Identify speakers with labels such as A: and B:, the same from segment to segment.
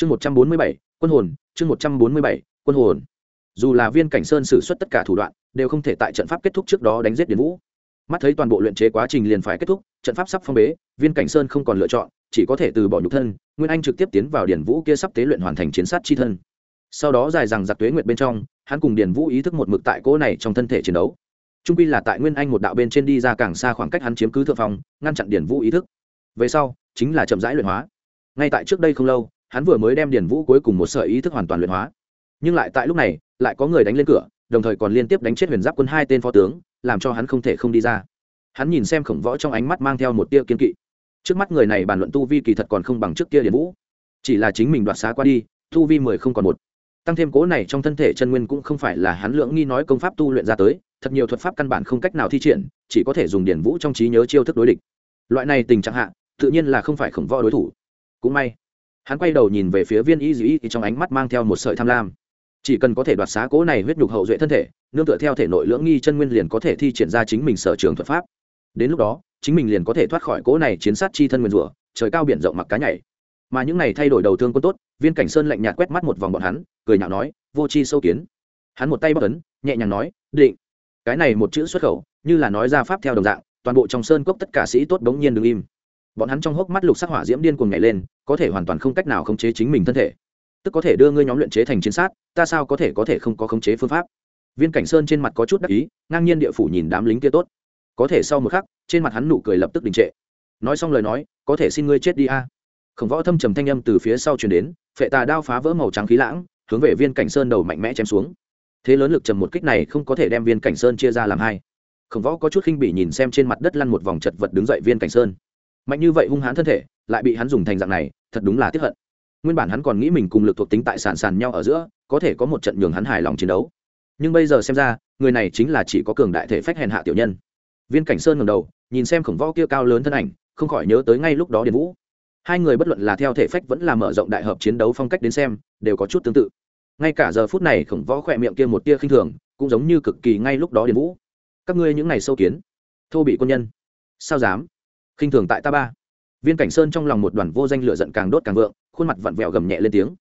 A: chương một trăm bốn mươi bảy quân hồn chương một trăm bốn mươi bảy quân hồn. Dù là viên cảnh sơn xử suất tất cả thủ đoạn đều không thể tại trận pháp kết thúc trước đó đánh giết điền vũ. Mắt thấy toàn bộ luyện chế quá trình liền phải kết thúc trận pháp sắp phong bế viên cảnh sơn không còn lựa chọn chỉ có thể từ bỏ nhục thân nguyên anh trực tiếp tiến vào điền vũ kia sắp tế luyện hoàn thành chiến sát chi thân. Sau đó dài rằng giặc tuế nguyệt bên trong hắn cùng điền vũ ý thức một mực tại cỗ này trong thân thể chiến đấu. Trung quy là tại nguyên anh một đạo bên trên đi ra càng xa khoảng cách hắn chiếm cứ thượng phòng, ngăn chặn điền vũ ý thức. Về sau chính là chậm rãi luyện hóa. Ngay tại trước đây không lâu hắn vừa mới đem điền vũ cuối cùng một sợi ý thức hoàn toàn luyện hóa. Nhưng lại tại lúc này, lại có người đánh lên cửa, đồng thời còn liên tiếp đánh chết huyền giáp quân hai tên phó tướng, làm cho hắn không thể không đi ra. Hắn nhìn xem khổng võ trong ánh mắt mang theo một tia kiên kỵ. Trước mắt người này bàn luận tu vi kỳ thật còn không bằng trước kia điền vũ. Chỉ là chính mình đoạt xá qua đi, tu vi mười không còn một. Tăng thêm cố này trong thân thể chân nguyên cũng không phải là hắn lưỡng nghi nói công pháp tu luyện ra tới, thật nhiều thuật pháp căn bản không cách nào thi triển, chỉ có thể dùng điển vũ trong trí nhớ chiêu thức đối địch. Loại này tình trạng hạ, tự nhiên là không phải khổng võ đối thủ. Cũng may hắn quay đầu nhìn về phía viên y dĩ trong ánh mắt mang theo một sợi tham lam. Chỉ cần có thể đoạt xá cố này huyết nhục hậu duệ thân thể, nương tựa theo thể nội lưỡng nghi chân nguyên liền có thể thi triển ra chính mình sở trường thuật pháp. Đến lúc đó, chính mình liền có thể thoát khỏi cố này chiến sát chi thân nguyên rủa, trời cao biển rộng mặc cá nhảy. Mà những này thay đổi đầu thương quân tốt, viên cảnh sơn lạnh nhạt quét mắt một vòng bọn hắn, cười nhạo nói, vô chi sâu kiến. Hắn một tay bóc ấn, nhẹ nhàng nói, định. Cái này một chữ xuất khẩu, như là nói ra pháp theo đồng dạng, toàn bộ trong sơn cốc tất cả sĩ tốt đống nhiên đứng im bọn hắn trong hốc mắt lục sắc hỏa diễm điên cuồng nhảy lên, có thể hoàn toàn không cách nào khống chế chính mình thân thể. Tức có thể đưa ngươi nhóm luyện chế thành chiến sát, ta sao có thể có thể không có khống chế phương pháp? Viên cảnh sơn trên mặt có chút đắc ý, ngang nhiên địa phủ nhìn đám lính kia tốt. Có thể sau một khắc, trên mặt hắn nụ cười lập tức đình trệ. Nói xong lời nói, có thể xin ngươi chết đi a. À. Khổng võ thâm trầm thanh âm từ phía sau chuyển đến, phệ tà đao phá vỡ màu trắng khí lãng, hướng về viên cảnh sơn đầu mạnh mẽ chém xuống. Thế lớn lực trầm một kích này không có thể đem viên cảnh sơn chia ra làm hai. Khổng võ có chút khinh bỉ nhìn xem trên mặt đất lăn một vòng chật vật đứng dậy viên cảnh sơn mạnh như vậy hung hãn thân thể, lại bị hắn dùng thành dạng này, thật đúng là tiếp hận. Nguyên bản hắn còn nghĩ mình cùng lực thuộc tính tại sàn sàn nhau ở giữa, có thể có một trận nhường hắn hài lòng chiến đấu. Nhưng bây giờ xem ra, người này chính là chỉ có cường đại thể phách hèn hạ tiểu nhân. Viên cảnh sơn ngầm đầu, nhìn xem khổng võ kia cao lớn thân ảnh, không khỏi nhớ tới ngay lúc đó điền vũ. Hai người bất luận là theo thể phách vẫn là mở rộng đại hợp chiến đấu phong cách đến xem, đều có chút tương tự. Ngay cả giờ phút này khổng võ khỏe miệng kia một tia khinh thường, cũng giống như cực kỳ ngay lúc đó điền vũ. Các ngươi những ngày sâu kiến, thô bị quân nhân, sao dám? Khinh thường tại ta ba. Viên cảnh sơn trong lòng một đoàn vô danh lửa giận càng đốt càng vượng, khuôn mặt vặn vẹo gầm nhẹ lên tiếng.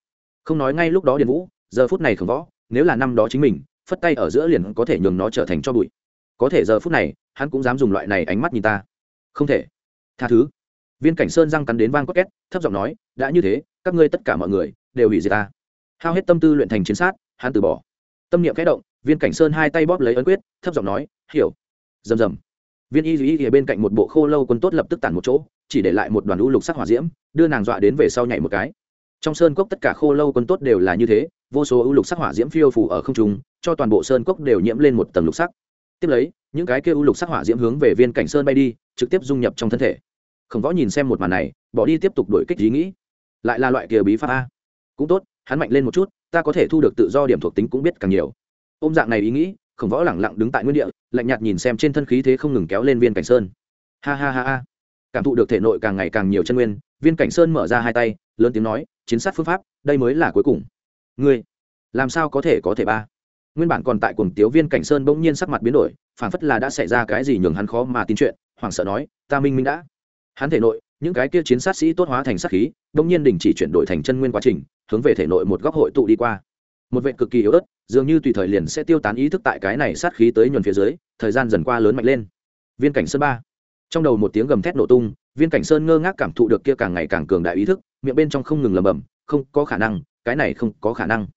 A: Không nói ngay lúc đó điền vũ, giờ phút này không võ, nếu là năm đó chính mình, phất tay ở giữa liền có thể nhường nó trở thành cho bụi. Có thể giờ phút này, hắn cũng dám dùng loại này ánh mắt nhìn ta. Không thể. Tha thứ. Viên cảnh sơn răng cắn đến vang cốt két, thấp giọng nói, đã như thế, các ngươi tất cả mọi người đều hủy diệt ta. Hao hết tâm tư luyện thành chiến sát, hắn từ bỏ. Tâm niệm kẽ động, viên cảnh sơn hai tay bóp lấy ấn quyết, thấp giọng nói, hiểu. Rầm rầm viên y duy ở bên cạnh một bộ khô lâu quân tốt lập tức tản một chỗ, chỉ để lại một đoàn u lục sắc hỏa diễm, đưa nàng dọa đến về sau nhảy một cái. Trong sơn cốc tất cả khô lâu quân tốt đều là như thế, vô số u lục sắc hỏa diễm phiêu phủ ở không trung, cho toàn bộ sơn cốc đều nhiễm lên một tầng lục sắc. Tiếp lấy, những cái kia u lục sắc hỏa diễm hướng về viên cảnh sơn bay đi, trực tiếp dung nhập trong thân thể. Khổng võ nhìn xem một màn này, bỏ đi tiếp tục đổi kích ý nghĩ. Lại là loại kia bí pháp a. Cũng tốt, hắn mạnh lên một chút, ta có thể thu được tự do điểm thuộc tính cũng biết càng nhiều. Ôm dạng này ý nghĩ khổng võ lẳng lặng đứng tại nguyên địa, lạnh nhạt nhìn xem trên thân khí thế không ngừng kéo lên viên cảnh sơn. Ha ha ha ha. Cảm thụ được thể nội càng ngày càng nhiều chân nguyên, viên cảnh sơn mở ra hai tay, lớn tiếng nói, chiến sát phương pháp, đây mới là cuối cùng. Ngươi, làm sao có thể có thể ba? Nguyên bản còn tại cùng tiếu viên cảnh sơn bỗng nhiên sắc mặt biến đổi phản phất là đã xảy ra cái gì nhường hắn khó mà tin chuyện, hoảng sợ nói, ta minh minh đã. Hắn thể nội, những cái kia chiến sát sĩ tốt hóa thành sát khí, bỗng nhiên đình chỉ chuyển đổi thành chân nguyên quá trình, hướng về thể nội một góc hội tụ đi qua một vệ cực kỳ yếu ớt, dường như tùy thời liền sẽ tiêu tán ý thức tại cái này sát khí tới nhuần phía dưới, thời gian dần qua lớn mạnh lên. Viên cảnh sơn ba. Trong đầu một tiếng gầm thét nổ tung, viên cảnh sơn ngơ ngác cảm thụ được kia càng ngày càng cường đại ý thức, miệng bên trong không ngừng lầm bầm không có khả năng, cái này không có khả năng.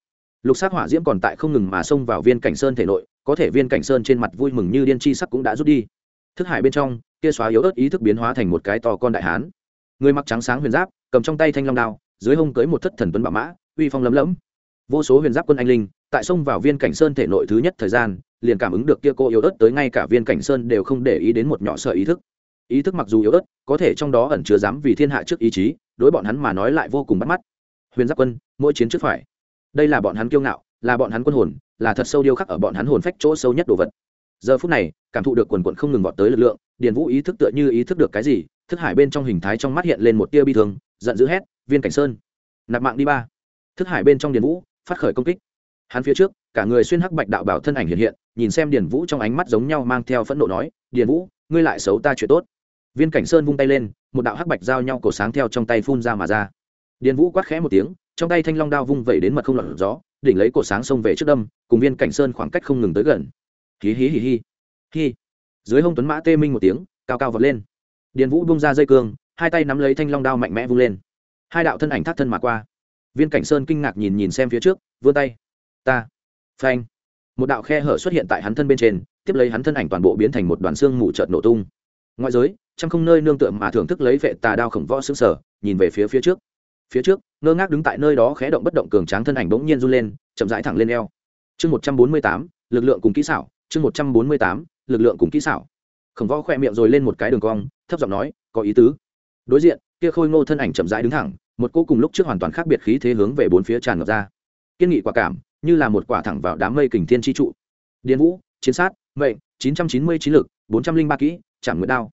A: Lục sát hỏa diễm còn tại không ngừng mà xông vào viên cảnh sơn thể nội, có thể viên cảnh sơn trên mặt vui mừng như điên chi sắc cũng đã rút đi. Thức hải bên trong, kia xóa yếu ớt ý thức biến hóa thành một cái to con đại hán. Người mặc trắng sáng huyền giáp, cầm trong tay thanh long đao, dưới hông cưới một thất thần tuấn bạo mã, uy phong lấm lẫm vô số huyền giáp quân anh linh, tại sông vào viên cảnh sơn thể nội thứ nhất thời gian, liền cảm ứng được kia cô yếu ớt tới ngay cả viên cảnh sơn đều không để ý đến một nhỏ sợ ý thức. Ý thức mặc dù yếu ớt, có thể trong đó ẩn chứa dám vì thiên hạ trước ý chí, đối bọn hắn mà nói lại vô cùng bắt mắt. Huyền giáp quân, mỗi chiến trước phải. Đây là bọn hắn kiêu ngạo, là bọn hắn quân hồn, là thật sâu điêu khắc ở bọn hắn hồn phách chỗ sâu nhất đồ vật. Giờ phút này, cảm thụ được quần quận không ngừng vọt tới lực lượng, điền vũ ý thức tựa như ý thức được cái gì, thức hải bên trong hình thái trong mắt hiện lên một tia bi thương, giận dữ hét, viên cảnh sơn, nạp mạng đi ba. Thức hải bên trong điền vũ phát khởi công kích. Hắn phía trước, cả người xuyên hắc bạch đạo bảo thân ảnh hiện hiện, nhìn xem điền vũ trong ánh mắt giống nhau mang theo phẫn nộ nói, điền vũ, ngươi lại xấu ta chuyện tốt. Viên cảnh sơn vung tay lên, một đạo hắc bạch giao nhau cổ sáng theo trong tay phun ra mà ra. Điền vũ quát khẽ một tiếng, trong tay thanh long đao vung vẩy đến mật không lọt gió, đỉnh lấy cổ sáng xông về trước đâm, cùng viên cảnh sơn khoảng cách không ngừng tới gần. Hí hí hí hí. Hí dưới hông tuấn mã tê minh một tiếng, cao cao vọt lên. Điền vũ bung ra dây cương, hai tay nắm lấy thanh long đao mạnh mẽ vung lên. Hai đạo thân ảnh thác thân mà qua viên cảnh sơn kinh ngạc nhìn nhìn xem phía trước, vươn tay. Ta, phanh. Một đạo khe hở xuất hiện tại hắn thân bên trên, tiếp lấy hắn thân ảnh toàn bộ biến thành một đoàn xương mù trợt nổ tung. Ngoại giới trong không nơi nương tựa mà thưởng thức lấy vệ tà đao khổng võ xương sở nhìn về phía phía trước. Phía trước, ngơ ngác đứng tại nơi đó khẽ động bất động cường tráng thân ảnh bỗng nhiên run lên, chậm rãi thẳng lên eo. Chương một trăm bốn mươi tám, lực lượng cùng kỹ xảo, chương một trăm bốn mươi tám, lực lượng cùng kỹ xảo. Khổng võ khoe miệng rồi lên một cái đường cong, thấp giọng nói, có ý tứ. Đối diện, kia khôi ngô thân ảnh chậm rãi đứng thẳng một cô cùng lúc trước hoàn toàn khác biệt khí thế hướng về bốn phía tràn ngập ra. Kiên nghị quả cảm, như là một quả thẳng vào đám mây kình thiên chi trụ. Điền vũ, chiến sát, mệnh, chín trăm chín mươi chín lực, bốn trăm linh ba kỹ chạm nguyện đao.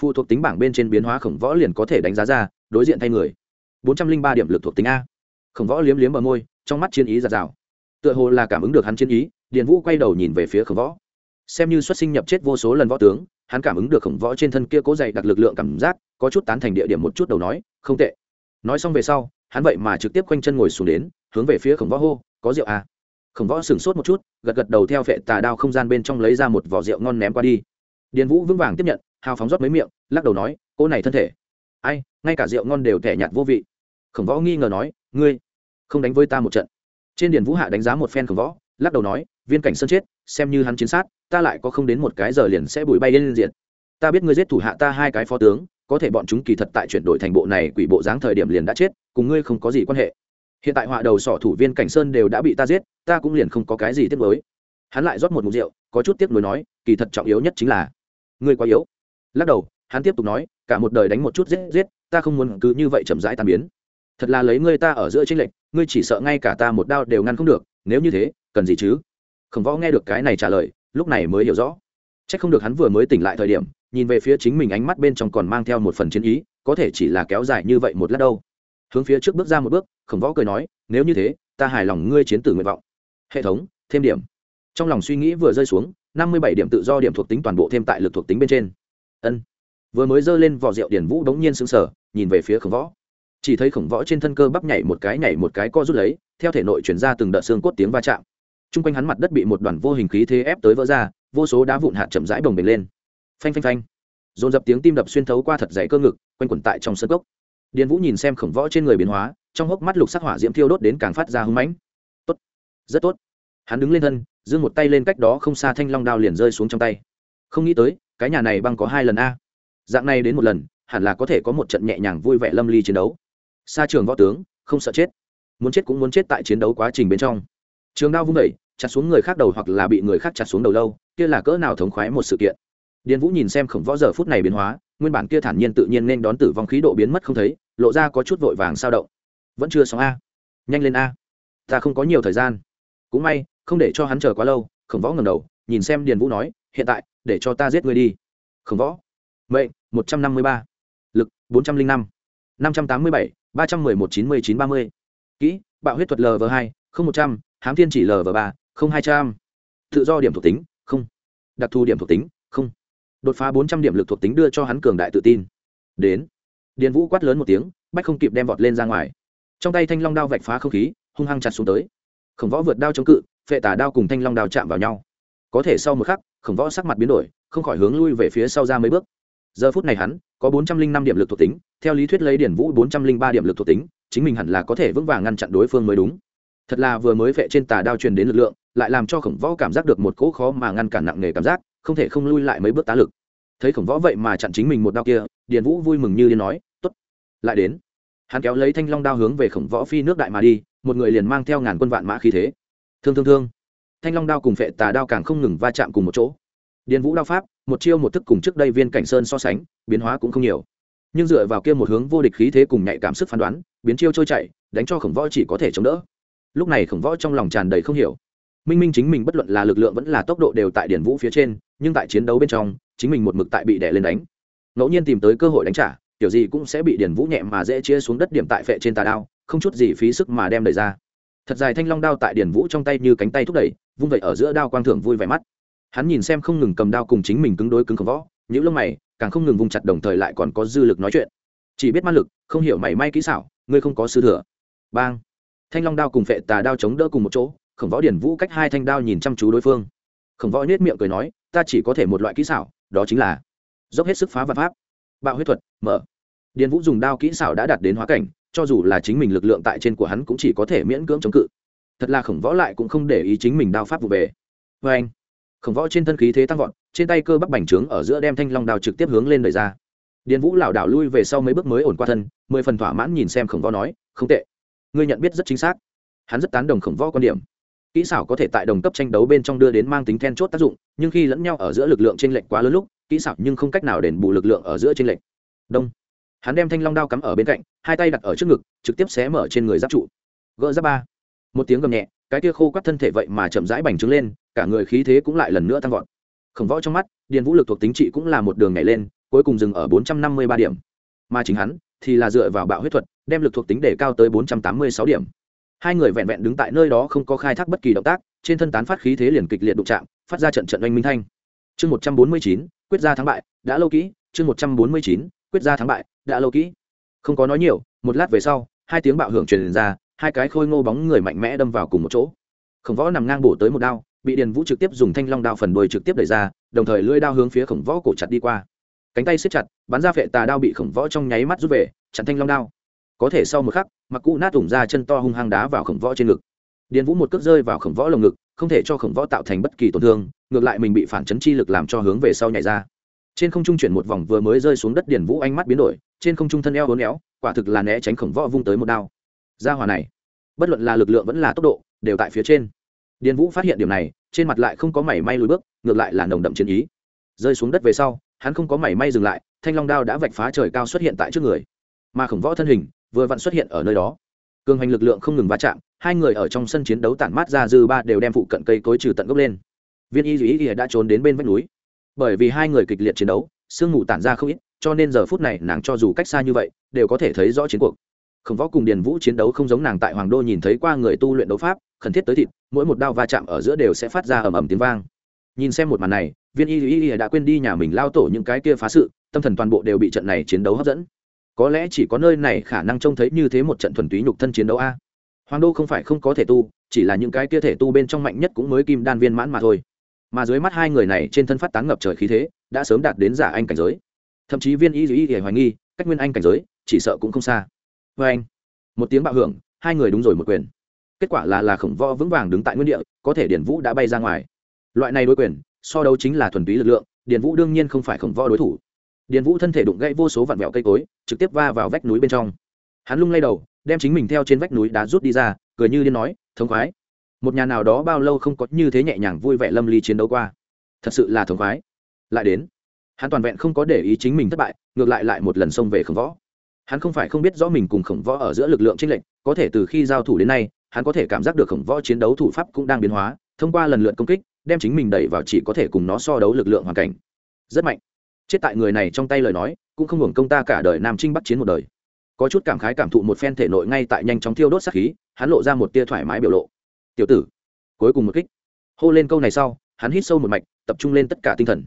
A: Phụ thuộc tính bảng bên trên biến hóa khổng võ liền có thể đánh giá ra, đối diện thay người. bốn trăm linh ba điểm lực thuộc tính a. Khổng võ liếm liếm bờ môi, trong mắt chiến ý giạt rào. Tựa hồ là cảm ứng được hắn chiến ý, điền vũ quay đầu nhìn về phía khổng võ. Xem như xuất sinh nhập chết vô số lần võ tướng, hắn cảm ứng được khổng võ trên thân kia cố dày đặc lực lượng cảm giác, có chút tán thành địa điểm một chút đầu nói, không tệ nói xong về sau, hắn vậy mà trực tiếp quanh chân ngồi xuống đến, hướng về phía khổng võ hô, có rượu à? Khổng võ sửng sốt một chút, gật gật đầu theo vệ tà đao không gian bên trong lấy ra một vỏ rượu ngon ném qua đi. Điền vũ vững vàng tiếp nhận, hào phóng rót mấy miệng, lắc đầu nói, cô này thân thể. Ai, ngay cả rượu ngon đều thẻ nhạt vô vị. Khổng võ nghi ngờ nói, ngươi không đánh với ta một trận. Trên điền vũ hạ đánh giá một phen khổng võ, lắc đầu nói, viên cảnh sơn chết, xem như hắn chiến sát, ta lại có không đến một cái giờ liền sẽ bùi bay lên diện. Ta biết ngươi giết thủ hạ ta hai cái phó tướng có thể bọn chúng kỳ thật tại chuyển đổi thành bộ này quỷ bộ dáng thời điểm liền đã chết, cùng ngươi không có gì quan hệ. Hiện tại họa đầu sỏ thủ viên cảnh sơn đều đã bị ta giết, ta cũng liền không có cái gì tiếc mới hắn lại rót một mục rượu, có chút tiếc nuối nói, kỳ thật trọng yếu nhất chính là, ngươi quá yếu. Lắc đầu, hắn tiếp tục nói, cả một đời đánh một chút giết giết, ta không muốn cứ như vậy chậm rãi tan biến. Thật là lấy ngươi ta ở giữa tranh lệch, ngươi chỉ sợ ngay cả ta một đao đều ngăn không được, nếu như thế, cần gì chứ? Khổng võ nghe được cái này trả lời, lúc này mới hiểu rõ. C h ắ c không được hắn vừa mới tỉnh lại thời điểm nhìn về phía chính mình ánh mắt bên trong còn mang theo một phần chiến ý, có thể chỉ là kéo dài như vậy một lát đâu. Hướng phía trước bước ra một bước, khổng võ cười nói, nếu như thế, ta hài lòng ngươi chiến tử nguyện vọng. Hệ thống, thêm điểm. Trong lòng suy nghĩ vừa rơi xuống, năm mươi bảy điểm tự do điểm thuộc tính toàn bộ thêm tại lực thuộc tính bên trên. Ân. Vừa mới giơ lên vỏ rượu điển vũ đống nhiên sững sờ, nhìn về phía khổng võ. Chỉ thấy khổng võ trên thân cơ bắp nhảy một cái, nhảy một cái co rút lấy, theo thể nội chuyển ra từng đợt xương cốt tiếng va chạm. T r u n g quanh hắn mặt đất bị một đoàn vô hình khí thế ép tới vỡ ra, vô số đá vụn hạt chậm rãi bồng bềnh lên phanh phanh phanh. Dồn dập tiếng tim đập xuyên thấu qua thật dày cơ ngực, quanh quẩn tại trong sân gốc điền vũ nhìn xem khổng võ trên người biến hóa, trong hốc mắt lục sắc hỏa diễm thiêu đốt đến càng phát ra hưng mãnh. Tốt, rất tốt. Hắn đứng lên thân, giương một tay lên cách đó không xa thanh long đao liền rơi xuống trong tay. Không nghĩ tới, cái nhà này băng có hai lần a. Dạng này đến một lần, hẳn là có thể có một trận nhẹ nhàng vui vẻ lâm ly chiến đấu. Xa trường võ tướng, không sợ chết. Muốn chết cũng muốn chết tại chiến đấu quá trình bên trong. Trường đao vung vẩy chặt xuống người khác đầu hoặc là bị người khác chặt xuống đầu lâu, kia là cỡ nào thống khoái một sự kiện điền vũ nhìn xem khổng võ giờ phút này biến hóa, nguyên bản kia thản nhiên tự nhiên nên đón tử vong khí độ biến mất không thấy, lộ ra có chút vội vàng sao động. Vẫn chưa xong a. Nhanh lên a. Ta không có nhiều thời gian. Cũng may, không để cho hắn chờ quá lâu, khổng võ ngầm đầu, nhìn xem điền vũ nói, hiện tại, để cho ta giết ngươi đi. Khổng võ. Mệnh, một trăm năm mươi ba. Lực, bốn trăm linh năm. năm trăm tám mươi bảy, ba trăm mười một chín mươi chín ba mươi. Kỹ, bạo huyết thuật lv hai, không một trăm, hám thiên chỉ lv ba, không hai trăm. Tự do điểm thuộc tính, không. Đặc thù điểm thuộc tính đột phá bốn trăm điểm lực thuộc tính đưa cho hắn cường đại tự tin. Đến. Điền vũ quát lớn một tiếng, bách không kịp đem vọt lên ra ngoài. Trong tay thanh long đao vạch phá không khí, hung hăng chặt xuống tới. Khổng võ vượt đao chống cự, phệ tả đao cùng thanh long đao chạm vào nhau. Có thể sau một khắc, khổng võ sắc mặt biến đổi, không khỏi hướng lui về phía sau ra mấy bước. Giờ phút này hắn, có bốn trăm linh năm điểm lực thuộc tính, theo lý thuyết lấy điển vũ bốn trăm linh ba điểm lực thuộc tính, chính mình hẳn là có thể vững vàng ngăn chặn đối phương mới đúng. Thật là vừa mới vệ trên tà đao truyền đến lực lượng, lại làm cho khổng võ cảm giác được một cỗ khó mà ngăn cản nặng nề cảm giác, không thể không lui lại mấy bước tá lực thấy khổng võ vậy mà chặn chính mình một đao kia, điền vũ vui mừng như điên nói t ố t lại đến. Hắn kéo lấy thanh long đao hướng về khổng võ phi nước đại mà đi, một người liền mang theo ngàn quân vạn mã khí thế. Thương thương thương. Thanh long đao cùng phệ tà đao càng không ngừng va chạm cùng một chỗ. Điền vũ đao pháp, một chiêu một thức cùng trước đây viên cảnh sơn so sánh, biến hóa cũng không nhiều. Nhưng dựa vào kia một hướng vô địch khí thế cùng nhạy cảm sức phán đoán, biến chiêu trôi chạy đánh cho khổng võ chỉ có thể chống đỡ. Lúc này khổng võ trong lòng tràn đầy không hiểu. Minh minh chính mình bất luận là lực lượng vẫn là tốc độ đều tại điển vũ phía trên, nhưng tại chiến đấu bên trong chính mình một mực tại bị đè lên đánh. Ngẫu nhiên tìm tới cơ hội đánh trả, kiểu gì cũng sẽ bị điển vũ nhẹ mà dễ chia xuống đất điểm tại phệ trên tà đao, không chút gì phí sức mà đem đẩy ra. Thật dài thanh long đao tại điển vũ trong tay như cánh tay thúc đẩy, vung vậy ở giữa đao quang thưởng vui vẻ mắt. Hắn nhìn xem không ngừng cầm đao cùng chính mình cứng đối cứng khổng võ những lông mày, càng không ngừng vung chặt đồng thời lại còn có dư lực nói chuyện. Chỉ biết man lực, không hiểu mảy may kỹ xảo, ngươi không có sư thừa. Bang. Thanh long đao cùng phệ tà đao chống đỡ cùng một chỗ, khổng võ điển vũ cách hai thanh đao nhìn chăm chú đối phương. Khổng võ nhếch miệng cười nói, ta chỉ có thể một loại kỹ xảo đó chính là dốc hết sức phá vật pháp, bạo huyết thuật, mở. Điền vũ dùng đao kỹ xảo đã đạt đến hóa cảnh, cho dù là chính mình lực lượng tại trên của hắn cũng chỉ có thể miễn cưỡng chống cự. Thật là khổng võ lại cũng không để ý chính mình đao pháp vụ về. Vê anh, khổng võ trên thân khí thế tăng vọt, trên tay cơ bắp bành trướng ở giữa đem thanh long đao trực tiếp hướng lên đời ra. Điền vũ lảo đảo lui về sau mấy bước mới ổn qua thân, mười phần thỏa mãn nhìn xem khổng võ nói, không tệ. Ngươi nhận biết rất chính xác. Hắn rất tán đồng khổng võ quan điểm kỹ xảo có thể tại đồng cấp tranh đấu bên trong đưa đến mang tính then chốt tác dụng, nhưng khi lẫn nhau ở giữa lực lượng t r ê n lệch quá lớn lúc, kỹ xảo nhưng không cách nào đền bù lực lượng ở giữa t r ê n lệch. Đông. Hắn đem thanh long đao cắm ở bên cạnh, hai tay đặt ở trước ngực, trực tiếp xé mở trên người giáp trụ. Gỡ giáp ba. Một tiếng gầm nhẹ, cái kia khô quắt thân thể vậy mà chậm rãi bành trướng lên, cả người khí thế cũng lại lần nữa tăng vọt. Khổng võ trong mắt, điền vũ lực thuộc tính trị cũng là một đường nhảy lên, cuối cùng dừng ở bốn trăm năm mươi ba điểm. Mà chính hắn thì là dựa vào bạo huyết thuật, đem lực thuộc tính để cao tới bốn trăm tám mươi sáu điểm hai người vẹn vẹn đứng tại nơi đó không có khai thác bất kỳ động tác, trên thân tán phát khí thế liền kịch liệt đụng chạm, phát ra trận trận oanh minh thanh. Chương một trăm bốn mươi chín, quyết ra thắng bại, đã lâu kỹ. Chương một trăm bốn mươi chín, quyết ra thắng bại, đã lâu kỹ. Không có nói nhiều, một lát về sau, hai tiếng bạo hưởng truyền ra, hai cái khôi ngô bóng người mạnh mẽ đâm vào cùng một chỗ. Khổng võ nằm ngang bổ tới một đao, bị điền vũ trực tiếp dùng thanh long đao phần đuôi trực tiếp đẩy ra, đồng thời lưỡi đao hướng phía khổng võ cổ chặt đi qua. Cánh tay siết chặt, bắn ra phệ tà đao bị khổng võ trong nháy mắt rút về, chặn thanh long đao. Có thể sau một khắc mặc cụ nát ủng ra chân to hung hăng đá vào khổng võ trên ngực. Điền vũ một cước rơi vào khổng võ lồng ngực, không thể cho khổng võ tạo thành bất kỳ tổn thương, ngược lại mình bị phản chấn chi lực làm cho hướng về sau nhảy ra. Trên không trung chuyển một vòng vừa mới rơi xuống đất điền vũ ánh mắt biến đổi, trên không trung thân eo hốn éo, quả thực là né tránh khổng võ vung tới một đao. Ra hòa này, bất luận là lực lượng vẫn là tốc độ, đều tại phía trên. Điền vũ phát hiện điểm này, trên mặt lại không có mảy may lùi bước, ngược lại là nồng đậm chiến ý. Rơi xuống đất về sau, hắn không có mảy may dừng lại, thanh long đao đã vạch phá trời cao xuất hiện tại trước người. Mà khổng võ thân hình vừa vặn xuất hiện ở nơi đó. Cường hành lực lượng không ngừng va chạm, hai người ở trong sân chiến đấu tản mát ra dư ba đều đem phụ cận cây cối trừ tận gốc lên. Viên y duy y đã trốn đến bên vách núi. Bởi vì hai người kịch liệt chiến đấu, sương mù tản ra không ít, cho nên giờ phút này nàng cho dù cách xa như vậy, đều có thể thấy rõ chiến cuộc. Khổng võ cùng điền vũ chiến đấu không giống nàng tại hoàng đô nhìn thấy qua người tu luyện đấu pháp, khẩn thiết tới thịt, mỗi một đao va chạm ở giữa đều sẽ phát ra ầm ầm tiếng vang. Nhìn xem một màn này, viên y y đã quên đi nhà mình lao tổ những cái kia phá sự, tâm thần toàn bộ đều bị trận này chiến đấu hấp dẫn có lẽ chỉ có nơi này khả năng trông thấy như thế một trận thuần túy nhục thân chiến đấu a. Hoàng đô không phải không có thể tu, chỉ là những cái kia thể tu bên trong mạnh nhất cũng mới kim đan viên mãn mà thôi. Mà dưới mắt hai người này trên thân phát tán ngập trời khí thế, đã sớm đạt đến giả anh cảnh giới. Thậm chí viên y y y hoài nghi, cách nguyên anh cảnh giới, chỉ sợ cũng không xa. Vê anh, một tiếng bạo hưởng, hai người đúng rồi một quyền. Kết quả là là khổng võ vững vàng đứng tại nguyên địa, có thể điển vũ đã bay ra ngoài. Loại này đối quyền, so đấu chính là thuần túy lực lượng điển vũ đương nhiên không phải khổng võ đối thủ điền vũ thân thể đụng gãy vô số vạn vẹo cây cối, trực tiếp va vào vách núi bên trong. Hắn lung lay đầu, đem chính mình theo trên vách núi đá rút đi ra, cười như điên nói, thống khoái, một nhà nào đó bao lâu không có như thế nhẹ nhàng vui vẻ lâm ly chiến đấu qua. Thật sự là thống khoái. Lại đến, hắn toàn vẹn không có để ý chính mình thất bại, ngược lại lại một lần xông về khổng võ. Hắn không phải không biết rõ mình cùng khổng võ ở giữa lực lượng tranh lệch, có thể từ khi giao thủ đến nay, hắn có thể cảm giác được khổng võ chiến đấu thủ pháp cũng đang biến hóa, thông qua lần lượt công kích, đem chính mình đẩy vào chỉ có thể cùng nó so đấu lực lượng hoàn cảnh. Rất mạnh chết tại người này trong tay lời nói, cũng không hưởng công ta cả đời nam trinh bắc chiến một đời. Có chút cảm khái cảm thụ một phen thể nội ngay tại nhanh chóng thiêu đốt sát khí, hắn lộ ra một tia thoải mái biểu lộ. Tiểu tử! Cuối cùng một kích. Hô lên câu này sau, hắn hít sâu một mạch, tập trung lên tất cả tinh thần.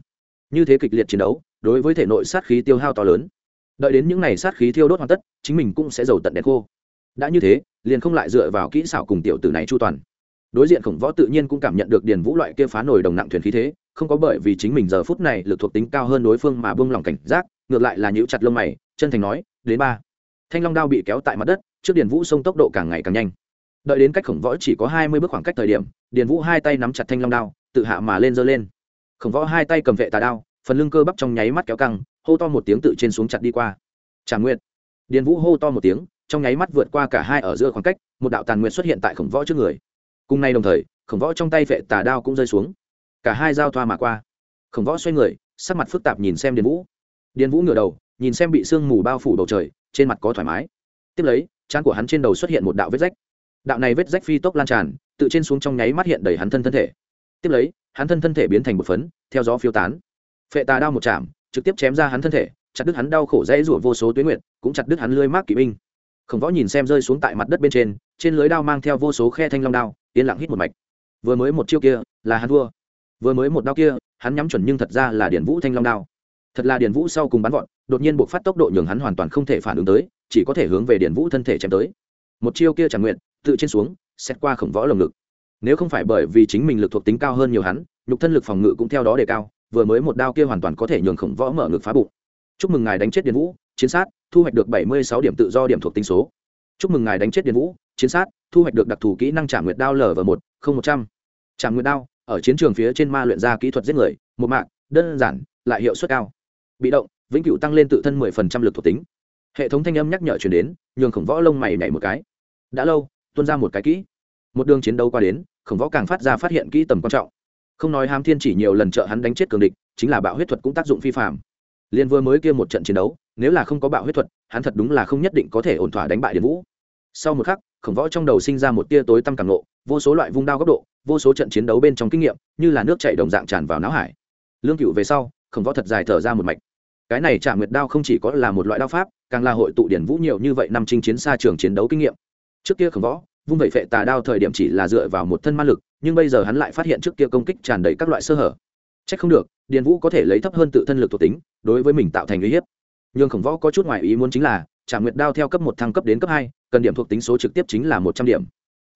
A: Như thế kịch liệt chiến đấu, đối với thể nội sát khí tiêu hao to lớn. Đợi đến những ngày sát khí thiêu đốt hoàn tất, chính mình cũng sẽ giàu tận đèn khô. Đã như thế, liền không lại dựa vào kỹ xảo cùng tiểu tử này chu toàn. Đối diện khổng võ tự nhiên cũng cảm nhận được điền vũ loại kia phá nổi đồng nặng thuyền khí thế không có bởi vì chính mình giờ phút này lực thuộc tính cao hơn đối phương mà bông lòng cảnh giác, ngược lại là nhíu chặt lông mày, chân thành nói, đến ba. Thanh long đao bị kéo tại mặt đất, trước điền vũ sông tốc độ càng ngày càng nhanh. Đợi đến cách khổng võ chỉ có hai mươi bước khoảng cách thời điểm, điền vũ hai tay nắm chặt thanh long đao, tự hạ mà lên giơ lên. Khổng võ hai tay cầm vệ tà đao, phần lưng cơ bắp trong nháy mắt kéo căng, hô to một tiếng tự trên xuống chặt đi qua. Trả nguyện điền vũ hô to một tiếng, trong nháy mắt vượt qua cả hai ở giữa khoảng cách, một đạo tàn nguyện xuất hiện tại khổng võ trước người. Cùng nay đồng thời, khổng võ trong tay vệ tà đao cũng rơi xuống cả hai giao thoa mà qua. Khổng võ xoay người, sắc mặt phức tạp nhìn xem điền vũ. Điền vũ ngửa đầu, nhìn xem bị sương mù bao phủ bầu trời, trên mặt có thoải mái. Tiếp lấy, trán của hắn trên đầu xuất hiện một đạo vết rách. Đạo này vết rách phi tốc lan tràn, tự trên xuống trong nháy mắt hiện đầy hắn thân thân thể. Tiếp lấy, hắn thân thân thể biến thành một phấn, theo gió phiêu tán. Phệ tà đao một chạm, trực tiếp chém ra hắn thân thể, chặt đứt hắn đau khổ dãy rủa vô số tuyến nguyện cũng chặt đứt hắn lưới mác kỵ binh. Khổng võ nhìn xem rơi xuống tại mặt đất bên trên trên lưới đao mang theo vô số khe thanh long đao, yên lặng hít một mạch. Vừa mới một chiêu kia, là hắn thua vừa mới một đao kia, hắn nhắm chuẩn nhưng thật ra là điển vũ thanh long đao. Thật là điển vũ sau cùng bắn vọn đột nhiên buộc phát tốc độ nhường hắn hoàn toàn không thể phản ứng tới, chỉ có thể hướng về điển vũ thân thể chém tới. Một chiêu kia chẳng nguyện, tự trên xuống, xét qua khổng võ lồng ngực. Nếu không phải bởi vì chính mình lực thuộc tính cao hơn nhiều hắn, nhục thân lực phòng ngự cũng theo đó đề cao, vừa mới một đao kia hoàn toàn có thể nhường khổng võ mở ngực phá bụng. Chúc mừng ngài đánh chết điền vũ, chiến sát, thu hoạch được bảy mươi sáu điểm tự do điểm thuộc tính số. Chúc mừng ngài đánh chết điền vũ, chiến sát, thu hoạch được đặc thù kỹ năng trả nguyệt đao lv một, không một trăm. Trả nguyệt đao ở chiến trường phía trên ma luyện ra kỹ thuật giết người, một mạng, đơn giản, lại hiệu suất cao. Bị động, vĩnh cửu tăng lên tự thân mười phần trăm lực thuộc tính. Hệ thống thanh âm nhắc nhở chuyển đến, nhường khổng võ lông mày nhảy một cái. Đã lâu tuân ra một cái kỹ. Một đường chiến đấu qua đến, khổng võ càng phát ra phát hiện kỹ tầm quan trọng. Không nói hám thiên chỉ nhiều lần trợ hắn đánh chết cường địch, chính là bạo huyết thuật cũng tác dụng phi phạm liên vừa mới kia một trận chiến đấu, nếu là không có bạo huyết thuật, hắn thật đúng là không nhất định có thể ổn thỏa đánh bại điền vũ. Sau một khắc, khổng võ trong đầu sinh ra một tia tối tăm càng nộ vô số loại vung đao góc độ vô số trận chiến đấu bên trong kinh nghiệm, như là nước chảy đồng dạng tràn vào não hải. Lương cựu về sau, khổng võ thật dài thở ra một mạch. Cái này trả nguyệt đao không chỉ có là một loại đao pháp, càng là hội tụ điển vũ nhiều như vậy năm chinh chiến xa trường chiến đấu kinh nghiệm. Trước kia khổng võ, vung vẩy phệ tà đao thời điểm chỉ là dựa vào một thân ma lực, nhưng bây giờ hắn lại phát hiện trước kia công kích tràn đầy các loại sơ hở. C h ắ c không được điền vũ có thể lấy thấp hơn tự thân lực thuộc tính, đối với mình tạo thành uy hiếp. Nhưng khổng võ có chút ngoài ý muốn chính là trả nguyệt đao theo cấp một thăng cấp đến cấp hai, cần điểm thuộc tính số trực tiếp chính là một trăm điểm.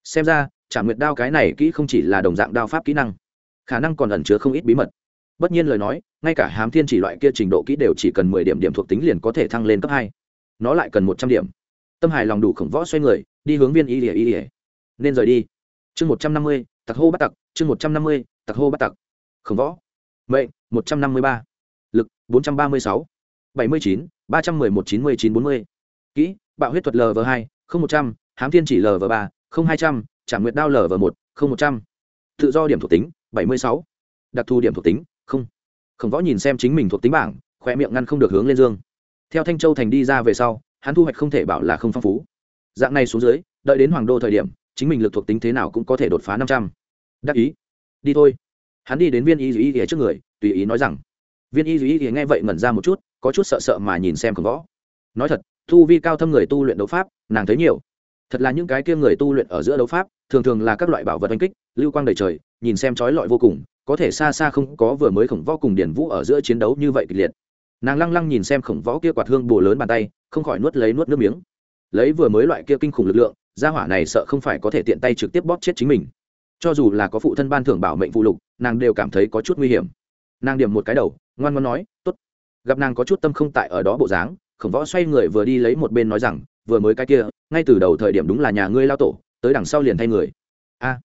A: Xem ra trả nguyệt đao cái này kỹ không chỉ là đồng dạng đao pháp kỹ năng, khả năng còn ẩn chứa không ít bí mật. Bất nhiên lời nói, ngay cả hám thiên chỉ loại kia trình độ kỹ đều chỉ cần mười điểm điểm thuộc tính liền có thể thăng lên cấp hai. Nó lại cần một trăm điểm. Tâm hài lòng đủ khổng võ xoay người, đi hướng viên y ỉa y ỉa nên rời đi. Chương một trăm năm mươi, tặc hô bắt tặc, chương một trăm năm mươi, tặc hô bắt tặc. Khổng võ. Mệnh, một trăm năm mươi ba. Lực, bốn trăm ba mươi sáu. Bảy mươi chín, ba trăm mười một chín mươi chín bốn mươi. Kỹ, bạo huyết thuật lv hai, không một trăm, hám thiên chỉ lv ba, không hai trăm trả nguyệt đao lv một, không một trăm. Tự do điểm thuộc tính, bảy mươi sáu. Đặc thù điểm thuộc tính, không. Khổng võ nhìn xem chính mình thuộc tính bảng khoe miệng ngăn không được hướng lên dương. Theo thanh châu thành đi ra về sau, hắn thu hoạch không thể bảo là không phong phú. Dạng này xuống dưới, đợi đến hoàng đô thời điểm, chính mình lực thuộc tính thế nào cũng có thể đột phá năm trăm. Đắc ý. Đi thôi. Hắn đi đến viên y dù y trước người, tùy ý nói rằng, viên y dù y nghe vậy ngẩn ra một chút, có chút sợ sợ mà nhìn xem khổng võ. Nói thật, thu vi cao thâm người tu luyện đấu pháp, nàng thấy nhiều. Thật là những cái kia người tu luyện ở giữa đấu pháp thường thường là các loại bảo vật oanh kích, lưu quang đầy trời, nhìn xem trói lọi vô cùng, có thể xa xa không có vừa mới khổng võ cùng điển vũ ở giữa chiến đấu như vậy kịch liệt. Nàng lăng lăng nhìn xem khổng võ kia quạt hương bồ lớn bàn tay, không khỏi nuốt lấy nuốt nước miếng. Lấy vừa mới loại kia kinh khủng lực lượng, gia hỏa này sợ không phải có thể tiện tay trực tiếp bóp chết chính mình. Cho dù là có phụ thân ban thưởng bảo mệnh phụ lục, nàng đều cảm thấy có chút nguy hiểm. Nàng điểm một cái đầu, ngoan ngoan nói t ố t gặp nàng có chút tâm không tại ở đó bộ dáng, khổng võ xoay người vừa đi lấy một bên nói rằng, vừa mới cái kia, ngay từ đầu thời điểm đúng là nhà ngươi lao tổ tới đằng sau liền thay người. A.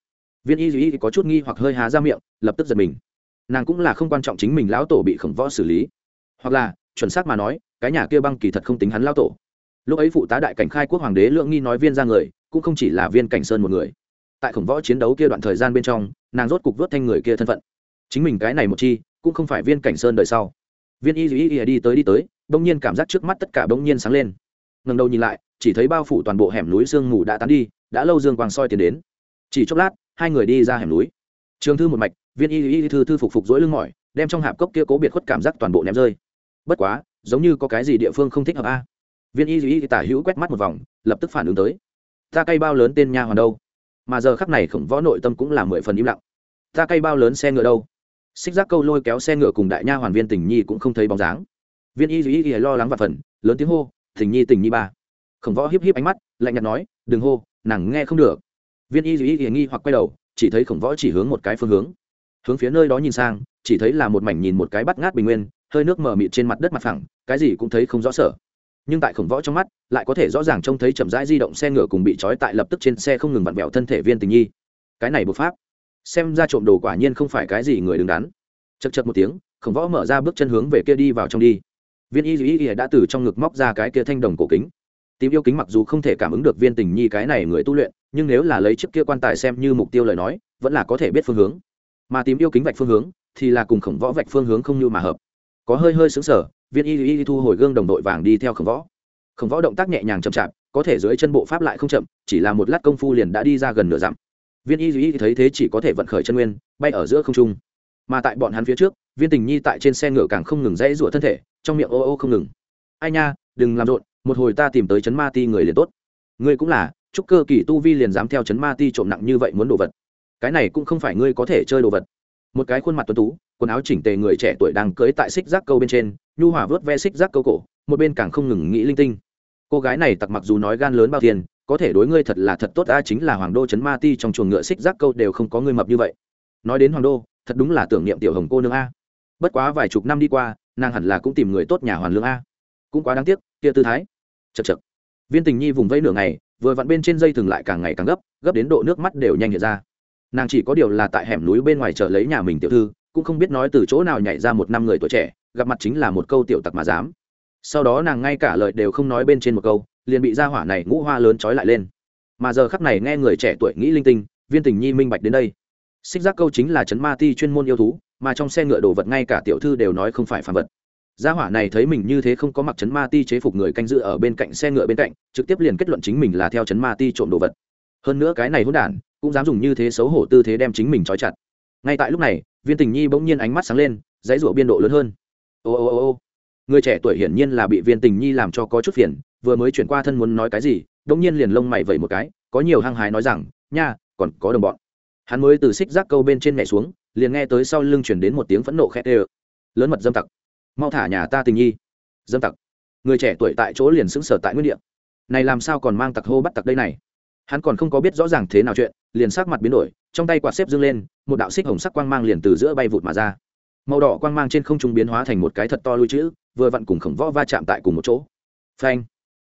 A: Viên y duy có chút nghi hoặc hơi há ra miệng, lập tức giật mình. Nàng cũng là không quan trọng chính mình lão tổ bị khổng võ xử lý. Hoặc là, chuẩn xác mà nói, cái nhà kia băng kỳ thật không tính hắn lão tổ. Lúc ấy phụ tá đại cảnh khai quốc hoàng đế lượng nghi nói viên ra người, cũng không chỉ là viên cảnh sơn một người. Tại khổng võ chiến đấu kia đoạn thời gian bên trong, nàng rốt cục vớt thanh người kia thân phận. Chính mình cái này một chi, cũng không phải viên cảnh sơn đời sau. Viên y duy đi tới đi tới, bỗng nhiên cảm giác trước mắt tất cả bỗng nhiên sáng lên. Ngần đầu nhìn lại chỉ thấy bao phủ toàn bộ hẻm núi sương mù đã tán đi, đã lâu dương quang soi tiến đến. Chỉ chốc lát, hai người đi ra hẻm núi. Trường thư một mạch, viên y y thư thư phục phục dỗi lưng mỏi, đem trong hạp cốc kia cố biệt khuất cảm giác toàn bộ ném rơi. Bất quá, giống như có cái gì địa phương không thích hợp a. Viên y y tả hữu quét mắt một vòng, lập tức phản ứng tới. Ta cây bao lớn tên nha hoàn đâu? Mà giờ khắc này khổng võ nội tâm cũng là mười phần im lặng. Ta cây bao lớn xe ngựa đâu? Xích giác câu lôi kéo xe ngựa cùng đại nha hoàn viên tình nhi cũng không thấy bóng dáng. Viên y y y lo lắng và phần, lớn tiếng hô, tình nhi tình nhi ba khổng võ híp híp ánh mắt, lạnh nhạt nói, đừng hô, nàng nghe không được. Viên y y y nghi hoặc quay đầu, chỉ thấy khổng võ chỉ hướng một cái phương hướng. Hướng phía nơi đó nhìn sang, chỉ thấy là một mảnh nhìn một cái bắt ngát bình nguyên, hơi nước mờ mịt trên mặt đất mặt phẳng, cái gì cũng thấy không rõ sở. Nhưng tại khổng võ trong mắt, lại có thể rõ ràng trông thấy chậm rãi di động xe ngựa cùng bị trói tại lập tức trên xe không ngừng vặn vẹo thân thể viên tình nhi. Cái này bộc pháp, xem ra trộm đồ quả nhiên không phải cái gì người đứng đắn. Chật chật một tiếng, khổng võ mở ra bước chân hướng về kia đi vào trong đi. Viên y duy y đã từ trong ngực móc ra cái kia thanh đồng cổ kính tìm yêu kính mặc dù không thể cảm ứng được viên tình nhi cái này người tu luyện, nhưng nếu là lấy chiếc kia quan tài xem như mục tiêu lời nói, vẫn là có thể biết phương hướng. Mà tìm yêu kính vạch phương hướng, thì là cùng khổng võ vạch phương hướng không như mà hợp. Có hơi hơi xứng sở viên y y thu hồi gương đồng đội vàng đi theo khổng võ. Khổng võ động tác nhẹ nhàng chậm chạp, có thể dưới chân bộ pháp lại không chậm, chỉ là một lát công phu liền đã đi ra gần nửa dặm. Viên y y thấy thế chỉ có thể vận khởi chân nguyên, bay ở giữa không trung. Mà tại bọn hắn phía trước, viên tình nhi tại trên xe ngựa càng không ngừng dãy rủa thân thể, trong miệng ô ô không ngừng. Ai nha, đừng làm rộn một hồi ta tìm tới chấn ma ti người liền tốt. Ngươi cũng là, chúc cơ kỳ tu vi liền dám theo chấn ma ti trộm nặng như vậy muốn đồ vật. Cái này cũng không phải ngươi có thể chơi đồ vật. Một cái khuôn mặt tuấn tú, quần áo chỉnh tề người trẻ tuổi đang cưới tại xích giác câu bên trên, nhu hỏa vớt ve xích giác câu cổ, một bên càng không ngừng nghĩ linh tinh. Cô gái này tặc mặc dù nói gan lớn bao tiền, có thể đối ngươi thật là thật tốt ta chính là hoàng đô trấn ma ti trong chuồng ngựa xích giác câu đều không có ngươi mập như vậy. Nói đến hoàng đô, thật đúng là tưởng niệm tiểu hồng cô nương a. Bất quá vài chục năm đi qua, nàng hẳn là cũng tìm người tốt nhà hoàn lương a cũng quá đáng tiếc, kia tư thái. Chật chật viên tình nhi vùng vây nửa ngày, vừa vặn bên trên dây thừng lại càng ngày càng gấp gấp đến độ nước mắt đều nhanh hiện ra. Nàng chỉ có điều là tại hẻm núi bên ngoài chờ lấy nhà mình tiểu thư, cũng không biết nói từ chỗ nào nhảy ra một năm người tuổi trẻ, gặp mặt chính là một câu tiểu tặc mà dám. Sau đó nàng ngay cả lời đều không nói bên trên một câu, liền bị ra hỏa này ngũ hoa lớn trói lại lên. Mà giờ khắc này nghe người trẻ tuổi nghĩ linh tinh, viên tình nhi minh bạch đến đây. Xích giác câu chính là chấn ma ti chuyên môn yêu thú, mà trong xe ngựa đồ vật ngay cả tiểu thư đều nói không phải phàm vật gia hỏa này thấy mình như thế không có mặc chấn ma ti chế phục người canh giữ ở bên cạnh xe ngựa bên cạnh, trực tiếp liền kết luận chính mình là theo chấn ma ti trộm đồ vật. Hơn nữa cái này hỗn đản, cũng dám dùng như thế xấu hổ tư thế đem chính mình trói chặt. Ngay tại lúc này, viên tình nhi bỗng nhiên ánh mắt sáng lên, dãy rủa biên độ lớn hơn. Ô ô ô ô. Người trẻ tuổi hiển nhiên là bị viên tình nhi làm cho có chút phiền, vừa mới chuyển qua thân muốn nói cái gì, bỗng nhiên liền lông mày vẩy một cái, có nhiều hăng hái nói rằng, nha, còn có đồng bọn. Hắn mới từ xích rác câu bên trên mẹ xuống, liền nghe tới sau lưng chuyển đến một tiếng phẫn nộ khét ê lớn mật dâm tặc mau thả nhà ta tình nhi. Dâm tặc. Người trẻ tuổi tại chỗ liền xứng sở tại nguyên địa. Này làm sao còn mang tặc hô bắt tặc đây này? Hắn còn không có biết rõ ràng thế nào chuyện, liền sắc mặt biến đổi, trong tay quạt xếp dương lên, một đạo xích hồng sắc quang mang liền từ giữa bay vụt mà ra. Màu đỏ quang mang trên không trung biến hóa thành một cái thật to lui chữ vừa vặn cùng khổng võ va chạm tại cùng một chỗ. Phanh.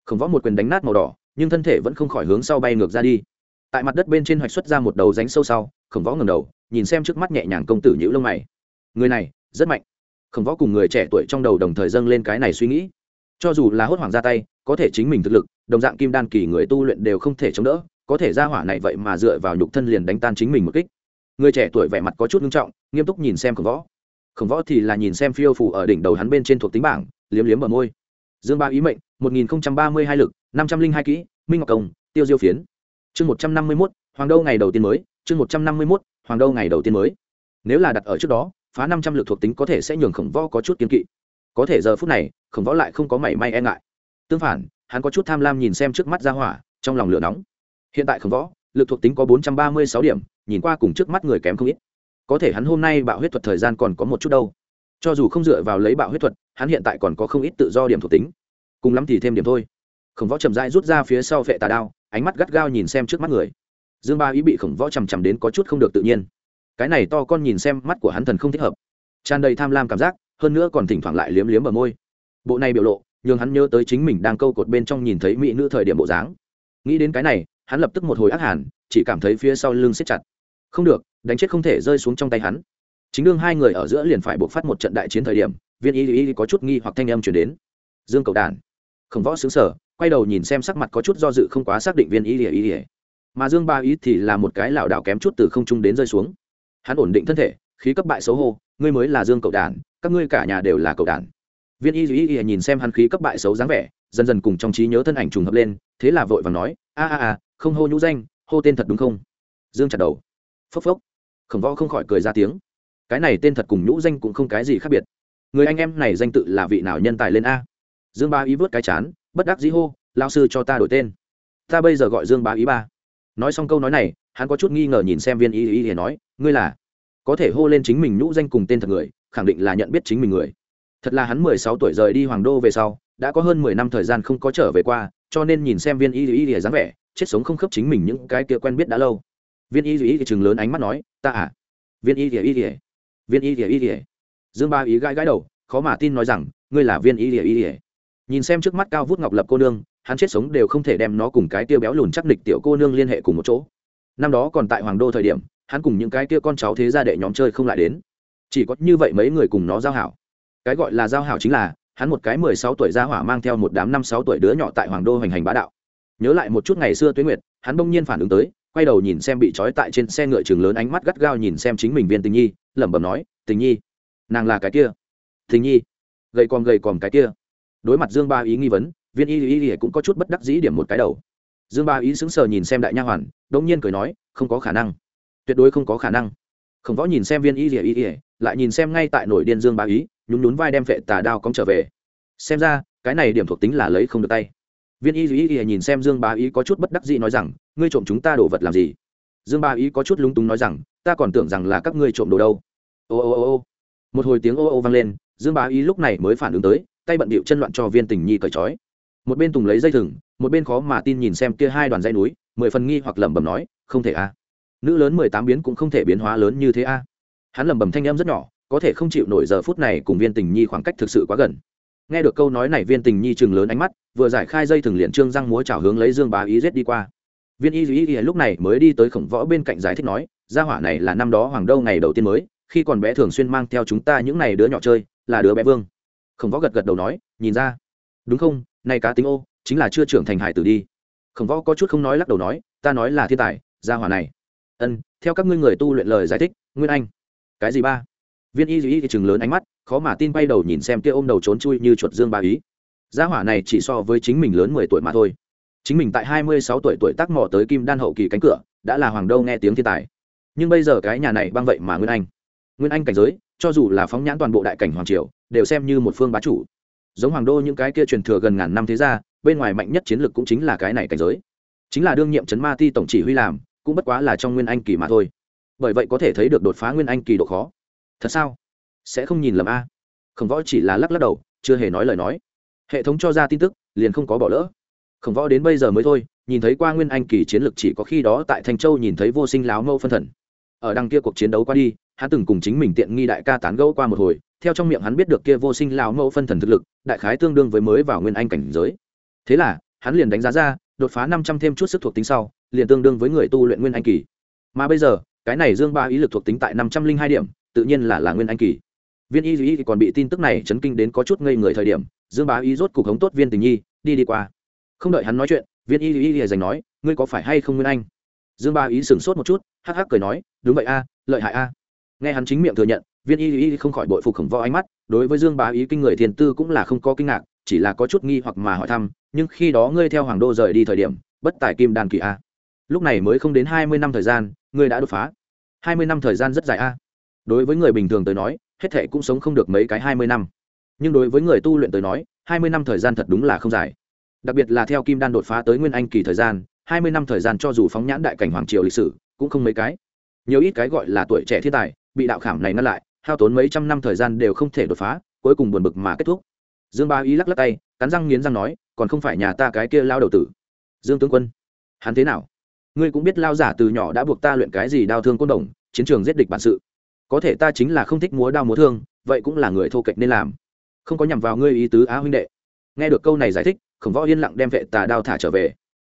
A: Khổng võ một quyền đánh nát màu đỏ, nhưng thân thể vẫn không khỏi hướng sau bay ngược ra đi. Tại mặt đất bên trên hoạch xuất ra một đầu ránh sâu sau, khổng võ ngầm đầu, nhìn xem trước mắt nhẹ nhàng công tử nhữ lông mày. Người này, rất mạnh khổng võ cùng người trẻ tuổi trong đầu đồng thời dâng lên cái này suy nghĩ. Cho dù là hốt hoảng ra tay, có thể chính mình thực lực, đồng dạng kim đan kỳ người tu luyện đều không thể chống đỡ, có thể ra hỏa này vậy mà dựa vào nhục thân liền đánh tan chính mình một kích. Người trẻ tuổi vẻ mặt có chút nghiêm trọng, nghiêm túc nhìn xem khổng võ. Khổng võ thì là nhìn xem phiêu phủ ở đỉnh đầu hắn bên trên thuộc tính bảng, liếm liếm ở môi. Dương ba ý mệnh, một nghìn ba mươi hai lực, năm trăm linh hai kỹ, minh ngọc công, tiêu diêu phiến. Chương một trăm năm mươi mốt, hoàng đô ngày đầu tiên mới, chương một trăm năm mươi mốt, hoàng đô ngày đầu tiên mới. Nếu là đặt ở trước đó phá năm trăm lực thuộc tính có thể sẽ nhường khổng võ có chút kiên kỵ. Có thể giờ phút này, khổng võ lại không có mảy may e ngại. Tương phản, hắn có chút tham lam nhìn xem trước mắt ra hỏa, trong lòng lửa nóng. Hiện tại khổng võ, lực thuộc tính có bốn trăm ba mươi sáu điểm, nhìn qua cùng trước mắt người kém không ít. Có thể hắn hôm nay bạo huyết thuật thời gian còn có một chút đâu. Cho dù không dựa vào lấy bạo huyết thuật, hắn hiện tại còn có không ít tự do điểm thuộc tính. Cùng lắm thì thêm điểm thôi. Khổng võ chậm rãi rút ra phía sau vệ tà đao, ánh mắt gắt gao nhìn xem trước mắt người. Dương ba ý bị khổng võ chằm chằm đến có chút không được tự nhiên cái này to con nhìn xem mắt của hắn thần không thích hợp. Tràn đầy tham lam cảm giác, hơn nữa còn thỉnh thoảng lại liếm liếm ở môi. Bộ này biểu lộ, nhường hắn nhớ tới chính mình đang câu cột bên trong nhìn thấy mỹ nữ thời điểm bộ dáng. Nghĩ đến cái này, hắn lập tức một hồi ác hàn, chỉ cảm thấy phía sau lưng xếp chặt. Không được, đánh chết không thể rơi xuống trong tay hắn. Chính đương hai người ở giữa liền phải buộc phát một trận đại chiến thời điểm, viên y y có chút nghi hoặc thanh âm chuyển đến. Dương cầu đàn khổng võ xứng sở quay đầu nhìn xem sắc mặt có chút do dự không quá xác định viên y ỉa y. Mà dương ba ý thì là một cái lảo đảo kém chút từ không trung đến rơi xuống hắn ổn định thân thể, khí cấp bại xấu hô ngươi mới là dương cậu đàn các ngươi cả nhà đều là cậu đàn viên y duy y nhìn xem hắn khí cấp bại xấu dáng vẻ, dần dần cùng trong trí nhớ thân ảnh trùng hợp lên, thế là vội và nói, a a a, không hô nhũ danh, hô tên thật đúng không? Dương chặt đầu. Phốc phốc. Khổng võ không khỏi cười ra tiếng. Cái này tên thật cùng nhũ danh cũng không cái gì khác biệt. Người anh em này danh tự là vị nào nhân tài lên a? Dương ba ý vớt cái chán, bất đắc dĩ hô lao sư cho ta đổi tên. Ta bây giờ gọi dương ba ý ba. Nói xong câu nói này hắn có chút nghi ngờ nhìn xem viên y y y nói ngươi là có thể hô lên chính mình nhũ danh cùng tên thật người khẳng định là nhận biết chính mình người thật là hắn mười sáu tuổi rời đi hoàng đô về sau đã có hơn mười năm thời gian không có trở về qua cho nên nhìn xem viên y y y dáng vẻ chết sống không khớp chính mình những cái kia quen biết đã lâu viên y y y chừng lớn ánh mắt nói ta à viên y y y viên y y y dương ba ý gãi gãi đầu khó mà tin nói rằng ngươi là viên y y y nhìn xem trước mắt cao vút ngọc lập cô nương hắn chết sống đều không thể đem nó cùng cái tiêu béo lùn chắc nịch tiểu cô nương liên hệ cùng một chỗ năm đó còn tại hoàng đô thời điểm, hắn cùng những cái kia con cháu thế gia đệ nhóm chơi không lại đến. Chỉ có như vậy mấy người cùng nó giao hảo. Cái gọi là giao hảo chính là, hắn một cái mười sáu tuổi gia hỏa mang theo một đám năm sáu tuổi đứa nhỏ tại hoàng đô hoành hành bá đạo. Nhớ lại một chút ngày xưa tuế nguyệt, hắn bỗng nhiên phản ứng tới, quay đầu nhìn xem bị trói tại trên xe ngựa trường lớn ánh mắt gắt gao nhìn xem chính mình viên tình nhi, lẩm bẩm nói, tình nhi, nàng là cái kia. Tình nhi, gầy còm gầy còm cái kia. Đối mặt dương ba ý nghi vấn, viên y y y cũng có chút bất đắc dĩ điểm một cái đầu dương ba ý sững sờ nhìn xem đại nha hoàn đông nhiên cười nói không có khả năng. Tuyệt đối không có khả năng. Khổng võ nhìn xem viên y y rỉa, lại nhìn xem ngay tại nổi điên dương ba ý nhún nhún vai đem phệ tà đao cóng trở về. Xem ra cái này điểm thuộc tính là lấy không được tay. Viên y y y nhìn xem dương ba ý có chút bất đắc dĩ nói rằng ngươi trộm chúng ta đồ vật làm gì? Dương ba ý có chút lúng túng nói rằng ta còn tưởng rằng là các ngươi trộm đồ đâu. Ô ô ô ô. Một hồi tiếng ô ô vang lên dương ba ý lúc này mới phản ứng tới tay bận bịu chân loạn cho viên tình nhi cởi trói một bên tùng lấy dây thừng, một bên khó mà tin nhìn xem kia hai đoàn dây núi, mười phần nghi hoặc lẩm bẩm nói, không thể a. Nữ lớn mười tám biến cũng không thể biến hóa lớn như thế a. Hắn lẩm bẩm thanh âm rất nhỏ, có thể không chịu nổi giờ phút này cùng viên tình nhi khoảng cách thực sự quá gần. Nghe được câu nói này, viên tình nhi chừng lớn ánh mắt, vừa giải khai dây thừng liền trương răng múa chảo hướng lấy dương bá ý rết đi qua. Viên y duy y lúc này mới đi tới khổng võ bên cạnh giải thích nói, gia hỏa này là năm đó hoàng đâu ngày đầu tiên mới, khi còn bé thường xuyên mang theo chúng ta những ngày đứa nhỏ chơi, là đứa bé vương. Khổng võ gật gật đầu nói, nhìn ra. Đúng không? Nay cá tính ô, chính là chưa trưởng thành hải tử đi. Khổng võ có chút không nói lắc đầu nói, ta nói là thiên tài, gia hỏa này. Ân, theo các ngươi người tu luyện lời giải thích, nguyên anh. Cái gì ba? Viên y duy thì chừng lớn ánh mắt, khó mà tin bay đầu nhìn xem kia ôm đầu trốn chui như chuột dương ba ý. Gia hỏa này chỉ so với chính mình lớn mười tuổi mà thôi. Chính mình tại hai mươi sáu tuổi tuổi tác mò tới kim đan hậu kỳ cánh cửa, đã là hoàng đâu nghe tiếng thiên tài. Nhưng bây giờ cái nhà này băng vậy mà nguyên anh. Nguyên anh cảnh giới, cho dù là phóng nhãn toàn bộ đại cảnh hoàng triều, đều xem như một phương bá chủ giống hoàng đô những cái kia truyền thừa gần ngàn năm thế ra bên ngoài mạnh nhất chiến lược cũng chính là cái này cảnh giới. Chính là đương nhiệm trấn ma ti tổng chỉ huy làm, cũng bất quá là trong nguyên anh kỳ mà thôi. Bởi vậy có thể thấy được đột phá nguyên anh kỳ độ khó. Thật sao? Sẽ không nhìn lầm a. Khổng võ chỉ là lắc lắc đầu, chưa hề nói lời nói. Hệ thống cho ra tin tức, liền không có bỏ lỡ. Khổng võ đến bây giờ mới thôi, nhìn thấy qua nguyên anh kỳ chiến lược chỉ có khi đó tại thành châu nhìn thấy vô sinh láo mâu phân thần. Ở đằng kia cuộc chiến đấu qua đi hắn từng cùng chính mình tiện nghi đại ca tán gẫu qua một hồi, theo trong miệng hắn biết được kia vô sinh lão mẫu phân thần thực lực, đại khái tương đương với mới vào nguyên anh cảnh giới. Thế là, hắn liền đánh giá ra, đột phá năm trăm thêm chút sức thuộc tính sau, liền tương đương với người tu luyện nguyên anh kỳ. Mà bây giờ, cái này dương ba ý lực thuộc tính tại năm trăm linh hai điểm, tự nhiên là là nguyên anh kỳ. Viên y duy còn bị tin tức này chấn kinh đến có chút ngây người thời điểm, dương bá ý rốt cục hống tốt viên tình nhi, đi đi qua. Không đợi hắn nói chuyện, viên y y liền dành nói, ngươi có phải hay không nguyên anh? Dương ba ý sửng sốt một chút, hắc hắc cười nói, đúng vậy a, lợi hại a nghe hắn chính miệng thừa nhận, viên y y không khỏi bội phục khổng võ ánh mắt, đối với dương bá ý kinh người thiền tư cũng là không có kinh ngạc, chỉ là có chút nghi hoặc mà hỏi thăm, nhưng khi đó ngươi theo hoàng đô rời đi thời điểm, bất tài kim đàn kỳ a. Lúc này mới không đến hai mươi năm thời gian, ngươi đã đột phá. Hai mươi năm thời gian rất dài a. Đối với người bình thường tới nói, hết thệ cũng sống không được mấy cái hai mươi năm. Nhưng đối với người tu luyện tới nói, hai mươi năm thời gian thật đúng là không dài. Đặc biệt là theo kim đan đột phá tới nguyên anh kỳ thời gian, hai mươi năm thời gian cho dù phóng nhãn đại cảnh hoàng triều lịch sử, cũng không mấy cái. Nhiều ít cái gọi là tuổi trẻ thiên tài bị đạo khảm này ngăn lại, hao tốn mấy trăm năm thời gian đều không thể đột phá, cuối cùng buồn bực mà kết thúc. Dương ba ý lắc lắc tay, cắn răng nghiến răng nói, còn không phải nhà ta cái kia lao đầu tử. Dương tướng quân, hắn thế nào? Ngươi cũng biết lao giả từ nhỏ đã buộc ta luyện cái gì đau thương côn đồng, chiến trường giết địch bản sự. Có thể ta chính là không thích múa đao múa thương, vậy cũng là người thô kệch nên làm. Không có nhằm vào ngươi ý tứ á huynh đệ. Nghe được câu này giải thích, khổng võ yên lặng đem vệ tà đao thả trở về.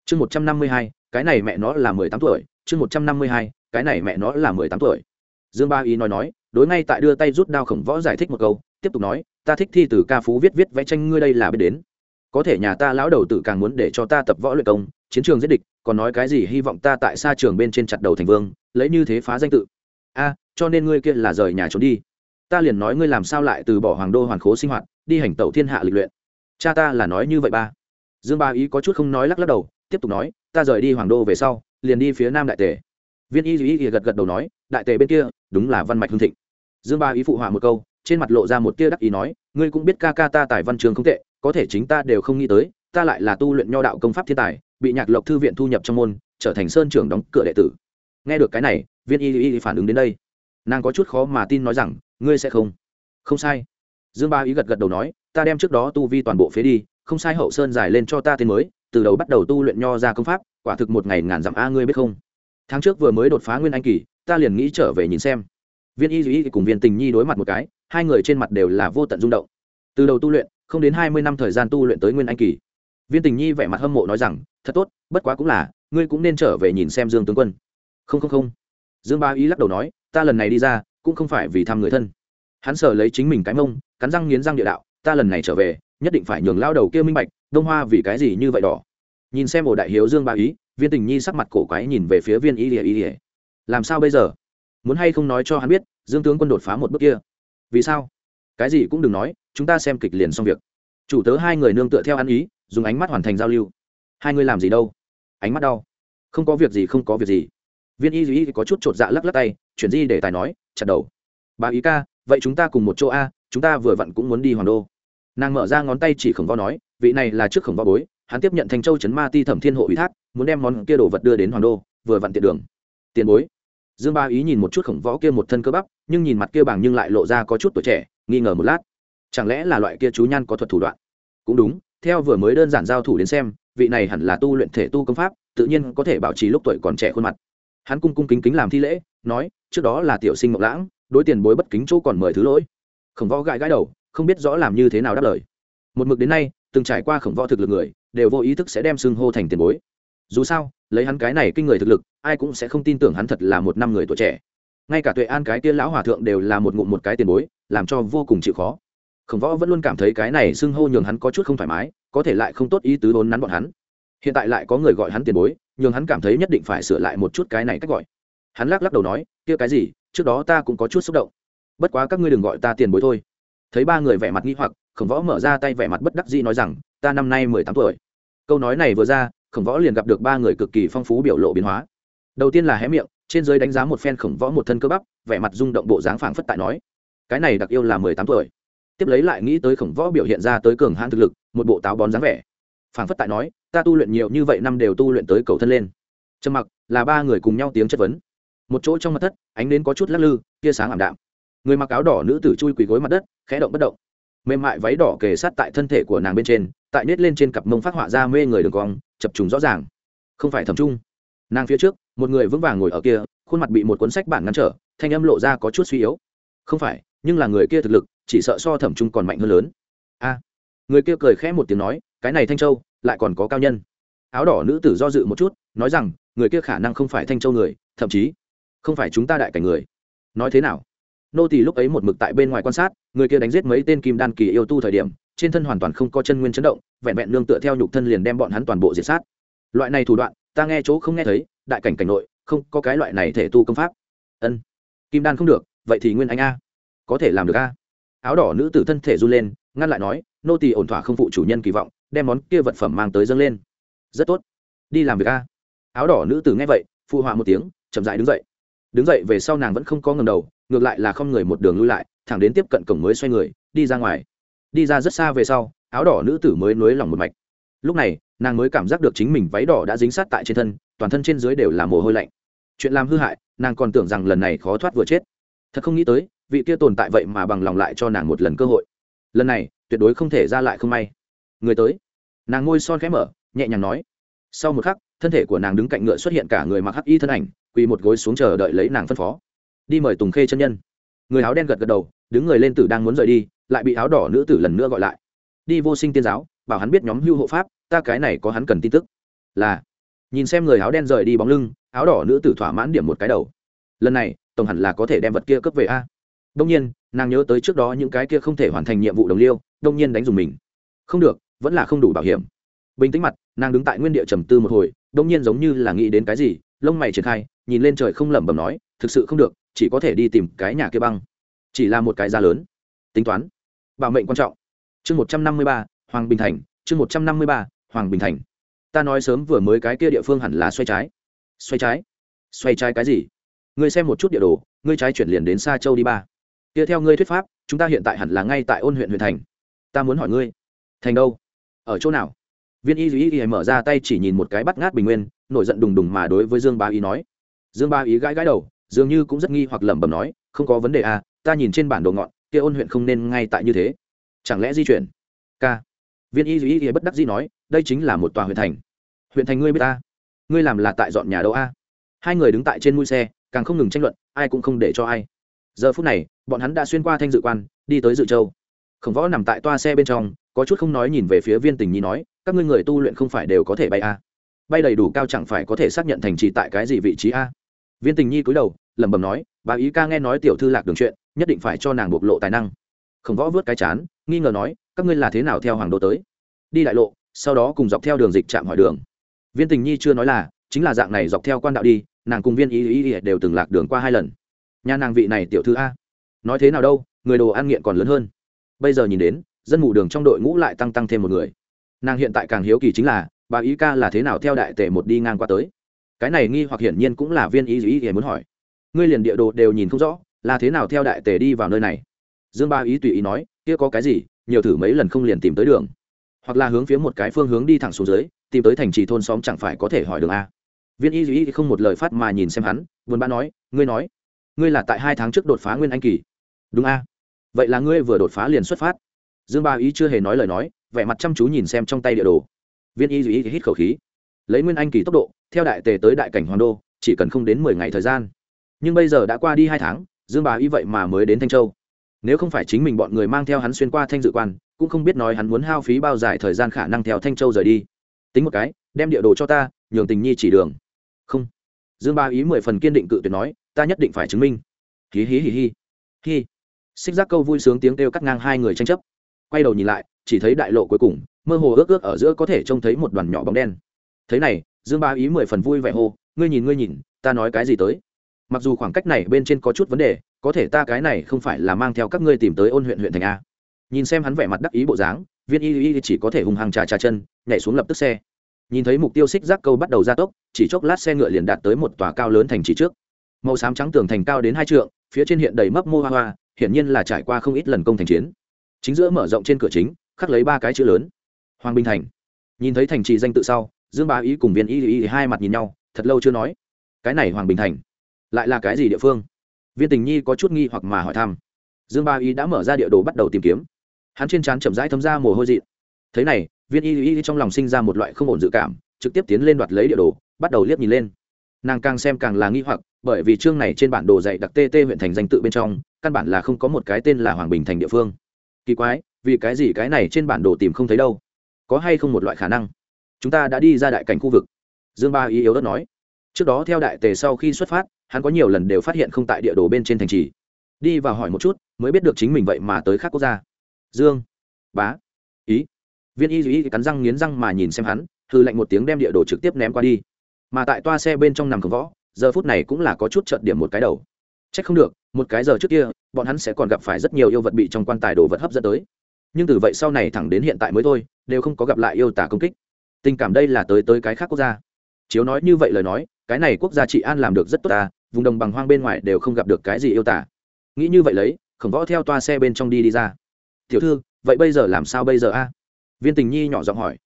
A: Chương một trăm năm mươi hai, cái này mẹ nó là mười tám tuổi, chương một trăm năm mươi hai, cái này mẹ nó là mười tám tuổi dương ba ý nói nói, đối ngay tại đưa tay rút đao khổng võ giải thích một câu, tiếp tục nói, ta thích thi từ ca phú viết viết vẽ tranh, ngươi đây là biết đến. Có thể nhà ta lão đầu tử càng muốn để cho ta tập võ luyện công, chiến trường giết địch, còn nói cái gì hy vọng ta tại xa trường bên trên chặt đầu thành vương, lấy như thế phá danh tự. A, cho nên ngươi kia là rời nhà trốn đi. Ta liền nói ngươi làm sao lại từ bỏ hoàng đô hoàn khố sinh hoạt, đi hành tẩu thiên hạ lịch luyện. Cha ta là nói như vậy ba. Dương ba ý có chút không nói lắc lắc đầu, tiếp tục nói, ta rời đi hoàng đô về sau, liền đi phía nam đại tề. Viên y duy gật gật đầu nói đại tề bên kia, đúng là văn mạch hương thịnh. Dương ba ý phụ họa một câu, trên mặt lộ ra một tia đắc ý nói, ngươi cũng biết ca ca ta tài văn trường không tệ, có thể chính ta đều không nghĩ tới, ta lại là tu luyện nho đạo công pháp thiên tài, bị nhạc lộc thư viện thu nhập trong môn, trở thành sơn trưởng đóng cửa đệ tử. Nghe được cái này, viên y y phản ứng đến đây. Nàng có chút khó mà tin nói rằng, ngươi sẽ không. Không sai. Dương ba ý gật gật đầu nói, ta đem trước đó tu vi toàn bộ phế đi, không sai hậu sơn dài lên cho ta tên mới, từ đầu bắt đầu tu luyện nho ra công pháp, quả thực một ngày ngàn dặm a, ngươi biết không? Tháng trước vừa mới đột phá nguyên anh kỳ ta liền nghĩ trở về nhìn xem. Viên y duy cùng viên tình nhi đối mặt một cái, hai người trên mặt đều là vô tận rung động. Từ đầu tu luyện, không đến hai mươi năm thời gian tu luyện tới nguyên anh kỳ. Viên tình nhi vẻ mặt hâm mộ nói rằng, thật tốt, bất quá cũng là, ngươi cũng nên trở về nhìn xem dương tướng quân. Không không không. Dương ba ý lắc đầu nói, ta lần này đi ra, cũng không phải vì thăm người thân. Hắn sợ lấy chính mình cái mông, cắn răng nghiến răng địa đạo, ta lần này trở về, nhất định phải nhường lao đầu kia minh bạch, đông hoa vì cái gì như vậy đỏ. Nhìn xem ổ đại hiếu dương ba ý viên tình nhi sắc mặt cổ quái nhìn về phía viên y ỉa y ỉa làm sao bây giờ? Muốn hay không nói cho hắn biết, dương tướng quân đột phá một bước kia. Vì sao? Cái gì cũng đừng nói, chúng ta xem kịch liền xong việc. Chủ tớ hai người nương tựa theo ăn ý, dùng ánh mắt hoàn thành giao lưu. Hai người làm gì đâu? Ánh mắt đau. Không có việc gì, không có việc gì. Viên y duy có chút chột dạ lắc lắc tay, chuyển di để tài nói, chặt đầu. Bà ý ca, vậy chúng ta cùng một chỗ a, chúng ta vừa vặn cũng muốn đi hoàng đô. Nàng mở ra ngón tay chỉ khổng võ nói, vị này là trước khổng võ bối, hắn tiếp nhận thành châu trấn ma ti thẩm thiên hộ ủy thác, muốn đem món kia đồ vật đưa đến hoàng đô, vừa vặn tiện đường. Tiền bối dương ba ý nhìn một chút khổng võ kia một thân cơ bắp, nhưng nhìn mặt kia bảng nhưng lại lộ ra có chút tuổi trẻ, nghi ngờ một lát. Chẳng lẽ là loại kia chú nhan có thuật thủ đoạn? Cũng đúng, theo vừa mới đơn giản giao thủ đến xem, vị này hẳn là tu luyện thể tu công pháp, tự nhiên có thể bảo trì lúc tuổi còn trẻ khuôn mặt. Hắn cung cung kính kính làm thi lễ, nói, trước đó là tiểu sinh mộng lãng, đối tiền bối bất kính chỗ còn mời thứ lỗi. Khổng võ gãi gãi đầu, không biết rõ làm như thế nào đáp lời. Một mực đến nay, từng trải qua khổng võ thực lực người, đều vô ý thức sẽ đem xưng hô thành tiền bối dù sao, lấy hắn cái này kinh người thực lực, ai cũng sẽ không tin tưởng hắn thật là một năm người tuổi trẻ. Ngay cả tuệ an cái kia lão hòa thượng đều là một ngụm một cái tiền bối, làm cho vô cùng chịu khó. Khổng võ vẫn luôn cảm thấy cái này xưng hô nhường hắn có chút không thoải mái, có thể lại không tốt ý tứ đốn nắn bọn hắn. Hiện tại lại có người gọi hắn tiền bối, nhường hắn cảm thấy nhất định phải sửa lại một chút cái này cách gọi. Hắn lắc lắc đầu nói, kia cái gì, trước đó ta cũng có chút xúc động. Bất quá các ngươi đừng gọi ta tiền bối thôi. Thấy ba người vẻ mặt nghi hoặc, khổng võ mở ra tay vẻ mặt bất đắc dĩ nói rằng, ta năm nay mười tám tuổi. Câu nói này vừa ra khổng võ liền gặp được ba người cực kỳ phong phú biểu lộ biến hóa. Đầu tiên là hé miệng, trên giới đánh giá một phen khổng võ một thân cơ bắp, vẻ mặt rung động bộ dáng phảng phất tại nói, cái này đặc yêu là mười tám tuổi. Tiếp lấy lại nghĩ tới khổng võ biểu hiện ra tới cường hãn thực lực, một bộ táo bón dáng vẻ. Phảng phất tại nói, ta tu luyện nhiều như vậy năm đều tu luyện tới cầu thân lên. Trầm mặc, là ba người cùng nhau tiếng chất vấn. Một chỗ trong mặt thất, ánh đến có chút lắc lư, tia sáng ảm đạm. Người mặc áo đỏ nữ tử chui quỳ gối mặt đất, khẽ động bất động. Mềm mại váy đỏ kề sát tại thân thể của nàng bên trên, tại nết lên trên cặp mông phát họa ra mê người đường cong chập trùng rõ ràng. Không phải thầm trung. Nàng phía trước, một người vững vàng ngồi ở kia, khuôn mặt bị một cuốn sách bản ngăn trở, thanh âm lộ ra có chút suy yếu. Không phải, nhưng là người kia thực lực, chỉ sợ so thẩm trung còn mạnh hơn lớn. A. Người kia cười khẽ một tiếng nói, cái này thanh châu, lại còn có cao nhân. Áo đỏ nữ tử do dự một chút, nói rằng, người kia khả năng không phải thanh châu người, thậm chí, không phải chúng ta đại cảnh người. Nói thế nào? Nô tỳ lúc ấy một mực tại bên ngoài quan sát, người kia đánh giết mấy tên kim đan kỳ yêu tu thời điểm trên thân hoàn toàn không có chân nguyên chấn động, vẹn vẹn nương tựa theo nhục thân liền đem bọn hắn toàn bộ diệt sát. Loại này thủ đoạn, ta nghe chỗ không nghe thấy, đại cảnh cảnh nội, không có cái loại này thể tu công pháp. Ân, kim đan không được, vậy thì nguyên anh a. Có thể làm được a. Áo đỏ nữ tử thân thể run lên, ngăn lại nói, nô tỳ ổn thỏa không phụ chủ nhân kỳ vọng, đem món kia vật phẩm mang tới dâng lên. Rất tốt. Đi làm việc a. Áo đỏ nữ tử nghe vậy, phụ họa một tiếng, chậm dại đứng dậy. Đứng dậy về sau nàng vẫn không có ngầm đầu, ngược lại là không người một đường lui lại, thẳng đến tiếp cận cổng mới xoay người, đi ra ngoài đi ra rất xa về sau, áo đỏ nữ tử mới nối lòng một mạch. Lúc này, nàng mới cảm giác được chính mình váy đỏ đã dính sát tại trên thân, toàn thân trên dưới đều là mồ hôi lạnh. Chuyện làm hư hại, nàng còn tưởng rằng lần này khó thoát vừa chết. Thật không nghĩ tới, vị kia tồn tại vậy mà bằng lòng lại cho nàng một lần cơ hội. Lần này, tuyệt đối không thể ra lại không may. Người tới. Nàng ngôi son khẽ mở, nhẹ nhàng nói. Sau một khắc, thân thể của nàng đứng cạnh ngựa xuất hiện cả người mặc hắc y thân ảnh, quỳ một gối xuống chờ đợi lấy nàng phân phó. Đi mời tùng khê chân nhân. Người áo đen gật gật đầu, đứng người lên tử đang muốn rời đi lại bị áo đỏ nữ tử lần nữa gọi lại. Đi vô sinh tiên giáo, bảo hắn biết nhóm hưu hộ pháp, ta cái này có hắn cần tin tức. Là, nhìn xem người áo đen rời đi bóng lưng, áo đỏ nữ tử thỏa mãn điểm một cái đầu. Lần này, tổng hẳn là có thể đem vật kia cướp về a. Đông nhiên, nàng nhớ tới trước đó những cái kia không thể hoàn thành nhiệm vụ đồng liêu đông nhiên đánh dùng mình. Không được, vẫn là không đủ bảo hiểm. Bình tĩnh mặt, nàng đứng tại nguyên địa trầm tư một hồi đông nhiên giống như là nghĩ đến cái gì, lông mày triển khai, nhìn lên trời không lẩm bẩm nói, thực sự không được, chỉ có thể đi tìm cái nhà kia băng. Chỉ là một cái giá lớn. Tính toán bảo mệnh quan trọng. Chương một trăm năm mươi ba, hoàng bình thành, chương một trăm năm mươi ba, hoàng bình thành. Ta nói sớm vừa mới cái kia địa phương hẳn là xoay trái. Xoay trái? Xoay trái cái gì? Ngươi xem một chút địa đồ, ngươi trái chuyển liền đến xa châu đi ba. Kia theo ngươi thuyết pháp, chúng ta hiện tại hẳn là ngay tại ôn huyện huyện thành. Ta muốn hỏi ngươi, thành đâu? Ở chỗ nào? Viên y duy y mở ra tay chỉ nhìn một cái bắt ngát bình nguyên, nổi giận đùng đùng mà đối với dương ba ý nói. Dương ba ý gãi gãi đầu, dường như cũng rất nghi hoặc lẩm bẩm nói, không có vấn đề à ta nhìn trên bản đồ ngọn kia ôn huyện không nên ngay tại như thế. Chẳng lẽ di chuyển? K viên y duy y bất đắc dĩ nói, đây chính là một tòa huyện thành. Huyện thành ngươi biết ta? Ngươi làm là tại dọn nhà đâu a? Hai người đứng tại trên mũi xe, càng không ngừng tranh luận, ai cũng không để cho ai. Giờ phút này, bọn hắn đã xuyên qua thanh dự quan, đi tới dự châu. Khổng võ nằm tại toa xe bên trong, có chút không nói nhìn về phía viên tình nhi nói, các ngươi người tu luyện không phải đều có thể bay a? Bay đầy đủ cao chẳng phải có thể xác nhận thành trì tại cái gì vị trí a? Viên tình nhi cúi đầu, lẩm bẩm nói, bà ý ca nghe nói tiểu thư lạc đường chuyện nhất định phải cho nàng bộc lộ tài năng. Khổng võ vớt cái chán nghi ngờ nói các ngươi là thế nào theo hoàng đô tới? Đi đại lộ sau đó cùng dọc theo đường dịch chạm hỏi đường. Viên tình nhi chưa nói là chính là dạng này dọc theo quan đạo đi nàng cùng viên ý ý, ý đều từng lạc đường qua hai lần. Nhà nàng vị này tiểu thư a. Nói thế nào đâu người đồ ăn nghiện còn lớn hơn. Bây giờ nhìn đến dân mù đường trong đội ngũ lại tăng tăng thêm một người. Nàng hiện tại càng hiếu kỳ chính là bà ý ca là thế nào theo đại tể một đi ngang qua tới. Cái này nghi hoặc hiển nhiên cũng là viên ý ý ý muốn hỏi. Ngươi liền địa đồ đều nhìn không rõ là thế nào theo đại tề đi vào nơi này? Dương ba ý tùy ý nói, kia có cái gì, nhiều thử mấy lần không liền tìm tới đường. Hoặc là hướng phía một cái phương hướng đi thẳng xuống dưới, tìm tới thành trì thôn xóm chẳng phải có thể hỏi đường a. Viên y duy không một lời phát mà nhìn xem hắn, buồn bã nói, ngươi nói, ngươi là tại hai tháng trước đột phá nguyên anh kỳ. Đúng a. Vậy là ngươi vừa đột phá liền xuất phát. Dương ba ý chưa hề nói lời nói, vẻ mặt chăm chú nhìn xem trong tay địa đồ. Viên y duy hít khẩu khí. Lấy nguyên anh kỳ tốc độ, theo đại tề tới đại cảnh hoàng đô, chỉ cần không đến mười ngày thời gian. Nhưng bây giờ đã qua đi hai tháng dương bà y vậy mà mới đến thanh châu. Nếu không phải chính mình bọn người mang theo hắn xuyên qua thanh dự quan, cũng không biết nói hắn muốn hao phí bao dài thời gian khả năng theo thanh châu rời đi. Tính một cái, đem địa đồ cho ta, nhường tình nhi chỉ đường. Không. Dương ba ý mười phần kiên định cự tuyệt nói, ta nhất định phải chứng minh. Hí hí hí hí. Hí. Xích giác câu vui sướng tiếng kêu cắt ngang hai người tranh chấp. Quay đầu nhìn lại, chỉ thấy đại lộ cuối cùng, mơ hồ ước ước ở giữa có thể trông thấy một đoàn nhỏ bóng đen. Thế này, dương ba ý mười phần vui vẻ hô, ngươi nhìn ngươi nhìn, ta nói cái gì tới? Mặc dù khoảng cách này bên trên có chút vấn đề, có thể ta cái này không phải là mang theo các ngươi tìm tới ôn huyện huyện thành a. Nhìn xem hắn vẻ mặt đắc ý bộ dáng, viên y y chỉ có thể hùng hàng trà trà chân, nhảy xuống lập tức xe. Nhìn thấy mục tiêu xích giác câu bắt đầu ra tốc, chỉ chốc lát xe ngựa liền đạt tới một tòa cao lớn thành trì trước. Màu xám trắng tường thành cao đến hai trượng, phía trên hiện đầy mấp mô hoa hoa, hiển nhiên là trải qua không ít lần công thành chiến. Chính giữa mở rộng trên cửa chính, khắc lấy ba cái chữ lớn. Hoàng bình thành. Nhìn thấy thành trì danh tự sau, dương bá ý cùng viên y y hai mặt nhìn nhau, thật lâu chưa nói. Cái này hoàng bình thành lại là cái gì địa phương? Viên tình nhi có chút nghi hoặc mà hỏi thăm. Dương ba Y đã mở ra địa đồ bắt đầu tìm kiếm. Hắn trên trán chậm rãi thấm ra mồ hôi dị. Thế này, viên y y trong lòng sinh ra một loại không ổn dự cảm, trực tiếp tiến lên đoạt lấy địa đồ, bắt đầu liếc nhìn lên. Nàng càng xem càng là nghi hoặc, bởi vì chương này trên bản đồ dạy đặc tt huyện thành danh tự bên trong, căn bản là không có một cái tên là hoàng bình thành địa phương. Kỳ quái, vì cái gì cái này trên bản đồ tìm không thấy đâu? Có hay không một loại khả năng? Chúng ta đã đi ra đại cảnh khu vực. Dương ba ý yếu đất nói. Trước đó theo đại tề sau khi xuất phát hắn có nhiều lần đều phát hiện không tại địa đồ bên trên thành trì. Đi vào hỏi một chút, mới biết được chính mình vậy mà tới khác quốc gia. Dương. Bá. Ý. Viên y duy cắn răng nghiến răng mà nhìn xem hắn hư lệnh một tiếng đem địa đồ trực tiếp ném qua đi. Mà tại toa xe bên trong nằm khổng võ, giờ phút này cũng là có chút trợn điểm một cái đầu. C h ắ c không được, một cái giờ trước kia, bọn hắn sẽ còn gặp phải rất nhiều yêu vật bị trong quan tài đồ vật hấp dẫn tới. Nhưng từ vậy sau này thẳng đến hiện tại mới thôi, đều không có gặp lại yêu tả công kích. Tình cảm đây là tới tới cái khác quốc gia. Chiếu nói như vậy lời nói, cái này quốc gia trị an làm được rất tốt ta vùng đồng bằng hoang bên ngoài đều không gặp được cái gì yêu tả. Nghĩ như vậy lấy, khổng võ theo toa xe bên trong đi đi ra. Tiểu thư, vậy bây giờ làm sao bây giờ a? Viên tình nhi nhỏ giọng hỏi.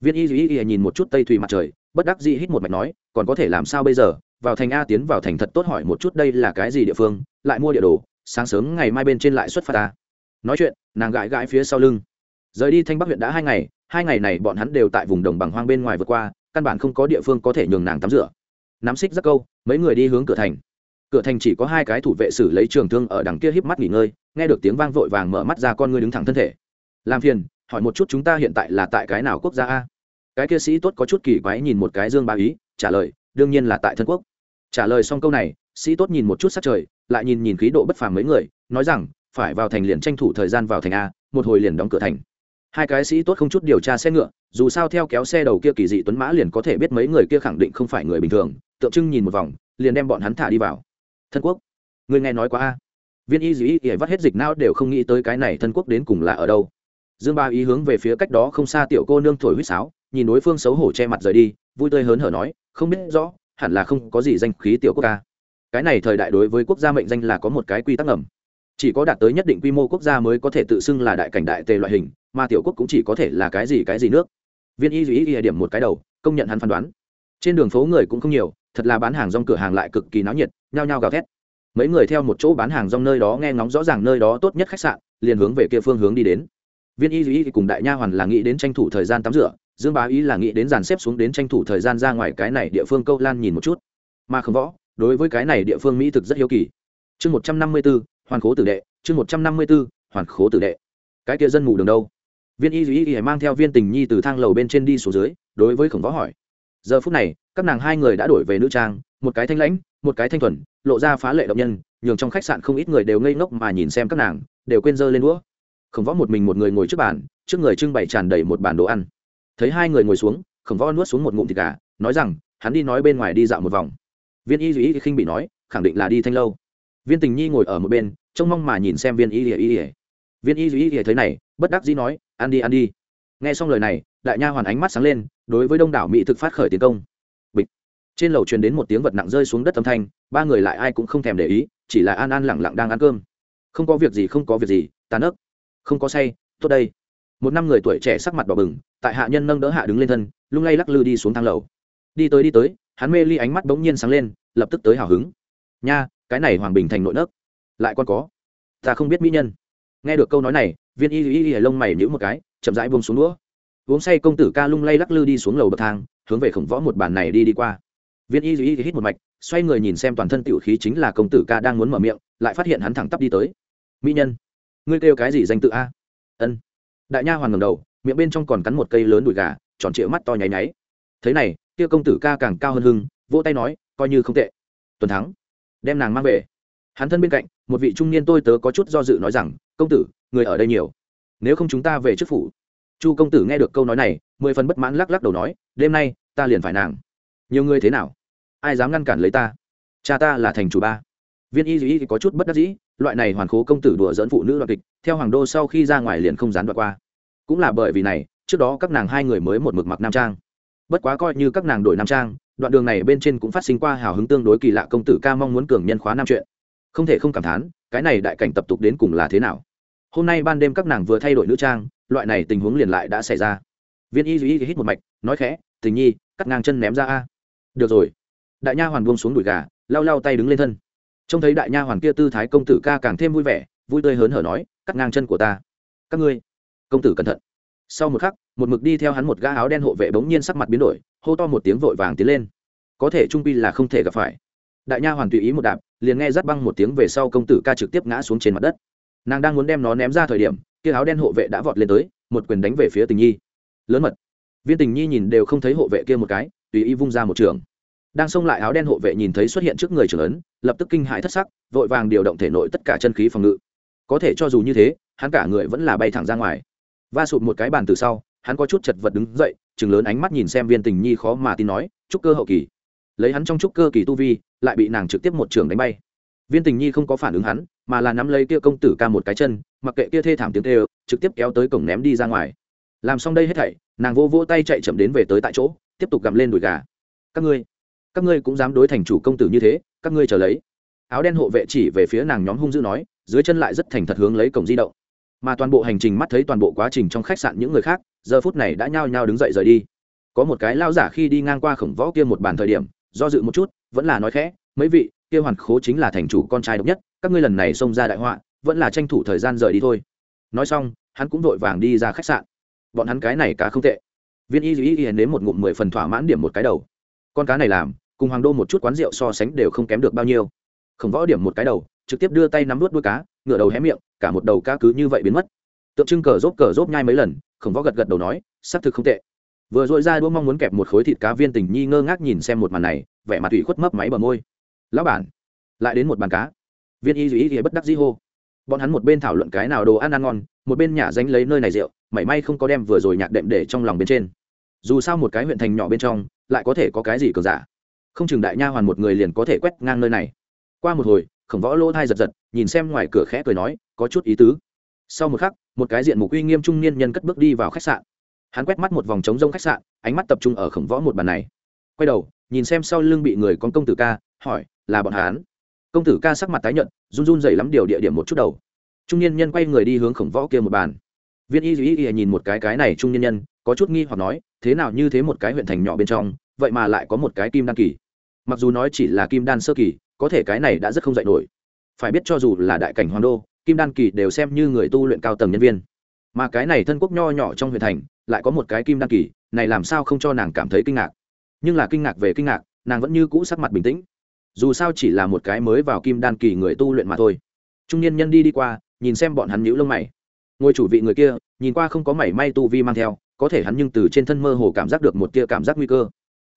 A: Viên y duy y nhìn một chút tây thủy mặt trời, bất đắc dĩ hít một mạch nói, còn có thể làm sao bây giờ? Vào thành a tiến vào thành thật tốt hỏi một chút đây là cái gì địa phương, lại mua địa đồ, sáng sớm ngày mai bên trên lại xuất phát ta. Nói chuyện, nàng gãi gãi phía sau lưng. Rời đi thanh bắc huyện đã hai ngày hai ngày này bọn hắn đều tại vùng đồng bằng hoang bên ngoài vượt qua, căn bản không có địa phương có thể nhường nàng tắm rửa nắm xích rất câu, mấy người đi hướng cửa thành. Cửa thành chỉ có hai cái thủ vệ xử lấy trường thương ở đằng kia híp mắt nghỉ ngơi, nghe được tiếng vang vội vàng mở mắt ra con ngươi đứng thẳng thân thể. Làm phiền, hỏi một chút chúng ta hiện tại là tại cái nào quốc gia a? Cái kia sĩ tốt có chút kỳ quái nhìn một cái dương ba ý, trả lời, đương nhiên là tại thân quốc. Trả lời xong câu này, sĩ tốt nhìn một chút sát trời, lại nhìn nhìn khí độ bất phàm mấy người, nói rằng, phải vào thành liền tranh thủ thời gian vào thành a, một hồi liền đóng cửa thành. Hai cái sĩ tốt không chút điều tra xe ngựa, dù sao theo kéo xe đầu kia kỳ dị tuấn mã liền có thể biết mấy người kia khẳng định không phải người bình thường tượng trưng nhìn một vòng, liền đem bọn hắn thả đi vào. Thân quốc, người nghe nói quá a. Viên y dĩ ỉa vắt hết dịch não đều không nghĩ tới cái này thân quốc đến cùng là ở đâu. Dương ba ý hướng về phía cách đó không xa tiểu cô nương thổi huýt sáo, nhìn đối phương xấu hổ che mặt rời đi, vui tươi hớn hở nói, không biết rõ, hẳn là không có gì danh khí tiểu quốc ca cái này thời đại đối với quốc gia mệnh danh là có một cái quy tắc ngầm. Chỉ có đạt tới nhất định quy mô quốc gia mới có thể tự xưng là đại cảnh đại tề loại hình, mà tiểu quốc cũng chỉ có thể là cái gì cái gì nước. Viên y duy y điểm một cái đầu, công nhận hắn phán đoán. Trên đường phố người cũng không nhiều thật là bán hàng rong cửa hàng lại cực kỳ náo nhiệt, nhao nhao gào thét. Mấy người theo một chỗ bán hàng rong nơi đó nghe ngóng rõ ràng nơi đó tốt nhất khách sạn, liền hướng về kia phương hướng đi đến. Viên y duy cùng đại nha hoàn là nghĩ đến tranh thủ thời gian tắm rửa, dương bá ý là nghĩ đến dàn xếp xuống đến tranh thủ thời gian ra ngoài cái này địa phương câu lan nhìn một chút. Mà không võ, đối với cái này địa phương mỹ thực rất hiếu kỳ. Chương một trăm năm mươi b ố hoàn khố tử đệ, chương một trăm năm mươi b ố hoàn khố tử đệ. Cái kia dân ngủ đường đâu? Viên y duy y mang theo viên tình nhi từ thang lầu bên trên đi xuống dưới, đối với khổng võ hỏi giờ phút này, các nàng hai người đã đổi về nữ trang, một cái thanh lãnh, một cái thanh thuần, lộ ra phá lệ động nhân, nhường trong khách sạn không ít người đều ngây ngốc mà nhìn xem các nàng, đều quên dơ lên đũa. Khổng võ một mình một người ngồi trước bàn, trước người trưng bày tràn đầy một bàn đồ ăn. Thấy hai người ngồi xuống, khổng võ nuốt xuống một ngụm thịt gà, nói rằng, hắn đi nói bên ngoài đi dạo một vòng. Viên y duy khinh bị nói, khẳng định là đi thanh lâu. Viên tình nhi ngồi ở một bên, trông mong mà nhìn xem viên y ỉa y. Ỉa viên y duy ỉa thấy này, bất đắc dĩ nói, ăn đi ăn đi. Nghe xong lời này, đại nha hoàn ánh mắt sáng lên đối với đông đảo mỹ thực phát khởi tiến công. Bịch. Trên lầu truyền đến một tiếng vật nặng rơi xuống đất âm thanh, ba người lại ai cũng không thèm để ý, chỉ là an an lẳng lặng đang ăn cơm. Không có việc gì, không có việc gì, tàn ức. Không có say, tốt đây. Một năm người tuổi trẻ sắc mặt đỏ bừng, tại hạ nhân nâng đỡ hạ đứng lên thân, lung lay lắc lư đi xuống thang lầu. Đi tới đi tới, hắn mê ly ánh mắt bỗng nhiên sáng lên, lập tức tới hào hứng. Nha, cái này hoàng bình thành nội nấc. Lại còn có. Ta không biết mỹ nhân. Nghe được câu nói này, viên y y y lông mày nhữ một cái, chậm rãi buông xuống đũa uống say công tử ca lung lay lắc lư đi xuống lầu bậc thang, hướng về khổng võ một bàn này đi đi qua. Viên y duy hít một mạch, xoay người nhìn xem toàn thân tiểu khí chính là công tử ca đang muốn mở miệng, lại phát hiện hắn thẳng tắp đi tới. Mỹ nhân, ngươi kêu cái gì danh tự a? Ân. Đại nha hoàn ngầm đầu, miệng bên trong còn cắn một cây lớn đùi gà, tròn trịa mắt to nháy nháy. Thế này, kia công tử ca càng cao hơn hưng, vỗ tay nói, coi như không tệ. Tuần thắng, đem nàng mang về. Hắn thân bên cạnh, một vị trung niên tôi tớ có chút do dự nói rằng, công tử, người ở đây nhiều. Nếu không chúng ta về trước phủ chu công tử nghe được câu nói này, mười phần bất mãn lắc lắc đầu nói, đêm nay, ta liền phải nàng. Nhiều người thế nào? Ai dám ngăn cản lấy ta? Cha ta là thành chủ ba. Viên y Dĩ có chút bất đắc dĩ, loại này hoàn khố công tử đùa dẫn phụ nữ đoạn kịch, theo hoàng đô sau khi ra ngoài liền không dán đoạn qua. Cũng là bởi vì này, trước đó các nàng hai người mới một mực mặc nam trang. Bất quá coi như các nàng đổi nam trang, đoạn đường này bên trên cũng phát sinh qua hào hứng tương đối kỳ lạ công tử ca mong muốn cường nhân khóa nam chuyện. Không thể không cảm thán, cái này đại cảnh tập tục đến cùng là thế nào? Hôm nay ban đêm các nàng vừa thay đổi nữ trang, loại này tình huống liền lại đã xảy ra. Viên y duy hít một mạch, nói khẽ, tình nhi, cắt ngang chân ném ra a. Được rồi. Đại nha hoàn buông xuống đùi gà, lau lau tay đứng lên thân. Trông thấy đại nha hoàn kia tư thái công tử ca càng thêm vui vẻ, vui tươi hớn hở nói, cắt ngang chân của ta. Các ngươi. Công tử cẩn thận. Sau một khắc, một mực đi theo hắn một gã áo đen hộ vệ bỗng nhiên sắc mặt biến đổi, hô to một tiếng vội vàng tiến lên. Có thể trung pi là không thể gặp phải. Đại nha hoàn tùy ý một đạp, liền nghe rắt băng một tiếng về sau công tử ca trực tiếp ngã xuống trên mặt đất nàng đang muốn đem nó ném ra thời điểm, kia áo đen hộ vệ đã vọt lên tới, một quyền đánh về phía tình nhi. Lớn mật. Viên tình nhi nhìn đều không thấy hộ vệ kia một cái, tùy ý vung ra một trường. Đang xông lại áo đen hộ vệ nhìn thấy xuất hiện trước người trưởng ấn, lập tức kinh hãi thất sắc, vội vàng điều động thể nội tất cả chân khí phòng ngự. Có thể cho dù như thế, hắn cả người vẫn là bay thẳng ra ngoài. Va sụt một cái bàn từ sau, hắn có chút chật vật đứng dậy chừng lớn ánh mắt nhìn xem viên tình nhi khó mà tin nói, trúc cơ hậu kỳ. Lấy hắn trong trúc cơ kỳ tu vi, lại bị nàng trực tiếp một trường đánh bay viên tình nhi không có phản ứng hắn, mà là nắm lấy kia công tử ca một cái chân, mặc kệ kia thê thảm tiếng tê trực tiếp kéo tới cổng ném đi ra ngoài. Làm xong đây hết thảy, nàng vô vô tay chạy chậm đến về tới tại chỗ, tiếp tục gặm lên đùi gà. Các ngươi các ngươi cũng dám đối thành chủ công tử như thế, các ngươi chờ lấy. Áo đen hộ vệ chỉ về phía nàng nhóm hung dữ nói, dưới chân lại rất thành thật hướng lấy cổng di động. Mà toàn bộ hành trình mắt thấy toàn bộ quá trình trong khách sạn những người khác, giờ phút này đã nhao nhao đứng dậy rời đi. Có một cái lao giả khi đi ngang qua khổng võ kia một bàn thời điểm, do dự một chút, vẫn là nói khẽ, mấy vị kia hoàn khố chính là thành chủ con trai độc nhất, các ngươi lần này xông ra đại họa, vẫn là tranh thủ thời gian rời đi thôi. Nói xong, hắn cũng vội vàng đi ra khách sạn. Bọn hắn cái này cá không tệ. Viên y duy y nếm một ngụm mười phần thỏa mãn điểm một cái đầu. Con cá này làm, cùng hoàng đô một chút quán rượu so sánh đều không kém được bao nhiêu. Khổng võ điểm một cái đầu, trực tiếp đưa tay nắm vút đuôi cá ngựa đầu hé miệng, cả một đầu cá cứ như vậy biến mất. Tượng trưng cờ rốt cờ rốt nhai mấy lần, khổng võ gật gật đầu nói xác thực không tệ. Vừa dội ra đua mong muốn kẹp một khối thịt cá viên tình nhi ngơ ngác nhìn xem một màn này, vẻ mặt ủy khuất mấp máy bờ môi lão bản, lại đến một bàn cá. Viên y duy thì bất đắc dĩ hô. Bọn hắn một bên thảo luận cái nào đồ ăn ăn ngon, một bên nhả danh lấy nơi này rượu, mảy may không có đem vừa rồi nhạc đệm để trong lòng bên trên. Dù sao một cái huyện thành nhỏ bên trong, lại có thể có cái gì cờ giả. Không chừng đại nha hoàn một người liền có thể quét ngang nơi này. Qua một hồi, khổng võ lỗ thai giật giật, nhìn xem ngoài cửa khẽ cười nói, có chút ý tứ. Sau một khắc, một cái diện mục uy nghiêm trung niên nhân cất bước đi vào khách sạn. Hắn quét mắt một vòng trống rông khách sạn, ánh mắt tập trung ở khổng võ một bàn này. Quay đầu, nhìn xem sau lưng bị người con công tử ca hỏi, là bọn hắn? Công tử ca sắc mặt tái nhận run run dày lắm điều địa điểm một chút đầu. Trung niên nhân quay người đi hướng khổng võ kia một bàn. Viên y duy y nhìn một cái cái này trung niên nhân, có chút nghi hoặc nói, thế nào như thế một cái huyện thành nhỏ bên trong, vậy mà lại có một cái kim đan kỳ? Mặc dù nói chỉ là kim đan sơ kỳ, có thể cái này đã rất không dạy nổi. Phải biết cho dù là đại cảnh hoàng đô, kim đan kỳ đều xem như người tu luyện cao tầng nhân viên. Mà cái này thân quốc nho nhỏ trong huyện thành, lại có một cái kim đan kỳ, này làm sao không cho nàng cảm thấy kinh ngạc? Nhưng là kinh ngạc về kinh ngạc, nàng vẫn như cũ sắc mặt bình tĩnh dù sao chỉ là một cái mới vào kim đan kỳ người tu luyện mà thôi. Trung niên nhân đi đi qua, nhìn xem bọn hắn nhũ lông mày. Ngôi chủ vị người kia, nhìn qua không có mảy may tu vi mang theo, có thể hắn nhưng từ trên thân mơ hồ cảm giác được một tia cảm giác nguy cơ.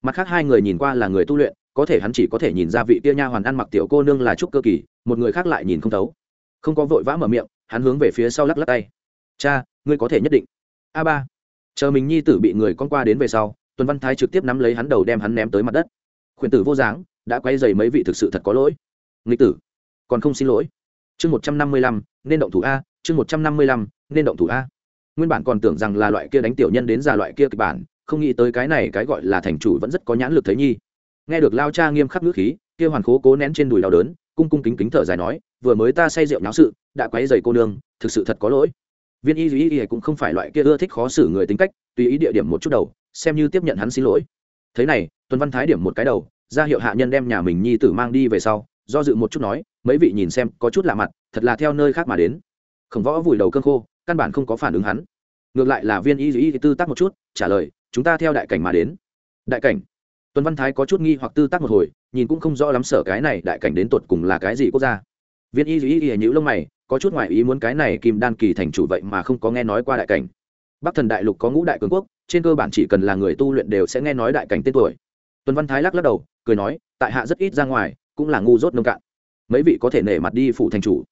A: Mặt khác hai người nhìn qua là người tu luyện, có thể hắn chỉ có thể nhìn ra vị tia nha hoàn ăn mặc tiểu cô nương là trúc cơ kỳ, một người khác lại nhìn không thấu. Không có vội vã mở miệng, hắn hướng về phía sau lắc lắc tay. Cha, ngươi có thể nhất định. A ba. Chờ mình nhi tử bị người con qua đến về sau, tuần văn thái trực tiếp nắm lấy hắn đầu đem hắn ném tới mặt đất. Khuyển tử vô dáng đã quay dày mấy vị thực sự thật có lỗi. Nghịch tử, còn không xin lỗi. Chương một trăm năm mươi lăm, nên động thủ a, chương một trăm năm mươi lăm, nên động thủ a. Nguyên bản còn tưởng rằng là loại kia đánh tiểu nhân đến già loại kia kịch bản, không nghĩ tới cái này cái gọi là thành chủ vẫn rất có nhãn lực thấy nhi. Nghe được lao cha nghiêm khắc ngữ khí, kia hoàn khố cố nén trên đùi đau đớn, cung cung kính kính thở dài nói, vừa mới ta say rượu nháo sự, đã quấy dày cô nương, thực sự thật có lỗi. Viên y duy y cũng không phải loại kia ưa thích khó xử người tính cách, tùy ý địa điểm một chút đầu, xem như tiếp nhận hắn xin lỗi. Thế này, tuần văn thái điểm một cái đầu ra hiệu hạ nhân đem nhà mình nhi tử mang đi về sau, do dự một chút nói, mấy vị nhìn xem, có chút lạ mặt, thật là theo nơi khác mà đến. Khổng võ vùi đầu cơn khô, căn bản không có phản ứng hắn. Ngược lại là viên y dĩ tư tác một chút, trả lời, chúng ta theo đại cảnh mà đến. Đại cảnh? Tuấn văn thái có chút nghi hoặc tư tác một hồi, nhìn cũng không rõ lắm sở cái này đại cảnh đến tột cùng là cái gì quốc gia. Viên y dĩ y nhữ lông mày, có chút ngoại ý muốn cái này kim đan kỳ thành chủ vậy mà không có nghe nói qua đại cảnh. Bắc thần đại lục có ngũ đại cường quốc, trên cơ bản chỉ cần là người tu luyện đều sẽ nghe nói đại cảnh tên tuổi tuần văn thái lắc lắc đầu, cười nói, tại hạ rất ít ra ngoài, cũng là ngu dốt nông cạn. Mấy vị có thể nể mặt đi phụ thành chủ.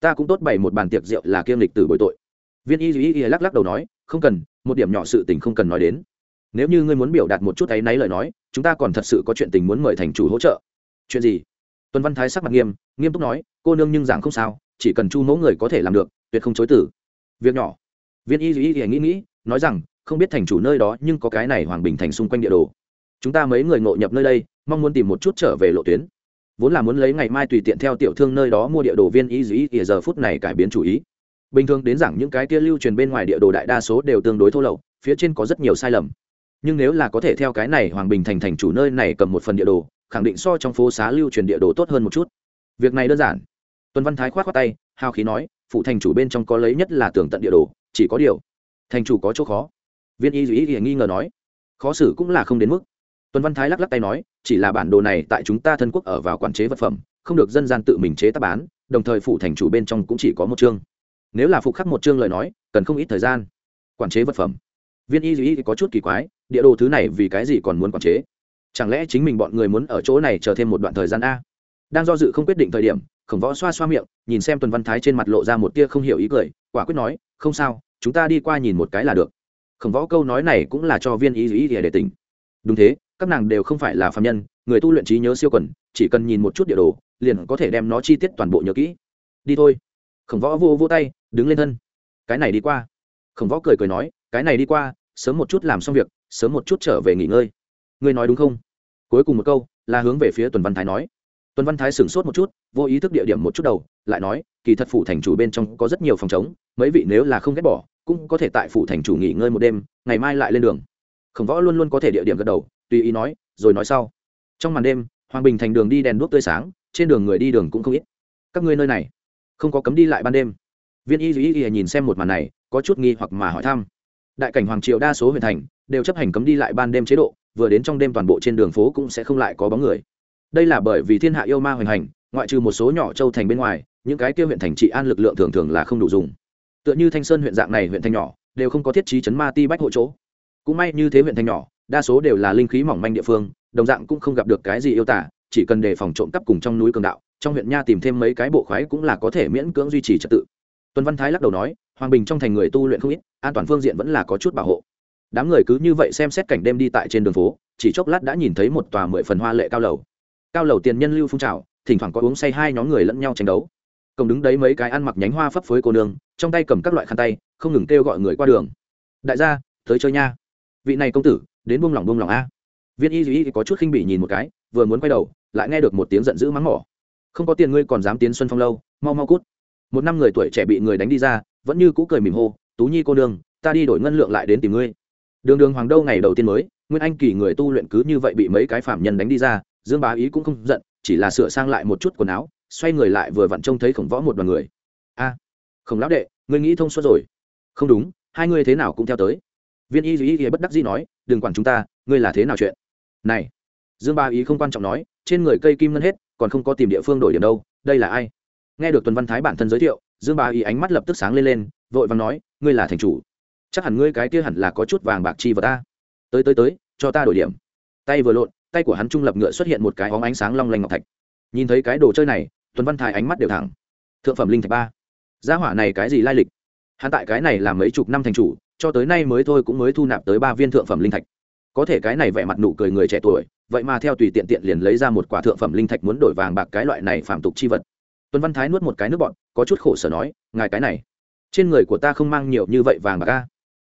A: Ta cũng tốt bày một bàn tiệc rượu là kiêm lịch từ bội tội. Viên y y y lắc lắc đầu nói, không cần, một điểm nhỏ sự tình không cần nói đến. Nếu như ngươi muốn biểu đạt một chút áy náy lời nói, chúng ta còn thật sự có chuyện tình muốn mời thành chủ hỗ trợ. Chuyện gì? Tuần văn thái sắc mặt nghiêm nghiêm túc nói, cô nương nhưng giảng không sao, chỉ cần chu mẫu người có thể làm được, tuyệt không chối tử việc nhỏ. Viên y y y nghĩ nghĩ, nói rằng, không biết thành chủ nơi đó nhưng có cái này hoàng bình thành xung quanh địa đồ chúng ta mấy người ngộ nhập nơi đây, mong muốn tìm một chút trở về lộ tuyến. Vốn là muốn lấy ngày mai tùy tiện theo tiểu thương nơi đó mua địa đồ viên y dĩ ỉa giờ phút này cải biến chủ ý. Bình thường đến rằng những cái kia lưu truyền bên ngoài địa đồ đại đa số đều tương đối thô lậu, phía trên có rất nhiều sai lầm. Nhưng nếu là có thể theo cái này hoàng bình thành thành chủ nơi này cầm một phần địa đồ, khẳng định so trong phố xá lưu truyền địa đồ tốt hơn một chút. Việc này đơn giản. Tuần văn thái khoát khoát tay hao khí nói, phụ thành chủ bên trong có lấy nhất là tường tận địa đồ, chỉ có điều, thành chủ có chỗ khó. Viên y dĩ ý nghi ngờ nói, khó xử cũng là không đến mức tuần văn thái lắc lắc tay nói, chỉ là bản đồ này tại chúng ta thân quốc ở vào quản chế vật phẩm, không được dân gian tự mình chế tác bán, đồng thời phụ thành chủ bên trong cũng chỉ có một chương. Nếu là phục khắc một chương lời nói, cần không ít thời gian. Quản chế vật phẩm. Viên y duy có chút kỳ quái, địa đồ thứ này vì cái gì còn muốn quản chế? Chẳng lẽ chính mình bọn người muốn ở chỗ này chờ thêm một đoạn thời gian a? Đang do dự không quyết định thời điểm, khổng võ xoa xoa miệng, nhìn xem tuần văn thái trên mặt lộ ra một tia không hiểu ý cười, quả quyết nói, không sao, chúng ta đi qua nhìn một cái là được. Khổng võ câu nói này cũng là cho viên y duy để tỉnh. Đúng thế các nàng đều không phải là phạm nhân, người tu luyện trí nhớ siêu quần, chỉ cần nhìn một chút địa đồ, liền có thể đem nó chi tiết toàn bộ nhớ kỹ. Đi thôi. Khổng võ vô vô tay, đứng lên thân. Cái này đi qua. Khổng võ cười cười nói, cái này đi qua, sớm một chút làm xong việc, sớm một chút trở về nghỉ ngơi. Ngươi nói đúng không? Cuối cùng một câu, là hướng về phía tuần văn thái nói. Tuần văn thái sửng sốt một chút, vô ý thức địa điểm một chút đầu, lại nói, kỳ thật phủ thành chủ bên trong có rất nhiều phòng chống mấy vị nếu là không ghét bỏ, cũng có thể tại phủ thành chủ nghỉ ngơi một đêm, ngày mai lại lên đường. Khổng võ luôn luôn có thể địa điểm gật đầu tùy ý nói, rồi nói sau. Trong màn đêm, hoàng bình thành đường đi đèn đuốc tươi sáng, trên đường người đi đường cũng không ít. Các ngươi nơi này, không có cấm đi lại ban đêm. Viên y duy y nhìn xem một màn này, có chút nghi hoặc mà hỏi thăm. Đại cảnh hoàng triều đa số huyện thành, đều chấp hành cấm đi lại ban đêm chế độ, vừa đến trong đêm toàn bộ trên đường phố cũng sẽ không lại có bóng người. Đây là bởi vì thiên hạ yêu ma hoành hành, ngoại trừ một số nhỏ châu thành bên ngoài, những cái kia huyện thành trị an lực lượng thường thường là không đủ dùng. Tựa như thanh sơn huyện dạng này huyện thành nhỏ, đều không có thiết trí chấn ma ti bách hộ chỗ. Cũng may như thế huyện thành nhỏ đa số đều là linh khí mỏng manh địa phương, đồng dạng cũng không gặp được cái gì yêu tả, chỉ cần đề phòng trộm cắp cùng trong núi cường đạo, trong huyện nha tìm thêm mấy cái bộ khoái cũng là có thể miễn cưỡng duy trì trật tự. Tuần văn thái lắc đầu nói, hoàng bình trong thành người tu luyện không ít, an toàn phương diện vẫn là có chút bảo hộ. Đám người cứ như vậy xem xét cảnh đêm đi tại trên đường phố, chỉ chốc lát đã nhìn thấy một tòa mười phần hoa lệ cao lầu. Cao lầu tiền nhân lưu phun trào thỉnh thoảng có uống say hai nhóm người lẫn nhau tranh đấu. Cổng đứng đấy mấy cái ăn mặc nhánh hoa phấp phới cô nương, trong tay cầm các loại khăn tay, không ngừng kêu gọi người qua đường. Đại gia, tới chơi nha. Vị này công tử đến buông lỏng buông lỏng a. Viên y duy có chút khinh bỉ nhìn một cái vừa muốn quay đầu lại nghe được một tiếng giận dữ mắng mỏ. Không có tiền ngươi còn dám tiến xuân phong lâu mau mau cút. Một năm người tuổi trẻ bị người đánh đi ra vẫn như cũ cười mỉm hô tú nhi cô nương ta đi đổi ngân lượng lại đến tìm ngươi. Đường đường hoàng đâu ngày đầu tiên mới nguyên anh kỳ người tu luyện cứ như vậy bị mấy cái phạm nhân đánh đi ra dương bá ý cũng không giận chỉ là sửa sang lại một chút quần áo xoay người lại vừa vặn trông thấy khổng võ một đoàn người. A à, khổng lão đệ ngươi nghĩ thông suốt rồi. Không đúng hai ngươi thế nào cũng theo tới viên y duy y bất đắc dĩ nói, đừng quản chúng ta, ngươi là thế nào chuyện? Này. Dương ba ý không quan trọng nói, trên người cây kim ngân hết, còn không có tìm địa phương đổi điểm đâu, đây là ai? Nghe được tuần văn thái bản thân giới thiệu, dương ba ý ánh mắt lập tức sáng lên lên, vội vàng nói, ngươi là thành chủ. Chắc hẳn ngươi cái kia hẳn là có chút vàng bạc chi vào ta. Tới tới tới, cho ta đổi điểm. Tay vừa lộn, tay của hắn trung lập ngựa xuất hiện một cái óng ánh sáng long lanh ngọc thạch. Nhìn thấy cái đồ chơi này, tuần văn thái ánh mắt đều thẳng. Thượng phẩm linh thạch ba. Gia hỏa này cái gì lai lịch? Hắn tại cái này là mấy chục năm thành chủ cho tới nay mới thôi cũng mới thu nạp tới ba viên thượng phẩm linh thạch. Có thể cái này vẻ mặt nụ cười người trẻ tuổi, vậy mà theo tùy tiện tiện liền lấy ra một quả thượng phẩm linh thạch muốn đổi vàng bạc cái loại này phạm tục chi vật. Tuấn văn thái nuốt một cái nước bọn có chút khổ sở nói, ngài cái này, trên người của ta không mang nhiều như vậy vàng bạc ca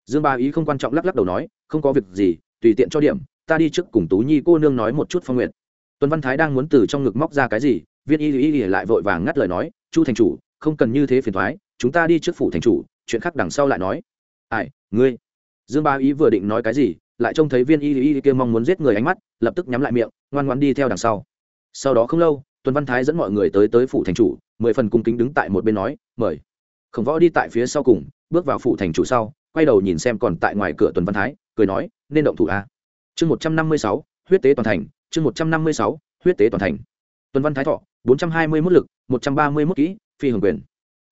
A: dương ba ý không quan trọng lắc lắc đầu nói, không có việc gì, tùy tiện cho điểm, ta đi trước cùng tú nhi cô nương nói một chút phong nguyện tuấn văn thái đang muốn từ trong ngực móc ra cái gì viên y y lại vội vàng ngắt lời nói, chu thành chủ, không cần như thế phiền thoái, chúng ta đi trước phủ thành chủ, chuyện khác đằng sau lại nói ai, ngươi? Dương ba ý vừa định nói cái gì, lại trông thấy viên y y kia mong muốn giết người ánh mắt, lập tức nhắm lại miệng, ngoan ngoan đi theo đằng sau. Sau đó không lâu, tuần văn thái dẫn mọi người tới tới phủ thành chủ, mười phần cung kính đứng tại một bên nói, mời. Khổng võ đi tại phía sau cùng, bước vào phủ thành chủ sau, quay đầu nhìn xem còn tại ngoài cửa tuần văn thái, cười nói, nên động thủ a. Chương một trăm năm mươi sáu, huyết tế toàn thành, chương một trăm năm mươi sáu, huyết tế toàn thành. Tuần văn thái thọ, bốn trăm hai mươi mốt lực, một trăm ba mươi mốt kỹ, phi hưởng quyền.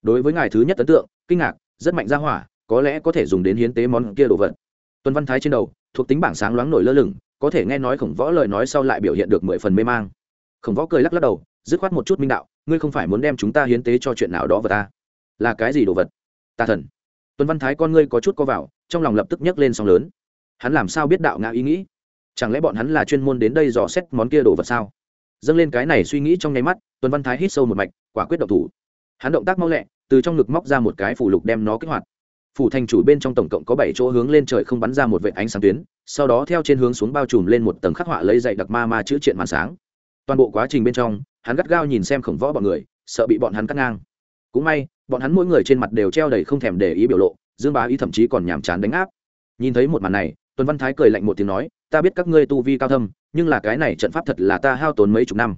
A: Đối với ngài thứ nhất ấn tượng, kinh ngạc, rất mạnh ra hỏa có lẽ có thể dùng đến hiến tế món kia đồ vật. Tuần văn thái trên đầu, thuộc tính bảng sáng loáng nổi lơ lửng, có thể nghe nói khổng võ lời nói sau lại biểu hiện được mười phần mê mang. Khổng võ cười lắc lắc đầu, dứt khoát một chút minh đạo, ngươi không phải muốn đem chúng ta hiến tế cho chuyện nào đó vào ta? Là cái gì đồ vật? Tà thần. Tuần văn thái con ngươi có chút co vào, trong lòng lập tức nhấc lên sóng lớn. Hắn làm sao biết đạo ngã ý nghĩ? Chẳng lẽ bọn hắn là chuyên môn đến đây dò xét món kia đồ vật sao? Dâng lên cái này suy nghĩ trong nháy mắt, tuần văn thái hít sâu một mạch, quả quyết động thủ. Hắn động tác mau lẹ, từ trong ngực móc ra một cái phủ lục đem nó kích hoạt phủ thành chủ bên trong tổng cộng có bảy chỗ hướng lên trời không bắn ra một vệ ánh sáng tuyến, sau đó theo trên hướng xuống bao trùm lên một tầng khắc họa lấy dạy đặc ma ma chữ triện màn sáng. Toàn bộ quá trình bên trong, hắn gắt gao nhìn xem khổng võ bọn người, sợ bị bọn hắn cắt ngang. Cũng may, bọn hắn mỗi người trên mặt đều treo đầy không thèm để ý biểu lộ, dương bá ý thậm chí còn nhàm chán đánh áp. Nhìn thấy một màn này, tuần văn thái cười lạnh một tiếng nói, ta biết các ngươi tu vi cao thâm, nhưng là cái này trận pháp thật là ta hao tốn mấy chục năm.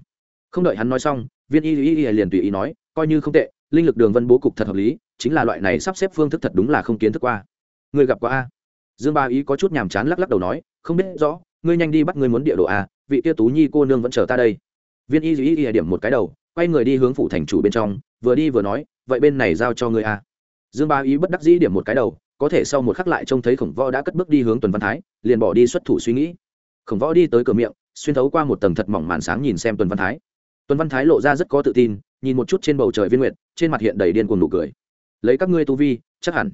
A: Không đợi hắn nói xong, viên y y y liền tùy ý nói, coi như không tệ, linh lực đường vân bố cục thật hợp lý chính là loại này sắp xếp phương thức thật đúng là không kiến thức qua. Người gặp qua a? Dương ba ý có chút nhàm chán lắc lắc đầu nói, không biết rõ, ngươi nhanh đi bắt ngươi muốn địa đồ a, vị tia tú nhi cô nương vẫn chờ ta đây. Viên y y y điểm một cái đầu, quay người đi hướng phủ thành chủ bên trong, vừa đi vừa nói, vậy bên này giao cho ngươi a. Dương ba ý bất đắc dĩ điểm một cái đầu, có thể sau một khắc lại trông thấy khổng võ đã cất bước đi hướng tuần văn thái, liền bỏ đi xuất thủ suy nghĩ. Khổng võ đi tới cửa miệng, xuyên thấu qua một tầng thật mỏng màn sáng nhìn xem tuần văn thái. Tuần văn thái lộ ra rất có tự tin, nhìn một chút trên bầu trời viên nguyệt, trên mặt hiện đầy điên cuồng nụ cười lấy các ngươi tu vi, chắc hẳn.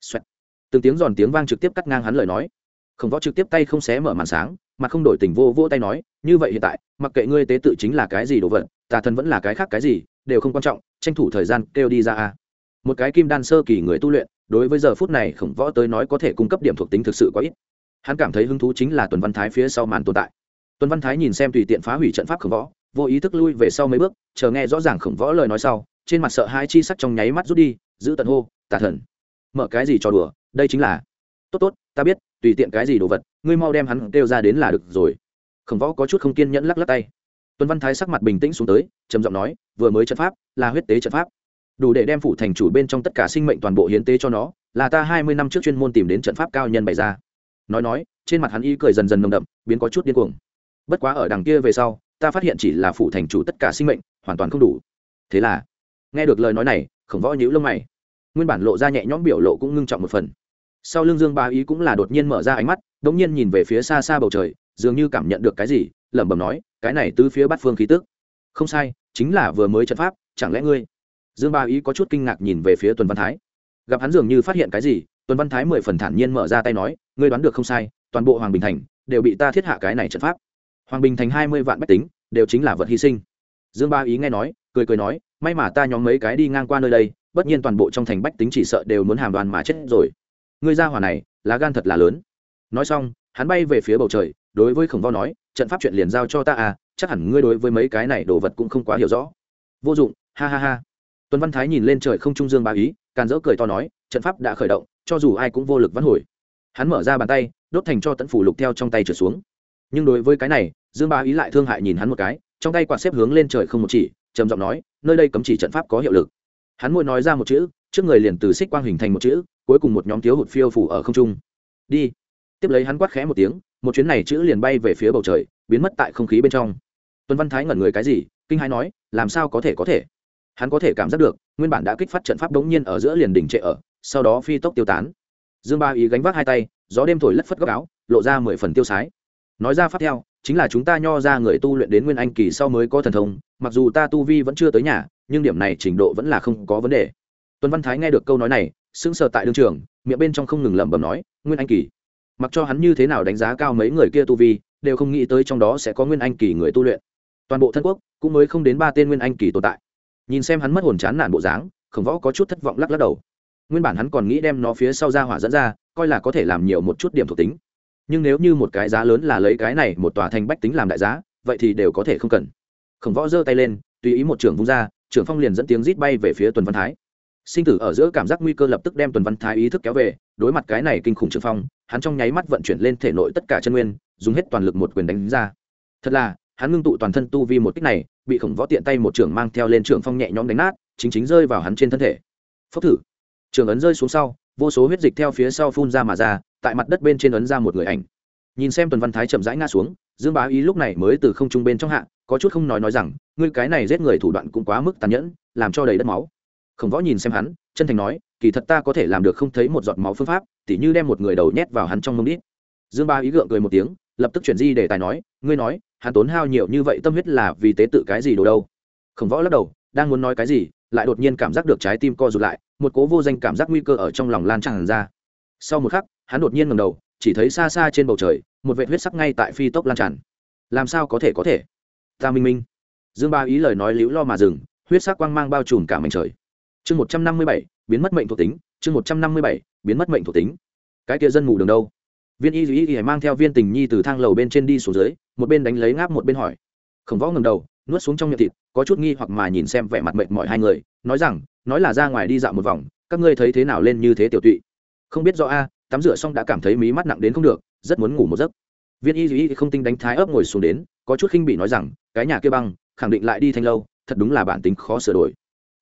A: Xoẹt. từng tiếng giòn tiếng vang trực tiếp cắt ngang hắn lời nói. Khổng võ trực tiếp tay không xé mở màn sáng, mà không đổi tình vô vô tay nói, như vậy hiện tại, mặc kệ ngươi tế tự chính là cái gì đồ vật, tà thần vẫn là cái khác cái gì, đều không quan trọng, tranh thủ thời gian kêu đi ra a. Một cái kim đan sơ kỳ người tu luyện, đối với giờ phút này khổng võ tới nói có thể cung cấp điểm thuộc tính thực sự quá ít. Hắn cảm thấy hứng thú chính là tuần văn thái phía sau màn tồn tại. Tuần văn thái nhìn xem tùy tiện phá hủy trận pháp khổng võ, vô ý thức lui về sau mấy bước, chờ nghe rõ ràng khổng võ lời nói sau, trên mặt sợ hai chi sắc trong nháy mắt rút đi giữ tận hô, tà thần, mở cái gì cho đùa? Đây chính là tốt tốt, ta biết, tùy tiện cái gì đồ vật, ngươi mau đem hắn kêu ra đến là được rồi. Khổng võ có chút không kiên nhẫn lắc lắc tay. Tuấn văn thái sắc mặt bình tĩnh xuống tới, trầm giọng nói, vừa mới trận pháp, là huyết tế trận pháp. Đủ để đem phủ thành chủ bên trong tất cả sinh mệnh toàn bộ hiến tế cho nó, là ta hai mươi năm trước chuyên môn tìm đến trận pháp cao nhân bày ra. Nói nói, trên mặt hắn y cười dần dần nồng đậm, biến có chút điên cuồng. Bất quá ở đằng kia về sau, ta phát hiện chỉ là phủ thành chủ tất cả sinh mệnh, hoàn toàn không đủ. Thế là, nghe được lời nói này khổng võ nhíu lông mày. Nguyên bản lộ ra nhẹ nhõm biểu lộ cũng ngưng trọng một phần. Sau lưng dương ba ý cũng là đột nhiên mở ra ánh mắt, đống nhiên nhìn về phía xa xa bầu trời, dường như cảm nhận được cái gì, lẩm bẩm nói, cái này tứ phía bát phương khí tức. Không sai, chính là vừa mới trận pháp, chẳng lẽ ngươi? Dương ba ý có chút kinh ngạc nhìn về phía tuần văn thái. Gặp hắn dường như phát hiện cái gì, tuần văn thái mười phần thản nhiên mở ra tay nói, ngươi đoán được không sai, toàn bộ hoàng bình thành đều bị ta thiết hạ cái này trận pháp. Hoàng bình thành hai mươi vạn bách tính, đều chính là vật hy sinh. Dương ba ý nghe nói cười cười nói, may mà ta nhóm mấy cái đi ngang qua nơi đây, bất nhiên toàn bộ trong thành bách tính chỉ sợ đều muốn hàm đoàn mà chết rồi. Ngươi ra hỏa này, lá gan thật là lớn. Nói xong, hắn bay về phía bầu trời, đối với khổng võ nói, trận pháp chuyện liền giao cho ta à chắc hẳn ngươi đối với mấy cái này đồ vật cũng không quá hiểu rõ. Vô dụng, ha ha ha. Tuấn văn thái nhìn lên trời không trung dương ba ý, càn dỡ cười to nói, trận pháp đã khởi động, cho dù ai cũng vô lực vãn hồi. Hắn mở ra bàn tay, đốt thành cho tận phủ lục theo trong tay trở xuống. Nhưng đối với cái này, dương ba ý lại thương hại nhìn hắn một cái, trong tay quạt xếp hướng lên trời không một chỉ trầm giọng nói, nơi đây cấm chỉ trận pháp có hiệu lực. Hắn môi nói ra một chữ, trước người liền từ xích quang hình thành một chữ, cuối cùng một nhóm thiếu hụt phiêu phủ ở không trung. Đi. Tiếp lấy hắn quát khẽ một tiếng, một chuyến này chữ liền bay về phía bầu trời, biến mất tại không khí bên trong. Tuân văn thái ngẩn người cái gì, kinh hãi nói, làm sao có thể có thể? Hắn có thể cảm giác được, nguyên bản đã kích phát trận pháp đống nhiên ở giữa liền đỉnh trệ ở, sau đó phi tốc tiêu tán. Dương ba ý gánh vác hai tay, gió đêm thổi lất phất góc áo, lộ ra mười phần tiêu sái. Nói ra phát theo chính là chúng ta nho ra người tu luyện đến nguyên anh kỳ sau mới có thần thông, mặc dù ta tu vi vẫn chưa tới nhà, nhưng điểm này trình độ vẫn là không có vấn đề. Tuấn văn thái nghe được câu nói này, sững sờ tại đương trường, miệng bên trong không ngừng lẩm bẩm nói, nguyên anh kỳ. Mặc cho hắn như thế nào đánh giá cao mấy người kia tu vi, đều không nghĩ tới trong đó sẽ có nguyên anh kỳ người tu luyện. Toàn bộ thân quốc cũng mới không đến ba tên nguyên anh kỳ tồn tại. Nhìn xem hắn mất hồn chán nản bộ dáng, khổng võ có chút thất vọng lắc lắc đầu. Nguyên bản hắn còn nghĩ đem nó phía sau ra hỏa dẫn ra, coi là có thể làm nhiều một chút điểm thuộc tính nhưng nếu như một cái giá lớn là lấy cái này một tòa thành bách tính làm đại giá, vậy thì đều có thể không cần. Khổng võ giơ tay lên, tùy ý một trưởng vung ra, trưởng phong liền dẫn tiếng rít bay về phía tuần văn thái. Sinh tử ở giữa cảm giác nguy cơ lập tức đem tuần văn thái ý thức kéo về, đối mặt cái này kinh khủng trưởng phong, hắn trong nháy mắt vận chuyển lên thể nội tất cả chân nguyên, dùng hết toàn lực một quyền đánh ra. Thật là, hắn ngưng tụ toàn thân tu vi một kích này, bị khổng võ tiện tay một trưởng mang theo lên trưởng phong nhẹ nhõm đánh nát, chính chính rơi vào hắn trên thân thể. Phốc thử. Trưởng ấn rơi xuống sau, vô số huyết dịch theo phía sau phun ra mà ra tại mặt đất bên trên ấn ra một người ảnh. Nhìn xem tuần văn thái chậm rãi ngã xuống, dương bá ý lúc này mới từ không trung bên trong hạ, có chút không nói nói rằng, ngươi cái này giết người thủ đoạn cũng quá mức tàn nhẫn, làm cho đầy đất máu. Khổng võ nhìn xem hắn, chân thành nói, kỳ thật ta có thể làm được không thấy một giọt máu phương pháp, tỉ như đem một người đầu nhét vào hắn trong mông đít dương ba ý gượng cười một tiếng, lập tức chuyển di để tài nói, ngươi nói, hắn tốn hao nhiều như vậy tâm huyết là vì tế tự cái gì đồ đâu? Khổng võ lắc đầu, đang muốn nói cái gì? Lại đột nhiên cảm giác được trái tim co rụt lại, một cố vô danh cảm giác nguy cơ ở trong lòng lan tràn ra. Sau một khắc hắn đột nhiên ngầm đầu, chỉ thấy xa xa trên bầu trời, một vệ huyết sắc ngay tại phi tốc lan tràn. Làm sao có thể có thể? Ta minh minh. Dương ba ý lời nói liễu lo mà dừng, huyết sắc quang mang bao trùm cả mảnh trời. Chương một trăm năm mươi bảy, biến mất mệnh thuộc tính, chương một trăm năm mươi bảy, biến mất mệnh thuộc tính. Cái kia dân ngủ đường đâu? Viên y y y mang theo viên tình nhi từ thang lầu bên trên đi xuống dưới, một bên đánh lấy ngáp một bên hỏi. Khổng võ ngầm đầu, nuốt xuống trong miệng thịt, có chút nghi hoặc mà nhìn xem vẻ mặt mệt mỏi hai người, nói rằng, nói là ra ngoài đi dạo một vòng, các ngươi thấy thế nào lên như thế tiểu tụy? Không biết rõ a tắm rửa xong đã cảm thấy mí mắt nặng đến không được, rất muốn ngủ một giấc. Viên y duy không tinh đánh thái ấp ngồi xuống đến, có chút khinh bị nói rằng, cái nhà kia băng, khẳng định lại đi thanh lâu, thật đúng là bản tính khó sửa đổi.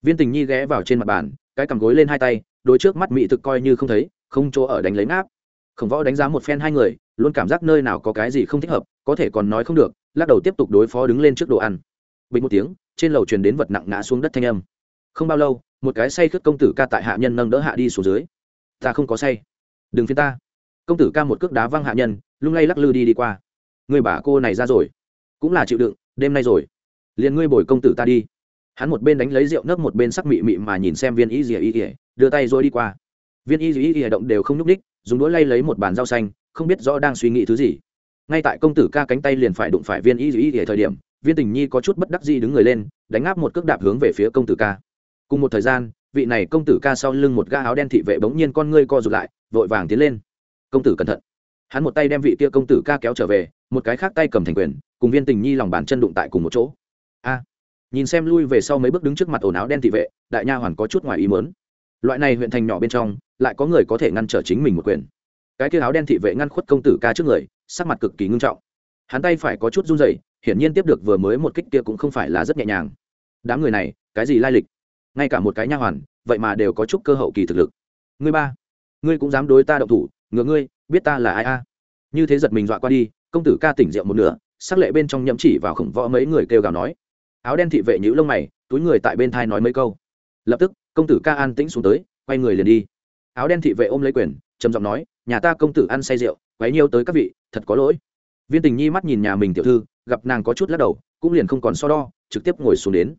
A: Viên tình nhi ghé vào trên mặt bàn, cái cằm gối lên hai tay, đôi trước mắt mị thực coi như không thấy, không chỗ ở đánh lấy ngáp. Khổng võ đánh giá một phen hai người, luôn cảm giác nơi nào có cái gì không thích hợp, có thể còn nói không được, lắc đầu tiếp tục đối phó đứng lên trước đồ ăn. Bình một tiếng, trên lầu truyền đến vật nặng ngã xuống đất thanh âm. Không bao lâu, một cái say khướt công tử ca tại hạ nhân nâng đỡ hạ đi xuống dưới. Ta không có say đừng phiên ta. Công tử ca một cước đá văng hạ nhân, lung lay lắc lư đi đi qua. Người bà cô này ra rồi. Cũng là chịu đựng, đêm nay rồi. Liền ngươi bồi công tử ta đi. Hắn một bên đánh lấy rượu nấc, một bên sắc mị mị mà nhìn xem viên y dìa y ỉa đưa tay rồi đi qua. Viên y dìa y ỉa động đều không nhúc ních dùng đũa lay lấy một bàn rau xanh, không biết rõ đang suy nghĩ thứ gì. Ngay tại công tử ca cánh tay liền phải đụng phải viên y dìa y ỉa thời điểm, viên tình nhi có chút bất đắc dĩ đứng người lên, đánh áp một cước đạp hướng về phía công tử ca. Cùng một thời gian vị này công tử ca sau lưng một ga áo đen thị vệ bỗng nhiên con ngươi co rụt lại, vội vàng tiến lên. Công tử cẩn thận. Hắn một tay đem vị kia công tử ca kéo trở về, một cái khác tay cầm thành quyền, cùng viên tình nhi lòng bàn chân đụng tại cùng một chỗ. A! Nhìn xem lui về sau mấy bước đứng trước mặt ổ áo đen thị vệ, đại nha hoàn có chút ngoài ý mớn loại này huyện thành nhỏ bên trong, lại có người có thể ngăn trở chính mình một quyền. Cái kia áo đen thị vệ ngăn khuất công tử ca trước người, sắc mặt cực kỳ ngưng trọng. Hắn tay phải có chút run rẩy, hiển nhiên tiếp được vừa mới một kích kia cũng không phải là rất nhẹ nhàng. Đám người này, cái gì lai lịch? Ngay cả một cái nha hoàn, vậy mà đều có chút cơ hậu kỳ thực lực. Ngươi ba, ngươi cũng dám đối ta động thủ, ngựa ngươi, biết ta là ai a? Như thế giật mình dọa qua đi, công tử ca tỉnh rượu một nửa, sắc lệ bên trong nhậm chỉ vào khổng võ mấy người kêu gào nói. Áo đen thị vệ nhữ lông mày, túi người tại bên thai nói mấy câu. Lập tức, công tử ca an tĩnh xuống tới, quay người liền đi. Áo đen thị vệ ôm lấy quyền, trầm giọng nói, nhà ta công tử ăn say rượu, quấy nhiêu tới các vị, thật có lỗi. Viên tình nhi mắt nhìn nhà mình tiểu thư, gặp nàng có chút lắc đầu, cũng liền không còn so đo, trực tiếp ngồi xuống đến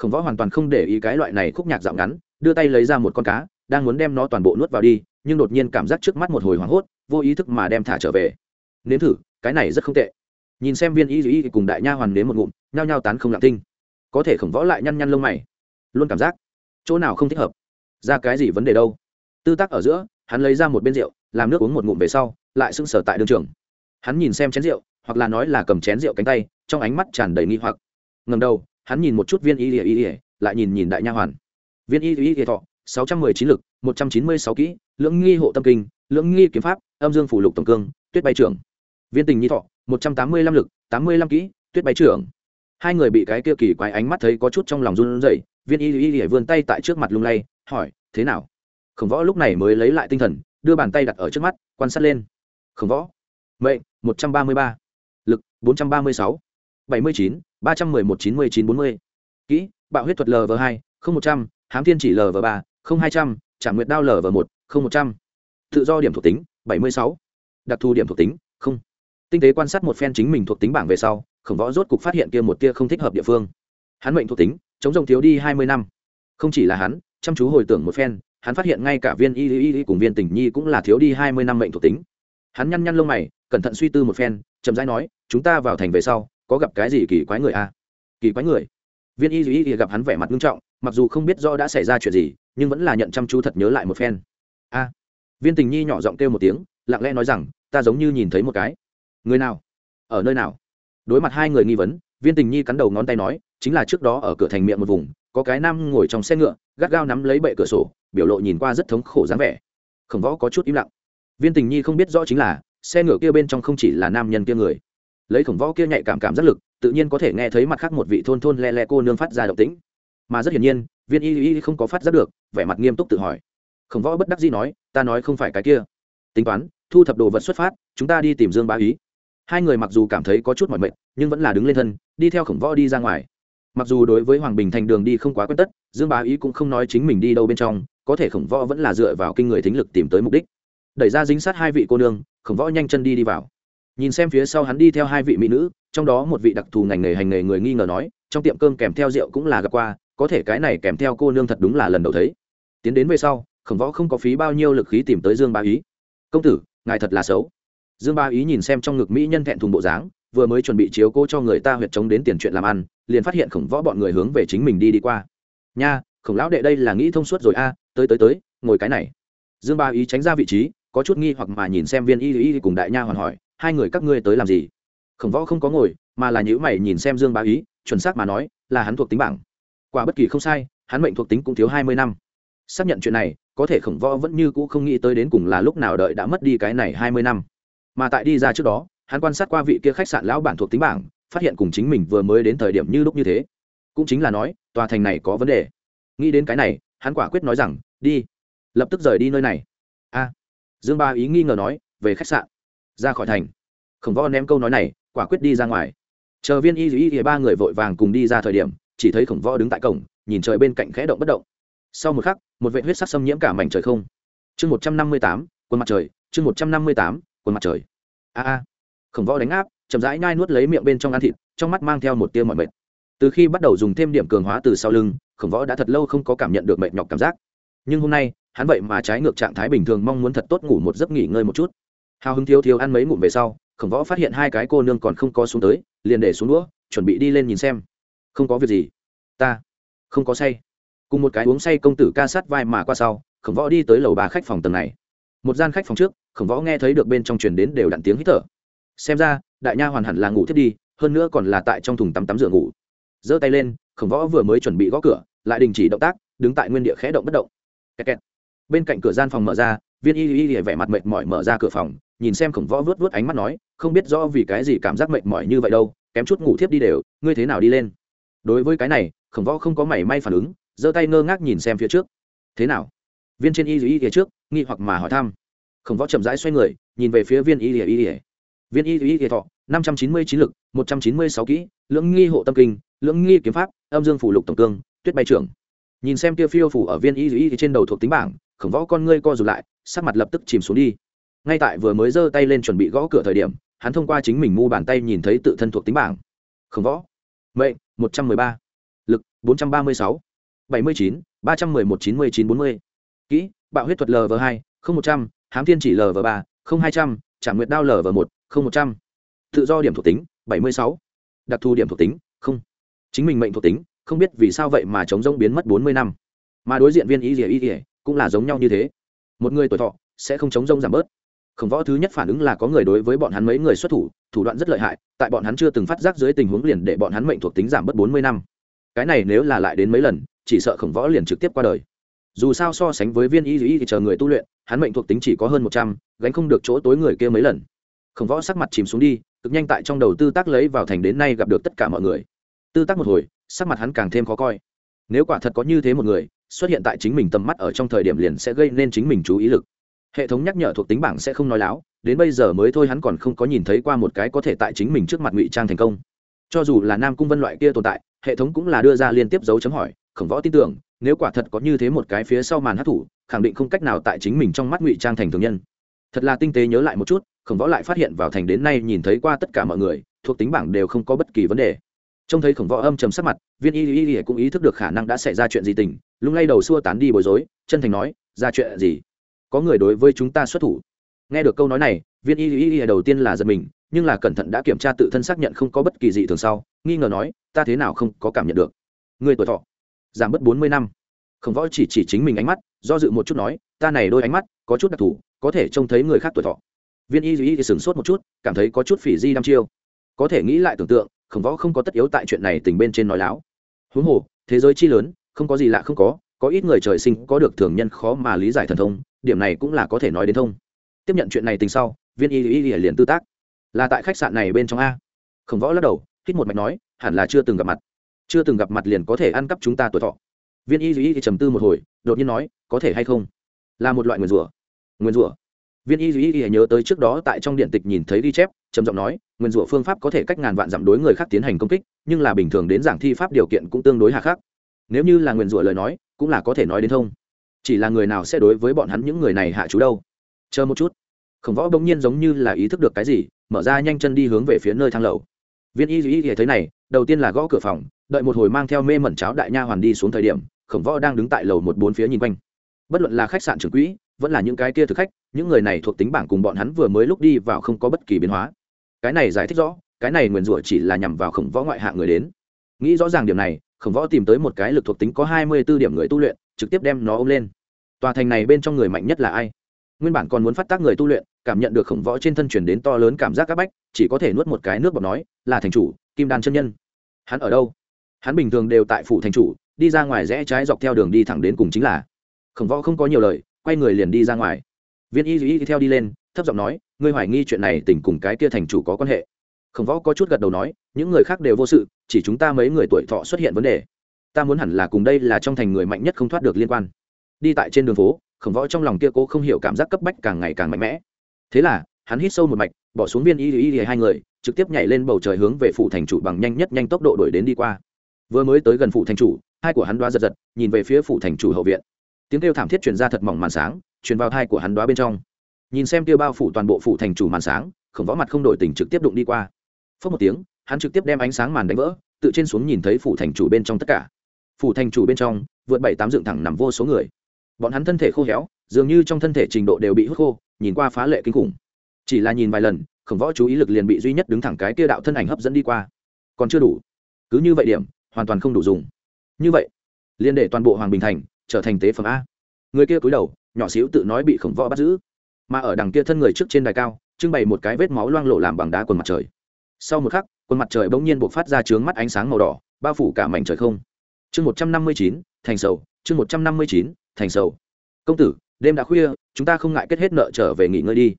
A: khổng võ hoàn toàn không để ý cái loại này khúc nhạc dạo ngắn, đưa tay lấy ra một con cá, đang muốn đem nó toàn bộ nuốt vào đi, nhưng đột nhiên cảm giác trước mắt một hồi hoảng hốt, vô ý thức mà đem thả trở về. Nếm thử, cái này rất không tệ. Nhìn xem viên y y cùng đại nha hoàn nếm một ngụm, nhao nhao tán không lặng tinh có thể khổng võ lại nhăn nhăn lông mày. Luôn cảm giác, chỗ nào không thích hợp? Ra cái gì vấn đề đâu? Tư tác ở giữa, hắn lấy ra một bên rượu, làm nước uống một ngụm về sau, lại sưng sở tại đường trường. Hắn nhìn xem chén rượu, hoặc là nói là cầm chén rượu cánh tay, trong ánh mắt tràn đầy nghi hoặc. Ngầm đầu hắn nhìn một chút viên y y y lại nhìn nhìn đại nha hoàn. Viên y y y thọ, sáu trăm mười chín lực, một trăm chín mươi sáu kỹ, lưỡng nghi hộ tâm kinh, lưỡng nghi kiếm pháp, âm dương phủ lục tổng cương, tuyết bay trưởng. Viên tình nhi thọ, một trăm tám mươi lăm lực, tám mươi lăm kỹ, tuyết bay trưởng. Hai người bị cái kia kỳ quái ánh mắt thấy có chút trong lòng run rẩy, viên y y y vươn tay tại trước mặt lung lay, hỏi, thế nào? Khổng võ lúc này mới lấy lại tinh thần, đưa bàn tay đặt ở trước mắt, quan sát lên. Khổng võ, mệnh, một trăm ba mươi ba, lực, bốn trăm ba mươi sáu, bảy mươi chín ba trăm mười một chín mươi chín bốn mươi. Kỹ, bạo huyết thuật lv hai, không một trăm, hám thiên chỉ lv ba, không hai trăm trả nguyệt đao lv một, không một trăm. Tự do điểm thuộc tính, bảy mươi sáu. Đặc thù điểm thuộc tính, không. Tinh tế quan sát một phen chính mình thuộc tính bảng về sau, khổng võ rốt cục phát hiện kia một tia không thích hợp địa phương. Hắn mệnh thuộc tính, chống rồng thiếu đi hai mươi năm. Không chỉ là hắn, chăm chú hồi tưởng một phen, hắn phát hiện ngay cả viên y y y cùng viên tình nhi cũng là thiếu đi hai mươi năm mệnh thuộc tính. Hắn nhăn nhăn lông mày, cẩn thận suy tư một phen, chậm rãi nói, chúng ta vào thành về sau có gặp cái gì kỳ quái người a à? kỳ quái người? Viên y duy y gặp hắn vẻ mặt nghiêm trọng, mặc dù không biết do đã xảy ra chuyện gì, nhưng vẫn là nhận chăm chú thật nhớ lại một phen. A! Viên tình nhi nhỏ giọng kêu một tiếng, lặng lẽ nói rằng, ta giống như nhìn thấy một cái. Người nào? Ở nơi nào? Đối mặt hai người nghi vấn, viên tình nhi cắn đầu ngón tay nói, chính là trước đó ở cửa thành miệng một vùng, có cái nam ngồi trong xe ngựa, gắt gao nắm lấy bệ cửa sổ, biểu lộ nhìn qua rất thống khổ dáng vẻ. Khổng võ có chút im lặng. Viên tình nhi không biết rõ chính là, xe ngựa kia bên trong không chỉ là nam nhân kia người lấy khổng võ kia nhạy cảm cảm giác lực, tự nhiên có thể nghe thấy mặt khác một vị thôn thôn le le cô nương phát ra động tĩnh. Mà rất hiển nhiên, viên y y không có phát giác được, vẻ mặt nghiêm túc tự hỏi. Khổng võ bất đắc dĩ nói, ta nói không phải cái kia. Tính toán, thu thập đồ vật xuất phát, chúng ta đi tìm dương bá ý. Hai người mặc dù cảm thấy có chút mỏi mệt, nhưng vẫn là đứng lên thân, đi theo khổng võ đi ra ngoài. Mặc dù đối với hoàng bình thành đường đi không quá quen tất, dương bá ý cũng không nói chính mình đi đâu bên trong, có thể khổng võ vẫn là dựa vào kinh người thính lực tìm tới mục đích. Đẩy ra dính sát hai vị cô nương, khổng võ nhanh chân đi đi vào nhìn xem phía sau hắn đi theo hai vị mỹ nữ, trong đó một vị đặc thù ngành nghề hành nghề người nghi ngờ nói, trong tiệm cơm kèm theo rượu cũng là gặp qua, có thể cái này kèm theo cô nương thật đúng là lần đầu thấy. Tiến đến về sau, khổng võ không có phí bao nhiêu lực khí tìm tới dương ba ý. Công tử, ngài thật là xấu. Dương ba ý nhìn xem trong ngực mỹ nhân thẹn thùng bộ dáng, vừa mới chuẩn bị chiếu cô cho người ta huyệt chống đến tiền chuyện làm ăn, liền phát hiện khổng võ bọn người hướng về chính mình đi đi qua. Nha, khổng lão đệ đây là nghĩ thông suốt rồi a, tới tới tới, ngồi cái này. Dương ba ý tránh ra vị trí, có chút nghi hoặc mà nhìn xem viên y y cùng đại nha hoàn hỏi hai người các ngươi tới làm gì? Khổng võ không có ngồi, mà là nhữ mày nhìn xem dương Bá ý, chuẩn xác mà nói, là hắn thuộc tính bảng. Quả bất kỳ không sai, hắn mệnh thuộc tính cũng thiếu hai mươi năm. Xác nhận chuyện này, có thể khổng võ vẫn như cũ không nghĩ tới đến cùng là lúc nào đợi đã mất đi cái này hai mươi năm. Mà tại đi ra trước đó, hắn quan sát qua vị kia khách sạn lão bản thuộc tính bảng, phát hiện cùng chính mình vừa mới đến thời điểm như lúc như thế. Cũng chính là nói, tòa thành này có vấn đề. Nghĩ đến cái này, hắn quả quyết nói rằng, đi, lập tức rời đi nơi này. A. Dương ba ý nghi ngờ nói, về khách sạn ra khỏi thành. Khổng võ ném câu nói này, quả quyết đi ra ngoài. Chờ viên y y y ba người vội vàng cùng đi ra thời điểm, chỉ thấy khổng võ đứng tại cổng, nhìn trời bên cạnh khẽ động bất động. Sau một khắc, một vệ huyết sắc xâm nhiễm cả mảnh trời không. Chương một trăm năm mươi tám quân mặt trời, chương một trăm năm mươi tám quân mặt trời. A a. Khổng võ đánh áp, chậm rãi nhai nuốt lấy miệng bên trong ăn thịt, trong mắt mang theo một tia mọi mệt. Từ khi bắt đầu dùng thêm điểm cường hóa từ sau lưng, khổng võ đã thật lâu không có cảm nhận được mệt nhọc cảm giác. Nhưng hôm nay, hắn vậy mà trái ngược trạng thái bình thường, mong muốn thật tốt ngủ một giấc nghỉ ngơi một chút hào hứng thiếu thiếu ăn mấy ngụm về sau, khổng võ phát hiện hai cái cô nương còn không có xuống tới, liền để xuống đũa, chuẩn bị đi lên nhìn xem. Không có việc gì. Ta không có say. Cùng một cái uống say công tử ca sát vai mà qua sau, khổng võ đi tới lầu ba khách phòng tầng này. Một gian khách phòng trước, khổng võ nghe thấy được bên trong truyền đến đều đặn tiếng hít thở. Xem ra, đại nha hoàn hẳn là ngủ thiết đi, hơn nữa còn là tại trong thùng tắm tắm rửa ngủ. Giơ tay lên, khổng võ vừa mới chuẩn bị gõ cửa, lại đình chỉ động tác, đứng tại nguyên địa khẽ động bất động. Kẹt kẹt. bên cạnh cửa gian phòng mở ra, viên y y y vẻ mặt mệt mỏi mở ra cửa phòng nhìn xem khổng võ vớt vớt ánh mắt nói, không biết rõ vì cái gì cảm giác mệt mỏi như vậy đâu, kém chút ngủ thiếp đi đều, ngươi thế nào đi lên? Đối với cái này, khổng võ không có mảy may phản ứng, giơ tay ngơ ngác nhìn xem phía trước. Thế nào? Viên trên y y y trước, nghi hoặc mà hỏi thăm. Khổng võ chậm rãi xoay người, nhìn về phía viên y y y viên y y y thọ, năm trăm chín mươi chín lực, một trăm chín mươi sáu kỹ, lưỡng nghi hộ tâm kinh, lưỡng nghi kiếm pháp, âm dương phủ lục tổng cương, tuyết bay trưởng. Nhìn xem kia phiêu phủ ở viên y y trên đầu thuộc tính bảng, khổng võ con ngươi co rụt lại, sắc mặt lập tức chìm xuống đi ngay tại vừa mới giơ tay lên chuẩn bị gõ cửa thời điểm, hắn thông qua chính mình mu bàn tay nhìn thấy tự thân thuộc tính bảng. Khổng võ. Mệnh, một trăm mười ba. Lực, bốn trăm ba mươi sáu. bảy mươi chín, ba trăm mười một, chín mươi chín, bốn mươi. Kỹ, bạo huyết thuật lv hai, không một trăm. Hám thiên chỉ lv ba, không hai trăm. Trả nguyệt đao lv một, không một trăm. Tự do điểm thuộc tính, bảy mươi sáu. Đặc thù điểm thuộc tính, không. Chính mình mệnh thuộc tính, không biết vì sao vậy mà chống rông biến mất bốn mươi năm. Mà đối diện viên ý ỉa ý ỉa cũng là giống nhau như thế. Một người tuổi thọ sẽ không chống rông giảm bớt khổng võ thứ nhất phản ứng là có người đối với bọn hắn mấy người xuất thủ thủ đoạn rất lợi hại, tại bọn hắn chưa từng phát giác dưới tình huống liền để bọn hắn mệnh thuộc tính giảm bớt bốn mươi năm. Cái này nếu là lại đến mấy lần, chỉ sợ khổng võ liền trực tiếp qua đời. Dù sao so sánh với viên y dĩ thì chờ người tu luyện, hắn mệnh thuộc tính chỉ có hơn một trăm, gánh không được chỗ tối người kia mấy lần. Khổng võ sắc mặt chìm xuống đi, cực nhanh tại trong đầu tư tác lấy vào thành đến nay gặp được tất cả mọi người. Tư tác một hồi, sắc mặt hắn càng thêm khó coi. Nếu quả thật có như thế một người, xuất hiện tại chính mình tầm mắt ở trong thời điểm liền sẽ gây nên chính mình chú ý lực hệ thống nhắc nhở thuộc tính bảng sẽ không nói láo, đến bây giờ mới thôi hắn còn không có nhìn thấy qua một cái có thể tại chính mình trước mặt ngụy trang thành công. Cho dù là nam cung vân loại kia tồn tại, hệ thống cũng là đưa ra liên tiếp dấu chấm hỏi, khổng võ tin tưởng, nếu quả thật có như thế một cái phía sau màn hát thủ khẳng định không cách nào tại chính mình trong mắt ngụy trang thành thường nhân. Thật là tinh tế nhớ lại một chút, khổng võ lại phát hiện vào thành đến nay nhìn thấy qua tất cả mọi người, thuộc tính bảng đều không có bất kỳ vấn đề. Trông thấy khổng võ âm trầm sắc mặt, viên y y y cũng ý thức được khả năng đã xảy ra chuyện gì tình, lung lay đầu xua tán đi bối rối, chân thành nói, ra chuyện gì? Có người đối với chúng ta xuất thủ. Nghe được câu nói này, viên y y y đầu tiên là giật mình, nhưng là cẩn thận đã kiểm tra tự thân xác nhận không có bất kỳ gì thường sau, nghi ngờ nói, ta thế nào không có cảm nhận được? Người tuổi thọ, giảm bớt bốn mươi năm. Khổng võ chỉ chỉ chính mình ánh mắt, do dự một chút nói, ta này đôi ánh mắt, có chút đặc thù, có thể trông thấy người khác tuổi thọ. Viên y y sửng sốt một chút, cảm thấy có chút phỉ di đăm chiêu. Có thể nghĩ lại tưởng tượng, khổng võ không có tất yếu tại chuyện này tình bên trên nói láo. Huống hồ, thế giới chi lớn, không có gì lạ không có có ít người trời sinh có được thường nhân khó mà lý giải thần thông điểm này cũng là có thể nói đến thông. Tiếp nhận chuyện này tình sau, viên y y y liền tư tác. Là tại khách sạn này bên trong a. Khổng võ lắc đầu, hít một mạch nói, hẳn là chưa từng gặp mặt. Chưa từng gặp mặt liền có thể ăn cắp chúng ta tuổi thọ. Viên y y trầm tư một hồi, đột nhiên nói, có thể hay không? Là một loại nguyền rủa. Nguyền rủa. Viên y y y nhớ tới trước đó tại trong điện tịch nhìn thấy ghi chép, trầm giọng nói, nguyền rủa phương pháp có thể cách ngàn vạn dặm đối người khác tiến hành công kích, nhưng là bình thường đến giảng thi pháp điều kiện cũng tương đối hạ khắc. Nếu như là nguyền rủa lời nói, cũng là có thể nói đến thông chỉ là người nào sẽ đối với bọn hắn những người này hạ chú đâu? Chờ một chút. Khổng võ bỗng nhiên giống như là ý thức được cái gì, mở ra nhanh chân đi hướng về phía nơi thang lầu. Viên y duy thì thấy này, đầu tiên là gõ cửa phòng, đợi một hồi mang theo mê mẩn cháo đại nha hoàn đi xuống thời điểm, khổng võ đang đứng tại lầu một bốn phía nhìn quanh. Bất luận là khách sạn trưởng quỹ, vẫn là những cái kia thực khách, những người này thuộc tính bảng cùng bọn hắn vừa mới lúc đi vào không có bất kỳ biến hóa. Cái này giải thích rõ, cái này nguyền rủa chỉ là nhằm vào khổng võ ngoại hạ người đến. Nghĩ rõ ràng điểm này khổng võ tìm tới một cái lực thuộc tính có hai mươi b ố điểm người tu luyện, trực tiếp đem nó ôm lên. Tòa thành này bên trong người mạnh nhất là ai? Nguyên bản còn muốn phát tác người tu luyện, cảm nhận được khổng võ trên thân chuyển đến to lớn cảm giác c áp bách, chỉ có thể nuốt một cái nước bọc nói, là thành chủ, kim đan chân nhân. Hắn ở đâu? Hắn bình thường đều tại phủ thành chủ, đi ra ngoài rẽ trái dọc theo đường đi thẳng đến cùng chính là. Khổng võ không có nhiều lời, quay người liền đi ra ngoài. Viên y duy theo đi lên, thấp giọng nói, ngươi hoài nghi chuyện này tỉnh cùng cái kia thành chủ có quan hệ? Khổng võ có chút gật đầu nói, những người khác đều vô sự, chỉ chúng ta mấy người tuổi thọ xuất hiện vấn đề. Ta muốn hẳn là cùng đây là trong thành người mạnh nhất không thoát được liên quan. Đi tại trên đường phố, khổng võ trong lòng kia cố không hiểu cảm giác cấp bách càng ngày càng mạnh mẽ. Thế là, hắn hít sâu một mạch, bỏ xuống viên y y y hai người, trực tiếp nhảy lên bầu trời hướng về phủ thành chủ bằng nhanh nhất nhanh tốc độ đổi đến đi qua. Vừa mới tới gần phủ thành chủ, hai của hắn đoá giật giật, nhìn về phía phủ thành chủ hậu viện. Tiếng kêu thảm thiết truyền ra thật mỏng màn sáng, truyền vào hai của hắn đoá bên trong. Nhìn xem tiêu bao phủ toàn bộ phủ thành chủ màn sáng, khổng võ mặt không đổi tình trực tiếp đụng đi qua phớt một tiếng, hắn trực tiếp đem ánh sáng màn đánh vỡ, tự trên xuống nhìn thấy phủ thành chủ bên trong tất cả. Phủ thành chủ bên trong, vượt bảy tám dựng thẳng nằm vô số người. Bọn hắn thân thể khô héo, dường như trong thân thể trình độ đều bị hút khô, nhìn qua phá lệ kinh khủng. Chỉ là nhìn vài lần, khổng võ chú ý lực liền bị duy nhất đứng thẳng cái kia đạo thân ảnh hấp dẫn đi qua. Còn chưa đủ. Cứ như vậy điểm, hoàn toàn không đủ dùng. Như vậy, liền để toàn bộ hoàng bình thành trở thành tế phẩm a. Người kia cúi đầu, nhỏ xíu tự nói bị khổng võ bắt giữ. Mà ở đằng kia thân người trước trên đài cao, trưng bày một cái vết máu loang lộ làm bằng đá quần mặt trời sau một khắc quần mặt trời bỗng nhiên buộc phát ra trướng mắt ánh sáng màu đỏ, bao phủ cả mảnh trời không. Chương một trăm năm mươi chín, thành sầu. Chương một trăm năm mươi chín, thành sầu. Công tử, đêm đã khuya, chúng ta không ngại kết hết nợ trở về nghỉ ngơi đi.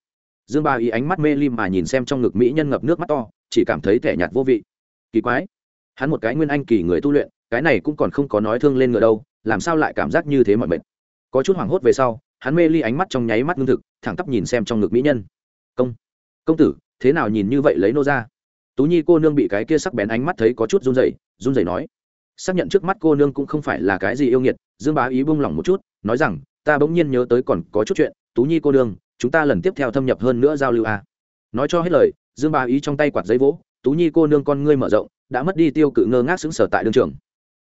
A: Dương ba ý ánh mắt mê lim mà nhìn xem trong ngực mỹ nhân ngập nước mắt to, chỉ cảm thấy thẻ nhạt vô vị. Kỳ quái, hắn một cái nguyên anh kỳ người tu luyện, cái này cũng còn không có nói thương lên ngựa đâu, làm sao lại cảm giác như thế mọi mệt? Có chút hoảng hốt về sau, hắn mê ly ánh mắt trong nháy mắt ngưng thực, thẳng tắp nhìn xem trong ngực mỹ nhân. Công công tử, thế nào nhìn như vậy lấy nô ra? Tú nhi cô nương bị cái kia sắc bén ánh mắt thấy có chút run rẩy run rẩy nói, xác nhận trước mắt cô nương cũng không phải là cái gì yêu nghiệt. Dương bá ý buông lỏng một chút, nói rằng, ta bỗng nhiên nhớ tới còn có chút chuyện, tú nhi cô nương, chúng ta lần tiếp theo thâm nhập hơn nữa giao lưu a à. nói cho hết lời, dương bá ý trong tay quạt giấy vỗ, tú nhi cô nương con ngươi mở rộng, đã mất đi tiêu cự ngơ ngác xứng sở tại đương trường.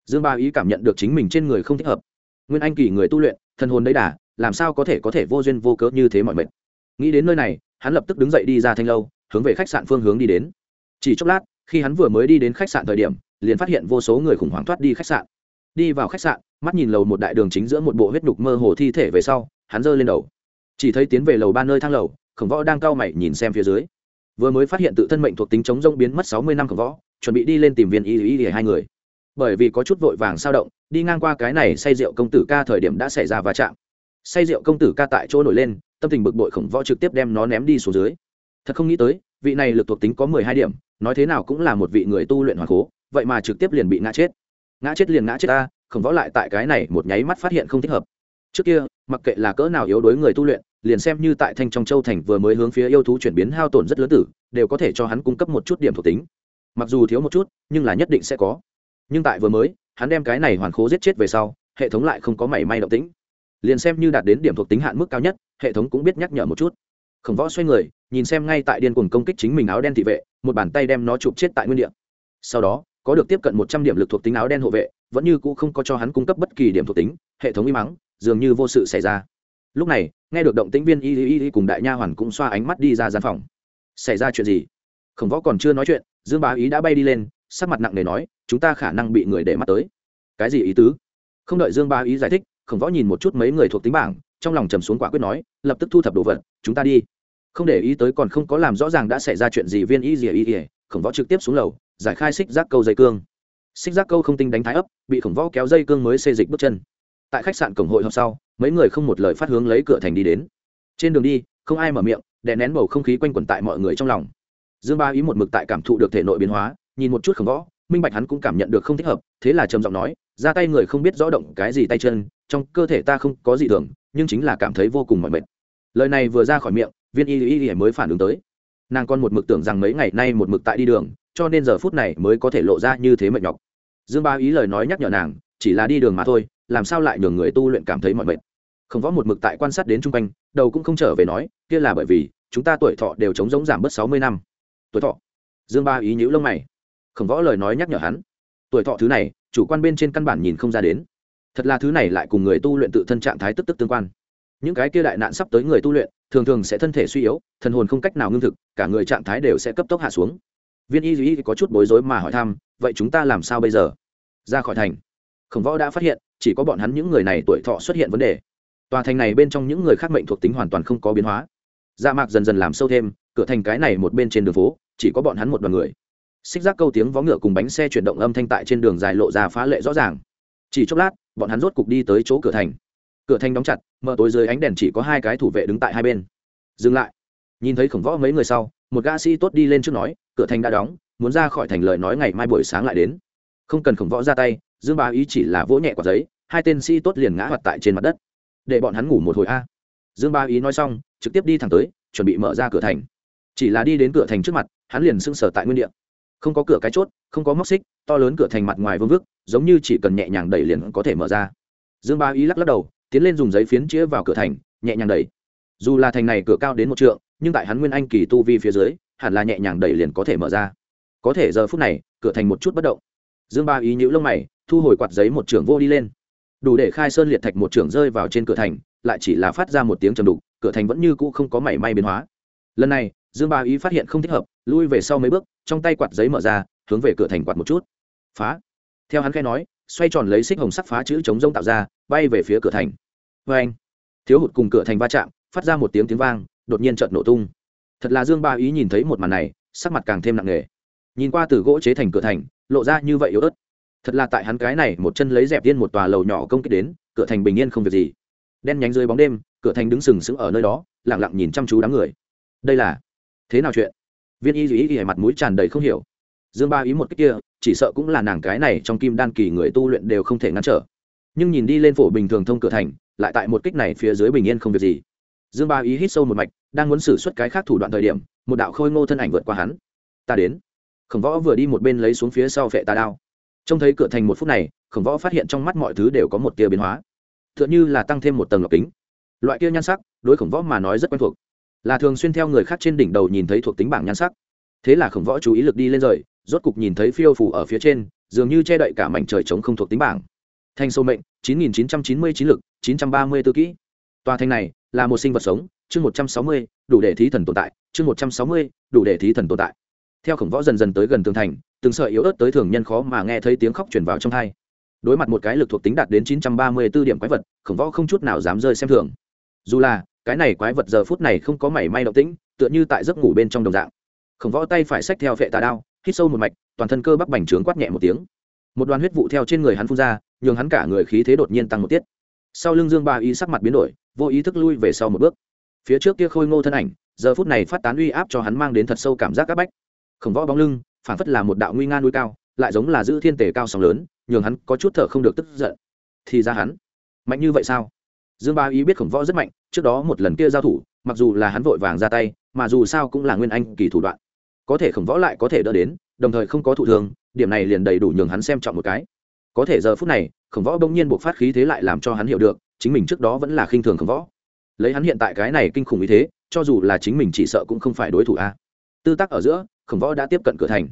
A: Dương bá ý cảm nhận được chính mình trên người không thích hợp. Nguyên anh kỳ người tu luyện thân hồn đấy đà, làm sao có thể có thể vô duyên vô cớ như thế mọi mệt. Nghĩ đến nơi này, hắn lập tức đứng dậy đi ra thanh lâu, hướng về khách sạn phương hướng đi đến chỉ chốc lát, khi hắn vừa mới đi đến khách sạn thời điểm, liền phát hiện vô số người khủng hoảng thoát đi khách sạn. Đi vào khách sạn, mắt nhìn lầu một đại đường chính giữa một bộ huyết đục mơ hồ thi thể về sau, hắn giơ lên đầu. Chỉ thấy tiến về lầu ba nơi thang lầu, khổng võ đang cau mày nhìn xem phía dưới. Vừa mới phát hiện tự thân mệnh thuộc tính chống rông biến mất sáu mươi năm khổng võ, chuẩn bị đi lên tìm viên y y y hai người. Bởi vì có chút vội vàng sao động, đi ngang qua cái này say rượu công tử ca thời điểm đã xảy ra va chạm. Say rượu công tử ca tại chỗ nổi lên, tâm tình bực bội khổng võ trực tiếp đem nó ném đi xuống dưới. Thật không nghĩ tới vị này lực thuộc tính có mười hai điểm, nói thế nào cũng là một vị người tu luyện hoàn cố vậy mà trực tiếp liền bị ngã chết. Ngã chết liền ngã chết ta khổng võ lại tại cái này một nháy mắt phát hiện không thích hợp. Trước kia, mặc kệ là cỡ nào yếu đuối người tu luyện, liền xem như tại thanh trong châu thành vừa mới hướng phía yêu thú chuyển biến hao tổn rất lớn tử, đều có thể cho hắn cung cấp một chút điểm thuộc tính. Mặc dù thiếu một chút, nhưng là nhất định sẽ có. Nhưng tại vừa mới, hắn đem cái này hoàn khố giết chết về sau, hệ thống lại không có mảy may động tĩnh. Liền xem như đạt đến điểm thuộc tính hạn mức cao nhất, hệ thống cũng biết nhắc nhở một chút khổng võ xoay người, nhìn xem ngay tại điên cuồng công kích chính mình áo đen thị vệ, một bàn tay đem nó chụp chết tại nguyên địa. Sau đó, có được tiếp cận một trăm điểm lực thuộc tính áo đen hộ vệ, vẫn như cũ không có cho hắn cung cấp bất kỳ điểm thuộc tính, hệ thống y mắng dường như vô sự xảy ra. Lúc này, nghe được động tĩnh viên y y y cùng đại nha hoàn cũng xoa ánh mắt đi ra gian phòng. Xảy ra chuyện gì? Khổng võ còn chưa nói chuyện, dương bá ý đã bay đi lên, sắc mặt nặng nề nói, chúng ta khả năng bị người để mắt tới. Cái gì ý tứ? Không đợi dương bá ý giải thích khổng võ nhìn một chút mấy người thuộc tính bảng, trong lòng trầm xuống quả quyết nói, lập tức thu thập đồ vật, chúng ta đi. Không để ý tới còn không có làm rõ ràng đã xảy ra chuyện gì, viên y dỉa y ỉa khổng võ trực tiếp xuống lầu, giải khai xích giác câu dây cương. Xích giác câu không tinh đánh thái ấp, bị khổng võ kéo dây cương mới xê dịch bước chân. Tại khách sạn cổng hội hôm sau, mấy người không một lời phát hướng lấy cửa thành đi đến. Trên đường đi, không ai mở miệng, đè nén bầu không khí quanh quẩn tại mọi người trong lòng. Dương ba ý một mực tại cảm thụ được thể nội biến hóa, nhìn một chút khổng võ, minh bạch hắn cũng cảm nhận được không thích hợp, thế là trầm giọng nói, ra tay người không biết rõ động cái gì tay chân trong cơ thể ta không có gì thường, nhưng chính là cảm thấy vô cùng mỏi mệt. Lời này vừa ra khỏi miệng, viên y y y mới phản ứng tới. Nàng còn một mực tưởng rằng mấy ngày nay một mực tại đi đường, cho nên giờ phút này mới có thể lộ ra như thế mệt nhọc. Dương ba ý lời nói nhắc nhở nàng, chỉ là đi đường mà thôi, làm sao lại nhường người tu luyện cảm thấy mỏi mệt. Không võ một mực tại quan sát đến chung quanh, đầu cũng không trở về nói, kia là bởi vì, chúng ta tuổi thọ đều chống giống giảm bớt sáu mươi năm. Tuổi thọ. Dương ba ý nhữ lông mày. Không võ lời nói nhắc nhở hắn. Tuổi thọ thứ này, chủ quan bên trên căn bản nhìn không ra đến thật là thứ này lại cùng người tu luyện tự thân trạng thái tức tức tương quan. Những cái kia đại nạn sắp tới người tu luyện, thường thường sẽ thân thể suy yếu, thần hồn không cách nào ngưng thực, cả người trạng thái đều sẽ cấp tốc hạ xuống. Viên y duy có chút bối rối mà hỏi thăm, vậy chúng ta làm sao bây giờ? Ra khỏi thành. Khổng võ đã phát hiện, chỉ có bọn hắn những người này tuổi thọ xuất hiện vấn đề. Tòa thành này bên trong những người khác mệnh thuộc tính hoàn toàn không có biến hóa. Dạ mạc dần dần làm sâu thêm, cửa thành cái này một bên trên đường phố, chỉ có bọn hắn một đoàn người. Xích giác câu tiếng vó ngựa cùng bánh xe chuyển động âm thanh tại trên đường dài lộ ra phá lệ rõ ràng chỉ chốc lát, bọn hắn rốt cục đi tới chỗ cửa thành. Cửa thành đóng chặt, mở tối dưới ánh đèn chỉ có hai cái thủ vệ đứng tại hai bên. Dừng lại. Nhìn thấy khổng võ mấy người sau, một gã sĩ tốt đi lên trước nói, cửa thành đã đóng, muốn ra khỏi thành lời nói ngày mai buổi sáng lại đến. Không cần khổng võ ra tay, dương bá ý chỉ là vỗ nhẹ quả giấy, hai tên sĩ tốt liền ngã hoạt tại trên mặt đất. Để bọn hắn ngủ một hồi a. Dương bá ý nói xong, trực tiếp đi thẳng tới, chuẩn bị mở ra cửa thành. Chỉ là đi đến cửa thành trước mặt, hắn liền sưng sở tại nguyên địa. Không có cửa cái chốt, không có móc xích, to lớn cửa thành mặt ngoài vương vức giống như chỉ cần nhẹ nhàng đẩy liền có thể mở ra. Dương Ba ý lắc lắc đầu, tiến lên dùng giấy phiến chĩa vào cửa thành, nhẹ nhàng đẩy. Dù là thành này cửa cao đến một trượng, nhưng tại hắn nguyên anh kỳ tu vi phía dưới, hẳn là nhẹ nhàng đẩy liền có thể mở ra. Có thể giờ phút này, cửa thành một chút bất động. Dương ba ý nhữ lông mày, thu hồi quạt giấy một trưởng vô đi lên. Đủ để khai sơn liệt thạch một trưởng rơi vào trên cửa thành, lại chỉ là phát ra một tiếng trầm đục, cửa thành vẫn như cũ không có mảy may biến hóa. Lần này, dương ba ý phát hiện không thích hợp, lui về sau mấy bước, trong tay quạt giấy mở ra, hướng về cửa thành quạt một chút. Phá! Theo hắn khai nói, xoay tròn lấy xích hồng sắc phá chữ chống rông tạo ra, bay về phía cửa thành. Vê anh, thiếu hụt cùng cửa thành va chạm, phát ra một tiếng tiếng vang, đột nhiên trợn nổ tung. Thật là dương ba ý nhìn thấy một màn này, sắc mặt càng thêm nặng nề. Nhìn qua từ gỗ chế thành cửa thành, lộ ra như vậy yếu ớt. Thật là tại hắn cái này một chân lấy dẹp tiên một tòa lầu nhỏ công kích đến, cửa thành bình yên không việc gì. Đen nhánh dưới bóng đêm, cửa thành đứng sừng sững ở nơi đó lẳng lặng nhìn chăm chú đám người. Đây là, thế nào chuyện? Viên y duy y mặt mũi tràn đầy không hiểu dương ba ý một cách kia, chỉ sợ cũng là nàng cái này trong kim đan kỳ người tu luyện đều không thể ngăn trở. Nhưng nhìn đi lên phổ bình thường thông cửa thành, lại tại một kích này phía dưới bình yên không việc gì. Dương ba ý hít sâu một mạch, đang muốn xử suất cái khác thủ đoạn thời điểm, một đạo khôi ngô thân ảnh vượt qua hắn. Ta đến. Khổng võ vừa đi một bên lấy xuống phía sau vệ tà đao. Trông thấy cửa thành một phút này, khổng võ phát hiện trong mắt mọi thứ đều có một tia biến hóa. T h ư ợ n h ư là tăng thêm một tầng lọc kính. Loại kia nhan sắc, đối khổng võ mà nói rất quen thuộc. Là thường xuyên theo người khác trên đỉnh đầu nhìn thấy thuộc tính bảng nhan sắc. Thế là khổng võ chú ý lực đi lên rời rốt cục nhìn thấy phiêu phủ ở phía trên, dường như che đậy cả mảnh trời trống không thuộc tính bảng. Thanh sâu mệnh, chín nghìn chín trăm chín mươi chín lực, chín trăm ba mươi tư kỹ. Tòa thanh này là một sinh vật sống, chương một trăm sáu mươi, đủ để thí thần tồn tại, chương một trăm sáu mươi, đủ để thí thần tồn tại. Theo khổng võ dần dần tới gần tường thành, từng sợi yếu ớt tới thường nhân khó mà nghe thấy tiếng khóc truyền vào trong hai đối mặt một cái lực thuộc tính đạt đến chín trăm ba mươi 934 điểm quái vật, khổng võ không chút nào dám rơi xem thường. Dù là, cái này quái vật giờ phút này không có mảy may động tĩnh, tựa như tại giấc ngủ bên trong đồng dạng. Khổng võ tay phải xách theo vệ tà đao hít sâu một mạch, toàn thân cơ bắp bành trướng quát nhẹ một tiếng. Một đoàn huyết vụ theo trên người hắn phun ra, nhường hắn cả người khí thế đột nhiên tăng một tiết. Sau lưng dương ba y sắc mặt biến đổi, vô ý thức lui về sau một bước. Phía trước kia khôi ngô thân ảnh, giờ phút này phát tán uy áp cho hắn mang đến thật sâu cảm giác áp bách. Khổng võ bóng lưng phản phất là một đạo nguy nga núi cao, lại giống là giữ thiên tề cao sóng lớn, nhường hắn có chút thở không được tức giận. Thì ra hắn, mạnh như vậy sao? Dương ba ý biết khổng võ rất mạnh, trước đó một lần kia giao thủ, mặc dù là hắn vội vàng ra tay, mà dù sao cũng là nguyên anh kỳ thủ đoạn có thể khổng võ lại có thể đỡ đến, đồng thời không có thụ thường điểm này liền đầy đủ nhường hắn xem trọng một cái. Có thể giờ phút này, khổng võ bỗng nhiên buộc phát khí thế lại làm cho hắn hiểu được, chính mình trước đó vẫn là khinh thường khổng võ. Lấy hắn hiện tại cái này kinh khủng ý thế, cho dù là chính mình chỉ sợ cũng không phải đối thủ a. Tư tác ở giữa, khổng võ đã tiếp cận cửa thành.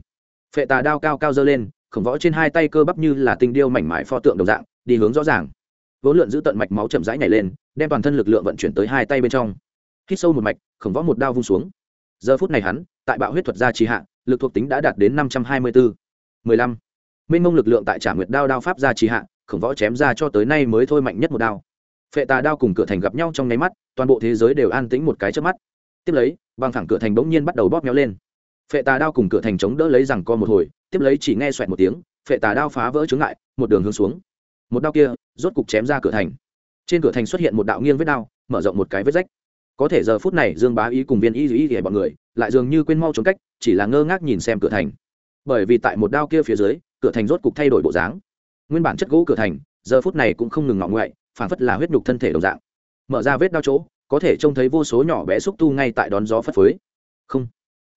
A: Phệ tà đao cao cao dơ lên, khổng võ trên hai tay cơ bắp như là tinh điêu mảnh mại pho tượng đồng dạng, đi hướng rõ ràng. Vốn lượn giữ tận mạch máu chậm rãi nhảy lên, đem toàn thân lực lượng vận chuyển tới hai tay bên trong. Hít sâu một mạch, khổng võ một đao vung xuống giờ phút này hắn, tại bạo huyết thuật gia trì hạ, lực thuộc tính đã đạt đến năm trăm hai mươi bốn. mười lăm. Minh mông lực lượng tại trả nguyệt đao đao pháp gia trì hạ, khổng võ chém ra cho tới nay mới thôi mạnh nhất một đao. Phệ tà đao cùng cửa thành gặp nhau trong nháy mắt, toàn bộ thế giới đều an tĩnh một cái trước mắt. Tiếp lấy, băng thẳng cửa thành bỗng nhiên bắt đầu bóp méo lên. Phệ tà đao cùng cửa thành chống đỡ lấy rằng co một hồi, tiếp lấy chỉ nghe xoẹt một tiếng, phệ tà đao phá vỡ chướng ngại, một đường hướng xuống. Một đao kia, rốt cục chém ra cửa thành. Trên cửa thành xuất hiện một đạo nghiêng vết đao, mở rộng một cái vết rách có thể giờ phút này dương bá ý cùng viên y ý y bọn người lại dường như quên mau trốn cách, chỉ là ngơ ngác nhìn xem cửa thành. Bởi vì tại một đao kia phía dưới, cửa thành rốt cục thay đổi bộ dáng. Nguyên bản chất gỗ cửa thành, giờ phút này cũng không ngừng ngọng ngoại phản phất là huyết nhục thân thể đồng dạng. Mở ra vết đao chỗ, có thể trông thấy vô số nhỏ bé xúc tu ngay tại đón gió phất phới. Không,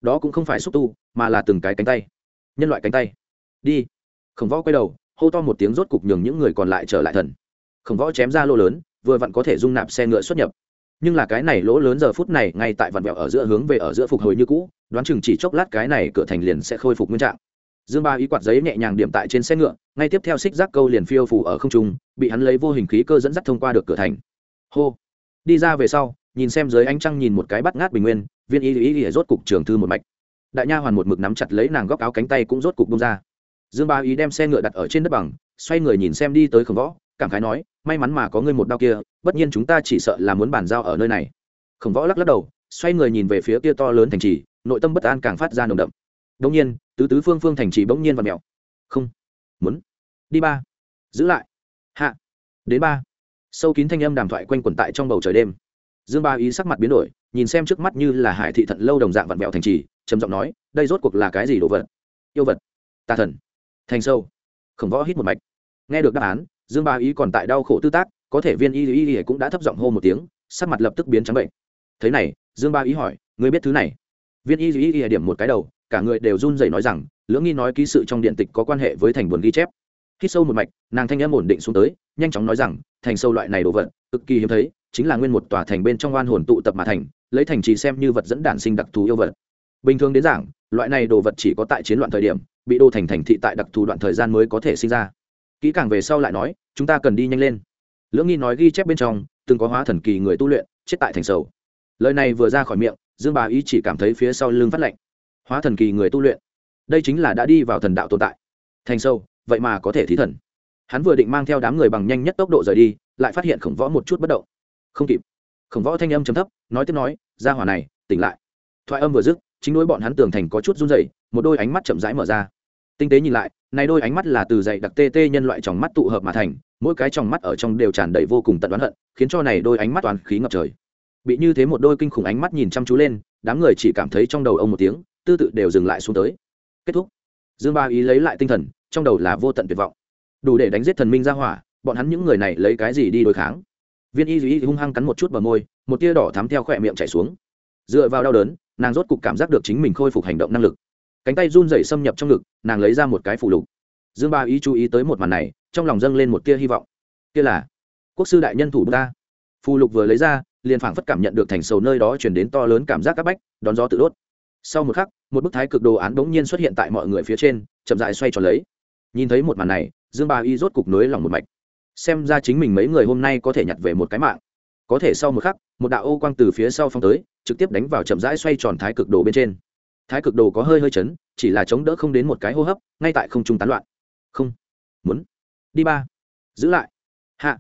A: đó cũng không phải xúc tu, mà là từng cái cánh tay. Nhân loại cánh tay. Đi. Khổng võ quay đầu, hô to một tiếng rốt cục nhường những người còn lại trở lại thần. Khổng võ chém ra lô lớn, vừa vặn có thể dung nạp xe ngựa xuất nhập nhưng là cái này lỗ lớn giờ phút này ngay tại vặn vẹo ở giữa hướng về ở giữa phục hồi như cũ, đoán chừng chỉ chốc lát cái này cửa thành liền sẽ khôi phục nguyên trạng. Dương ba ý quạt giấy nhẹ nhàng điểm tại trên xe ngựa, ngay tiếp theo xích rác câu liền phiêu phủ ở không trung, bị hắn lấy vô hình khí cơ dẫn dắt thông qua được cửa thành. Hô. Đi ra về sau, nhìn xem dưới ánh trăng nhìn một cái bắt ngát bình nguyên, viên y y y rốt cục trường thư một mạch. Đại nha hoàn một mực nắm chặt lấy nàng góc áo cánh tay cũng rốt cục bông ra. Dương ba ý đem xe ngựa đặt ở trên đất bằng, xoay người nhìn xem đi tới khổng võ, cảm khái nói may mắn mà có ngươi một đao kia, bất nhiên chúng ta chỉ sợ là muốn bàn giao ở nơi này. Khổng võ lắc lắc đầu, xoay người nhìn về phía kia to lớn thành trì, nội tâm bất an càng phát ra nồng đậm. Đông nhiên, tứ tứ phương phương thành trì bỗng nhiên và mèo. Không. Muốn. Đi ba. Giữ lại. Hạ. Đến ba. Sâu kín thanh âm đàm thoại quanh quẩn tại trong bầu trời đêm. Dương ba ý sắc mặt biến đổi, nhìn xem trước mắt như là hải thị thận lâu đồng dạng vặn vẹo thành trì, trầm giọng nói, đây rốt cuộc là cái gì đồ vật? Yêu vật. Tà thần. Thành sâu. Khổng võ hít một mạch. Nghe được đáp án dương ba ý còn tại đau khổ tư tác, có thể viên y y y cũng đã thấp giọng hô một tiếng, sắc mặt lập tức biến trắng bệnh. Thế này, dương ba ý hỏi, ngươi biết thứ này? Viên y y y điểm một cái đầu, cả người đều run rẩy nói rằng, lưỡng nghi nói ký sự trong điện tịch có quan hệ với thành buồn ghi chép. Khi sâu một mạch, nàng thanh âm ổn định xuống tới, nhanh chóng nói rằng, thành sâu loại này đồ vật, cực kỳ hiếm thấy, chính là nguyên một tòa thành bên trong oan hồn tụ tập mà thành, lấy thành trì xem như vật dẫn đản sinh đặc thù yêu vật. Bình thường đến giảng, loại này đồ vật chỉ có tại chiến loạn thời điểm, bị đô thành thành thị tại đặc thù đoạn thời gian mới có thể sinh ra kỹ càng về sau lại nói, chúng ta cần đi nhanh lên. Lưỡng nghi nói ghi chép bên trong, từng có hóa thần kỳ người tu luyện, chết tại thành sầu. Lời này vừa ra khỏi miệng, dương bà ý chỉ cảm thấy phía sau lưng phát lạnh. Hóa thần kỳ người tu luyện. Đây chính là đã đi vào thần đạo tồn tại. Thành sâu vậy mà có thể thí thần. Hắn vừa định mang theo đám người bằng nhanh nhất tốc độ rời đi, lại phát hiện khổng võ một chút bất động. Không kịp. Khổng võ thanh âm chấm thấp, nói tiếp nói, ra hỏa này, tỉnh lại. Thoại âm vừa dứt, chính đối bọn hắn tường thành có chút run rẩy, một đôi ánh mắt chậm rãi mở ra tinh tế nhìn lại, này đôi ánh mắt là từ dày đặc tê tê nhân loại trong mắt tụ hợp mà thành, mỗi cái trong mắt ở trong đều tràn đầy vô cùng tận oán hận, khiến cho này đôi ánh mắt toàn khí ngập trời. Bị như thế một đôi kinh khủng ánh mắt nhìn chăm chú lên, đám người chỉ cảm thấy trong đầu ông một tiếng, tư tự đều dừng lại xuống tới. Kết thúc. Dương ba ý lấy lại tinh thần, trong đầu là vô tận tuyệt vọng. Đủ để đánh giết thần minh ra hỏa, bọn hắn những người này lấy cái gì đi đối kháng? Viên y duy hung hăng cắn một chút vào môi, một tia đỏ thắm theo khỏe miệng chảy xuống. Dựa vào đau đớn, nàng rốt cục cảm giác được chính mình khôi phục hành động năng lực cánh tay run rẩy xâm nhập trong ngực, nàng lấy ra một cái phủ lục. Dương ba ý chú ý tới một màn này, trong lòng dâng lên một tia hy vọng. Kia là quốc sư đại nhân thủ ta. Phù lục vừa lấy ra, liền phảng phất cảm nhận được thành sầu nơi đó chuyển đến to lớn cảm giác c áp bách, đón gió tự đốt. Sau một khắc, một bức thái cực đồ án bỗng nhiên xuất hiện tại mọi người phía trên, chậm dại xoay tròn lấy. Nhìn thấy một màn này, dương ba y rốt cục nối lòng một mạch. Xem ra chính mình mấy người hôm nay có thể nhặt về một cái mạng. Có thể sau một khắc, một đạo ô quang từ phía sau phong tới, trực tiếp đánh vào chậm rãi xoay tròn thái cực đồ bên trên thái cực đồ có hơi hơi chấn chỉ là chống đỡ không đến một cái hô hấp ngay tại không trung tán loạn. Không. Muốn. Đi ba. Giữ lại. Hạ.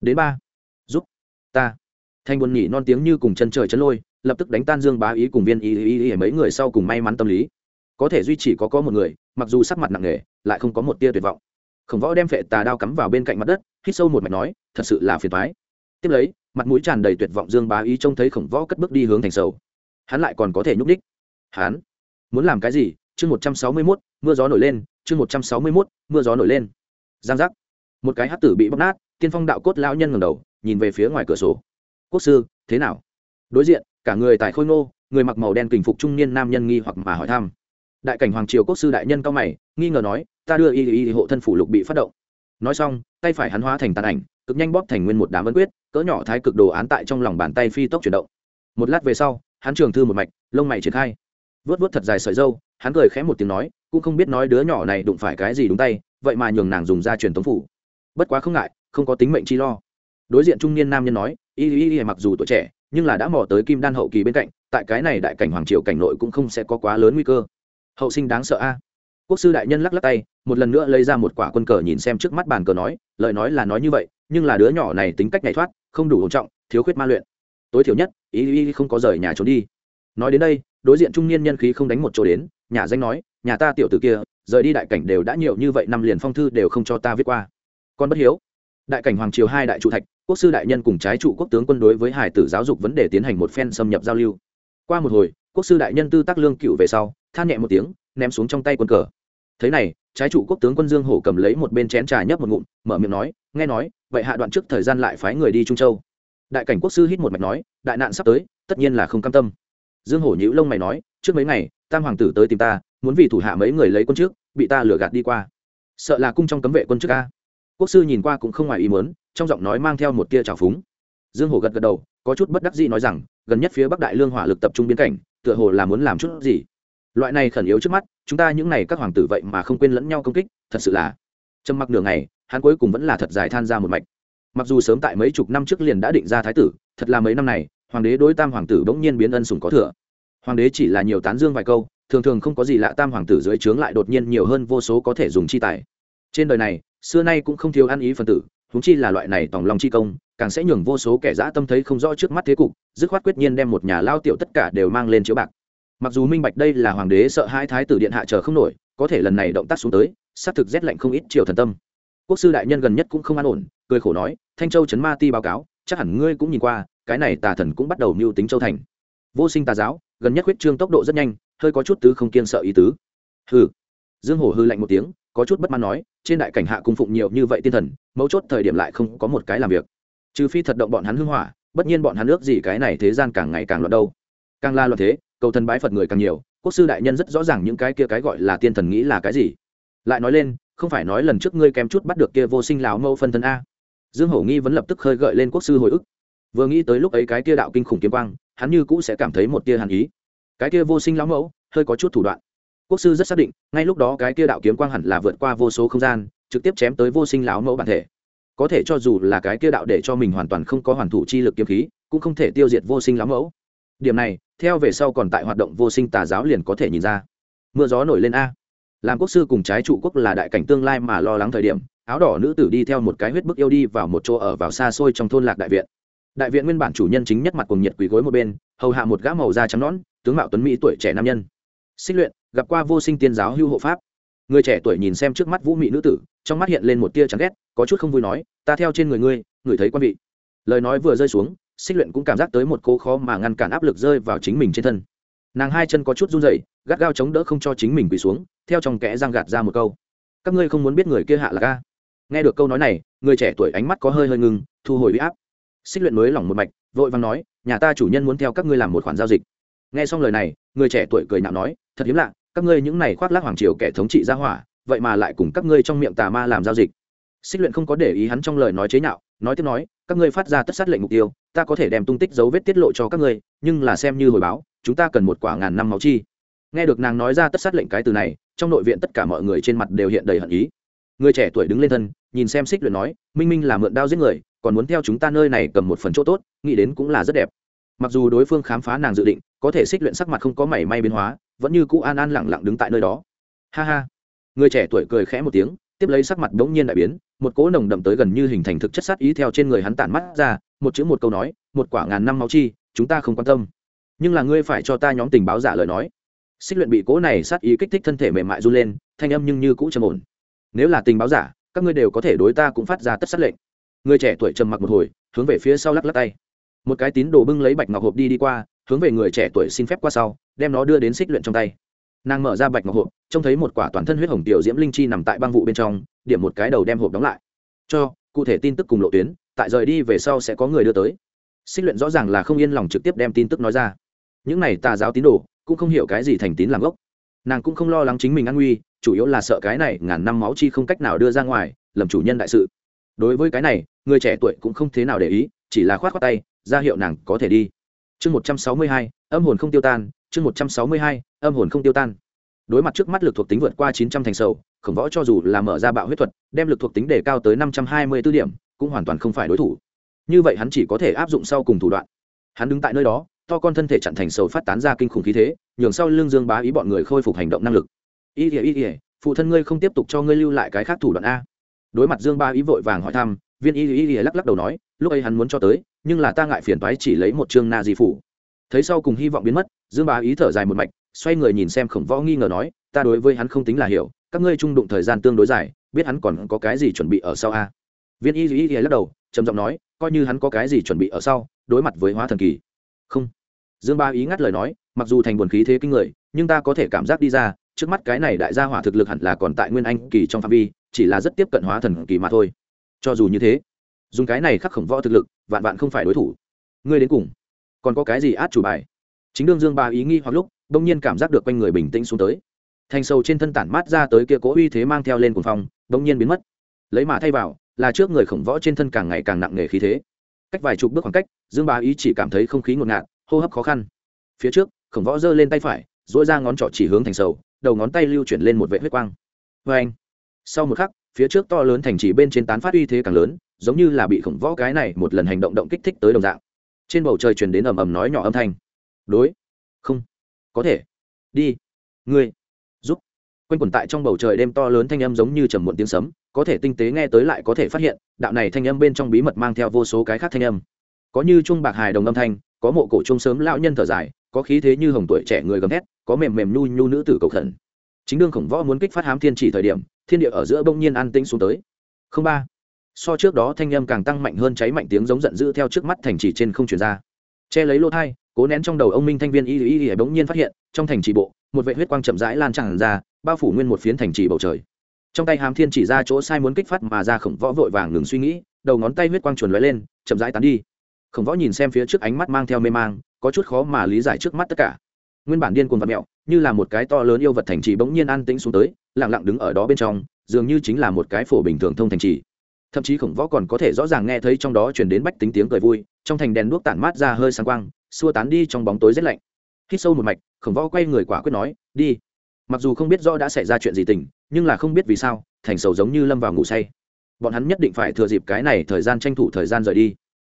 A: Đến ba. Giúp. Ta. Thanh buồn nhỉ non tiếng như cùng chân trời chấn lôi lập tức đánh tan dương bá ý cùng viên ý ý, ý, ý mấy người sau cùng may mắn tâm lý. Có thể duy chỉ có có một người mặc dù sắc mặt nặng nề lại không có một tia tuyệt vọng. Khổng võ đem phệ tà đao cắm vào bên cạnh mặt đất hít sâu một mạch nói thật sự là phiền thoái tiếp lấy mặt mũi tràn đầy tuyệt vọng dương bá ý trông thấy khổng võ cất bước đi hướng thành sầu. Hắn lại còn có thể nhúc đích hắn muốn làm cái gì? Chương một trăm sáu mươi mốt, mưa gió nổi lên. Chương một trăm sáu mươi mốt, mưa gió nổi lên. Giang giác. Một cái hát tử bị bóc nát, tiên phong đạo cốt lão nhân ngầm đầu, nhìn về phía ngoài cửa sổ. Quốc sư, thế nào? Đối diện, cả người tại khôi ngô, người mặc màu đen kình phục trung niên nam nhân nghi hoặc mà hỏi thăm. Đại cảnh hoàng triều quốc sư đại nhân cao mày, nghi ngờ nói, ta đưa y y hộ thân phủ lục bị phát động. Nói xong, tay phải hắn hóa thành tàn ảnh, cực nhanh bóp thành nguyên một đám ấn quyết, cỡ nhỏ thái cực đồ án tại trong lòng bàn tay phi tốc chuyển động. Một lát về sau, hắn trường thư một mạch, lông mày triển khai vớt vớt thật dài sợi dâu, hắn cười khẽ một tiếng nói, cũng không biết nói đứa nhỏ này đụng phải cái gì đúng tay, vậy mà nhường nàng dùng ra truyền tống phủ. Bất quá không ngại, không có tính mệnh chi lo. Đối diện trung niên nam nhân nói, y y y, mặc dù tuổi trẻ, nhưng là đã mò tới kim đan hậu kỳ bên cạnh, tại cái này đại cảnh hoàng triều cảnh nội cũng không sẽ có quá lớn nguy cơ. Hậu sinh đáng sợ a. Quốc sư đại nhân lắc lắc tay, một lần nữa lấy ra một quả quân cờ nhìn xem trước mắt bàn cờ nói, lời nói là nói như vậy, nhưng là đứa nhỏ này tính cách nhảy thoát, không đủ hỗ trọng, thiếu khuyết ma luyện. Tối thiểu nhất ý ý không có rời nhà trốn đi. Nói đến đây đối diện trung niên nhân khí không đánh một chỗ đến, nhà danh nói, nhà ta tiểu t ử kia, rời đi đại cảnh đều đã nhiều như vậy năm liền phong thư đều không cho ta viết qua. Con bất hiếu. Đại cảnh hoàng triều hai đại trụ thạch, quốc sư đại nhân cùng trái trụ quốc tướng quân đối với hải tử giáo dục vấn đề tiến hành một phen xâm nhập giao lưu. Qua một hồi, quốc sư đại nhân tư tác lương cựu về sau, than nhẹ một tiếng, ném xuống trong tay quân cờ. Thế này, trái trụ quốc tướng quân dương hổ cầm lấy một bên chén trà nhấp một ngụm, mở miệng nói, nghe nói, vậy hạ đoạn trước thời gian lại phái người đi trung châu. Đại cảnh quốc sư hít một mạch nói, đại nạn sắp tới, tất nhiên là không cam tâm dương hổ nhữ lông mày nói, trước mấy ngày, tam hoàng tử tới tìm ta, muốn vì thủ hạ mấy người lấy quân trước, bị ta lừa gạt đi qua. Sợ là cung trong cấm vệ quân trước ca quốc sư nhìn qua cũng không ngoài ý mớn trong giọng nói mang theo một tia trào phúng. Dương hổ gật gật đầu, có chút bất đắc dĩ nói rằng, gần nhất phía bắc đại lương hỏa lực tập trung biến cảnh, tựa hồ là muốn làm chút gì? Loại này khẩn yếu trước mắt, chúng ta những n à y các hoàng tử vậy mà không quên lẫn nhau công kích, thật sự là trầm mặc nửa ngày, hắn cuối cùng vẫn là thật dài than ra một mạch. Mặc dù sớm tại mấy chục năm trước liền đã định ra thái tử, thật là mấy năm này hoàng đế đối tam hoàng tử bỗng nhiên biến ân sùng có thừa. Hoàng đế chỉ là nhiều tán dương vài câu, thường thường không có gì lạ tam hoàng tử dưới trướng lại đột nhiên nhiều hơn vô số có thể dùng chi tài. Trên đời này, xưa nay cũng không thiếu ăn ý phần tử húng chi là loại này tòng lòng chi công, càng sẽ nhường vô số kẻ dã tâm thấy không rõ trước mắt thế cục, dứt khoát quyết nhiên đem một nhà lao tiểu tất cả đều mang lên chiếu bạc. Mặc dù minh bạch đây là hoàng đế sợ hai thái tử điện hạ chờ không nổi, có thể lần này động tác xuống tới, xác thực rét lạnh không ít triều thần tâm. Quốc sư đại nhân gần nhất cũng không an ổn, cười khổ nói, thanh châu trấn ma ti báo cáo, chắc hẳn ngươi cũng nhìn qua cái này tà thần cũng bắt đầu mưu tính châu thành. Vô sinh tà giáo, gần nhất huyết trương tốc độ rất nhanh, hơi có chút tứ không kiên sợ ý tứ. Hừ. Dương hổ hư lạnh một tiếng, có chút bất mãn nói, trên đại cảnh hạ cung phụng nhiều như vậy tiên thần, mấu chốt thời điểm lại không có một cái làm việc. Trừ phi thật động bọn hắn hưng hỏa, bất nhiên bọn hắn ước gì cái này thế gian càng ngày càng loạn đâu. Càng la loạn thế, cầu thần bái phật người càng nhiều, quốc sư đại nhân rất rõ ràng những cái kia cái gọi là tiên thần nghĩ là cái gì. Lại nói lên, không phải nói lần trước ngươi kém chút bắt được kia vô sinh lão mâu phân thân a. Dương hổ nghi vẫn lập tức khơi gợi lên quốc sư hồi ức vừa nghĩ tới lúc ấy cái kia đạo kinh khủng kiếm quang, hắn như cũ sẽ cảm thấy một tia hàn ý. Cái kia vô sinh lão mẫu, hơi có chút thủ đoạn. Quốc sư rất xác định, ngay lúc đó cái kia đạo kiếm quang hẳn là vượt qua vô số không gian, trực tiếp chém tới vô sinh lão mẫu bản thể. Có thể cho dù là cái kia đạo để cho mình hoàn toàn không có hoàn thủ chi lực kiếm khí, cũng không thể tiêu diệt vô sinh lão mẫu. Điểm này, theo về sau còn tại hoạt động vô sinh tà giáo liền có thể nhìn ra. Mưa gió nổi lên a. Làm quốc sư cùng trái trụ quốc là đại cảnh tương lai mà lo lắng thời điểm, áo đỏ nữ tử đi theo một cái huyết bức yêu đi vào một chỗ ở vào xa xôi trong thôn lạc đại viện đại viện nguyên bản chủ nhân chính nhất mặt cùng nhiệt quỳ gối một bên hầu hạ một gã màu da trắng nón, tướng mạo tuấn mỹ tuổi trẻ nam nhân. Xích luyện gặp qua vô sinh tiên giáo hưu hộ pháp. Người trẻ tuổi nhìn xem trước mắt vũ mị nữ tử trong mắt hiện lên một tia chán ghét có chút không vui nói ta theo trên người ngươi người thấy quan vị. Lời nói vừa rơi xuống xích luyện cũng cảm giác tới một cô khó mà ngăn cản áp lực rơi vào chính mình trên thân. Nàng hai chân có chút run rẩy gắt gao chống đỡ không cho chính mình quỳ xuống theo trong kẽ răng gạt ra một câu. Các ngươi không muốn biết người kia hạ là ca nghe được câu nói này người trẻ tuổi ánh mắt có hơi hơi ngừng thu hồi huy áp xích luyện mới lỏng một mạch, vội vàng nói, nhà ta chủ nhân muốn theo các ngươi làm một khoản giao dịch. Nghe xong lời này, người trẻ tuổi cười nhạo nói, thật hiếm lạ, các ngươi những này khoác lác hoàng triều kẻ thống trị gia hỏa, vậy mà lại cùng các ngươi trong miệng tà ma làm giao dịch. Xích luyện không có để ý hắn trong lời nói chế nhạo, nói tiếp nói, các ngươi phát ra tất sát lệnh mục tiêu, ta có thể đem tung tích dấu vết tiết lộ cho các ngươi, nhưng là xem như hồi báo, chúng ta cần một quả ngàn năm máu chi. Nghe được nàng nói ra tất sát lệnh cái từ này, trong nội viện tất cả mọi người trên mặt đều hiện đầy hận ý. Người trẻ tuổi đứng lên thân, nhìn xem xích luyện nói, minh minh là mượn đao giết người còn muốn theo chúng ta nơi này cầm một phần chỗ tốt, nghĩ đến cũng là rất đẹp. Mặc dù đối phương khám phá nàng dự định, có thể xích luyện sắc mặt không có mảy may biến hóa, vẫn như cũ an an lẳng lặng đứng tại nơi đó. Ha ha. Người trẻ tuổi cười khẽ một tiếng, tiếp lấy sắc mặt đ ố n g nhiên đại biến, một cỗ nồng đậm tới gần như hình thành thực chất sát ý theo trên người hắn tản mắt ra, một chữ một câu nói, một quả ngàn năm máu chi, chúng ta không quan tâm. Nhưng là ngươi phải cho ta nhóm tình báo giả lời nói. Xích luyện bị cỗ này sát ý kích thích thân thể mềm mại run lên, thanh âm nhưng như cũ trầm ổn. Nếu là tình báo giả, các ngươi đều có thể đối ta cũng phát ra tất sát lệnh người trẻ tuổi trầm mặc một hồi, hướng về phía sau lắc lắc tay. Một cái tín đồ bưng lấy bạch ngọc hộp đi đi qua, hướng về người trẻ tuổi xin phép qua sau, đem nó đưa đến xích luyện trong tay. Nàng mở ra bạch ngọc hộp, trông thấy một quả toàn thân huyết hồng tiểu diễm linh chi nằm tại băng vụ bên trong, điểm một cái đầu đem hộp đóng lại. Cho, cụ thể tin tức cùng lộ tuyến, tại rời đi về sau sẽ có người đưa tới. Xích luyện rõ ràng là không yên lòng trực tiếp đem tin tức nói ra. Những này tà giáo tín đồ, cũng không hiểu cái gì thành tín làm gốc. Nàng cũng không lo lắng chính mình an nguy, chủ yếu là sợ cái này ngàn năm máu chi không cách nào đưa ra ngoài, lầm chủ nhân đại sự đối với cái này, người trẻ tuổi cũng không thế nào để ý, chỉ là khoát khoát tay, ra hiệu nàng có thể đi. Chương một trăm sáu mươi hai, âm hồn không tiêu tan, chương một trăm sáu mươi hai, âm hồn không tiêu tan. Đối mặt trước mắt lực thuộc tính vượt qua chín trăm thành sầu, khổng võ cho dù là mở ra bạo huyết thuật, đem lực thuộc tính đề cao tới năm trăm hai mươi b ố điểm, cũng hoàn toàn không phải đối thủ. Như vậy hắn chỉ có thể áp dụng sau cùng thủ đoạn. Hắn đứng tại nơi đó, to con thân thể chặn thành sầu phát tán ra kinh khủng khí thế, nhường sau lưng dương bá ý bọn người khôi phục hành động năng lực. Y ỉa y ỉa phụ thân ngươi không tiếp tục cho ngươi lưu lại cái khác thủ đoạn a đối mặt dương ba ý vội vàng hỏi thăm, viên y y lắc lắc đầu nói, lúc ấy hắn muốn cho tới, nhưng là ta ngại phiền toái chỉ lấy một chương na di phủ. Thấy sau cùng hy vọng biến mất, dương ba ý thở dài một mạch, xoay người nhìn xem khổng võ nghi ngờ nói, ta đối với hắn không tính là hiểu, các ngươi trung đụng thời gian tương đối dài, biết hắn còn có cái gì chuẩn bị ở sau a? Viên y y lắc đầu, trầm giọng nói, coi như hắn có cái gì chuẩn bị ở sau, đối mặt với hóa thần kỳ. Không. Dương ba ý ngắt lời nói, mặc dù thành buồn khí thế kinh người, nhưng ta có thể cảm giác đi ra, trước mắt cái này đại gia hỏa thực lực hẳn là còn tại nguyên anh kỳ trong phạm vi chỉ là rất tiếp cận hóa thần kỳ mà thôi. Cho dù như thế, dùng cái này khắc khổng võ thực lực, vạn vạn không phải đối thủ. Ngươi đến cùng, còn có cái gì át chủ bài? Chính đương dương ba ý nghi hoặc lúc, đông nhiên cảm giác được quanh người bình tĩnh xuống tới. Thành sầu trên thân tản mát ra tới kia cố uy thế mang theo lên cuồng phong, đông nhiên biến mất. Lấy mà thay vào, là trước người khổng võ trên thân càng ngày càng nặng nề khí thế. Cách vài chục bước khoảng cách, dương ba ý chỉ cảm thấy không khí ngột ngạt, hô hấp khó khăn. Phía trước, khổng võ giơ lên tay phải dỗi ra ngón trỏ chỉ hướng thành sầu đầu ngón tay lưu chuyển lên một vệ huyết quang. Vê anh sau một khắc, phía trước to lớn thành trì bên trên tán phát uy thế càng lớn, giống như là bị khổng võ cái này một lần hành động động kích thích tới đồng dạng. Trên bầu trời truyền đến ầm ầm nói nhỏ âm thanh. Đối. Không. Có thể. Đi. Ngươi. Giúp. Quanh quẩn tại trong bầu trời đêm to lớn thanh âm giống như trầm muộn tiếng sấm, có thể tinh tế nghe tới lại có thể phát hiện, đạo này thanh âm bên trong bí mật mang theo vô số cái khác thanh âm. Có như trung bạc hài đồng âm thanh, có mộ cổ trung sớm lão nhân thở dài, có khí thế như hồng tuổi trẻ người gầm thét, có mềm mềm nhu nhu nữ tử cầu thần. chính đương khổng võ muốn kích phát hám thiên chỉ thời điểm thiên địa ở giữa bỗng nhiên an tĩnh xuống tới. Không ba. So trước đó thanh âm càng tăng mạnh hơn cháy mạnh tiếng giống giận dữ theo trước mắt thành trì trên không chuyển ra. Che lấy lô thai, cố nén trong đầu ông minh thanh viên y y y bỗng nhiên phát hiện, trong thành trì bộ, một vệ huyết quang chậm rãi lan tràn ra, bao phủ nguyên một phiến thành trì bầu trời. Trong tay hàm thiên chỉ ra chỗ sai muốn kích phát mà ra khổng võ vội vàng ngừng suy nghĩ, đầu ngón tay huyết quang chuồn lóe lên, chậm rãi tán đi. Khổng võ nhìn xem phía trước ánh mắt mang theo mê mang, có chút khó mà lý giải trước mắt tất cả. Nguyên bản điên cuồng vật mẹo, như là một cái to lớn yêu vật thành trì bỗng nhiên an tĩnh xuống tới lặng lặng đứng ở đó bên trong, dường như chính là một cái phổ bình thường thông thành trì. Thậm chí khổng võ còn có thể rõ ràng nghe thấy trong đó chuyển đến bách tính tiếng cười vui, trong thành đèn đuốc tản mát ra hơi sáng quang, xua tán đi trong bóng tối rét lạnh. Hít sâu một mạch, khổng võ quay người quả quyết nói, đi. Mặc dù không biết rõ đã xảy ra chuyện gì tình, nhưng là không biết vì sao, thành sầu giống như lâm vào ngủ say. Bọn hắn nhất định phải thừa dịp cái này thời gian tranh thủ thời gian rời đi.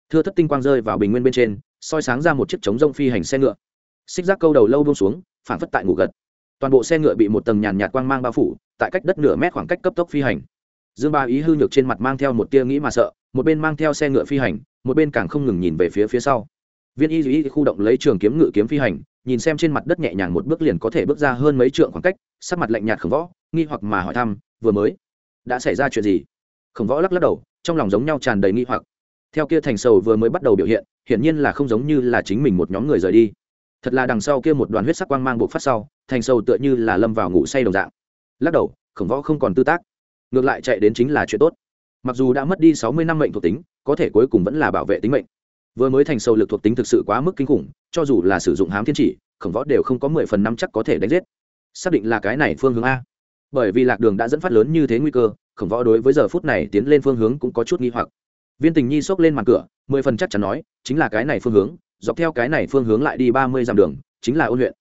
A: Thưa thất tinh quang rơi vào bình nguyên bên trên, soi sáng ra một chiếc trống rông phi hành xe ngựa. Xích giác câu đầu lâu buông xuống phản phất tại ngủ gật toàn bộ xe ngựa bị một tầng nhàn nhạt quang mang bao phủ, tại cách đất nửa mét khoảng cách cấp tốc phi hành. Dương ba ý hư nhược trên mặt mang theo một tia nghĩ mà sợ, một bên mang theo xe ngựa phi hành, một bên càng không ngừng nhìn về phía phía sau. Viên y y khu động lấy trường kiếm ngự kiếm phi hành, nhìn xem trên mặt đất nhẹ nhàng một bước liền có thể bước ra hơn mấy trượng khoảng cách, sắc mặt lạnh nhạt khổng võ, nghi hoặc mà hỏi thăm, vừa mới, đã xảy ra chuyện gì? Khổng võ lắc lắc đầu, trong lòng giống nhau tràn đầy nghi hoặc. Theo kia thành sầu vừa mới bắt đầu biểu hiện, hiển nhiên là không giống như là chính mình một nhóm người rời đi thật là đằng sau kia một đoàn huyết sắc quang mang buộc phát sau, thành sâu tựa như là lâm vào ngủ say đồng dạng. Lắc đầu, khổng võ không còn tư tác. Ngược lại chạy đến chính là chuyện tốt. Mặc dù đã mất đi sáu mươi năm mệnh thuộc tính, có thể cuối cùng vẫn là bảo vệ tính mệnh. Vừa mới thành sâu lực thuộc tính thực sự quá mức kinh khủng, cho dù là sử dụng hám thiên chỉ, khổng võ đều không có mười phần năm chắc có thể đánh giết. Xác định là cái này phương hướng a. Bởi vì lạc đường đã dẫn phát lớn như thế nguy cơ, khổng võ đối với giờ phút này tiến lên phương hướng cũng có chút nghi hoặc. Viên tình nhi xốc lên mặt cửa, mười phần chắc chắn nói, chính là cái này phương hướng dọc theo cái này phương hướng lại đi ba mươi dặm đường, chính là ôn luyện.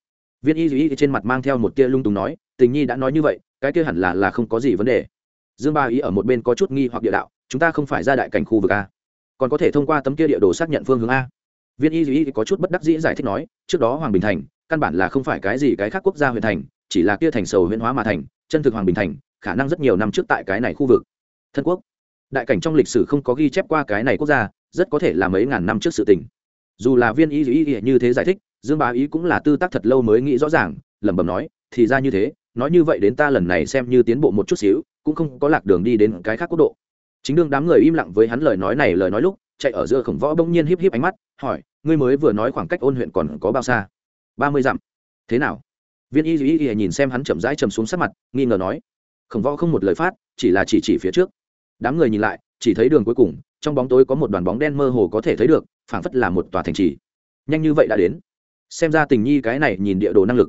A: Viên y duy trên mặt mang theo một tia lung tung nói, tình nhi đã nói như vậy, cái kia hẳn là là không có gì vấn đề. Dương ba ý ở một bên có chút nghi hoặc địa đạo, chúng ta không phải ra đại cảnh khu vực a, còn có thể thông qua tấm kia địa đồ xác nhận phương hướng a. Viên y duy có chút bất đắc dĩ giải thích nói, trước đó hoàng bình thành, căn bản là không phải cái gì cái khác quốc gia huyện thành, chỉ là kia thành sầu huyện hóa mà thành, chân thực hoàng bình thành, khả năng rất nhiều năm trước tại cái này khu vực. Thân quốc. Đại cảnh trong lịch sử không có ghi chép qua cái này quốc gia, rất có thể là mấy ngàn năm trước sự tình dù là viên y y như thế giải thích, dương bá ý cũng là tư tác thật lâu mới nghĩ rõ ràng, lẩm bẩm nói, thì ra như thế, nói như vậy đến ta lần này xem như tiến bộ một chút xíu, cũng không có lạc đường đi đến cái khác quốc độ. Chính đương đám người im lặng với hắn lời nói này lời nói lúc, chạy ở giữa khổng võ bỗng nhiên híp híp ánh mắt, hỏi, ngươi mới vừa nói khoảng cách ôn huyện còn có bao xa? Ba mươi dặm. Thế nào? Viên y duy y nhìn xem hắn chậm rãi chầm xuống sát mặt, nghi ngờ nói. Khổng võ không một lời phát, chỉ là chỉ chỉ phía trước. Đám người nhìn lại, chỉ thấy đường cuối cùng, trong bóng tối có một đoàn bóng đen mơ hồ có thể thấy được phảng phất là một tòa thành trì. Nhanh như vậy đã đến. Xem ra tình nhi cái này nhìn địa đồ năng lực.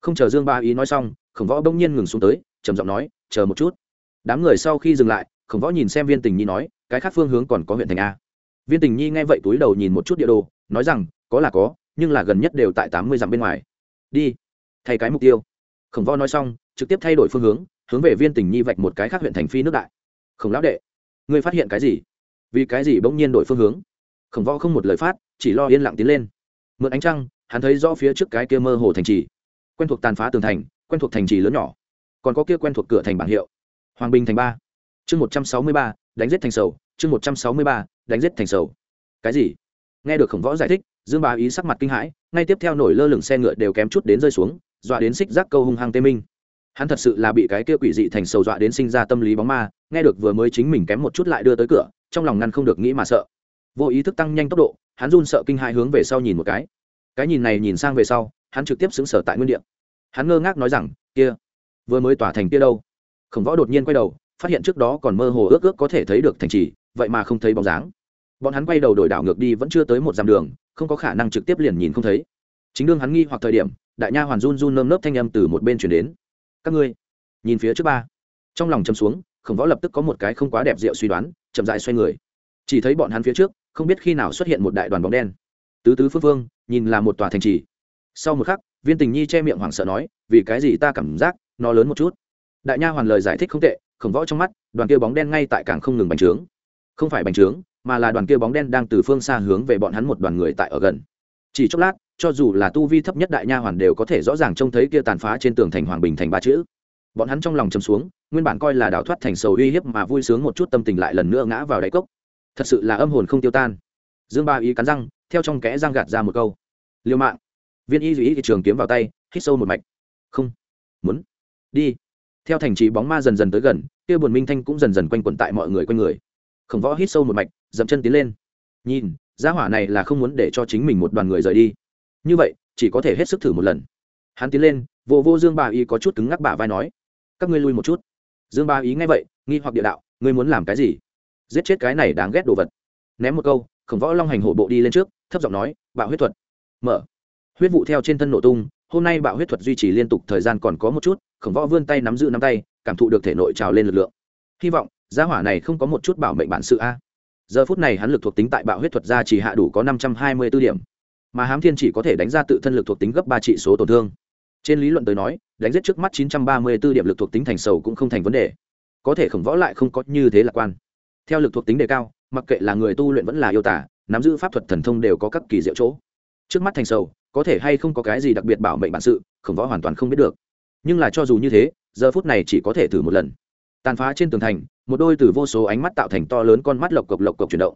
A: Không chờ dương ba ý nói xong, khổng võ bỗng nhiên ngừng xuống tới, trầm giọng nói, chờ một chút. Đám người sau khi dừng lại, khổng võ nhìn xem viên tình nhi nói, cái khác phương hướng còn có huyện thành a. Viên tình nhi nghe vậy túi đầu nhìn một chút địa đồ, nói rằng, có là có, nhưng là gần nhất đều tại tám mươi dặm bên ngoài. Đi. Thay cái mục tiêu. Khổng võ nói xong, trực tiếp thay đổi phương hướng hướng về viên tình nhi vạch một cái khác huyện thành phi nước đại. Khổng lão đệ, ngươi phát hiện cái gì? Vì cái gì bỗng nhiên đổi phương hướng? Khổng võ không một lời phát, chỉ lo yên lặng tiến lên. Mượn ánh trăng, hắn thấy rõ phía trước cái kia mơ hồ thành trì. Quen thuộc tàn phá tường thành, quen thuộc thành trì lớn nhỏ. Còn có kia quen thuộc cửa thành bảng hiệu. Hoàng bình thành ba. Chương một trăm sáu mươi ba, đánh giết thành sầu. Chương một trăm sáu mươi ba, đánh giết thành sầu. Cái gì? Nghe được khổng võ giải thích, dương bá ý sắc mặt kinh hãi, ngay tiếp theo nổi lơ lửng xe ngựa đều kém chút đến rơi xuống, dọa đến xích rác câu hung hăng tê minh. Hắn thật sự là bị cái kia quỷ dị thành sầu dọa đến sinh ra tâm lý bóng ma, nghe được vừa mới chính mình kém một chút lại đưa tới cửa, trong lòng ngăn không được nghĩ mà sợ vô ý thức tăng nhanh tốc độ, hắn run sợ kinh hai hướng về sau nhìn một cái. Cái nhìn này nhìn sang về sau, hắn trực tiếp xứng sở tại nguyên địa. Hắn ngơ ngác nói rằng, kia, vừa mới tỏa thành kia đâu? Khổng võ đột nhiên quay đầu, phát hiện trước đó còn mơ hồ ước ước có thể thấy được thành trì, vậy mà không thấy bóng dáng. Bọn hắn quay đầu đổi đảo ngược đi vẫn chưa tới một dặm đường, không có khả năng trực tiếp liền nhìn không thấy. Chính đương hắn nghi hoặc thời điểm, đại nha hoàn run run nơm nớp thanh âm từ một bên chuyển đến. Các ngươi, nhìn phía trước ba. Trong lòng châm xuống, khổng võ lập tức có một cái không quá đẹp rượu suy đoán, chậm dại xoay người chỉ thấy bọn hắn phía trước, không biết khi nào xuất hiện một đại đoàn bóng đen. Tứ tứ phương phương, nhìn là một tòa thành trì. Sau một khắc, viên tình nhi che miệng hoảng sợ nói, vì cái gì ta cảm giác nó lớn một chút? Đại nha hoàn lời giải thích không tệ, khổng võ trong mắt, đoàn kia bóng đen ngay tại cảng không ngừng bành trướng. Không phải bành trướng, mà là đoàn kia bóng đen đang từ phương xa hướng về bọn hắn một đoàn người tại ở gần. Chỉ chốc lát, cho dù là tu vi thấp nhất đại nha hoàn đều có thể rõ ràng trông thấy kia tàn phá trên tường thành hoàng bình thành ba chữ. Bọn hắn trong lòng chầm xuống, nguyên bản coi là đào thoát thành sầu uy hiếp mà vui sướng một chút tâm tình lại lần nữa ngã vào đáy cốc thật sự là âm hồn không tiêu tan. Dương ba ý cắn răng, theo trong kẽ răng gạt ra một câu. Liêu mạng. Viên y duy trường kiếm vào tay, hít sâu một mạch. Không. Muốn. Đi. Theo thành trì bóng ma dần dần tới gần, kia buồn minh thanh cũng dần dần quanh quẩn tại mọi người quanh người. Khổng võ hít sâu một mạch, dậm chân tiến lên. Nhìn giá hỏa này là không muốn để cho chính mình một đoàn người rời đi. Như vậy, chỉ có thể hết sức thử một lần. Hắn tiến lên, vô vô dương ba y có chút cứng ngắc bả vai nói. Các ngươi lui một chút. Dương ba ý nghe vậy, nghi hoặc địa đạo, ngươi muốn làm cái gì? Giết chết cái này đáng ghét đồ vật. Ném một câu, khổng võ long hành hổ bộ đi lên trước, thấp giọng nói, bạo huyết thuật. Mở. Huyết vụ theo trên thân nổ tung, hôm nay bạo huyết thuật duy trì liên tục, thời gian còn có một chút, khổng võ vươn tay nắm giữ nắm tay, cảm thụ được thể nội trào lên lực lượng. Hy vọng, gia hỏa này không có một chút bảo mệnh bản sự a. Giờ phút này hắn lực thuộc tính tại bạo huyết thuật ra chỉ hạ đủ có năm trăm hai mươi b ố điểm. Mà hám thiên chỉ có thể đánh ra tự thân lực thuộc tính gấp ba trị số tổn thương. Trên lý luận tới nói, đánh giết trước mắt chín trăm ba mươi b ố điểm lực thuộc tính thành sầu cũng không thành vấn đề. Có thể khổng võ lại không có như thế lạc quan theo lực thuộc tính đề cao, mặc kệ là người tu luyện vẫn là yêu tả nắm giữ pháp thuật thần thông đều có các kỳ diệu chỗ. Trước mắt thành sầu, có thể hay không có cái gì đặc biệt bảo mệnh bản sự, khổng võ hoàn toàn không biết được. Nhưng là cho dù như thế, giờ phút này chỉ có thể thử một lần. Tàn phá trên tường thành, một đôi từ vô số ánh mắt tạo thành to lớn con mắt lộc cộc lộc cộc chuyển động.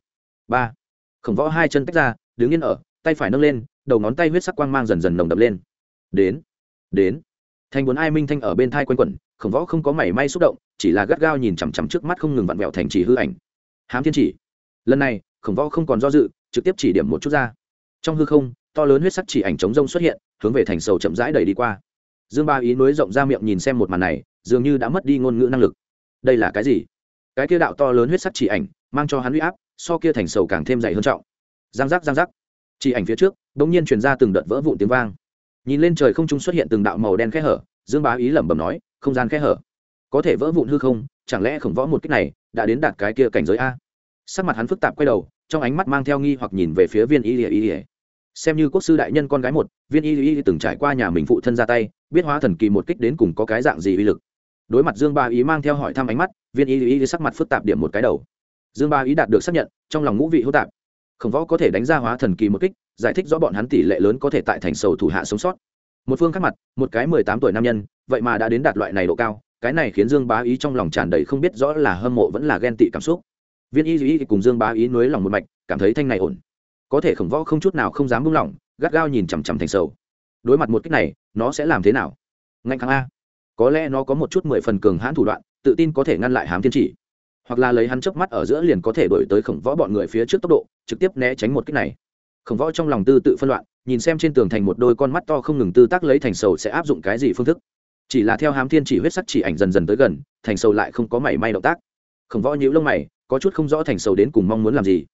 A: Ba, khổng võ hai chân tách ra, đứng yên ở, tay phải nâng lên, đầu ngón tay huyết sắc quang mang dần dần nồng đập lên. Đến đến. Thành bốn ai minh thanh ở bên thai quanh quẩn khổng võ không có mảy may xúc động, chỉ là gắt gao nhìn chằm chằm trước mắt không ngừng vặn vẹo thành chỉ hư ảnh. Hám thiên chỉ. Lần này, khổng võ không còn do dự, trực tiếp chỉ điểm một chút ra. Trong hư không, to lớn huyết sắc chỉ ảnh chống rông xuất hiện, hướng về thành sầu chậm rãi đẩy đi qua. Dương ba ý nối rộng ra miệng nhìn xem một màn này, dường như đã mất đi ngôn ngữ năng lực. Đây là cái gì? Cái kia đạo to lớn huyết sắc chỉ ảnh, mang cho hắn huy áp, so kia thành sầu càng thêm dày hơn trọng. Giang giác giang giác. Chỉ ảnh phía trước đ ỗ n g nhiên truyền ra từng đợt vỡ vụn tiếng vang. Nhìn lên trời không trung xuất hiện từng đạo màu đen khẽ hở dương bá ý lẩm bẩm nói, không gian khe hở. Có thể vỡ vụn hư không, chẳng lẽ khổng võ một cách này đã đến đạt cái kia cảnh giới a? Sắc mặt hắn phức tạp quay đầu, trong ánh mắt mang theo nghi hoặc nhìn về phía viên y ỉa y ỉa xem như quốc sư đại nhân con gái một, viên y ỉa từng trải qua nhà mình phụ thân ra tay, biết hóa thần kỳ một kích đến cùng có cái dạng gì uy lực. Đối mặt dương ba ý mang theo hỏi thăm ánh mắt, viên y ỉa sắc mặt phức tạp điểm một cái đầu. Dương ba ý đạt được xác nhận, trong lòng ngũ vị hô tạp. Khổng võ có thể đánh ra hóa thần kỳ một kích, giải thích rõ bọn hắn tỷ lệ lớn có thể tại thành sầu thủ hạ sống sót một phương khác mặt, một cái mười tám tuổi nam nhân, vậy mà đã đến đạt loại này độ cao, cái này khiến dương bá ý trong lòng tràn đầy không biết rõ là hâm mộ vẫn là ghen tị cảm xúc. Viên y y cùng dương bá ý nối lòng một mạch, cảm thấy thanh này ổn. Có thể khổng võ không chút nào không dám buông lỏng, gắt gao nhìn chằm chằm thành sầu. Đối mặt một cách này, nó sẽ làm thế nào? Ngạnh kháng a. Có lẽ nó có một chút mười phần cường hãn thủ đoạn, tự tin có thể ngăn lại hám thiên chỉ. Hoặc là lấy hắn chớp mắt ở giữa liền có thể đổi tới khổng võ bọn người phía trước tốc độ, trực tiếp né tránh một cách này khổng võ trong lòng tư tự phân loạn, nhìn xem trên tường thành một đôi con mắt to không ngừng tư tác lấy thành sầu sẽ áp dụng cái gì phương thức. Chỉ là theo hám thiên chỉ huyết sắc chỉ ảnh dần dần tới gần, thành sầu lại không có mảy may động tác. Khổng võ nhíu lông mày, có chút không rõ thành sầu đến cùng mong muốn làm gì.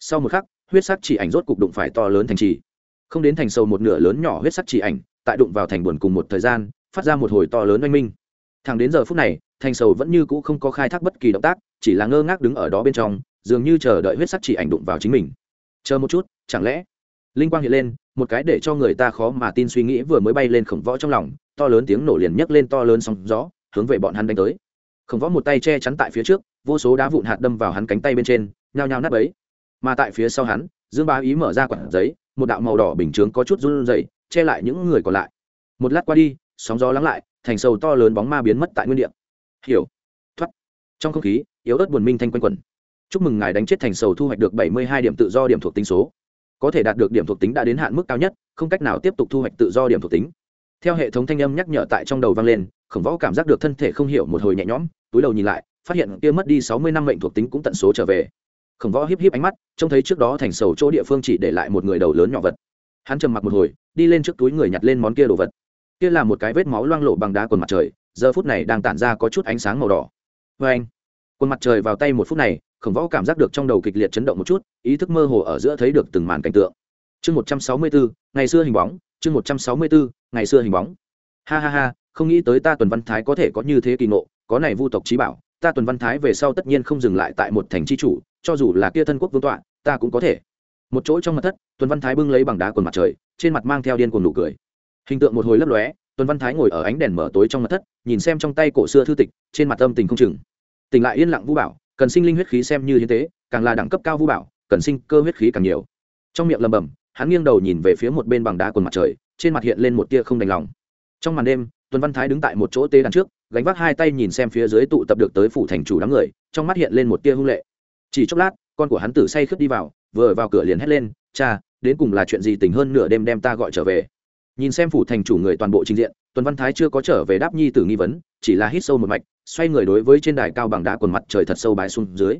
A: Sau một khắc, huyết sắc chỉ ảnh rốt cục đụng phải to lớn thành trì. Không đến thành sầu một nửa lớn nhỏ huyết sắc chỉ ảnh, tại đụng vào thành buồn cùng một thời gian, phát ra một hồi to lớn oanh minh. Thẳng đến giờ phút này, thành sầu vẫn như cũ không có khai thác bất kỳ động tác, chỉ là ngơ ngác đứng ở đó bên trong, dường như chờ đợi huyết sắc chỉ ảnh đụng vào chính mình. Chờ một chút chẳng lẽ, linh quang hiện lên, một cái để cho người ta khó mà tin suy nghĩ vừa mới bay lên khổng võ trong lòng, to lớn tiếng nổ liền nhấc lên to lớn sóng gió, hướng về bọn hắn đánh tới. Khổng võ một tay che chắn tại phía trước, vô số đá vụn hạt đâm vào hắn cánh tay bên trên, nhao nhao nát ấy mà tại phía sau hắn, dương bá ý mở ra quản giấy, một đạo màu đỏ bình chướng có chút run rẩy, che lại những người còn lại. Một lát qua đi, sóng gió lắng lại, thành sầu to lớn bóng ma biến mất tại nguyên địa. Hiểu. Thoát. Trong không khí, yếu ớt buồn minh thanh quanh quẩn. Chúc mừng ngài đánh chết thành sầu thu hoạch được bảy mươi hai điểm tự do điểm thuộc tính số có thể đạt được điểm thuộc tính đã đến hạn mức cao nhất, không cách nào tiếp tục thu hoạch tự do điểm thuộc tính. Theo hệ thống thanh âm nhắc nhở tại trong đầu vang lên, khổng võ cảm giác được thân thể không hiểu một hồi nhẹ nhõm, túi đầu nhìn lại, phát hiện kia mất đi sáu mươi năm mệnh thuộc tính cũng tận số trở về. Khổng võ híp híp ánh mắt, trông thấy trước đó thành sầu chỗ địa phương chỉ để lại một người đầu lớn nhỏ vật. Hắn trầm mặc một hồi, đi lên trước túi người nhặt lên món kia đồ vật. Kia là một cái vết máu loang lộ bằng đá quần mặt trời, giờ phút này đang tản ra có chút ánh sáng màu đỏ. Vê anh quân mặt trời vào tay một phút này, khổng võ cảm giác được trong đầu kịch liệt chấn động một chút, ý thức mơ hồ ở giữa thấy được từng màn cảnh tượng. Chương một trăm sáu mươi bốn, ngày xưa hình bóng, chương một trăm sáu mươi bốn, ngày xưa hình bóng. Ha ha ha, không nghĩ tới ta tuần văn thái có thể có như thế kỳ ngộ, có này vu tộc trí bảo, ta tuần văn thái về sau tất nhiên không dừng lại tại một thành chi chủ, cho dù là kia thân quốc vương tọa, ta cũng có thể. Một chỗ trong mặt thất, tuần văn thái bưng lấy bằng đá quần mặt trời, trên mặt mang theo điên cuồng nụ cười. Hình tượng một hồi lấp lóe, tuần văn thái ngồi ở ánh đèn mở tối trong mặt thất, nhìn xem trong tay cổ xưa thư tịch, trên mặt âm tình không chừng tỉnh lại yên lặng vũ bảo, cần sinh linh huyết khí xem như hiến tế, càng là đẳng cấp cao vũ bảo, cần sinh cơ huyết khí càng nhiều. Trong miệng lầm bầm hắn nghiêng đầu nhìn về phía một bên bằng đá quần mặt trời, trên mặt hiện lên một tia không đành lòng. Trong màn đêm, tuần văn thái đứng tại một chỗ tê đằng trước, gánh vác hai tay nhìn xem phía dưới tụ tập được tới phủ thành chủ đám người, trong mắt hiện lên một tia hung lệ. Chỉ chốc lát, con của hắn tử say khướt đi vào, vừa vào cửa liền hét lên, cha, đến cùng là chuyện gì tình hơn nửa đêm đem ta gọi trở về? Nhìn xem phủ thành chủ người toàn bộ trình diện, tuần văn thái chưa có trở về đáp nhi tử nghi vấn, chỉ là hít sâu một mạch xoay người đối với trên đài cao bằng đá quần mặt trời thật sâu bái xuống dưới.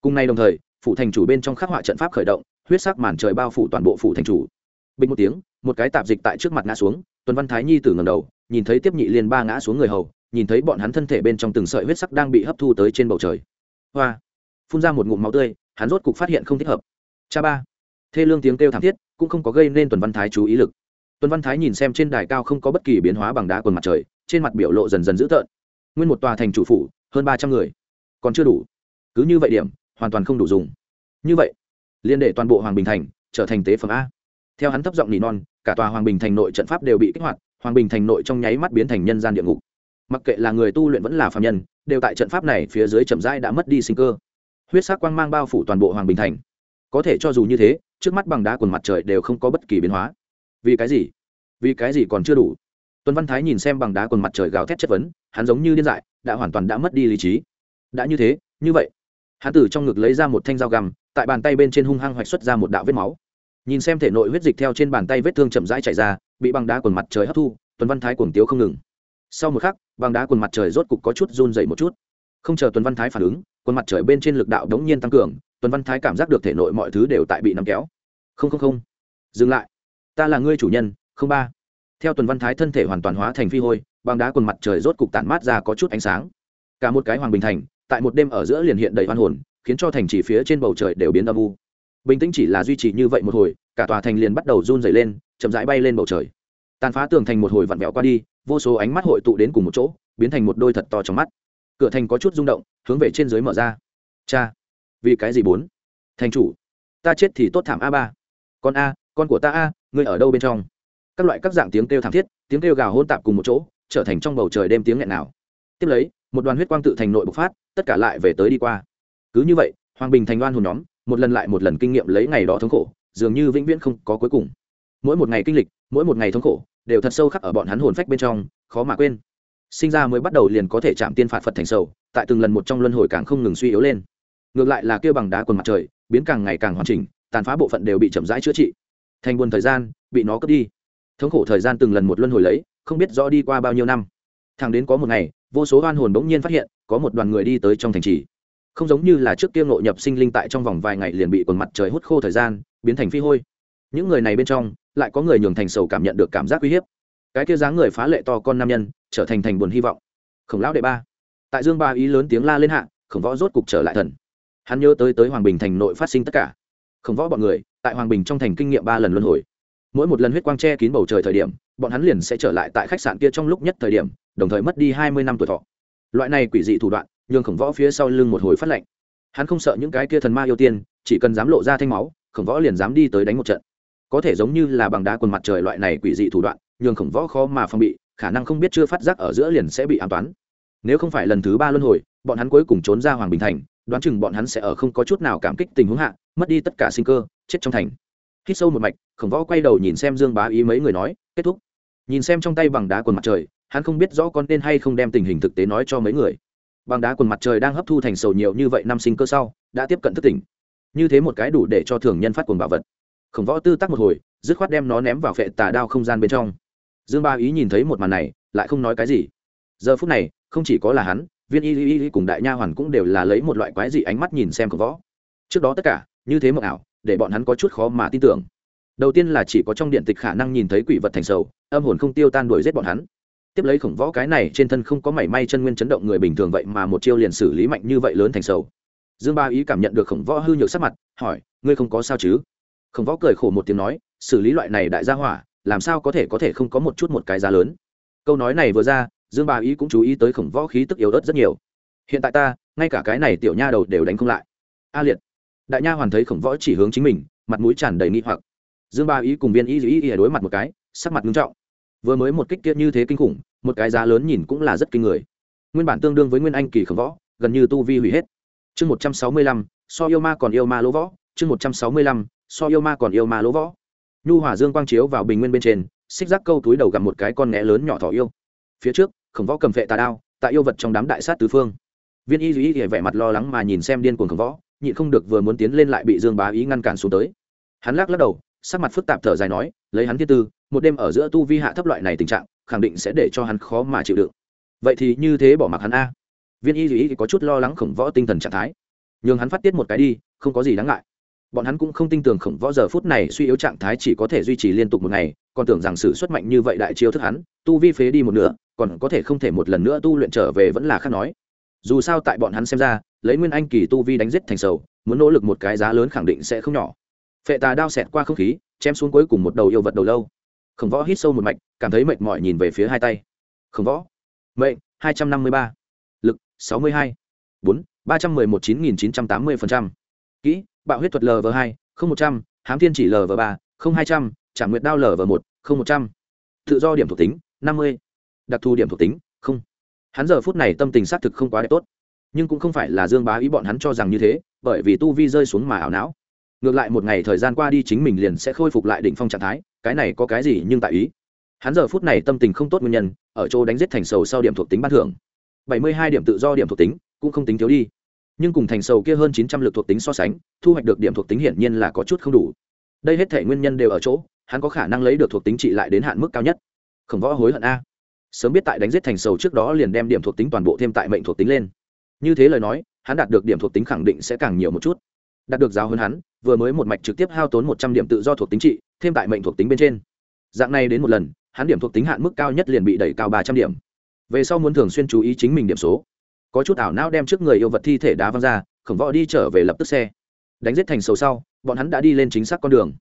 A: Cùng nay đồng thời, phủ thành chủ bên trong khắc họa trận pháp khởi động, huyết sắc màn trời bao phủ toàn bộ phủ thành chủ. Bình một tiếng, một cái tạp dịch tại trước mặt ngã xuống, tuần văn thái nhi từ ngầm đầu, nhìn thấy tiếp nhị liên ba ngã xuống người hầu, nhìn thấy bọn hắn thân thể bên trong từng sợi huyết sắc đang bị hấp thu tới trên bầu trời. Hoa! Phun ra một ngụm máu tươi, hắn rốt cục phát hiện không thích hợp. Cha ba! Thê lương tiếng kêu thảm thiết, cũng không có gây nên tuần văn thái chú ý lực. Tuần văn thái nhìn xem trên đài cao không có bất kỳ biến hóa bằng đá quần mặt trời, trên mặt biểu lộ dần dần dữ tợn nguyên một tòa thành chủ phủ, hơn ba trăm người. Còn chưa đủ. Cứ như vậy điểm, hoàn toàn không đủ dùng. Như vậy, liên đệ toàn bộ hoàng bình thành trở thành tế phẩm a. Theo hắn thấp giọng nỉ non, cả tòa hoàng bình thành nội trận pháp đều bị kích hoạt, hoàng bình thành nội trong nháy mắt biến thành nhân gian địa ngục. Mặc kệ là người tu luyện vẫn là phạm nhân, đều tại trận pháp này phía dưới chậm rãi đã mất đi sinh cơ. Huyết sắc quang mang bao phủ toàn bộ hoàng bình thành. Có thể cho dù như thế, trước mắt bằng đá quần mặt trời đều không có bất kỳ biến hóa. Vì cái gì? Vì cái gì còn chưa đủ? Tuấn văn thái nhìn xem bằng đá quần mặt trời gào thét chất vấn, hắn giống như điên dại, đã hoàn toàn đã mất đi lý trí. Đã như thế, như vậy. Hắn từ trong ngực lấy ra một thanh dao găm, tại bàn tay bên trên hung hăng hoạch xuất ra một đạo vết máu. Nhìn xem thể nội huyết dịch theo trên bàn tay vết thương chậm rãi chảy ra, bị bằng đá quần mặt trời hấp thu tuấn văn thái cuồng tiếu không ngừng. Sau một khắc, bằng đá quần mặt trời rốt cục có chút run dậy một chút. Không chờ tuấn văn thái phản ứng, quần mặt trời bên trên lực đạo đống nhiên tăng cường tuấn văn thái cảm giác được thể nội mọi thứ đều tại bị nắm kéo. Không không không. Dừng lại. Ta là ngươi chủ nhân, không ba theo tuần văn thái thân thể hoàn toàn hóa thành phi hôi, băng đá quần mặt trời rốt cục tản mát ra có chút ánh sáng. Cả một cái hoàng bình thành, tại một đêm ở giữa liền hiện đầy hoan hồn, khiến cho thành chỉ phía trên bầu trời đều biến âm u. Bình tĩnh chỉ là duy trì như vậy một hồi, cả tòa thành liền bắt đầu run dày lên, chậm rãi bay lên bầu trời. Tàn phá tường thành một hồi vặn vẹo qua đi, vô số ánh mắt hội tụ đến cùng một chỗ, biến thành một đôi thật to trong mắt. Cửa thành có chút rung động, hướng về trên dưới mở ra. Cha, vì cái gì bốn? Thành chủ, ta chết thì tốt thảm a ba. Con a, con của ta a, ngươi ở đâu bên trong? Các loại các dạng tiếng kêu thảm thiết, tiếng kêu gào hôn tạp cùng một chỗ, trở thành trong bầu trời đêm tiếng nghẹn nào. Tiếp lấy, một đoàn huyết quang tự thành nội bộc phát, tất cả lại về tới đi qua. Cứ như vậy, hoàng bình thành đoan hồn nhóm, một lần lại một lần kinh nghiệm lấy ngày đó thống khổ, dường như vĩnh viễn không có cuối cùng. Mỗi một ngày kinh lịch, mỗi một ngày thống khổ, đều thật sâu khắc ở bọn hắn hồn phách bên trong, khó mà quên. Sinh ra mới bắt đầu liền có thể chạm tiên phạt phật thành sầu, tại từng lần một trong luân hồi càng không ngừng suy yếu lên. Ngược lại là kêu bằng đá quần mặt trời, biến càng ngày càng hoàn chỉnh, tàn phá bộ phận đều bị chậm rãi chữa trị. Thành buồn thời gian, bị nó cướp đi thống khổ thời gian từng lần một luân hồi lấy, không biết rõ đi qua bao nhiêu năm. Thằng đến có một ngày, vô số oan hồn bỗng nhiên phát hiện, có một đoàn người đi tới trong thành trì. Không giống như là trước kia ngộ nhập sinh linh tại trong vòng vài ngày liền bị quần mặt trời hút khô thời gian, biến thành phi hôi. Những người này bên trong, lại có người nhường thành sầu cảm nhận được cảm giác uy hiếp. Cái kia dáng người phá lệ to con nam nhân, trở thành thành buồn hy vọng. Khổng lão đệ ba. Tại dương ba ý lớn tiếng la lên hạ, khổng võ rốt cục trở lại thần. Hắn nhớ tới tới hoàng bình thành nội phát sinh tất cả. Khổng võ bọn người, tại hoàng bình trong thành kinh nghiệm ba lần luân hồi mỗi một lần huyết quang che kín bầu trời thời điểm, bọn hắn liền sẽ trở lại tại khách sạn kia trong lúc nhất thời điểm, đồng thời mất đi hai mươi năm tuổi thọ. Loại này quỷ dị thủ đoạn, nhường khổng võ phía sau lưng một hồi phát lệnh. Hắn không sợ những cái kia thần ma yêu tiên, chỉ cần dám lộ ra thanh máu, khổng võ liền dám đi tới đánh một trận. Có thể giống như là bằng đá quần mặt trời loại này quỷ dị thủ đoạn, nhường khổng võ khó mà phong bị, khả năng không biết chưa phát giác ở giữa liền sẽ bị an toán. Nếu không phải lần thứ ba luân hồi, bọn hắn cuối cùng trốn ra hoàng bình thành, đoán chừng bọn hắn sẽ ở không có chút nào cảm kích tình huống hạ, mất đi tất cả sinh cơ, chết trong thành hít sâu một mạch, khổng võ quay đầu nhìn xem dương bá ý mấy người nói, kết thúc. Nhìn xem trong tay bằng đá quần mặt trời, hắn không biết rõ con nên hay không đem tình hình thực tế nói cho mấy người. Bằng đá quần mặt trời đang hấp thu thành sầu nhiều như vậy năm sinh cơ sau, đã tiếp cận thức tỉnh. Như thế một cái đủ để cho thường nhân phát quần bảo vật. Khổng võ tư tắc một hồi, dứt khoát đem nó ném vào phệ tà đao không gian bên trong. Dương ba ý nhìn thấy một màn này, lại không nói cái gì. Giờ phút này, không chỉ có là hắn, viên y y y cùng đại nha hoàn cũng đều là lấy một loại quái dị ánh mắt nhìn xem khổng võ. Trước đó tất cả, như thế mộng ảo để bọn hắn có chút khó mà tin tưởng. Đầu tiên là chỉ có trong điện tịch khả năng nhìn thấy quỷ vật thành sầu, âm hồn không tiêu tan đuổi giết bọn hắn. Tiếp lấy khổng võ cái này trên thân không có mảy may chân nguyên chấn động người bình thường vậy mà một chiêu liền xử lý mạnh như vậy lớn thành sầu. Dương ba ý cảm nhận được khổng võ hư nhược sắc mặt, hỏi, ngươi không có sao chứ? Khổng võ cười khổ một tiếng nói, xử lý loại này đại gia hỏa, làm sao có thể có thể không có một chút một cái giá lớn? Câu nói này vừa ra, dương ba ý cũng chú ý tới khổng võ khí tức yếu ớt rất nhiều. Hiện tại ta, ngay cả cái này tiểu nha đầu đều đánh không lại. A liệt đại nha hoàn thấy khổng võ chỉ hướng chính mình, mặt mũi tràn đầy nghi hoặc. Dương ba ý cùng viên y y ý đối mặt một cái, sắc mặt nghiêm trọng. Vừa mới một kích kia như thế kinh khủng, một cái giá lớn nhìn cũng là rất kinh người. Nguyên bản tương đương với nguyên anh kỳ khổng võ, gần như tu vi hủy hết. Chương một trăm sáu mươi lăm, so yêu ma còn yêu ma lỗ võ. Chương một trăm sáu mươi lăm, so yêu ma còn yêu ma lỗ võ. Nhu hỏa dương quang chiếu vào bình nguyên bên trên, xích rác câu túi đầu gặp một cái con nghẽ lớn nhỏ thỏ yêu. Phía trước, khổng võ cầm vệ tà đao, tại yêu vật trong đám đại sát tứ phương. Viên y duy vẻ mặt lo lắng mà nhìn xem điên cuồng khổng võ nhịn không được vừa muốn tiến lên lại bị dương bá ý ngăn cản xuống tới. Hắn lắc lắc đầu, sắc mặt phức tạp thở dài nói, lấy hắn thiên tư, một đêm ở giữa tu vi hạ thấp loại này tình trạng, khẳng định sẽ để cho hắn khó mà chịu đựng. Vậy thì như thế bỏ mặc hắn a. Viên y duy có chút lo lắng khổng võ tinh thần trạng thái. Nhường hắn phát tiết một cái đi, không có gì đáng ngại. Bọn hắn cũng không tin tưởng khổng võ giờ phút này suy yếu trạng thái chỉ có thể duy trì liên tục một ngày, còn tưởng rằng sự xuất mạnh như vậy đại chiêu thức hắn, tu vi phế đi một nửa, còn có thể không thể một lần nữa tu luyện trở về vẫn là khác nói. Dù sao tại bọn hắn xem ra lấy nguyên anh kỳ tu vi đánh giết thành sầu, muốn nỗ lực một cái giá lớn khẳng định sẽ không nhỏ. Phệ tà đao xẹt qua không khí, chém xuống cuối cùng một đầu yêu vật đầu lâu. Khổng võ hít sâu một mạch, cảm thấy mệt mỏi nhìn về phía hai tay. Khổng võ, mệnh, hai trăm năm mươi ba. Lực, sáu mươi hai. Bốn, ba trăm mười một chín nghìn chín trăm tám mươi phần trăm. Kỹ, bạo huyết thuật lv hai, không một trăm. Hám thiên chỉ lv ba, không hai trăm. Trả nguyệt đao lv một, không một trăm. Tự do điểm thuộc tính, năm mươi. Đặc thù điểm thuộc tính, không. Hắn giờ phút này tâm tình xác thực không quá đẹp tốt nhưng cũng không phải là dương bá ý bọn hắn cho rằng như thế, bởi vì tu vi rơi xuống mà ảo não. Ngược lại một ngày thời gian qua đi chính mình liền sẽ khôi phục lại đỉnh phong trạng thái, cái này có cái gì nhưng tại ý. Hắn giờ phút này tâm tình không tốt nguyên nhân, ở chỗ đánh giết thành sầu sau điểm thuộc tính ban thưởng. Bảy mươi hai điểm tự do điểm thuộc tính, cũng không tính thiếu đi. Nhưng cùng thành sầu kia hơn chín trăm l ự c thuộc tính so sánh, thu hoạch được điểm thuộc tính hiển nhiên là có chút không đủ. Đây hết thể nguyên nhân đều ở chỗ, hắn có khả năng lấy được thuộc tính trị lại đến hạn mức cao nhất. Khổng võ hối hận a. Sớm biết tại đánh giết thành sầu trước đó liền đem điểm thuộc tính toàn bộ thêm tại mệnh thuộc tính lên như thế lời nói, hắn đạt được điểm thuộc tính khẳng định sẽ càng nhiều một chút. Đạt được giáo hơn hắn, vừa mới một mạch trực tiếp hao tốn một trăm điểm tự do thuộc tính trị, thêm tại mệnh thuộc tính bên trên. Dạng này đến một lần, hắn điểm thuộc tính hạn mức cao nhất liền bị đẩy cao ba trăm điểm. Về sau muốn thường xuyên chú ý chính mình điểm số. Có chút ảo não đem trước người yêu vật thi thể đá văng ra, khổng võ đi trở về lập tức xe. Đánh giết thành sầu sau, bọn hắn đã đi lên chính xác con đường.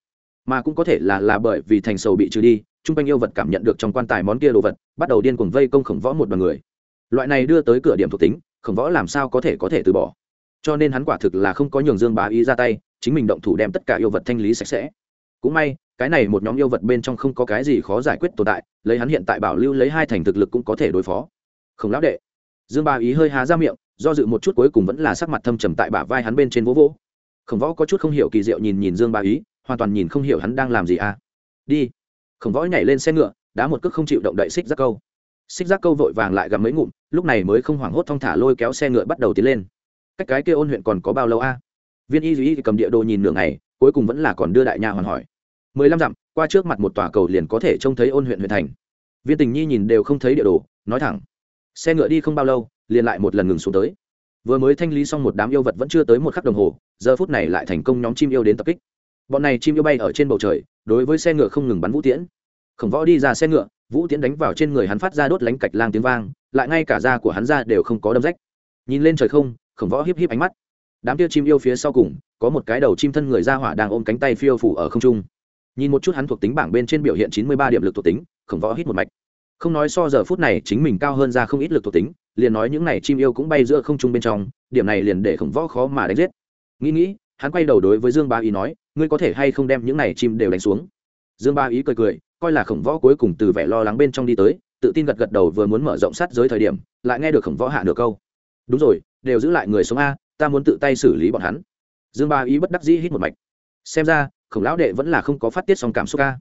A: Mà cũng có thể là là bởi vì thành sầu bị trừ đi, chung quanh yêu vật cảm nhận được trong quan tài món kia đồ vật, bắt đầu điên cuồng vây công khổng võ một đoàn người. Loại này đưa tới cửa điểm thuộc tính khổng võ làm sao có thể có thể từ bỏ? Cho nên hắn quả thực là không có nhường dương bá ý ra tay, chính mình động thủ đem tất cả yêu vật thanh lý sạch sẽ. Cũng may, cái này một nhóm yêu vật bên trong không có cái gì khó giải quyết tồn tại, lấy hắn hiện tại bảo lưu lấy hai thành thực lực cũng có thể đối phó. Không lão đệ. Dương bá ý hơi há ra miệng, do dự một chút cuối cùng vẫn là sắc mặt thâm trầm tại bả vai hắn bên trên vỗ vỗ. Khổng võ có chút không hiểu kỳ diệu nhìn nhìn dương bá ý, hoàn toàn nhìn không hiểu hắn đang làm gì à. Đi. Khổng võ nhảy lên xe ngựa, đá một cước không chịu động đậy xích ra câu xích giác câu vội vàng lại gặp mấy ngụm, lúc này mới không hoảng hốt thong thả lôi kéo xe ngựa bắt đầu tiến lên. Cách cái kia ôn huyện còn có bao lâu a? Viên y duy cầm địa đồ nhìn nửa ngày, cuối cùng vẫn là còn đưa đại nha hoàn hỏi. Mười lăm dặm, qua trước mặt một tòa cầu liền có thể trông thấy ôn huyện huyện thành. Viên tình nhi nhìn đều không thấy địa đồ, nói thẳng. Xe ngựa đi không bao lâu, liền lại một lần ngừng xuống tới. Vừa mới thanh lý xong một đám yêu vật vẫn chưa tới một khắc đồng hồ, giờ phút này lại thành công nhóm chim yêu đến tập kích. Bọn này chim yêu bay ở trên bầu trời, đối với xe ngựa không ngừng bắn vũ tiễn. Khổng võ đi ra xe ngựa vũ tiễn đánh vào trên người hắn phát ra đốt lánh cạch lang tiếng vang, lại ngay cả da của hắn ra đều không có đâm rách. Nhìn lên trời không, khổng võ híp híp ánh mắt. Đám tia chim yêu phía sau cùng, có một cái đầu chim thân người ra hỏa đang ôm cánh tay phiêu phủ ở không trung. Nhìn một chút hắn thuộc tính bảng bên trên biểu hiện chín mươi ba điểm lực thuộc tính, khổng võ hít một mạch. Không nói so giờ phút này chính mình cao hơn ra không ít lực thuộc tính, liền nói những này chim yêu cũng bay giữa không trung bên trong, điểm này liền để khổng võ khó mà đánh giết. Nghĩ nghĩ, hắn quay đầu đối với dương ba ý nói, ngươi có thể hay không đem những này chim đều đánh xuống? Dương ba ý cười cười coi là khổng võ cuối cùng từ vẻ lo lắng bên trong đi tới, tự tin gật gật đầu vừa muốn mở rộng sát giới thời điểm, lại nghe được khổng võ hạ nửa câu. Đúng rồi, đều giữ lại người sống a, ta muốn tự tay xử lý bọn hắn. Dương ba ý bất đắc dĩ hít một mạch. Xem ra, khổng lão đệ vẫn là không có phát tiết song cảm xúc a.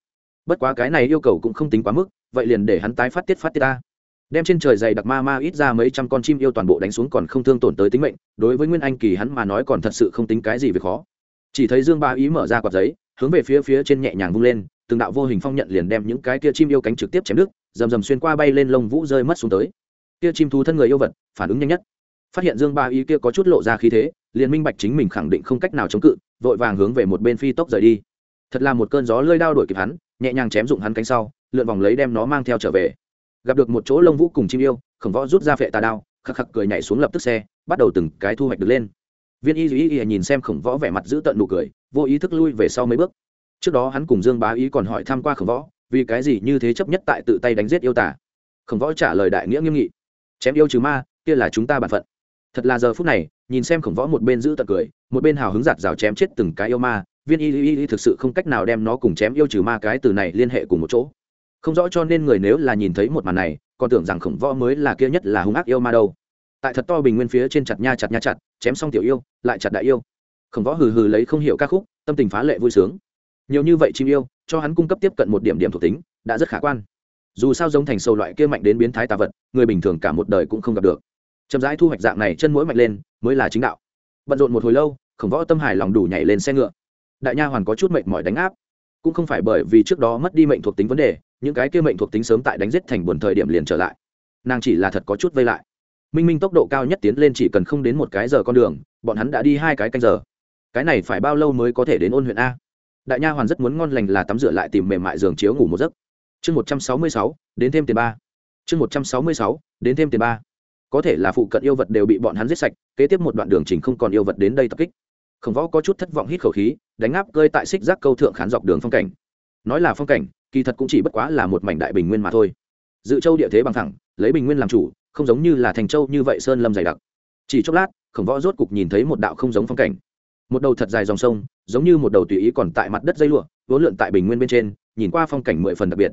A: Bất quá cái này yêu cầu cũng không tính quá mức, vậy liền để hắn tái phát tiết phát tiết ta đem trên trời dày đặc ma ma ít ra mấy trăm con chim yêu toàn bộ đánh xuống còn không thương tổn tới tính mệnh, đối với nguyên anh kỳ hắn mà nói còn thật sự không tính cái gì về khó. Chỉ thấy dương ba ý mở ra quạt giấy, hướng về phía phía trên nhẹ nhàng vung lên từng đạo vô hình phong nhận liền đem những cái kia chim yêu cánh trực tiếp chém đứt, rầm rầm xuyên qua bay lên lông vũ rơi mất xuống tới. Kia chim thú thân người yêu vật, phản ứng nhanh nhất. Phát hiện dương ba ý kia có chút lộ ra khí thế, liền minh bạch chính mình khẳng định không cách nào chống cự, vội vàng hướng về một bên phi tốc rời đi. Thật là một cơn gió lơi đao đuổi kịp hắn, nhẹ nhàng chém dụng hắn cánh sau, lượn vòng lấy đem nó mang theo trở về. Gặp được một chỗ lông vũ cùng chim yêu, khổng võ rút ra phệ tà đao, khắc khắc cười nhảy xuống lập tức xe, bắt đầu từng cái thu hoạch được lên. Viên y duy y nhìn xem khổng võ vẻ mặt giữ tận nụ cười, vô ý thức lui về sau mấy bước trước đó hắn cùng dương bá ý còn hỏi tham q u a khổng võ, vì cái gì như thế chấp nhất tại tự tay đánh giết yêu tả khổng võ trả lời đại nghĩa nghiêm nghị. Chém yêu trừ ma, kia là chúng ta b ả n phận. Thật là giờ phút này, nhìn xem khổng võ một bên giữ tật cười, một bên hào hứng giạt rào chém chết từng cái yêu ma, viên y y y thực sự không cách nào đem nó cùng chém yêu trừ ma cái từ này liên hệ cùng một chỗ. Không rõ cho nên người nếu là nhìn thấy một màn này, còn tưởng rằng khổng võ mới là kia nhất là hung ác yêu ma đâu. Tại thật to bình nguyên phía trên chặt nha chặt nha chặt, chém xong tiểu yêu, lại chặt đại yêu. Khổng võ hừ hừ lấy không hiểu ca khúc, tâm tình phá lệ vui sướng nhiều như vậy chim yêu, cho hắn cung cấp tiếp cận một điểm điểm thuộc tính, đã rất khả quan. Dù sao giống thành sâu loại kia mạnh đến biến thái tà vật, người bình thường cả một đời cũng không gặp được. Chậm rãi thu hoạch dạng này chân mũi mạnh lên, mới là chính đạo. Bận rộn một hồi lâu, khổng võ tâm hài lòng đủ nhảy lên xe ngựa. Đại nha hoàn có chút mệnh mỏi đánh áp. Cũng không phải bởi vì trước đó mất đi mệnh thuộc tính vấn đề, những cái kia mệnh thuộc tính sớm tại đánh giết thành buồn thời điểm liền trở lại. Nàng chỉ là thật có chút vây lại. Minh minh tốc độ cao nhất tiến lên chỉ cần không đến một cái giờ con đường, bọn hắn đã đi hai cái canh giờ. Cái này phải bao lâu mới có thể đến ôn huyện a? Đại nha hoàn rất muốn ngon lành là tắm rửa lại tìm mềm mại giường chiếu ngủ một giấc. Chương một trăm sáu mươi sáu, đến thêm tiền ba. Chương một trăm sáu mươi sáu, đến thêm tiền ba. Có thể là phụ cận yêu vật đều bị bọn hắn giết sạch, kế tiếp một đoạn đường trình không còn yêu vật đến đây tập kích. Khổng võ có chút thất vọng hít khẩu khí, đánh áp cơi tại xích giác câu thượng khán dọc đường phong cảnh. Nói là phong cảnh, kỳ thật cũng chỉ bất quá là một mảnh đại bình nguyên mà thôi. Dự châu địa thế bằng thẳng, lấy bình nguyên làm chủ, không giống như là thành châu như vậy sơn lâm dày đặc. Chỉ chốc lát, khổng võ rốt cục nhìn thấy một đạo không giống phong cảnh một đầu thật dài dòng sông, giống như một đầu tùy ý còn tại mặt đất dây lụa, vốn lượn tại bình nguyên bên trên, nhìn qua phong cảnh mười phần đặc biệt.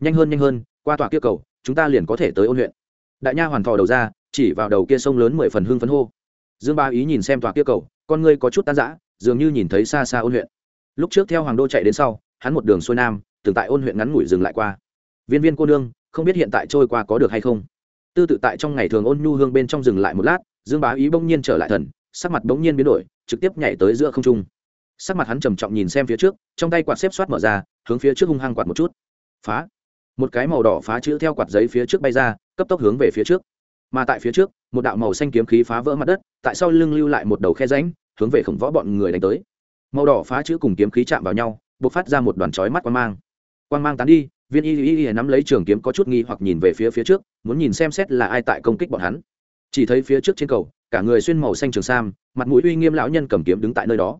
A: Nhanh hơn nhanh hơn, qua tòa kia cầu, chúng ta liền có thể tới ôn huyện. Đại nha hoàn thò đầu ra, chỉ vào đầu kia sông lớn mười phần hưng phấn hô. Dương ba ý nhìn xem tòa kia cầu, con ngươi có chút tan rã, dường như nhìn thấy xa xa ôn huyện. Lúc trước theo hoàng đô chạy đến sau, hắn một đường xuôi nam, từng tại ôn huyện ngắn ngủi dừng lại qua. Viên viên cô nương, không biết hiện tại trôi qua có được hay không? Tư tự tại trong ngày thường ôn nhu hương bên trong dừng lại một lát, dương bá ý bỗng nhiên trở lại thần, sắc mặt bỗng nhiên biến đổi trực tiếp nhảy tới giữa không trung. Sắc mặt hắn trầm trọng nhìn xem phía trước, trong tay quạt xếp soát mở ra, hướng phía trước hung hăng quạt một chút. Phá! Một cái màu đỏ phá chữ theo quạt giấy phía trước bay ra, cấp tốc hướng về phía trước. Mà tại phía trước, một đạo màu xanh kiếm khí phá vỡ mặt đất, tại sau lưng lưu lại một đầu khe ránh hướng về khổng võ bọn người đánh tới. Màu đỏ phá chữ cùng kiếm khí chạm vào nhau b ộ c phát ra một đoàn chói mắt quang mang. Quang mang tán đi, viên y y y nắm lấy trường kiếm có chút nghi hoặc nhìn về phía phía trước, muốn nhìn xem xét là ai tại công kích bọn hắn. Chỉ thấy phía trước trên cầu cả người xuyên màu xanh trường sam, mặt mũi uy nghiêm lão nhân cầm kiếm đứng tại nơi đó.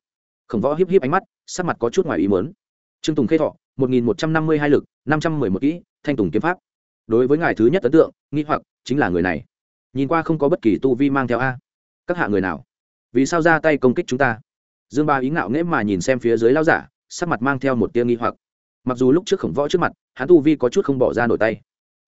A: Khổng võ hiếp hiếp ánh mắt, sắc mặt có chút ngoài ý mớn trương tùng khê thọ, một nghìn một trăm năm mươi hai lực, năm trăm mười một kỹ, thanh tùng kiếm pháp. Đối với ngài thứ nhất ấn tượng, nghi hoặc chính là người này. Nhìn qua không có bất kỳ tu vi mang theo a. Các hạ người nào? Vì sao ra tay công kích chúng ta? Dương ba ý ngạo nghễ mà nhìn xem phía dưới lao giả, sắc mặt mang theo một tia nghi hoặc. Mặc dù lúc trước khổng võ trước mặt, hắn tu vi có chút không bỏ ra nổi tay.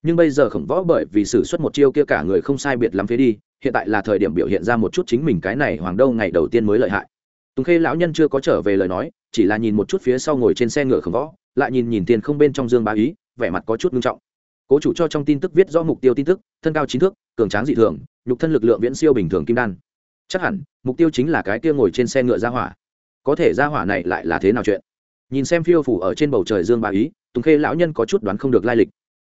A: Nhưng bây giờ khổng võ bởi vì xử suất một chiêu kia cả người không sai biệt lắm phía đi hiện tại là thời điểm biểu hiện ra một chút chính mình cái này hoàng đâu ngày đầu tiên mới lợi hại. Tùng khê lão nhân chưa có trở về lời nói, chỉ là nhìn một chút phía sau ngồi trên xe ngựa khổng võ, lại nhìn nhìn tiền không bên trong dương bá ý, vẻ mặt có chút nghiêm trọng. Cố chủ cho trong tin tức viết rõ mục tiêu tin tức, thân cao chín thước, cường tráng dị thường, nhục thân lực lượng viễn siêu bình thường kim đan. Chắc hẳn, mục tiêu chính là cái kia ngồi trên xe ngựa ra hỏa. Có thể ra hỏa này lại là thế nào chuyện? Nhìn xem phiêu phủ ở trên bầu trời dương bá ý, tùng khê lão nhân có chút đoán không được lai lịch.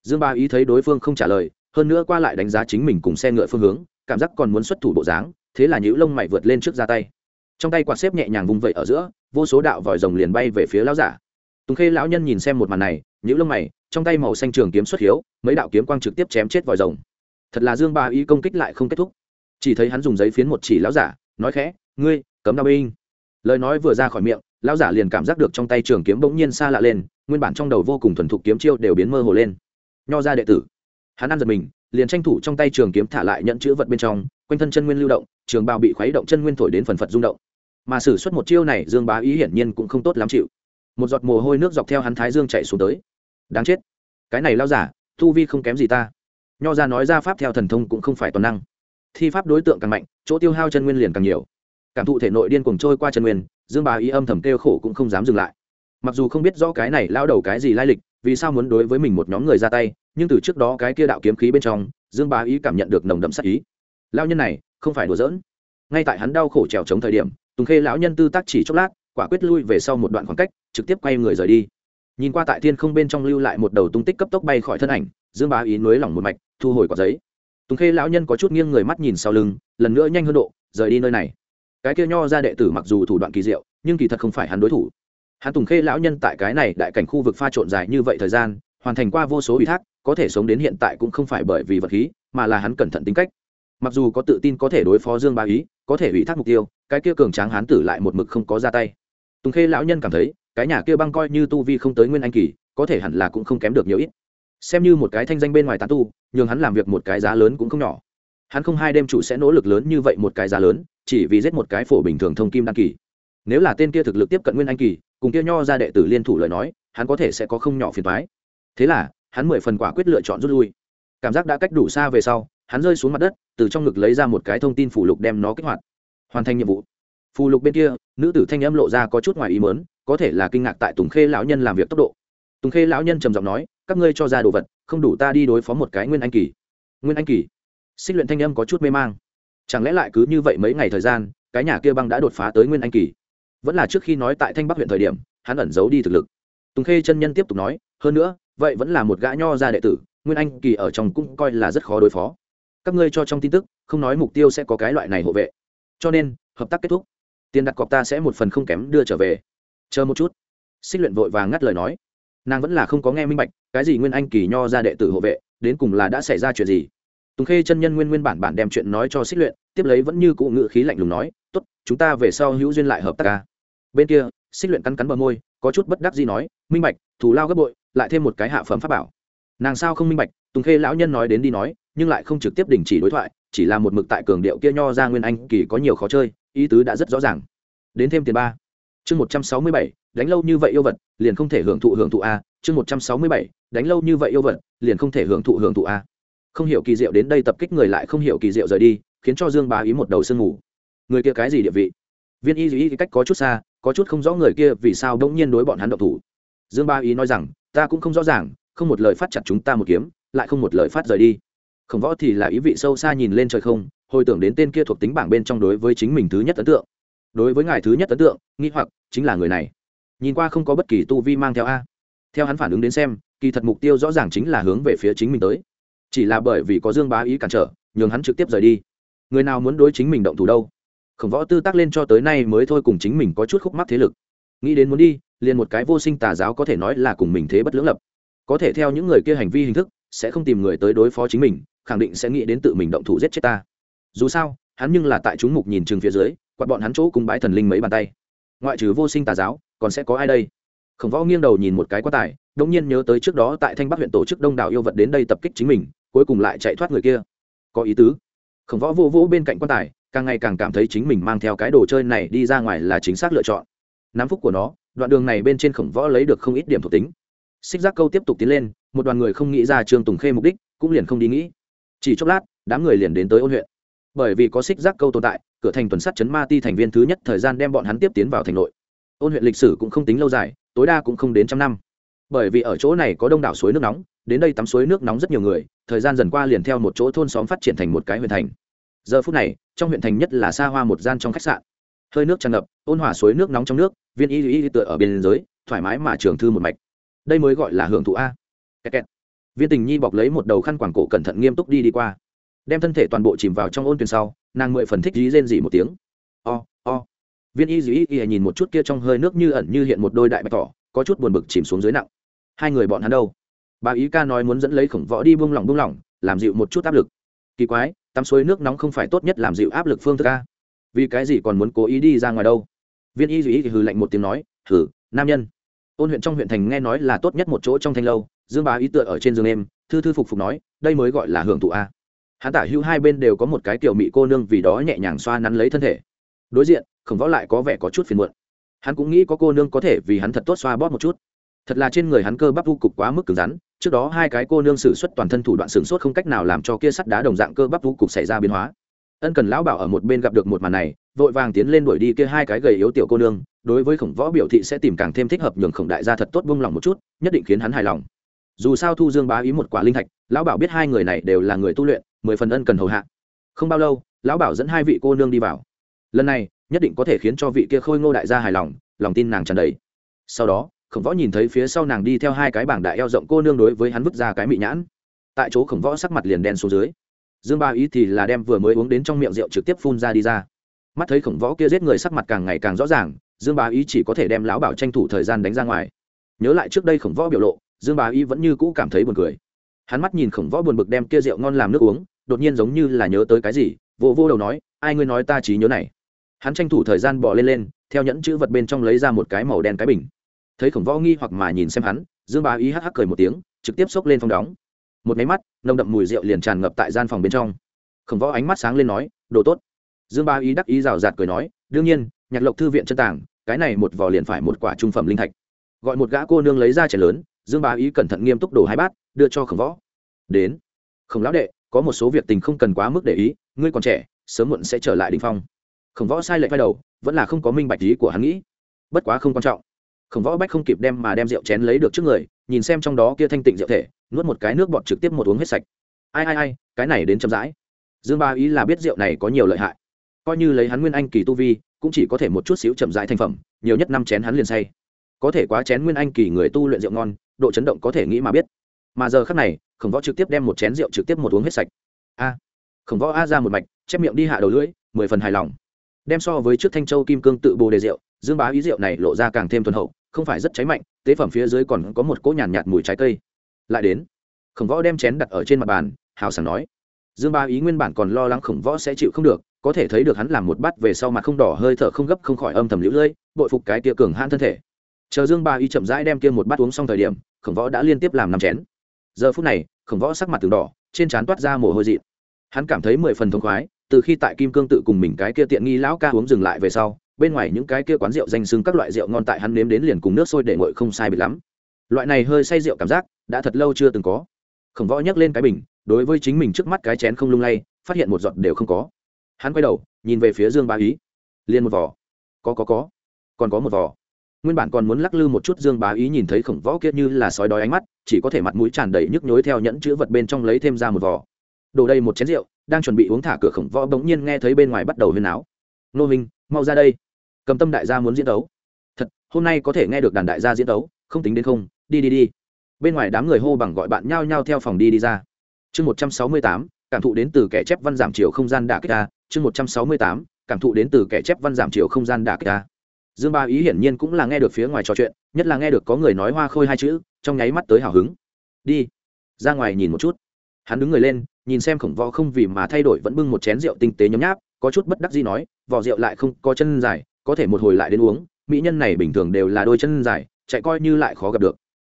A: Dương bá ý thấy đối phương không trả lời, hơn nữa qua lại đánh giá chính mình cùng xe ngựa phương hướng cảm giác còn muốn xuất thủ bộ dáng, thế là nhữ lông mày vượt lên trước ra tay. Trong tay quạt xếp nhẹ nhàng vung vẩy ở giữa, vô số đạo vòi rồng liền bay về phía lão giả. Tùng khê lão nhân nhìn xem một màn này nhữ lông mày, trong tay màu xanh trường kiếm xuất hiếu, mấy đạo kiếm quang trực tiếp chém chết vòi rồng. Thật là dương ba y công kích lại không kết thúc. Chỉ thấy hắn dùng giấy phiến một chỉ lão giả, nói khẽ, ngươi, cấm đao binh. Lời nói vừa ra khỏi miệng, lão giả liền cảm giác được trong tay trường kiếm bỗng nhiên xa lạ lên, nguyên bản trong đầu vô cùng thuần thục kiếm chiêu đều biến mơ hồ lên. Nho ra đệ tử. Hắn ăn giật mình liền tranh thủ trong tay trường kiếm thả lại nhận chữ vật bên trong, quanh thân chân nguyên lưu động, trường bào bị khuấy động chân nguyên thổi đến phần phật rung động. Mà xử suất một chiêu này, dương bá ý hiển nhiên cũng không tốt lắm chịu. Một giọt mồ hôi nước dọc theo hắn thái dương chạy xuống tới. Đáng chết. Cái này lao giả thu vi không kém gì ta. Nho ra nói ra pháp theo thần thông cũng không phải toàn năng. Thi pháp đối tượng càng mạnh, chỗ tiêu hao chân nguyên liền càng nhiều. Cảm thụ thể nội điên cuồng trôi qua chân nguyên, dương bá ý âm thầm kêu khổ cũng không dám dừng lại. Mặc dù không biết rõ cái này lao đầu cái gì lai lịch, vì sao muốn đối với mình một nhóm người ra tay nhưng từ trước đó cái kia đạo kiếm khí bên trong, dương bá ý cảm nhận được nồng đậm sắc ý. Lao nhân này, không phải đùa giỡn. Ngay tại hắn đau khổ trèo chống thời điểm, tùng khê lão nhân tư tác chỉ chốc lát, quả quyết lui về sau một đoạn khoảng cách, trực tiếp quay người rời đi. Nhìn qua tại thiên không bên trong lưu lại một đầu tung tích cấp tốc bay khỏi thân ảnh, dương bá ý nối lỏng một mạch, thu hồi quả giấy. Tùng khê lão nhân có chút nghiêng người mắt nhìn sau lưng, lần nữa nhanh hơn độ, rời đi nơi này. Cái kia nho ra đệ tử mặc dù thủ đoạn kỳ diệu, nhưng kỳ thật không phải hắn đối thủ. Hắn tùng khê lão nhân tại cái này đại cảnh khu vực pha trộn dài như vậy thời gian hoàn thành qua vô số ủy thác, có thể sống đến hiện tại cũng không phải bởi vì vật khí, mà là hắn cẩn thận tính cách. Mặc dù có tự tin có thể đối phó dương ba ý, có thể ủy thác mục tiêu, cái kia cường tráng hán tử lại một mực không có ra tay. Tùng khê lão nhân cảm thấy, cái nhà kia băng coi như tu vi không tới nguyên anh kỳ, có thể hẳn là cũng không kém được nhiều ít. Xem như một cái thanh danh bên ngoài tán tu, nhường hắn làm việc một cái giá lớn cũng không nhỏ. Hắn không hai đêm chủ sẽ nỗ lực lớn như vậy một cái giá lớn, chỉ vì giết một cái phổ bình thường thông kim đăng kỳ. Nếu là tên kia thực lực tiếp cận nguyên anh kỳ, cùng kia nho ra đệ tử liên thủ lời nói, hắn có thể sẽ có không nhỏ phiền thoái thế là, hắn mười phần quả quyết lựa chọn rút lui. Cảm giác đã cách đủ xa về sau, hắn rơi xuống mặt đất, từ trong ngực lấy ra một cái thông tin phủ lục đem nó kích hoạt. Hoàn thành nhiệm vụ. Phù lục bên kia, nữ tử thanh âm lộ ra có chút ngoài ý mớn có thể là kinh ngạc tại tùng khê lão nhân làm việc tốc độ. Tùng khê lão nhân trầm giọng nói, các ngươi cho ra đồ vật, không đủ ta đi đối phó một cái nguyên anh kỳ. Nguyên anh kỳ? Xích luyện thanh âm có chút mê mang. Chẳng lẽ lại cứ như vậy mấy ngày thời gian, cái nhà kia băng đã đột phá tới nguyên anh kỳ? Vẫn là trước khi nói tại thanh bắc huyện thời điểm, hắn ẩn giấu đi thực lực. Tùng khê chân nhân tiếp tục nói, hơn nữa vậy vẫn là một gã nho gia đệ tử, nguyên anh kỳ ở trong cũng coi là rất khó đối phó. Các ngươi cho trong tin tức, không nói mục tiêu sẽ có cái loại này hộ vệ. Cho nên, hợp tác kết thúc. Tiền đặt cọc ta sẽ một phần không kém đưa trở về. Chờ một chút. Xích luyện vội và ngắt lời nói. Nàng vẫn là không có nghe minh bạch, cái gì nguyên anh kỳ nho ra đệ tử hộ vệ, đến cùng là đã xảy ra chuyện gì? Tùng khê chân nhân nguyên nguyên bản bản đem chuyện nói cho xích luyện, tiếp lấy vẫn như cụ ngự khí lạnh lùng nói, tốt, chúng ta về sau hữu duyên lại hợp tác ca bên kia, xích luyện cắn cắn bờ môi, có chút bất đắc gì nói, minh bạch, thù lao gấp bội lại thêm một cái hạ phẩm pháp bảo. Nàng sao không minh bạch, tùng khê lão nhân nói đến đi nói, nhưng lại không trực tiếp đình chỉ đối thoại, chỉ là một mực tại cường điệu kia nho ra nguyên anh kỳ có nhiều khó chơi, ý tứ đã rất rõ ràng. Đến thêm tiền ba. Chương một trăm sáu mươi bảy, đánh lâu như vậy yêu vật, liền không thể hưởng thụ hưởng thụ a, chương một trăm sáu mươi bảy, đánh lâu như vậy yêu vật, liền không thể hưởng thụ hưởng thụ a. Không hiểu kỳ diệu đến đây tập kích người lại không hiểu kỳ diệu rời đi, khiến cho dương bá ý một đầu sương ngủ. Người kia cái gì địa vị? Viên y dĩ cách có chút xa, có chút không rõ người kia vì sao đông nhiên đối bọn hắn độc thủ. Dương ba ý nói rằng ta cũng không rõ ràng, không một lời phát chặt chúng ta một kiếm, lại không một lời phát rời đi. Khổng võ thì là ý vị sâu xa nhìn lên trời không, hồi tưởng đến tên kia thuộc tính bảng bên trong đối với chính mình thứ nhất ấn tượng. Đối với ngài thứ nhất ấn tượng, nghi hoặc chính là người này. Nhìn qua không có bất kỳ tu vi mang theo a. Theo hắn phản ứng đến xem, kỳ thật mục tiêu rõ ràng chính là hướng về phía chính mình tới. Chỉ là bởi vì có dương bá ý cản trở, nhường hắn trực tiếp rời đi. Người nào muốn đối chính mình động thủ đâu? Khổng võ tư tác lên cho tới nay mới thôi cùng chính mình có chút khúc mắc thế lực. Nghĩ đến muốn đi liền một cái vô sinh tà giáo có thể nói là cùng mình thế bất lưỡng lập. Có thể theo những người kia hành vi hình thức, sẽ không tìm người tới đối phó chính mình, khẳng định sẽ nghĩ đến tự mình động thủ giết chết ta. Dù sao, hắn nhưng là tại chúng mục nhìn chừng phía dưới, quạt bọn hắn chỗ cùng bái thần linh mấy bàn tay. Ngoại trừ vô sinh tà giáo, còn sẽ có ai đây? Khổng võ nghiêng đầu nhìn một cái quá tài đông nhiên nhớ tới trước đó tại thanh bắc huyện tổ chức đông đảo yêu vật đến đây tập kích chính mình, cuối cùng lại chạy thoát người kia. Có ý tứ. Khổng võ vô vỗ bên cạnh quan tài, càng ngày càng cảm thấy chính mình mang theo cái đồ chơi này đi ra ngoài là chính xác lựa chọn. Nắm phúc của nó đoạn đường này bên trên khổng võ lấy được không ít điểm thuộc tính. Xích giác câu tiếp tục tiến lên, một đoàn người không nghĩ ra trương tùng khê mục đích, cũng liền không đi nghĩ. Chỉ chốc lát, đám người liền đến tới ôn huyện. Bởi vì có xích giác câu tồn tại, cửa thành tuần sắt chấn ma ti thành viên thứ nhất thời gian đem bọn hắn tiếp tiến vào thành nội. Ôn huyện lịch sử cũng không tính lâu dài, tối đa cũng không đến trăm năm. Bởi vì ở chỗ này có đông đảo suối nước nóng, đến đây tắm suối nước nóng rất nhiều người, thời gian dần qua liền theo một chỗ thôn xóm phát triển thành một cái huyện thành. Giờ phút này, trong huyện thành nhất là xa hoa một gian trong khách sạn hơi nước tràn ngập, ôn hòa suối nước nóng trong nước, viên y y tựa ở bên giới thoải mái mà trường thư một mạch. Đây mới gọi là hưởng thụ a. Kẹt kẹt. viên tình nhi bọc lấy một đầu khăn quàng cổ cẩn thận nghiêm túc đi đi qua. Đem thân thể toàn bộ chìm vào trong ôn tuyền sau, nàng mười phần thích dí rên dỉ một tiếng. O o. Viên y dĩ y nhìn một chút kia trong hơi nước như ẩn như hiện một đôi đại bạch thỏ, có chút buồn bực chìm xuống dưới nặng. Hai người bọn hắn đâu? Bà ý ca nói muốn dẫn lấy khổng võ đi buông lỏng buông lỏng, làm dịu một chút áp lực. Kỳ quái, tắm suối nước nóng không phải tốt nhất làm dịu áp lực phương thức ca vì cái gì còn muốn cố ý đi ra ngoài đâu? Viên y dĩ hừ lạnh một tiếng nói hử nam nhân. Ôn huyện trong huyện thành nghe nói là tốt nhất một chỗ trong thanh lâu, dương bá ý tựa ở trên giường em thư thư phục phục nói, đây mới gọi là hưởng thụ a. Hắn tả hữu hai bên đều có một cái tiểu mị cô nương vì đó nhẹ nhàng xoa nắn lấy thân thể. Đối diện, khổng võ lại có vẻ có chút phiền muộn. Hắn cũng nghĩ có cô nương có thể vì hắn thật tốt xoa bóp một chút. Thật là trên người hắn cơ bắp vô cục quá mức cứng rắn, trước đó hai cái cô nương xử suất toàn thân thủ đoạn sửng sốt không cách nào làm cho kia sắt đá đồng dạng cơ bắp vô cục xảy ra biến hóa ân cần lão bảo ở một bên gặp được một màn này, vội vàng tiến lên đuổi đi kia hai cái gầy yếu tiểu cô nương, đối với khổng võ biểu thị sẽ tìm càng thêm thích hợp nhường khổng đại gia thật tốt buông lòng một chút, nhất định khiến hắn hài lòng. Dù sao thu dương bá ý một quả linh thạch, lão bảo biết hai người này đều là người tu luyện, mười phần ân cần hầu hạ. Không bao lâu, lão bảo dẫn hai vị cô nương đi vào. Lần này, nhất định có thể khiến cho vị kia khôi ngô đại gia hài lòng lòng tin nàng tràn đầy. Sau đó, khổng võ nhìn thấy phía sau nàng đi theo hai cái bảng đại eo rộng cô nương đối với hắn vứt ra cái mị nhãn. Tại chỗ khổng võ sắc mặt liền đen xuống dưới dương ba ý thì là đem vừa mới uống đến trong miệng rượu trực tiếp phun ra đi ra. Mắt thấy khổng võ kia giết người sắc mặt càng ngày càng rõ ràng, dương ba ý chỉ có thể đem lão bảo tranh thủ thời gian đánh ra ngoài. Nhớ lại trước đây khổng võ biểu lộ, dương Ba y vẫn như cũ cảm thấy buồn cười. Hắn mắt nhìn khổng võ buồn bực đem kia rượu ngon làm nước uống, đột nhiên giống như là nhớ tới cái gì, vô vô đầu nói, ai ngươi nói ta trí nhớ này? Hắn tranh thủ thời gian bỏ lên lên, theo nhẫn chữ vật bên trong lấy ra một cái màu đen cái bình. Thấy khổng võ nghi hoặc mà nhìn xem hắn, dương bá ý hắc hắc cười một tiếng, trực tiếp xốc lên phòng đóng một máy mắt, nồng đậm mùi rượu liền tràn ngập tại gian phòng bên trong. Khổng võ ánh mắt sáng lên nói, đồ tốt. Dương ba ý đắc ý rào rạt cười nói, đương nhiên, nhạc lộc thư viện chân tàng, cái này một vò liền phải một quả trung phẩm linh thạch. Gọi một gã cô nương lấy ra chén lớn, dương ba ý cẩn thận nghiêm túc đổ hai bát, đưa cho khổng võ. Đến. Khổng lão đệ, có một số việc tình không cần quá mức để ý, ngươi còn trẻ, sớm muộn sẽ trở lại đình phong. Khổng võ sai lệch vai đầu, vẫn là không có minh bạch ý của hắn nghĩ. Bất quá không quan trọng khổng võ bách không kịp đem mà đem rượu chén lấy được trước người, nhìn xem trong đó kia thanh tịnh rượu thể, nuốt một cái nước bọt trực tiếp một uống hết sạch. Ai ai ai, cái này đến chậm rãi. Dương ba ý là biết rượu này có nhiều lợi hại. Coi như lấy hắn nguyên anh kỳ tu vi, cũng chỉ có thể một chút xíu chậm rãi thành phẩm, nhiều nhất năm chén hắn liền say. Có thể quá chén nguyên anh kỳ người tu luyện rượu ngon, độ chấn động có thể nghĩ mà biết. Mà giờ khắc này, khổng võ trực tiếp đem một chén rượu trực tiếp một uống hết sạch. A! Khổng võ a ra một mạch, chép miệng đi hạ đầu lưỡi, mười phần hài lòng. Đem so với trước thanh châu kim cương tự bồ đề rượu, dương bá ý rượu này lộ ra càng thêm thuần hậu không phải rất cháy mạnh tế phẩm phía dưới còn có một cỗ nhàn nhạt, nhạt mùi trái cây. Lại đến khổng võ đem chén đặt ở trên mặt bàn hào sảng nói dương ba ý nguyên bản còn lo lắng khổng võ sẽ chịu không được có thể thấy được hắn làm một bát về sau mặt không đỏ hơi thở không gấp không khỏi âm thầm lũ lưỡi bội phục cái tia cường hãn thân thể. Chờ dương ba ý chậm rãi đem kia một bát uống xong thời điểm khổng võ đã liên tiếp làm năm chén. Giờ phút này khổng võ sắc mặt từng đỏ trên trán toát ra mồ hôi dị hắn cảm thấy mười phần thông khoái từ khi tại kim cương tự cùng mình cái kia tiện nghi lão ca uống dừng lại về sau bên ngoài những cái kia quán rượu danh sưng các loại rượu ngon tại hắn nếm đến liền cùng nước sôi để nguội không sai bị lắm. Loại này hơi say rượu cảm giác, đã thật lâu chưa từng có. Khổng võ nhấc lên cái bình, đối với chính mình trước mắt cái chén không lung lay, phát hiện một giọt đều không có. Hắn quay đầu, nhìn về phía dương bá ý. Liền một vỏ có có có. Còn có một vỏ nguyên bản còn muốn lắc lư một chút, dương bá ý nhìn thấy khổng võ kia như là sói đói ánh mắt, chỉ có thể mặt mũi tràn đầy nhức nhối theo nhẫn chữ vật bên trong lấy thêm ra một vỏ đổ đầy một chén rượu, đang chuẩn bị uống thả cửa khổng võ bỗng nhiên nghe thấy bên ngoài bắt đầu huyên áo nô vinh mau ra đây cầm tâm đại gia muốn diễn đấu thật, hôm nay có thể nghe được đàn đại gia diễn đấu không tính đến không, đi đi đi. Bên ngoài đám người hô bằng gọi bạn nhao nhao theo phòng đi đi ra. Chương một trăm sáu mươi tám, cảm thụ đến từ kẻ chép văn giảm chiều không gian đả kích ta chương một trăm sáu mươi tám, cảm thụ đến từ kẻ chép văn giảm chiều không gian đả kích ta dương ba ý hiển nhiên cũng là nghe được phía ngoài trò chuyện, nhất là nghe được có người nói hoa khôi hai chữ, trong nháy mắt tới hào hứng. Đi, ra ngoài nhìn một chút. Hắn đứng người lên, nhìn xem khổng võ không vì mà thay đổi vẫn bưng một chén rượu tinh tế nhấm nháp, có chút bất đắc gì nói, vỏ rượu lại không có chân dài có thể một hồi lại đến uống, mỹ nhân này bình thường đều là đôi chân dài, chạy coi như lại khó gặp được.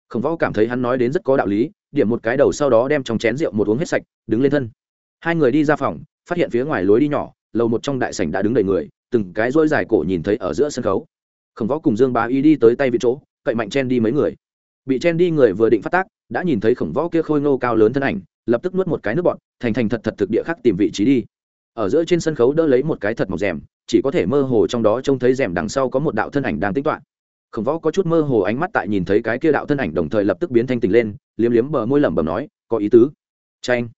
A: Khổng võ cảm thấy hắn nói đến rất có đạo lý, điểm một cái đầu sau đó đem trong chén rượu một uống hết sạch, đứng lên thân. Hai người đi ra phòng, phát hiện phía ngoài lối đi nhỏ, lầu một trong đại sảnh đã đứng đầy người, từng cái rỗi dài cổ nhìn thấy ở giữa sân khấu. Khổng võ cùng dương bá y đi tới tay vị chỗ, cậy mạnh chen đi mấy người. Bị chen đi người vừa định phát tác, đã nhìn thấy khổng võ kia khôi ngô cao lớn thân ảnh, lập tức nuốt một cái nước bọn thành thành thật thật thực địa khắc tìm vị trí đi ở giữa trên sân khấu đỡ lấy một cái thật mọc rèm, chỉ có thể mơ hồ trong đó trông thấy rèm đằng sau có một đạo thân ảnh đang tính toán. Khổng võ có chút mơ hồ ánh mắt tại nhìn thấy cái kia đạo thân ảnh đồng thời lập tức biến thanh tình lên, liếm liếm bờ môi lẩm bẩm nói, có ý tứ. Tranh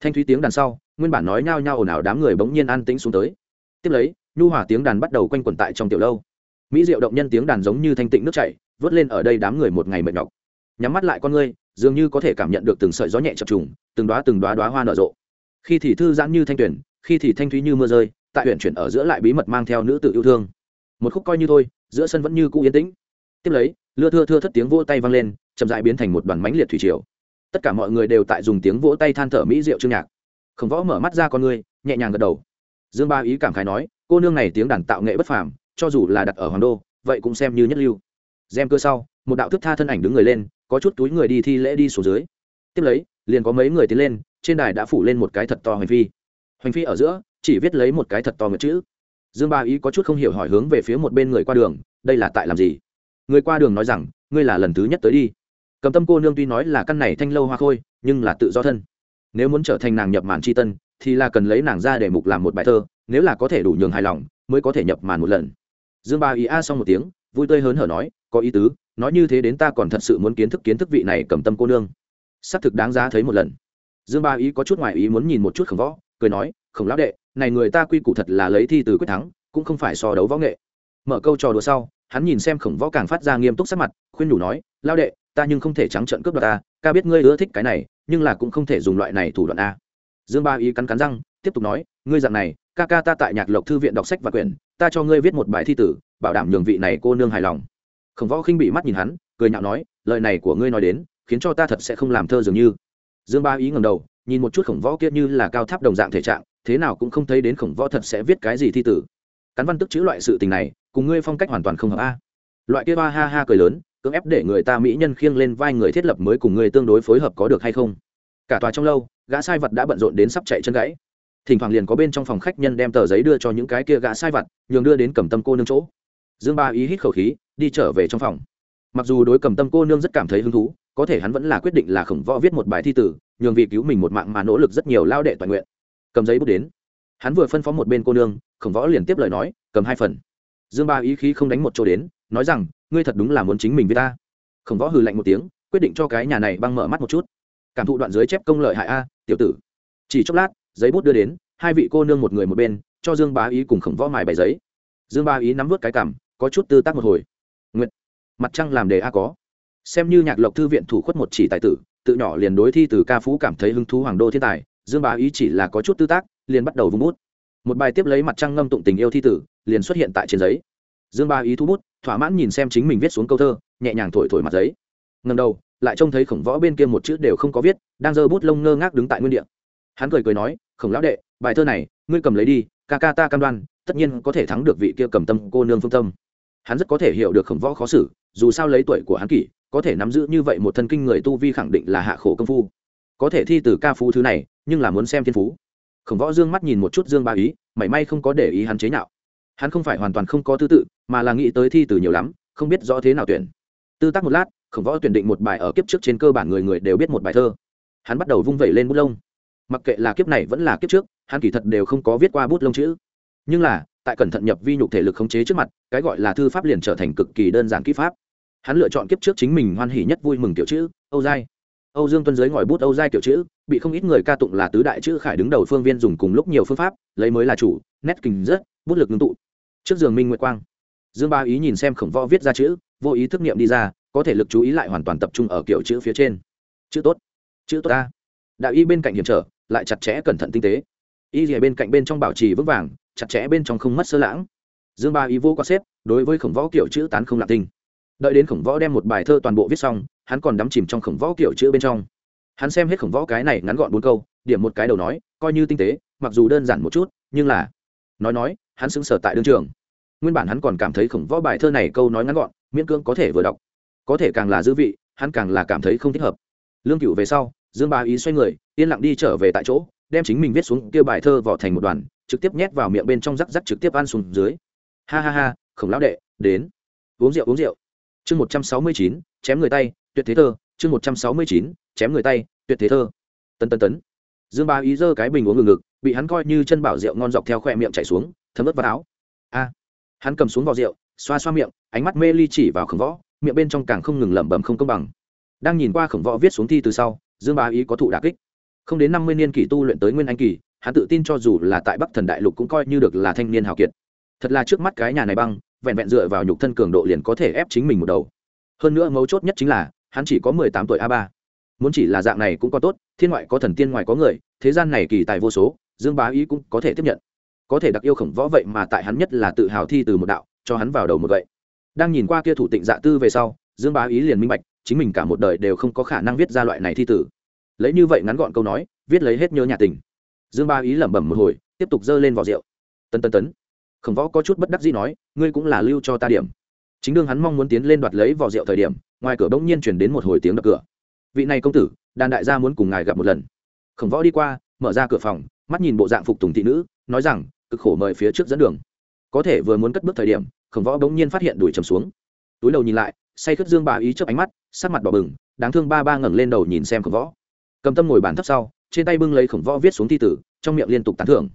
A: thanh thúy tiếng đàn sau, nguyên bản nói nhao nhao ồn ào đám người bỗng nhiên an tĩnh xuống tới. Tiếp lấy, nhu hòa tiếng đàn bắt đầu quanh quẩn tại trong tiểu lâu. Mỹ diệu động nhân tiếng đàn giống như thanh tịnh nước chảy, vớt lên ở đây đám người một ngày mệt nhọc. Nhắm mắt lại con ngươi, dường như có thể cảm nhận được từng sợi gió nhẹ chập trùng, từng đoá từng đoá đoá hoa nở rộ. Khi thì thư giãn như thanh tuyển khi thì thanh thúy như mưa rơi, tại huyện chuyển ở giữa lại bí mật mang theo nữ tự yêu thương. Một khúc coi như thôi, giữa sân vẫn như cũ yên tĩnh. Tiếp lấy, lưa thưa thưa thất tiếng vỗ tay vang lên, chậm dại biến thành một đoàn mánh liệt thủy triều. Tất cả mọi người đều tại dùng tiếng vỗ tay than thở mỹ diệu trương nhạc. Khổng võ mở mắt ra con ngươi nhẹ nhàng gật đầu. Dương ba ý cảm khái nói, cô nương này tiếng đàn tạo nghệ bất phàm, cho dù là đặt ở hoàng đô, vậy cũng xem như nhất lưu. Xem cơ sau, một đạo thức tha thân ảnh đứng người lên, có chút túi người đi thi lễ đi xuống dưới. Tiếp lấy, liền có mấy người tiến lên, trên đài đã phủ lên một cái thật to hành vi hoành phi ở giữa, chỉ viết lấy một cái thật to ngựa chữ. Dương ba ý có chút không hiểu hỏi hướng về phía một bên người qua đường, đây là tại làm gì? Người qua đường nói rằng, ngươi là lần thứ nhất tới đi. Cầm tâm cô nương tuy nói là căn này thanh lâu hoa khôi, nhưng là tự do thân. Nếu muốn trở thành nàng nhập màn c h i tân, thì là cần lấy nàng ra để mục làm một bài thơ, nếu là có thể đủ nhường hài lòng, mới có thể nhập màn một lần. Dương ba ý a xong một tiếng, vui tươi hớn hở nói, có ý tứ, nói như thế đến ta còn thật sự muốn kiến thức kiến thức vị này cầm tâm cô nương. Xác thực đáng giá thấy một lần. Dương ba ý có chút ngoại ý muốn nhìn một chút khổng võ cười nói, khổng lão đệ, này người ta quy củ thật là lấy thi từ quyết thắng, cũng không phải so đấu võ nghệ. Mở câu trò đùa sau, hắn nhìn xem khổng võ càng phát ra nghiêm túc sắc mặt, khuyên đủ nói lao đệ, ta nhưng không thể trắng trợn cướp đoạt ta, ca biết ngươi ưa thích cái này, nhưng là cũng không thể dùng loại này thủ đoạn a. Dương ba ý cắn cắn răng, tiếp tục nói, ngươi dạng này, ca ca ta tại nhạc lộc thư viện đọc sách và quyển, ta cho ngươi viết một bài thi tử bảo đảm nhường vị này cô nương hài lòng. Khổng võ khinh bị mắt nhìn hắn, cười nhạo nói, lời này của ngươi nói đến, khiến cho ta thật sẽ không làm thơ dường như dương ba ý ngầm đầu, nhìn một chút khổng võ kia như là cao tháp đồng dạng thể trạng, thế nào cũng không thấy đến khổng võ thật sẽ viết cái gì thi tử. Cắn văn tức chữ loại sự tình này, cùng ngươi phong cách hoàn toàn không hợp a. Loại kia ba ha ha cười lớn, cưỡng ép để người ta mỹ nhân khiêng lên vai người thiết lập mới cùng người tương đối phối hợp có được hay không? Cả tòa trong lâu, gã sai vật đã bận rộn đến sắp chạy chân gãy. Thỉnh thoảng liền có bên trong phòng khách nhân đem tờ giấy đưa cho những cái kia gã sai vật, nhường đưa đến cầm tâm cô nương chỗ. Dương ba ý hít khẩu khí, đi trở về trong phòng. Mặc dù đối cầm tâm cô nương rất cảm thấy hứng thú có thể hắn vẫn là quyết định là khổng võ viết một bài thi tử, nhường vì cứu mình một mạng mà nỗ lực rất nhiều lao đệ toàn nguyện. Cầm giấy bút đến. Hắn vừa phân phó một bên cô nương, khổng võ liền tiếp lời nói, cầm hai phần. Dương ba ý khí không đánh một chỗ đến, nói rằng, ngươi thật đúng là muốn chính mình với ta. Khổng võ hừ lạnh một tiếng, quyết định cho cái nhà này băng mở mắt một chút. Cảm thụ đoạn dưới chép công lợi hại a, tiểu tử. Chỉ chốc lát, giấy bút đưa đến, hai vị cô nương một người một bên, cho dương bá ý cùng khổng võ mài bài giấy. Dương bá ý nắm vớt cái cảm có chút tư tác một hồi. Nguyện mặt trăng làm đề a có xem như nhạc lộc thư viện thủ khuất một chỉ tài tử, tự nhỏ liền đối thi từ ca phú cảm thấy hứng thú hoàng đô thiên tài, dương bá ý chỉ là có chút tư tác, liền bắt đầu vung bút. Một bài tiếp lấy mặt trăng ngâm tụng tình yêu thi tử, liền xuất hiện tại trên giấy. Dương bá ý thu bút, thỏa mãn nhìn xem chính mình viết xuống câu thơ, nhẹ nhàng thổi thổi mặt giấy. Ngầm đầu, lại trông thấy khổng võ bên kia một chữ đều không có viết, đang giơ bút lông ngơ ngác đứng tại nguyên địa. Hắn cười cười nói, khổng lão đệ, bài thơ này, ngươi cầm lấy đi, ca ca ta cam đoan, tất nhiên có thể thắng được vị kia cầm tâm cô nương phương tâm. Hắn rất có thể hiểu được khổng võ khó xử, dù sao lấy tuổi của hắn kỷ có thể nắm giữ như vậy một thân kinh người tu vi khẳng định là hạ khổ công phu. Có thể thi từ ca phú thứ này, nhưng là muốn xem thiên phú. Khổng võ dương mắt nhìn một chút dương ba ý, mảy may không có để ý hắn chế nhạo. Hắn không phải hoàn toàn không có tư tự, mà là nghĩ tới thi từ nhiều lắm, không biết rõ thế nào tuyển. Tư tác một lát, khổng võ tuyển định một bài ở kiếp trước trên cơ bản người người đều biết một bài thơ. Hắn bắt đầu vung vẩy lên bút lông. Mặc kệ là kiếp này vẫn là kiếp trước, hắn kỳ thật đều không có viết qua bút lông chữ. Nhưng là, tại cẩn thận nhập vi nhục thể lực khống chế trước mặt, cái gọi là thư pháp liền trở thành cực kỳ đơn giản kỹ pháp hắn lựa chọn kiếp trước chính mình hoan hỉ nhất vui mừng kiểu chữ, âu giai. Âu dương tuân giới ngòi bút âu giai kiểu chữ, bị không ít người ca tụng là tứ đại chữ khải đứng đầu phương viên dùng cùng lúc nhiều phương pháp, lấy mới là chủ, nét kình rất, bút lực ngưng tụ. Trước giường minh nguyệt quang. Dương ba ý nhìn xem khổng võ viết ra chữ, vô ý thức nghiệm đi ra, có thể lực chú ý lại hoàn toàn tập trung ở kiểu chữ phía trên. Chữ tốt. Chữ tốt ta. Đạo y bên cạnh hiểm trở, lại chặt chẽ cẩn thận tinh tế. Y rìa bên cạnh bên trong bảo trì vững vàng, chặt chẽ bên trong không mất sơ lãng. Dương ba ý vô có xếp, đối với khổng võ kiểu chữ tán không lạc tinh đợi đến khổng võ đem một bài thơ toàn bộ viết xong, hắn còn đắm chìm trong khổng võ kiểu chữ bên trong. Hắn xem hết khổng võ cái này ngắn gọn bốn câu, điểm một cái đầu nói, coi như tinh tế, mặc dù đơn giản một chút, nhưng là, nói nói, hắn xứng sở tại đương trường. Nguyên bản hắn còn cảm thấy khổng võ bài thơ này câu nói ngắn gọn, miễn cưỡng có thể vừa đọc. Có thể càng là dư vị, hắn càng là cảm thấy không thích hợp. Lương cựu về sau, dương ba ý xoay người, yên lặng đi trở về tại chỗ, đem chính mình viết xuống kia bài thơ vỏ thành một đoàn, trực tiếp nhét vào miệng bên trong rắc rắc trực tiếp ăn xuống dưới. Ha ha ha, khổng lão đệ, đến. Uống rượu uống rượu chương một trăm sáu mươi chín, chém người tay, tuyệt thế thơ. Chương một trăm sáu mươi chín, chém người tay, tuyệt thế thơ. Tân tân tấn. Dương ba ý giơ cái bình uống ngừng ngực bị hắn coi như chân bảo rượu ngon dọc theo khoe miệng chảy xuống, thấm ướt vào áo. A. Hắn cầm xuống vào rượu, xoa xoa miệng, ánh mắt mê ly chỉ vào khổng võ, miệng bên trong càng không ngừng lẩm bẩm không công bằng. Đang nhìn qua khổng võ viết xuống thi từ sau, dương Ba ý có thụ đà kích. Không đến năm mươi niên kỷ tu luyện tới nguyên anh kỳ, hắn tự tin cho dù là tại bắc thần đại lục cũng coi như được là thanh niên hào kiệt. Thật là trước mắt cái nhà này băng vẹn vẹn dựa vào nhục thân cường độ liền có thể ép chính mình một đầu. Hơn nữa mấu chốt nhất chính là, hắn chỉ có mười tám tuổi a ba. Muốn chỉ là dạng này cũng có tốt, thiên ngoại có thần tiên ngoài có người, thế gian này kỳ tài vô số, dương bá ý cũng có thể tiếp nhận. Có thể đặc yêu khổng võ vậy mà tại hắn nhất là tự hào thi từ một đạo, cho hắn vào đầu một vậy đang nhìn qua kia thủ tịnh dạ tư về sau, dương bá ý liền minh bạch, chính mình cả một đời đều không có khả năng viết ra loại này thi tử lấy như vậy ngắn gọn câu nói, viết lấy hết nhớ nhà tình. Dương bá ý lẩm bẩm một hồi, tiếp tục dơ lên vỏ rượu. Tân tân tấn khổng võ có chút bất đắc dĩ nói, ngươi cũng là lưu cho ta điểm. Chính đương hắn mong muốn tiến lên đoạt lấy vỏ rượu thời điểm, ngoài cửa bỗng nhiên chuyển đến một hồi tiếng đập cửa. Vị này công tử, đàn đại gia muốn cùng ngài gặp một lần. Khổng võ đi qua, mở ra cửa phòng, mắt nhìn bộ dạng phục tùng thị nữ, nói rằng, cực khổ mời phía trước dẫn đường. Có thể vừa muốn cất bước thời điểm, khổng võ bỗng nhiên phát hiện đuổi trầm xuống. Túi đầu nhìn lại, say khất dương bà ý chớp ánh mắt, sắc mặt đỏ bừng, đáng thương ba ba ngẩng lên đầu nhìn xem khổng võ. Cầm tâm ngồi bàn thấp sau, trên tay bưng lấy khổng võ viết xuống thi tử, trong miệng liên tục tán thưởng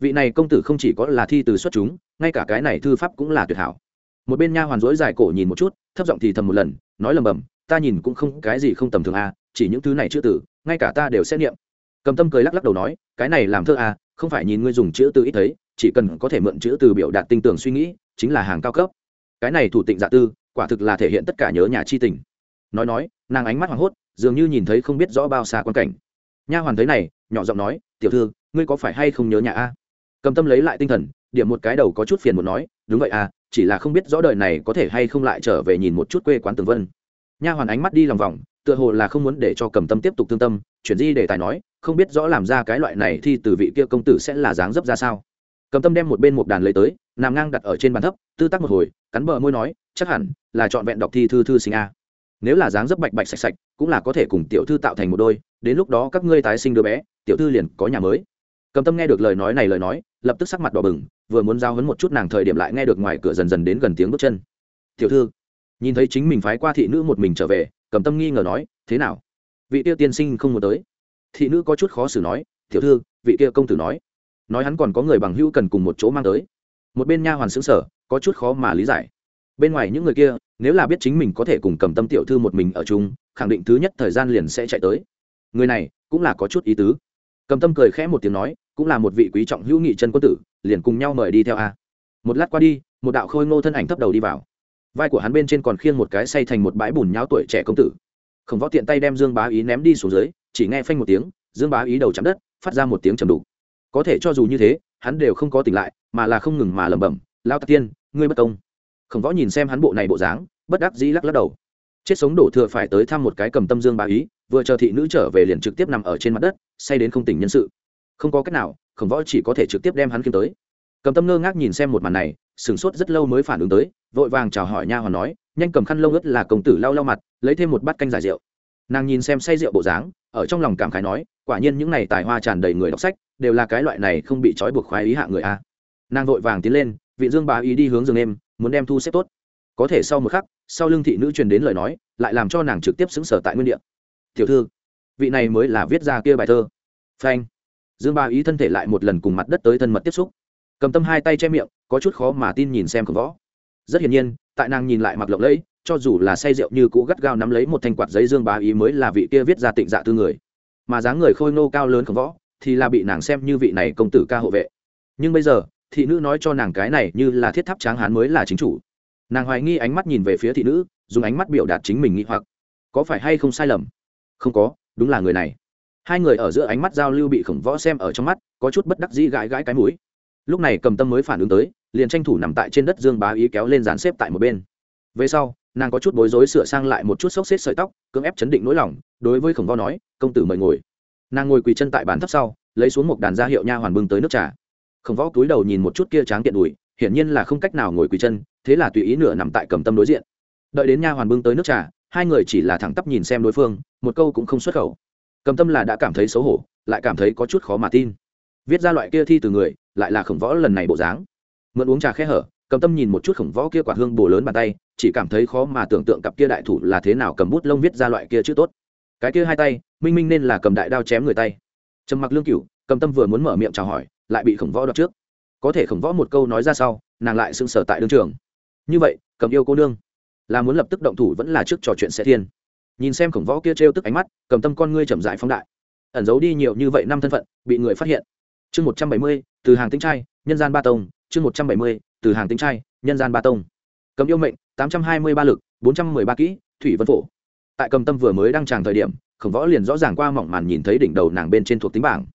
A: vị này công tử không chỉ có là thi từ xuất chúng, ngay cả cái này thư pháp cũng là tuyệt hảo. Một bên nha hoàn rỗi dài cổ nhìn một chút, thấp giọng thì thầm một lần, nói lầm bầm, ta nhìn cũng không cái gì không tầm thường a, chỉ những thứ này chữ tử ngay cả ta đều xét nghiệm cầm tâm cười lắc lắc đầu nói, cái này làm thơ a, không phải nhìn ngươi dùng chữ từ ít thấy, chỉ cần có thể mượn chữ từ biểu đạt tinh tường suy nghĩ, chính là hàng cao cấp. Cái này thủ tịnh dạ tư, quả thực là thể hiện tất cả nhớ nhà chi tình. Nói nói, nàng ánh mắt hoảng hốt, dường như nhìn thấy không biết rõ bao xa quan cảnh. Nha hoàn thấy này, nhỏ giọng nói, tiểu thư, ngươi có phải hay không nhớ nhà a? Cầm tâm lấy lại tinh thần, điểm một cái đầu có chút phiền một nói, đúng vậy à chỉ là không biết rõ đời này có thể hay không lại trở về nhìn một chút quê quán tường vân. Nha hoàn ánh mắt đi lòng vòng, tựa hồ là không muốn để cho cầm tâm tiếp tục thương tâm, chuyển di để tài nói, không biết rõ làm ra cái loại này thì từ vị kia công tử sẽ là dáng dấp ra sao? Cầm tâm đem một bên một đàn lấy tới, nằm ngang đặt ở trên bàn thấp, tư tắc một hồi, cắn bờ môi nói, chắc hẳn là trọn vẹn đọc thi thư thư sinh a. Nếu là dáng dấp bạch bạch sạch sạch, cũng là có thể cùng tiểu thư tạo thành một đôi, đến lúc đó các ngươi tái sinh đứa bé, tiểu thư liền có nhà mới cầm tâm nghe được lời nói này lời nói, lập tức sắc mặt đỏ bừng, vừa muốn giao hấn một chút nàng thời điểm lại nghe được ngoài cửa dần dần đến gần tiếng bước chân. Tiểu thư. Nhìn thấy chính mình phái qua thị nữ một mình trở về, cầm tâm nghi ngờ nói, thế nào? Vị tiêu tiên sinh không muốn tới? Thị nữ có chút khó xử nói, tiểu thư, vị kia công tử nói. Nói hắn còn có người bằng hữu cần cùng một chỗ mang tới. Một bên nha hoàn xứng sở có chút khó mà lý giải. Bên ngoài những người kia, nếu là biết chính mình có thể cùng cầm tâm tiểu thư một mình ở chung, khẳng định thứ nhất thời gian liền sẽ chạy tới. Người này cũng là có chút ý tứ. Cầm tâm cười khẽ một tiếng nói cũng là một vị quý trọng hữu nghị chân quân tử, liền cùng nhau mời đi theo a. Một lát qua đi, một đạo khôi ngô thân ảnh thấp đầu đi vào. Vai của hắn bên trên còn khiêng một cái say thành một bãi bùn nháo tuổi trẻ công tử. Khổng võ tiện tay đem dương bá ý ném đi xuống dưới, chỉ nghe phanh một tiếng, dương bá ý đầu chạm đất, phát ra một tiếng trầm đục. Có thể cho dù như thế, hắn đều không có tỉnh lại, mà là không ngừng mà lẩm bẩm lao tạc tiên, ngươi bất công. Khổng võ nhìn xem hắn bộ này bộ dáng, bất đắc dĩ lắc lắc đầu. Chết sống đổ thừa phải tới thăm một cái cầm tâm dương bá ý, vừa chờ thị nữ trở về liền trực tiếp nằm ở trên mặt đất, say đến không tỉnh nhân sự không có cách nào, khổng võ chỉ có thể trực tiếp đem hắn kiếm tới. Cầm tâm ngơ ngác nhìn xem một màn này, sửng sốt rất lâu mới phản ứng tới, vội vàng chào hỏi nha hoàn nói, nhanh cầm khăn lông ướt là công tử lau lau mặt, lấy thêm một bát canh giải rượu. Nàng nhìn xem say rượu bộ dáng, ở trong lòng cảm khái nói, quả nhiên những n à y tài hoa tràn đầy người đọc sách, đều là cái loại này không bị trói buộc khoái ý hạ người a. Nàng vội vàng tiến lên, vị dương bá ý đi hướng giường em, muốn đem thu xếp tốt. Có thể sau một khắc, sau lưng thị nữ truyền đến lời nói, lại làm cho nàng trực tiếp xứng sở tại nguyên đ ị a tiểu thư, vị này mới là viết ra kia bài thơ. Phanh dương ba ý thân thể lại một lần cùng mặt đất tới thân mật tiếp xúc. Cầm tâm hai tay che miệng, có chút khó mà tin nhìn xem khổng võ. Rất hiển nhiên, tại nàng nhìn lại mặc lộng lẫy, cho dù là say rượu như cũ gắt gao nắm lấy một thanh quạt giấy dương bá ý mới là vị kia viết ra tịnh dạ tư người. Mà dáng người khôi nô cao lớn khổng võ, thì là bị nàng xem như vị này công tử ca hộ vệ. Nhưng bây giờ, thị nữ nói cho nàng cái này như là thiết tháp tráng hán mới là chính chủ. Nàng hoài nghi ánh mắt nhìn về phía thị nữ, dùng ánh mắt biểu đạt chính mình nghĩ hoặc. Có phải hay không sai lầm? Không có, đúng là người này hai người ở giữa ánh mắt giao lưu bị khổng võ xem ở trong mắt, có chút bất đắc dĩ gãi gãi cái mũi. Lúc này cầm tâm mới phản ứng tới, liền tranh thủ nằm tại trên đất dương bá ý kéo lên dàn xếp tại một bên. Về sau, nàng có chút bối rối sửa sang lại một chút xốc xếp sợi tóc, cưỡng ép chấn định nỗi lòng, đối với khổng võ nói, công tử mời ngồi. Nàng ngồi quỳ chân tại bàn thấp sau, lấy xuống một đàn gia hiệu nha hoàn bưng tới nước trà. Khổng võ cúi đầu nhìn một chút kia tráng kiện đùi, hiển nhiên là không cách nào ngồi quỳ chân, thế là tùy ý nửa nằm tại cầm tâm đối diện. Đợi đến nha hoàn bưng tới nước trà, hai người chỉ là thẳng tắp nhìn xem đối phương, một câu cũng không xuất khẩu cầm tâm là đã cảm thấy xấu hổ, lại cảm thấy có chút khó mà tin. Viết ra loại kia thi từ người, lại là khổng võ lần này bộ dáng. Mượn uống trà khẽ hở, cầm tâm nhìn một chút khổng võ kia quả hương bồ lớn bàn tay, chỉ cảm thấy khó mà tưởng tượng cặp kia đại thủ là thế nào cầm bút lông viết ra loại kia chữ tốt. Cái kia hai tay, minh minh nên là cầm đại đao chém người tay. Trầm mặc lương cửu, cầm tâm vừa muốn mở miệng chào hỏi, lại bị khổng võ đoạt trước. Có thể khổng võ một câu nói ra sau, nàng lại sưng sở tại đương trường. Như vậy, cầm yêu cô nương, là muốn lập tức động thủ vẫn là trước trò chuyện sẽ thiên nhìn xem khổng võ kia trêu tức ánh mắt, cầm tâm con ngươi chậm dại phóng đại. Ẩn giấu đi nhiều như vậy năm thân phận, bị người phát hiện. Chương một trăm bảy mươi, từ hàng tính trai, nhân gian ba tông. Chương một trăm bảy mươi, từ hàng tính trai, nhân gian ba tông. Cầm yêu mệnh, tám trăm hai mươi ba lực, bốn trăm mười ba kỹ, thủy vân phổ. Tại cầm tâm vừa mới đăng tràng thời điểm, khổng võ liền rõ ràng qua mỏng màn nhìn thấy đỉnh đầu nàng bên trên thuộc tính bảng.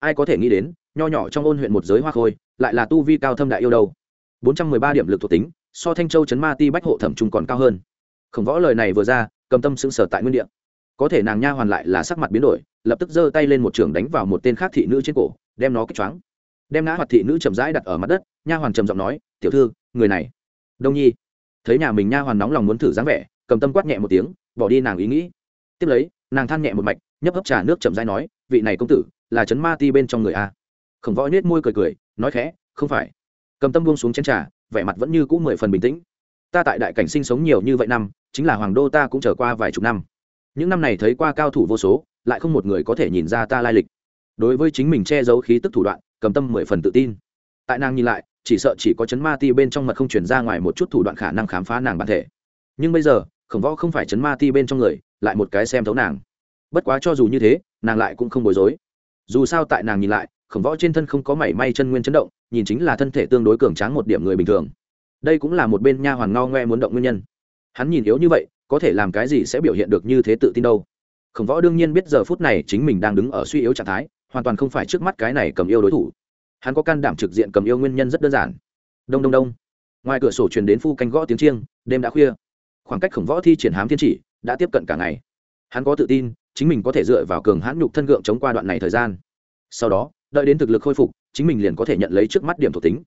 A: Ai có thể nghĩ đến, nho nhỏ trong ôn huyện một giới hoa khôi, lại là tu vi cao thâm đại yêu đâu. Bốn trăm mười ba điểm lực thuộc tính, so thanh châu chấn ma ti bách hộ thẩm trung còn cao hơn. Khổng võ lời này vừa ra cầm tâm sững sờ tại nguyên địa. Có thể nàng nha hoàn lại là sắc mặt biến đổi, lập tức giơ tay lên một trường đánh vào một tên khác thị nữ trên cổ, đem nó kích choáng. Đem ngã hoạt thị nữ chậm rãi đặt ở mặt đất, nha hoàn trầm giọng nói, tiểu thư, người này. Đông nhi. Thấy nhà mình nha hoàn nóng lòng muốn thử dáng vẻ, cầm tâm quát nhẹ một tiếng, bỏ đi nàng ý nghĩ. Tiếp lấy, nàng than nhẹ một mạch, nhấp hấp trà nước chậm rãi nói, vị này công tử, là trấn ma ti bên trong người a. Khổng võ nhếch môi cười cười, nói khẽ, không phải. Cầm tâm buông xuống chén trà, vẻ mặt vẫn như cũ mười phần bình tĩnh ta tại đại cảnh sinh sống nhiều như vậy năm, chính là hoàng đô ta cũng trở qua vài chục năm. Những năm này thấy qua cao thủ vô số, lại không một người có thể nhìn ra ta lai lịch. Đối với chính mình che giấu khí tức thủ đoạn, cầm tâm mười phần tự tin. Tại nàng nhìn lại, chỉ sợ chỉ có chấn ma ti bên trong mật không chuyển ra ngoài một chút thủ đoạn khả năng khám phá nàng bản thể. Nhưng bây giờ, khổng võ không phải chấn ma ti bên trong người, lại một cái xem thấu nàng. Bất quá cho dù như thế, nàng lại cũng không bối rối. Dù sao tại nàng nhìn lại, khổng võ trên thân không có mảy may chân nguyên chấn động, nhìn chính là thân thể tương đối cường tráng một điểm người bình thường đây cũng là một bên nha hoàn ngao ngoe muốn động nguyên nhân. Hắn nhìn yếu như vậy, có thể làm cái gì sẽ biểu hiện được như thế tự tin đâu? Khổng võ đương nhiên biết giờ phút này chính mình đang đứng ở suy yếu trạng thái, hoàn toàn không phải trước mắt cái này cầm yêu đối thủ. Hắn có can đảm trực diện cầm yêu nguyên nhân rất đơn giản. Đông đông đông. Ngoài cửa sổ truyền đến phu canh gõ tiếng chiêng, đêm đã khuya. Khoảng cách khổng võ thi triển hám thiên chỉ, đã tiếp cận cả ngày. Hắn có tự tin, chính mình có thể dựa vào cường hãn nhục thân gượng chống qua đoạn này thời gian. Sau đó, đợi đến thực lực khôi phục, chính mình liền có thể nhận lấy trước mắt điểm thuộc tính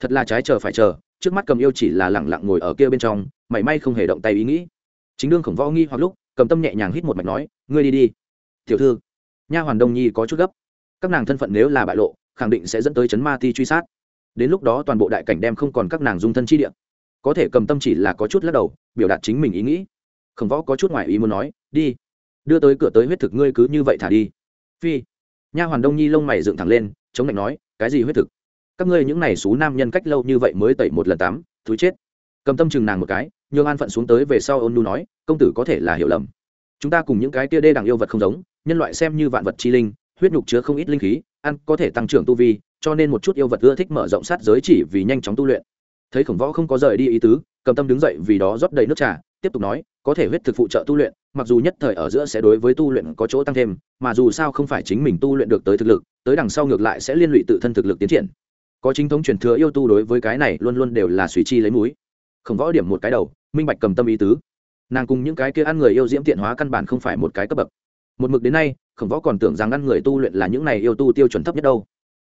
A: thật là trái chờ phải chờ, trước mắt cầm yêu chỉ là lẳng lặng ngồi ở kia bên trong, mảy may không hề động tay ý nghĩ. Chính đương khổng võ nghi hoặc lúc, cầm tâm nhẹ nhàng hít một mạch nói, ngươi đi đi. Tiểu thư. Nha hoàn đông nhi có chút gấp. Các nàng thân phận nếu là bại lộ, khẳng định sẽ dẫn tới chấn ma ti truy sát. Đến lúc đó toàn bộ đại cảnh đem không còn các nàng dung thân chi địa. Có thể cầm tâm chỉ là có chút lắc đầu, biểu đạt chính mình ý nghĩ. Khổng võ có chút ngoài ý muốn nói, đi, đưa tới cửa tới huyết thực ngươi cứ như vậy thả đi. Phi. Nha hoàn đông nhi lông mày dựng thẳng lên, chống lạnh nói, cái gì huyết thực? Các ngươi những này xú nam nhân cách lâu như vậy mới tẩy một lần tắm, thúi chết. Cầm tâm chừng nàng một cái, nhường an phận xuống tới về sau ôn nu nói, công tử có thể là hiểu lầm. Chúng ta cùng những cái tia đê đằng yêu vật không giống, nhân loại xem như vạn vật chi linh, huyết nhục chứa không ít linh khí, ăn có thể tăng trưởng tu vi, cho nên một chút yêu vật ưa thích mở rộng sát giới chỉ vì nhanh chóng tu luyện. Thấy khổng võ không có rời đi ý tứ, cầm tâm đứng dậy vì đó rót đầy nước trà, tiếp tục nói, có thể huyết thực phụ trợ tu luyện, mặc dù nhất thời ở giữa sẽ đối với tu luyện có chỗ tăng thêm, mà dù sao không phải chính mình tu luyện được tới thực lực, tới đằng sau ngược lại sẽ liên lụy tự thân thực lực tiến triển có chính thống truyền thừa yêu tu đối với cái này luôn luôn đều là suy chi lấy múi khổng võ điểm một cái đầu, minh bạch cầm tâm ý tứ. Nàng cùng những cái kia ăn người yêu diễm tiện hóa căn bản không phải một cái cấp bậc. Một mực đến nay, khổng võ còn tưởng rằng ăn người tu luyện là những này yêu tu tiêu chuẩn thấp nhất đâu.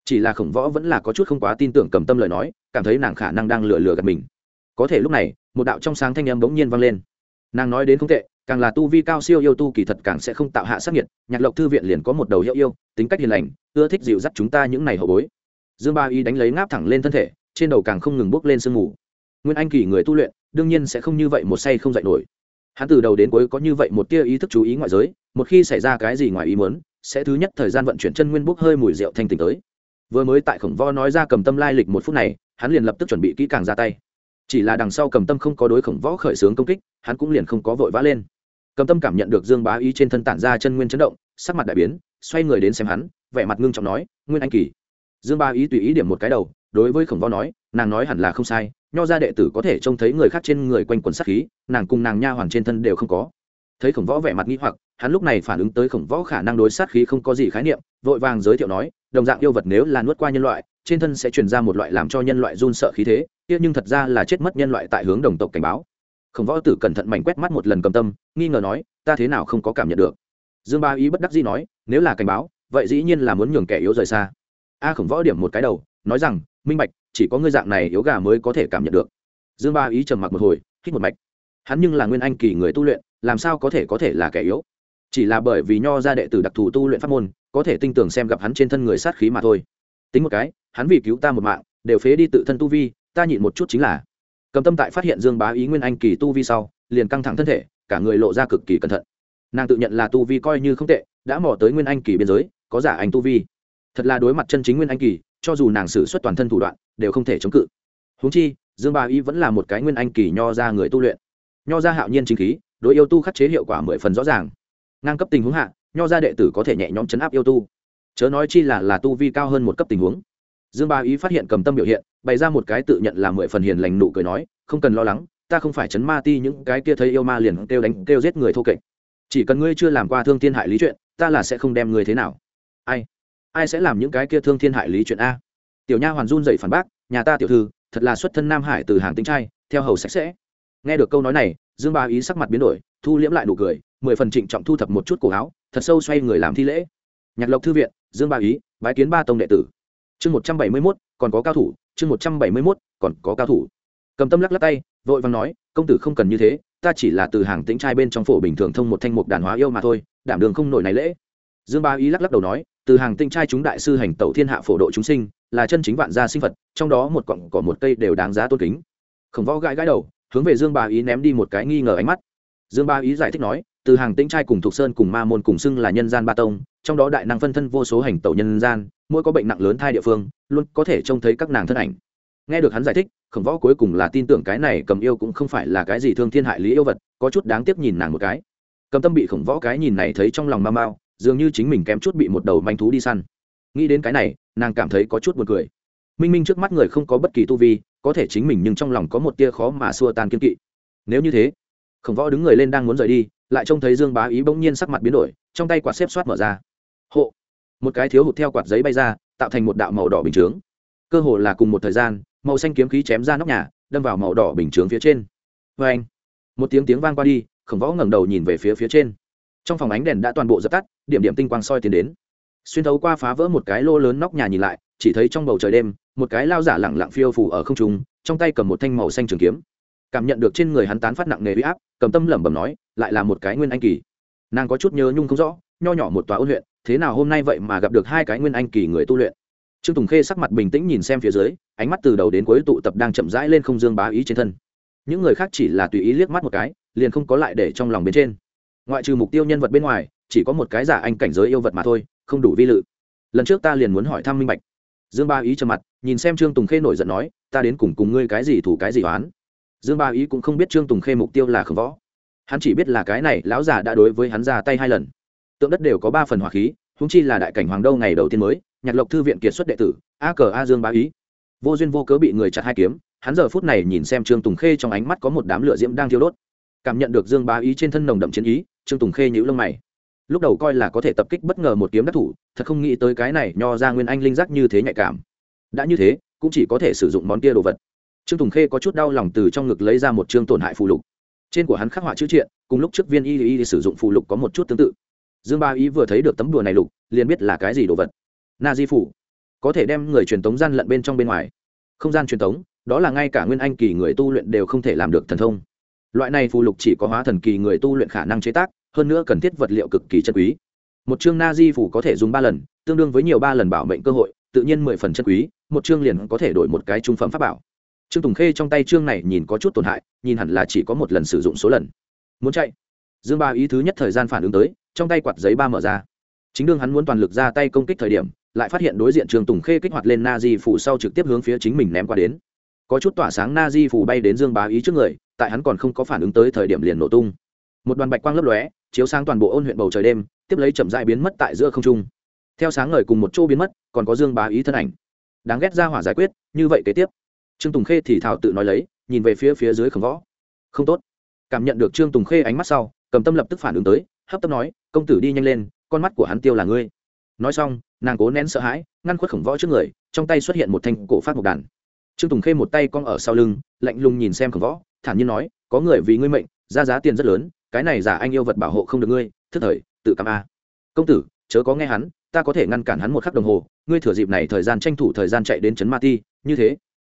A: Chỉ là khổng võ vẫn là có chút không quá tin tưởng cầm tâm lời nói, cảm thấy nàng khả năng đang lừa lừa gạt mình. Có thể lúc này, một đạo trong sáng thanh em bỗng nhiên vang lên. Nàng nói đến không tệ, càng là tu vi cao siêu yêu tu kỳ thật càng sẽ không tạo hạ sắc nhiệt nhạc lộc thư viện liền có một đầu hiệu yêu, tính cách hiền lành, ưa thích dịu dắt chúng ta những này hậu bối dương ba y đánh lấy ngáp thẳng lên thân thể, trên đầu càng không ngừng bốc lên sương mù. Nguyên anh kỳ người tu luyện, đương nhiên sẽ không như vậy một say không dạy nổi. Hắn từ đầu đến cuối có như vậy một tia ý thức chú ý ngoại giới, một khi xảy ra cái gì ngoài ý muốn, sẽ thứ nhất thời gian vận chuyển chân nguyên bốc hơi mùi rượu thanh tỉnh tới. Vừa mới tại khổng vo nói ra cầm tâm lai lịch một phút này, hắn liền lập tức chuẩn bị kỹ càng ra tay. Chỉ là đằng sau cầm tâm không có đối khổng võ khởi xướng công kích, hắn cũng liền không có vội vã lên. Cầm tâm cảm nhận được dương bá ý trên thân tản ra chân nguyên chấn động, sắc mặt đại biến, xoay người đến xem hắn, vẻ mặt ngưng trọng nói, nguyên anh kỳ dương Ba ý tùy ý điểm một cái đầu, đối với khổng võ nói, nàng nói hẳn là không sai, nho ra đệ tử có thể trông thấy người khác trên người quanh quần sát khí, nàng cùng nàng nha hoàn trên thân đều không có. Thấy khổng võ vẻ mặt nghĩ hoặc, hắn lúc này phản ứng tới khổng võ khả năng đối sát khí không có gì khái niệm, vội vàng giới thiệu nói, đồng dạng yêu vật nếu là nuốt qua nhân loại, trên thân sẽ truyền ra một loại làm cho nhân loại run sợ khí thế, kia nhưng thật ra là chết mất nhân loại tại hướng đồng tộc cảnh báo. Khổng võ tử cẩn thận mảnh quét mắt một lần cầm tâm, nghi ngờ nói, ta thế nào không có cảm nhận được? Dương ba ý bất đắc dĩ nói, nếu là cảnh báo, vậy dĩ nhiên là muốn nhường kẻ yếu rời xa a khổng võ điểm một cái đầu, nói rằng, minh bạch, chỉ có ngươi dạng này yếu gà mới có thể cảm nhận được. Dương ba ý trầm mặc một hồi, hít một mạch. Hắn nhưng là nguyên anh kỳ người tu luyện, làm sao có thể có thể là kẻ yếu? Chỉ là bởi vì nho ra đệ tử đặc thù tu luyện pháp môn, có thể tinh tường xem gặp hắn trên thân người sát khí mà thôi. Tính một cái, hắn vì cứu ta một mạng, đều phế đi tự thân tu vi, ta nhịn một chút chính là. Cầm tâm tại phát hiện dương bá ý nguyên anh kỳ tu vi sau, liền căng thẳng thân thể, cả người lộ ra cực kỳ cẩn thận. Nàng tự nhận là tu vi coi như không tệ, đã mò tới nguyên anh kỳ biên giới, có giả anh tu vi thật là đối mặt chân chính nguyên anh kỳ, cho dù nàng xử suất toàn thân thủ đoạn, đều không thể chống cự. Húng chi, dương bá Y vẫn là một cái nguyên anh kỳ nho ra người tu luyện. Nho ra hạo nhiên chính khí, đối yêu tu khắc chế hiệu quả mười phần rõ ràng. Ngang cấp tình huống hạ, nho ra đệ tử có thể nhẹ nhõm chấn áp yêu tu. Chớ nói chi là là tu vi cao hơn một cấp tình huống. Dương ba ý phát hiện cầm tâm biểu hiện, bày ra một cái tự nhận là mười phần hiền lành nụ cười nói, không cần lo lắng, ta không phải chấn ma ti những cái kia thấy yêu ma liền kêu đánh, kêu giết người thô kệch. Chỉ cần ngươi chưa làm qua thương thiên hại lý chuyện, ta là sẽ không đem ngươi thế nào. Ai? Ai sẽ làm những cái kia thương thiên hại lý chuyện a? Tiểu nha hoàn run dậy phản bác, nhà ta tiểu thư, thật là xuất thân nam hải từ hàng tính trai, theo hầu sạch sẽ. Nghe được câu nói này, dương ba ý sắc mặt biến đổi, thu liễm lại nụ cười, mười phần trịnh trọng thu thập một chút cổ áo, thật sâu xoay người làm thi lễ. Nhạc lộc thư viện, dương ba ý, bái kiến ba tông đệ tử. Chương một trăm bảy mươi mốt, còn có cao thủ, chương một trăm bảy mươi mốt, còn có cao thủ. Cầm tâm lắc lắc tay, vội vàng nói, công tử không cần như thế, ta chỉ là từ hàng tính trai bên trong phổ bình thường thông một thanh mục đàn hóa yêu mà thôi, đảm đường không nổi này lễ. Dương ba ý lắc lắc đầu nói từ hàng tinh trai chúng đại sư hành tẩu thiên hạ phổ độ chúng sinh, là chân chính vạn gia sinh vật trong đó một cọng cỏ một cây đều đáng giá tôn kính. Khổng võ gãi gãi đầu, hướng về dương ba ý ném đi một cái nghi ngờ ánh mắt. Dương ba ý giải thích nói, từ hàng tĩnh trai cùng thục sơn cùng ma môn cùng xưng là nhân gian ba tông, trong đó đại năng phân thân vô số hành tẩu nhân gian, mỗi có bệnh nặng lớn thai địa phương, luôn có thể trông thấy các nàng thân ảnh. Nghe được hắn giải thích, khổng võ cuối cùng là tin tưởng cái này cầm yêu cũng không phải là cái gì thương thiên hại lý yêu vật, có chút đáng tiếc nhìn nàng một cái. Cầm tâm bị khổng võ cái nhìn này thấy trong lòng mau mau dường như chính mình kém chút bị một đầu manh thú đi săn. Nghĩ đến cái này, nàng cảm thấy có chút buồn cười. Minh minh trước mắt người không có bất kỳ tu vi, có thể chính mình nhưng trong lòng có một tia khó mà xua tan kiên kỵ. Nếu như thế, khổng võ đứng người lên đang muốn rời đi, lại trông thấy dương bá ý bỗng nhiên sắc mặt biến đổi, trong tay quạt xếp soát mở ra. Hộ! Một cái thiếu hụt theo quạt giấy bay ra, tạo thành một đạo màu đỏ bình chướng. Cơ hồ là cùng một thời gian, màu xanh kiếm khí chém ra nóc nhà, đâm vào màu đỏ bình chướng phía trên. Vê anh một tiếng tiếng vang qua đi, khổng võ ngẩng đầu nhìn về phía phía trên. Trong phòng ánh đèn đã toàn bộ dập tắt điểm điểm tinh quang soi tiến đến. Xuyên thấu qua phá vỡ một cái lô lớn nóc nhà nhìn lại, chỉ thấy trong bầu trời đêm, một cái lao giả lẳng lặng phiêu phủ ở không trung, trong tay cầm một thanh màu xanh trường kiếm. Cảm nhận được trên người hắn tán phát nặng nề huy áp, cầm tâm lẩm bẩm nói, lại là một cái nguyên anh kỳ. Nàng có chút nhớ nhung không rõ, nho nhỏ một tòa ôn luyện thế nào hôm nay vậy mà gặp được hai cái nguyên anh kỳ người tu luyện? Trương tùng khê sắc mặt bình tĩnh nhìn xem phía dưới, ánh mắt từ đầu đến cuối tụ tập đang chậm rãi lên không dương bá ý trên thân. Những người khác chỉ là tùy ý liếc mắt một cái, liền không có lại để trong lòng bên trên. Ngoại trừ mục tiêu nhân vật bên ngoài chỉ có một cái giả anh cảnh giới yêu vật mà thôi, không đủ vi lự. Lần trước ta liền muốn hỏi thăm minh bạch. Dương ba ý trầm mặt, nhìn xem trương tùng khê nổi giận nói, ta đến cùng cùng ngươi cái gì thủ cái gì oán? Dương ba ý cũng không biết trương tùng khê mục tiêu là khổng võ. Hắn chỉ biết là cái này lão già đã đối với hắn ra tay hai lần. Tượng đất đều có ba phần hỏa khí húng chi là đại cảnh hoàng đâu ngày đầu tiên mới, nhạc lộc thư viện kiệt xuất đệ tử, a cờ a dương ba ý. Vô duyên vô cớ bị người chặt hai kiếm, hắn giờ phút này nhìn xem trương tùng khê trong ánh mắt có một đám lửa diễm đang thiêu đốt. Cảm nhận được dương Ba ý trên thân nồng đậm chiến ý, trương tùng khê nhíu lông mày lúc đầu coi là có thể tập kích bất ngờ một kiếm đắc thủ, thật không nghĩ tới cái này nho ra nguyên anh linh giác như thế nhạy cảm. Đã như thế, cũng chỉ có thể sử dụng món kia đồ vật. Trương tùng khê có chút đau lòng từ trong ngực lấy ra một chương tổn hại phù lục. Trên của hắn khắc họa chữ triện, cùng lúc trước viên y y sử dụng phù lục có một chút tương tự. Dương ba ý vừa thấy được tấm đùa này lục, liền biết là cái gì đồ vật. Na di phủ. Có thể đem người truyền tống gian lận bên trong bên ngoài. Không gian truyền tống, đó là ngay cả nguyên anh kỳ người tu luyện đều không thể làm được thần thông. Loại này phù lục chỉ có hóa thần kỳ người tu luyện khả năng chế tác hơn nữa cần thiết vật liệu cực kỳ chân quý. Một chương na di phủ có thể dùng ba lần, tương đương với nhiều ba lần bảo mệnh cơ hội, tự nhiên mười phần chân quý, một chương liền có thể đổi một cái trung phẩm pháp bảo. Trương tùng khê trong tay chương này nhìn có chút tổn hại, nhìn hẳn là chỉ có một lần sử dụng số lần. Muốn chạy? Dương ba ý thứ nhất thời gian phản ứng tới, trong tay quạt giấy ba mở ra. Chính đương hắn muốn toàn lực ra tay công kích thời điểm, lại phát hiện đối diện trương tùng khê kích hoạt lên na di phủ sau trực tiếp hướng phía chính mình ném qua đến. Có chút tỏa sáng na di phủ bay đến dương bá ý trước người, tại hắn còn không có phản ứng tới thời điểm liền nổ tung. Một đoàn bạch quang lấp lóe chiếu sáng toàn bộ ôn huyện bầu trời đêm, tiếp lấy chậm dại biến mất tại giữa không trung. Theo sáng ngời cùng một chỗ biến mất, còn có dương bá ý thân ảnh. Đáng ghét ra hỏa giải quyết, như vậy kế tiếp. Trương tùng khê thì thảo tự nói lấy, nhìn về phía phía dưới khổng võ. Không tốt. Cảm nhận được trương tùng khê ánh mắt sau, cầm tâm lập tức phản ứng tới, hấp tấp nói, công tử đi nhanh lên, con mắt của hắn tiêu là ngươi. Nói xong, nàng cố nén sợ hãi, ngăn khuất khổng võ trước người, trong tay xuất hiện một thanh cổ phát một đàn. Trương tùng khê một tay cong ở sau lưng, lạnh lùng nhìn xem khổng võ, thản nhiên nói, có người vì ngươi mệnh, ra giá tiền rất lớn cái này giả anh yêu vật bảo hộ không được ngươi, thức thời, tự cảm a. Công tử, chớ có nghe hắn, ta có thể ngăn cản hắn một khắc đồng hồ, ngươi thừa dịp này thời gian tranh thủ thời gian chạy đến trấn ma ti, như thế.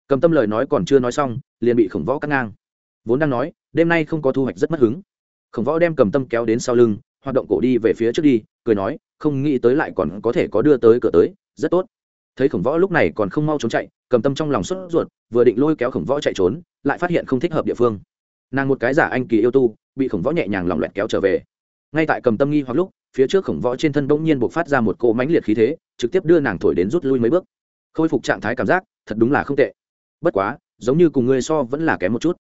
A: Cầm tâm lời nói còn chưa nói xong, liền bị khổng võ cắt ngang. Vốn đang nói, đêm nay không có thu hoạch rất mất hứng. Khổng võ đem cầm tâm kéo đến sau lưng, hoạt động cổ đi về phía trước đi, cười nói, không nghĩ tới lại còn có thể có đưa tới cửa tới, rất tốt. Thấy khổng võ lúc này còn không mau trốn chạy, cầm tâm trong lòng sốt ruột, vừa định lôi kéo khổng võ chạy trốn, lại phát hiện không thích hợp địa phương nàng một cái giả anh kỳ yêu tu, bị khổng võ nhẹ nhàng lỏng loẹt kéo trở về. Ngay tại cầm tâm nghi hoặc lúc, phía trước khổng võ trên thân bỗng nhiên buộc phát ra một cỗ mãnh liệt khí thế, trực tiếp đưa nàng thổi đến rút lui mấy bước. Khôi phục trạng thái cảm giác, thật đúng là không tệ. Bất quá, giống như cùng ngươi so vẫn là kém một chút.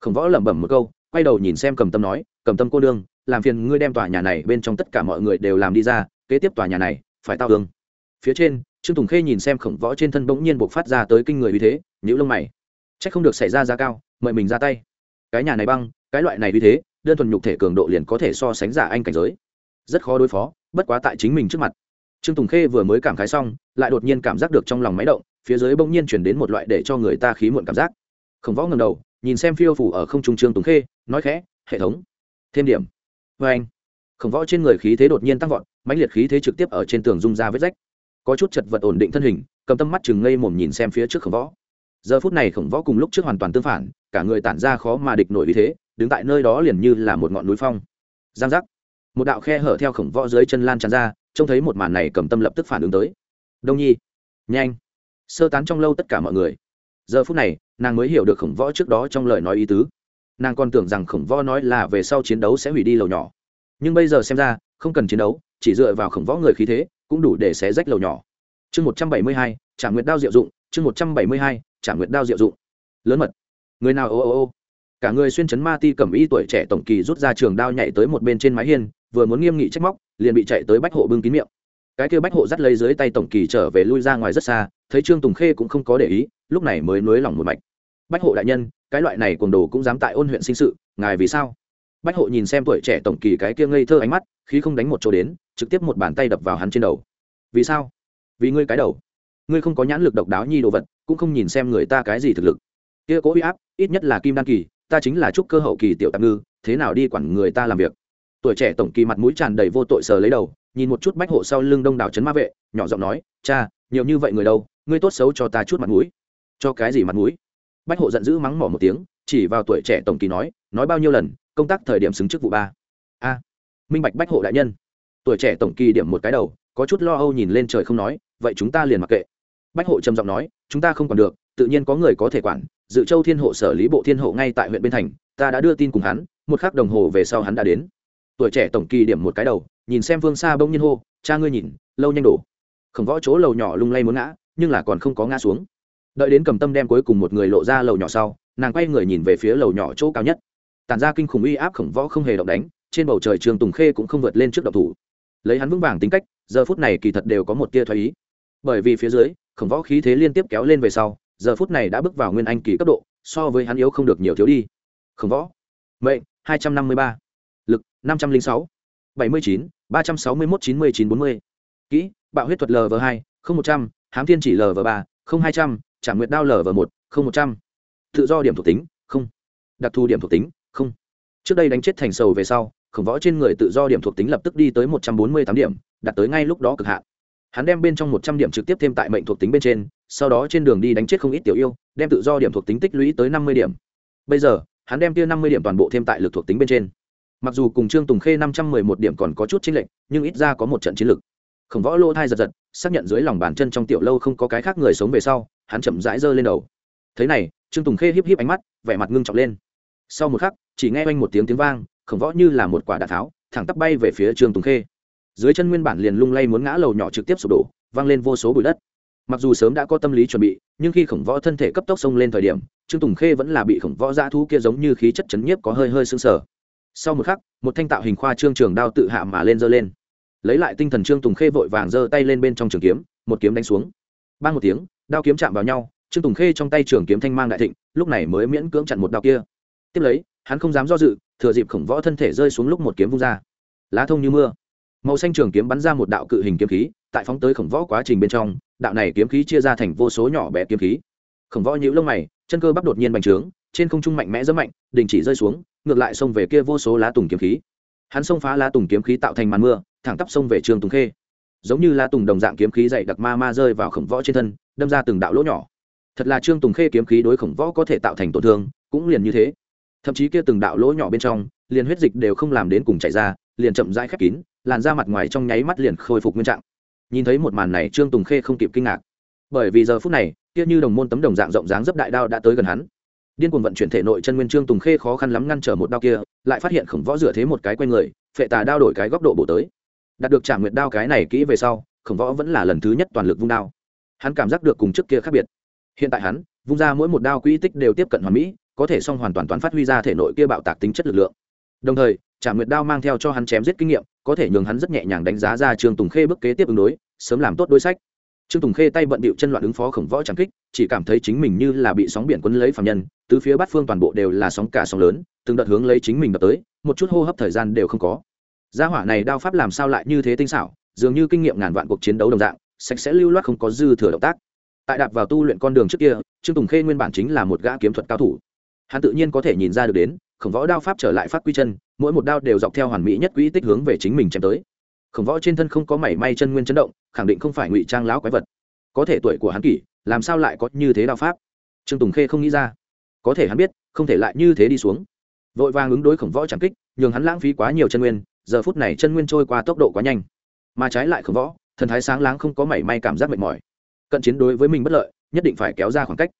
A: Khổng võ lẩm bẩm một câu, quay đầu nhìn xem cầm tâm nói, cầm tâm cô đương làm phiền ngươi đem tòa nhà này bên trong tất cả mọi người đều làm đi ra, kế tiếp tòa nhà này, phải tao hương phía trên, trương tùng khê nhìn xem khổng võ trên thân bỗng nhiên buộc phát ra tới kinh người vì thế nhữ lông mày. C h ắ c không được xảy ra giá cao, mời mình ra tay cái nhà này băng, cái loại này vì thế, đơn thuần nhục thể cường độ liền có thể so sánh giả anh cảnh giới. Rất khó đối phó, bất quá tại chính mình trước mặt. Trương tùng khê vừa mới cảm khái xong, lại đột nhiên cảm giác được trong lòng máy động, phía dưới bỗng nhiên chuyển đến một loại để cho người ta khí muộn cảm giác. Khổng võ ngầm đầu, nhìn xem phiêu phủ ở không trung trương tùng khê, nói khẽ, hệ thống, thêm điểm. Vê anh. Khổng võ trên người khí thế đột nhiên tăng vọt, mãnh liệt khí thế trực tiếp ở trên tường rung ra vết rách. Có chút chật vật ổn định thân hình, cầm tâm mắt chừng ngây mồm nhìn xem phía trước khổng võ. Giờ phút này khổng võ cùng lúc trước hoàn toàn tương phản cả người tản ra khó mà địch nổi vì thế, đứng tại nơi đó liền như là một ngọn núi phong. Giang giác. Một đạo khe hở theo khổng võ dưới chân lan tràn ra, trông thấy một màn này cầm tâm lập tức phản ứng tới. Đông nhi. Nhanh. Sơ tán trong lâu tất cả mọi người. Giờ phút này, nàng mới hiểu được khổng võ trước đó trong lời nói ý tứ. Nàng còn tưởng rằng khổng võ nói là về sau chiến đấu sẽ hủy đi lầu nhỏ. Nhưng bây giờ xem ra, không cần chiến đấu, chỉ dựa vào khổng võ người khí thế, cũng đủ để xé rách lầu nhỏ. Chương một trăm bảy mươi hai trả nguyệt đao diệu dụng, chương một trăm bảy mươi hai trả nguyệt đao diệu dụng. Lớn mật người nào, ô ô ô. Cả người xuyên chấn ma ti cầm y tuổi trẻ tổng kỳ rút ra trường đao nhảy tới một bên trên mái hiên, vừa muốn nghiêm nghị trách móc, liền bị chạy tới bách hộ bưng kín miệng. Cái kia bách hộ dắt lấy dưới tay tổng kỳ trở về lui ra ngoài rất xa, thấy trương tùng khê cũng không có để ý, lúc này mới nới lỏng một mạch. Bách hộ đại nhân, cái loại này cuồng đồ cũng dám tại ôn huyện sinh sự, ngài vì sao? Bách hộ nhìn xem tuổi trẻ tổng kỳ cái kia ngây thơ ánh mắt khi không đánh một chỗ đến, trực tiếp một bàn tay đập vào hắn trên đầu. Vì sao? Vì ngươi cái đầu. Ngươi không có nhãn lực độc đáo nhi đồ vật, cũng không nhìn xem người ta cái gì thực lực. Kia cố huy áp ít nhất là kim đan kỳ, ta chính là trúc cơ hậu kỳ tiểu tạm ngư, thế nào đi quản người ta làm việc? Tuổi trẻ tổng kỳ mặt mũi tràn đầy vô tội sờ lấy đầu, nhìn một chút bách hộ sau lưng đông đảo trấn ma vệ, nhỏ giọng nói, cha, nhiều như vậy người đâu, ngươi tốt xấu cho ta chút mặt mũi. Cho cái gì mặt mũi? Bách hộ giận dữ mắng mỏ một tiếng, chỉ vào tuổi trẻ tổng kỳ nói nói bao nhiêu lần, công tác thời điểm xứng chức vụ ba. A, minh bạch bách hộ đại nhân. Tuổi trẻ tổng kỳ điểm một cái đầu, có chút lo âu nhìn lên trời không nói, vậy chúng ta liền mặc kệ. Bách hộ trầm giọng nói, chúng ta không còn được, tự nhiên có người có thể quản dự châu thiên hộ sở lý bộ thiên hộ ngay tại huyện bên thành, ta đã đưa tin cùng hắn, một khắc đồng hồ về sau hắn đã đến. Tuổi trẻ tổng kỳ điểm một cái đầu, nhìn xem vương xa bỗng nhiên hô, cha ngươi nhìn, lâu nhanh đổ. Khổng võ chỗ lầu nhỏ lung lay muốn ngã, nhưng là còn không có ngã xuống. Đợi đến cầm tâm đem cuối cùng một người lộ ra lầu nhỏ sau, nàng quay người nhìn về phía lầu nhỏ chỗ cao nhất. Tàn ra kinh khủng uy áp khổng võ không hề động đánh, trên bầu trời trường tùng khê cũng không vượt lên trước độc thủ. Lấy hắn vững vàng tính cách, giờ phút này kỳ thật đều có một tia thoái ý. Bởi vì phía dưới, khổng võ khí thế liên tiếp kéo lên về sau giờ phút này đã bước vào nguyên anh kỳ cấp độ, so với hắn yếu không được nhiều thiếu đi. Khổng võ. Mệnh, hai trăm năm mươi ba. Lực, năm trăm linh sáu. bảy mươi chín, ba trăm sáu mươi một chín mươi chín bốn mươi. Kỹ, bạo huyết thuật lv hai, không một trăm, hám thiên chỉ lv ba, không hai trăm trả nguyệt đao lv một, không một trăm. Tự do điểm thuộc tính, không. Đặc thù điểm thuộc tính, không. Trước đây đánh chết thành sầu về sau, khổng võ trên người tự do điểm thuộc tính lập tức đi tới một trăm bốn mươi tám điểm, đạt tới ngay lúc đó cực hạn. Hắn đem bên trong một trăm điểm trực tiếp thêm tại mệnh thuộc tính bên trên sau đó trên đường đi đánh chết không ít tiểu yêu, đem tự do điểm thuộc tính tích lũy tới năm mươi điểm. Bây giờ, hắn đem kia năm mươi điểm toàn bộ thêm tại lực thuộc tính bên trên. Mặc dù cùng trương tùng khê năm trăm mười một điểm còn có chút chênh lệch, nhưng ít ra có một trận chiến lực. Khổng võ lô thai giật giật, xác nhận dưới lòng bàn chân trong tiểu lâu không có cái khác người sống về sau, hắn chậm rãi giơ lên đầu. Thế này, trương tùng khê híp híp ánh mắt, vẻ mặt ngưng trọng lên. Sau một khắc, chỉ nghe oanh một tiếng tiếng vang, khổng võ như là một quả đạn tháo, thẳng tắp bay về phía trương tùng khê. Dưới chân nguyên bản liền lung lay muốn ngã lầu nhỏ trực tiếp sụp đổ văng lên vô số bụi đất mặc dù sớm đã có tâm lý chuẩn bị, nhưng khi khổng võ thân thể cấp tốc xông lên thời điểm, trương tùng khê vẫn là bị khổng võ dã thú kia giống như khí chất chấn nhiếp có hơi hơi sưng sờ. Sau một khắc, một thanh tạo hình khoa trương trường đao tự hạ mà lên giơ lên. Lấy lại tinh thần trương tùng khê vội vàng giơ tay lên bên trong trường kiếm, một kiếm đánh xuống. Ba một tiếng, đao kiếm chạm vào nhau, trương tùng khê trong tay trường kiếm thanh mang đại thịnh, lúc này mới miễn cưỡng chặn một đao kia. Tiếp lấy, hắn không dám do dự, thừa dịp khổng võ thân thể rơi xuống lúc một kiếm vung ra. Lá thông như mưa màu xanh trường kiếm bắn ra một đạo cự hình kiếm khí, tại phóng tới khổng võ quá trình bên trong, đạo này kiếm khí chia ra thành vô số nhỏ bé kiếm khí. Khổng võ nhíu lông mày, chân cơ bắp đột nhiên bành trướng, trên không trung mạnh mẽ rất mạnh, đình chỉ rơi xuống, ngược lại xông về kia vô số lá tùng kiếm khí. Hắn xông phá lá tùng kiếm khí tạo thành màn mưa, thẳng tắp xông về trường tùng khê. Giống như lá tùng đồng dạng kiếm khí dày đặc ma ma rơi vào khổng võ trên thân, đâm ra từng đạo lỗ nhỏ. Thật là trương tùng khê kiếm khí đối khổng võ có thể tạo thành tổn thương, cũng liền như thế. Thậm chí kia từng đạo lỗ nhỏ bên trong, liền huyết dịch đều không làm đến cùng chảy ra liền chậm rãi khép kín, làn da mặt ngoài trong nháy mắt liền khôi phục nguyên trạng. Nhìn thấy một màn này, trương tùng khê không kịp kinh ngạc. Bởi vì giờ phút này, kia như đồng môn tấm đồng dạng rộng dáng dấp đại đao đã tới gần hắn. Điên cuồng vận chuyển thể nội chân nguyên trương tùng khê khó khăn lắm ngăn trở một đao kia, lại phát hiện khổng võ dựa thế một cái q u a người, phệ tà đao đổi cái góc độ bổ tới. Đạt được trả nguyệt đao cái này kỹ về sau, khổng võ vẫn là lần thứ nhất toàn lực vung đao. Hắn cảm giác được cùng trước kia khác biệt. Hiện tại hắn, vung ra mỗi một đao quỹ tích đều tiếp cận hoàn mỹ, có thể song hoàn toàn toán phát huy ra thể nội kia bạo tạc tính chất lực lượng. Đồng thời trả nguyệt đao mang theo cho hắn chém giết kinh nghiệm, có thể nhường hắn rất nhẹ nhàng đánh giá ra trương tùng khê bước kế tiếp ứng đối, sớm làm tốt đối sách. Trương tùng khê tay bận bịu chân loạn ứng phó khổng võ trảm kích, chỉ cảm thấy chính mình như là bị sóng biển quấn lấy phạm nhân, tứ phía bát phương toàn bộ đều là sóng cả sóng lớn, từng đợt hướng lấy chính mình đập tới, một chút hô hấp thời gian đều không có. Gia hỏa này đao pháp làm sao lại như thế tinh xảo, dường như kinh nghiệm ngàn vạn cuộc chiến đấu đồng dạng, sạch sẽ lưu loát không có dư thừa động tác. Tại đạp vào tu luyện con đường trước kia, trương tùng khê nguyên bản chính là một gã kiếm thuật cao thủ. Hắn tự nhiên có thể nhìn ra được đến khổng võ đao pháp trở lại phát quy chân, mỗi một đao đều dọc theo hoàn mỹ nhất quỹ tích hướng về chính mình chém tới. Khổng võ trên thân không có mảy may chân nguyên chấn động, khẳng định không phải ngụy trang láo quái vật. Có thể tuổi của hắn kỷ, làm sao lại có như thế đao pháp? Trương tùng khê không nghĩ ra. Có thể hắn biết, không thể lại như thế đi xuống. Vội vàng ứng đối khổng võ chẳng kích, nhường hắn lãng phí quá nhiều chân nguyên, giờ phút này chân nguyên trôi qua tốc độ quá nhanh. Mà trái lại khổng võ, thần thái sáng láng không có mảy may cảm giác mệt mỏi. Cận chiến đối với mình bất lợi, nhất định phải kéo ra khoảng cách.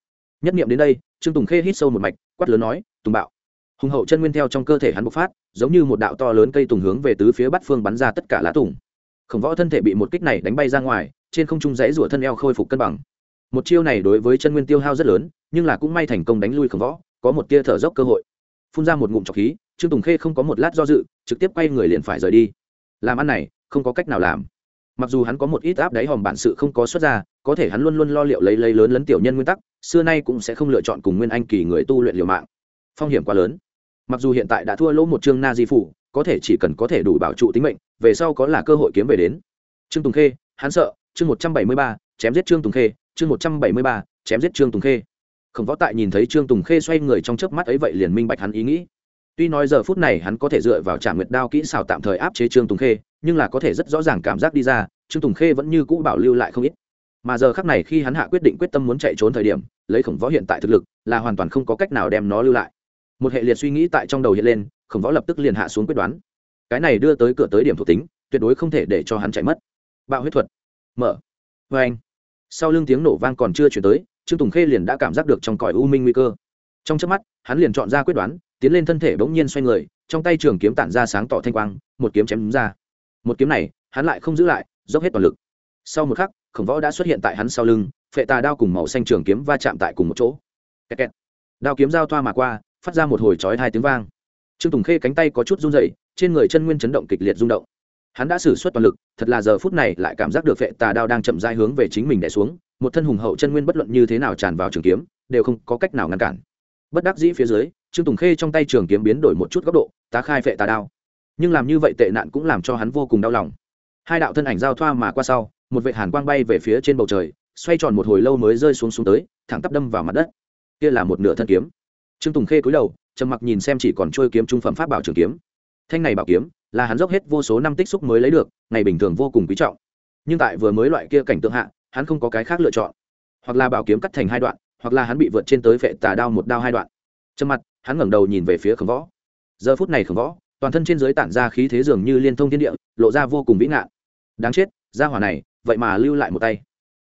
A: Nhất nghiệm đến đây, trương tùng khê hít sâu một mạch, quát lớn nói, tùng bạo hùng hậu chân nguyên theo trong cơ thể hắn bộc phát, giống như một đạo to lớn cây tùng hướng về tứ phía bắt phương bắn ra tất cả lá tùng. Khổng võ thân thể bị một kích này đánh bay ra ngoài, trên không trung dãy rủa thân eo khôi phục cân bằng. Một chiêu này đối với chân nguyên tiêu hao rất lớn, nhưng là cũng may thành công đánh lui khổng võ, có một tia thở dốc cơ hội. Phun ra một ngụm trọc khí, trương tùng khê không có một lát do dự, trực tiếp quay người liền phải rời đi. Làm ăn này, không có cách nào làm. Mặc dù hắn có một ít áp đáy hòm bản sự không có xuất ra, có thể hắn luôn luôn lo liệu lấy lấy lớn lấn tiểu nhân nguyên tắc, xưa nay cũng sẽ không lựa chọn cùng nguyên anh kỳ người tu luyện liều mạng. Phong hiểm quá lớn mặc dù hiện tại đã thua lỗ một chương na di phủ, có thể chỉ cần có thể đủ bảo trụ tính mệnh, về sau có là cơ hội kiếm về đến. Trương tùng khê, hắn sợ, chương một trăm bảy mươi ba, chém giết trương tùng khê, chương một trăm bảy mươi ba, chém giết trương tùng khê. Khổng võ tại nhìn thấy trương tùng khê xoay người trong chớp mắt ấy vậy liền minh bạch hắn ý nghĩ. Tuy nói giờ phút này hắn có thể dựa vào trả nguyệt đao kỹ xảo tạm thời áp chế trương tùng khê, nhưng là có thể rất rõ ràng cảm giác đi ra, trương tùng khê vẫn như cũ bảo lưu lại không ít. Mà giờ khắc này khi hắn hạ quyết định quyết tâm muốn chạy trốn thời điểm, lấy khổng võ hiện tại thực lực, là hoàn toàn không có cách nào đem nó lưu lại một hệ liệt suy nghĩ tại trong đầu hiện lên, khổng võ lập tức liền hạ xuống quyết đoán. Cái này đưa tới cửa tới điểm thuộc tính, tuyệt đối không thể để cho hắn chạy mất. Bạo huyết thuật. Mở. Vê anh sau lưng tiếng nổ vang còn chưa chuyển tới, trương tùng khê liền đã cảm giác được trong cõi u minh nguy cơ. Trong trước mắt, hắn liền chọn ra quyết đoán, tiến lên thân thể bỗng nhiên xoay người, trong tay trường kiếm tản ra sáng tỏ thanh quang, một kiếm chém đúng ra. Một kiếm này, hắn lại không giữ lại, dốc hết toàn lực. Sau một khắc, khổng võ đã xuất hiện tại hắn sau lưng, phệ tà đao cùng màu xanh trường kiếm va chạm tại cùng một chỗ. Kẹt kẹt. đao kiếm giao thoa mà qua phát ra một hồi chói hai tiếng vang. Trương tùng khê cánh tay có chút run dậy trên người chân nguyên chấn động kịch liệt rung động. Hắn đã xử suất toàn lực, thật là giờ phút này lại cảm giác được vệ tà đao đang chậm dai hướng về chính mình đẻ xuống, một thân hùng hậu chân nguyên bất luận như thế nào tràn vào trường kiếm, đều không có cách nào ngăn cản. Bất đắc dĩ phía dưới, trương tùng khê trong tay trường kiếm biến đổi một chút góc độ, tá khai vệ tà đao. Nhưng làm như vậy tệ nạn cũng làm cho hắn vô cùng đau lòng. Hai đạo thân ảnh giao thoa mà qua sau, một vệ hàn quang bay về phía trên bầu trời, xoay tròn một hồi lâu mới rơi xuống xuống tới, thẳng tắp đâm vào mặt đất. Kia là một nửa thân kiếm trương tùng khê cúi đầu, trầm mặc nhìn xem chỉ còn trôi kiếm trung phẩm pháp bảo trường kiếm. Thanh này bảo kiếm, là hắn dốc hết vô số năm tích xúc mới lấy được, ngày bình thường vô cùng quý trọng. Nhưng tại vừa mới loại kia cảnh tượng hạ, hắn không có cái khác lựa chọn. Hoặc là bảo kiếm cắt thành hai đoạn, hoặc là hắn bị vượt trên tới vệ tà đao một đao hai đoạn. Trầm mặt, hắn ngẩng đầu nhìn về phía khổng võ. Giờ phút này khổng võ, toàn thân trên dưới tản ra khí thế dường như liên thông thiên địa, lộ ra vô cùng vĩ ngạn. Đáng chết ra hỏa này, vậy mà lưu lại một tay.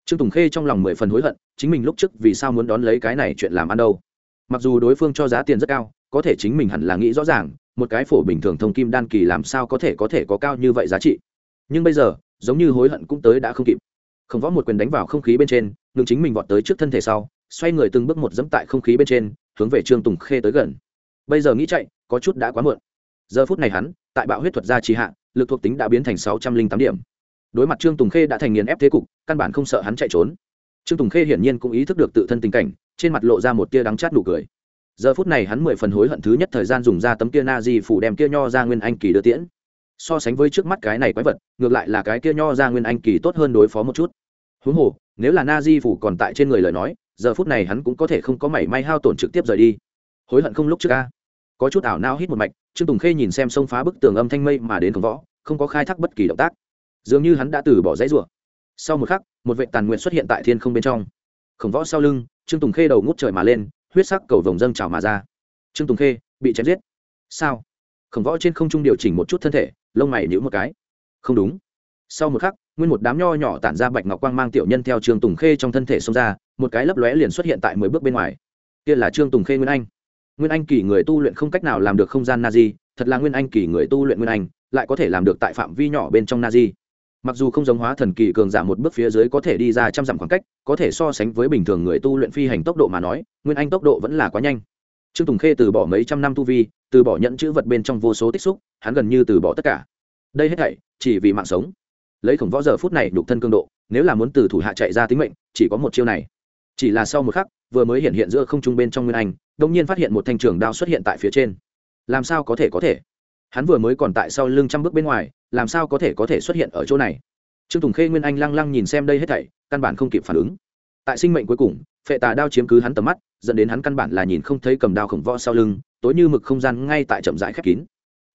A: Trương tùng khê trong lòng mười phần hối hận, chính mình lúc trước vì sao muốn đón lấy cái này chuyện làm ăn đâu? Mặc dù đối phương cho giá tiền rất cao, có thể chính mình hẳn là nghĩ rõ ràng, một cái phổ bình thường thông kim đan kỳ làm sao có thể có thể có cao như vậy giá trị. Nhưng bây giờ, giống như hối hận cũng tới đã không kịp. Không võ một quyền đánh vào không khí bên trên ngừng chính mình vọt tới trước thân thể sau, xoay người từng bước một dẫm tại không khí bên trên, hướng về trương tùng khê tới gần. Bây giờ nghĩ chạy, có chút đã quá muộn. Giờ phút này hắn, tại bạo huyết thuật gia trì hạ, lực thuộc tính đã biến thành sáu trăm linh tám điểm. Đối mặt trương tùng khê đã thành nghiền ép thế cục, căn bản không sợ hắn chạy trốn. Trương tùng khê hiển nhiên cũng ý thức được tự thân tình cảnh trên mặt lộ ra một tia đắng chát nụ cười. Giờ phút này hắn mười phần hối hận thứ nhất thời gian dùng ra tấm kia na di phủ đem kia nho ra nguyên anh kỳ đưa tiễn. So sánh với trước mắt cái này quái vật, ngược lại là cái kia nho ra nguyên anh kỳ tốt hơn đối phó một chút. Huống hồ, nếu là na di phủ còn tại trên người lời nói, giờ phút này hắn cũng có thể không có mảy may hao tổn trực tiếp rời đi. Hối hận không lúc trước ca có chút ảo nao hít một mạch, trương tùng khê nhìn xem sông phá bức tường âm thanh mây mà đến khổng võ, không có khai thác bất kỳ động tác. Dường như hắn đã từ bỏ dãy rủa. Sau một khắc, một vệ tàn nguyện xuất hiện tại thiên không bên trong. Khổng võ sau lưng trương tùng khê đầu ngút trời mà lên, huyết sắc cầu vồng dâng trào mà ra. Trương tùng khê, bị chém giết. Sao? Khổng võ trên không trung điều chỉnh một chút thân thể, lông mày nhữ một cái. Không đúng. Sau một khắc, nguyên một đám nho nhỏ tản ra bạch ngọc quang mang tiểu nhân theo trương tùng khê trong thân thể xông ra, một cái lấp lóe liền xuất hiện tại mười bước bên ngoài. Kia là trương tùng khê nguyên anh. Nguyên anh kỳ người tu luyện không cách nào làm được không gian na di thật là nguyên anh kỳ người tu luyện nguyên anh, lại có thể làm được tại phạm vi nhỏ bên trong na di mặc dù không giống hóa thần kỳ cường giả một bước phía dưới có thể đi ra trăm dặm khoảng cách, có thể so sánh với bình thường người tu luyện phi hành tốc độ mà nói, nguyên anh tốc độ vẫn là quá nhanh. Trương tùng khê từ bỏ mấy trăm năm tu vi, từ bỏ nhận chữ vật bên trong vô số tích xúc, hắn gần như từ bỏ tất cả. Đây hết thảy, chỉ vì mạng sống. Lấy khổng võ giờ phút này đục thân cương độ, nếu là muốn từ thủ hạ chạy ra tính mệnh, chỉ có một chiêu này. Chỉ là sau một khắc, vừa mới hiện hiện giữa không trung bên trong nguyên anh đông nhiên phát hiện một thanh trường đao xuất hiện tại phía trên. Làm sao có thể có thể? Hắn vừa mới còn tại sau lưng trăm bước bên ngoài, làm sao có thể có thể xuất hiện ở chỗ này? Trương tùng khê nguyên anh lăng lăng nhìn xem đây hết thảy, căn bản không kịp phản ứng. Tại sinh mệnh cuối cùng, phệ tà đao chiếm cứ hắn tầm mắt, dẫn đến hắn căn bản là nhìn không thấy cầm đao khổng võ sau lưng, tối như mực không gian ngay tại chậm rãi khép kín.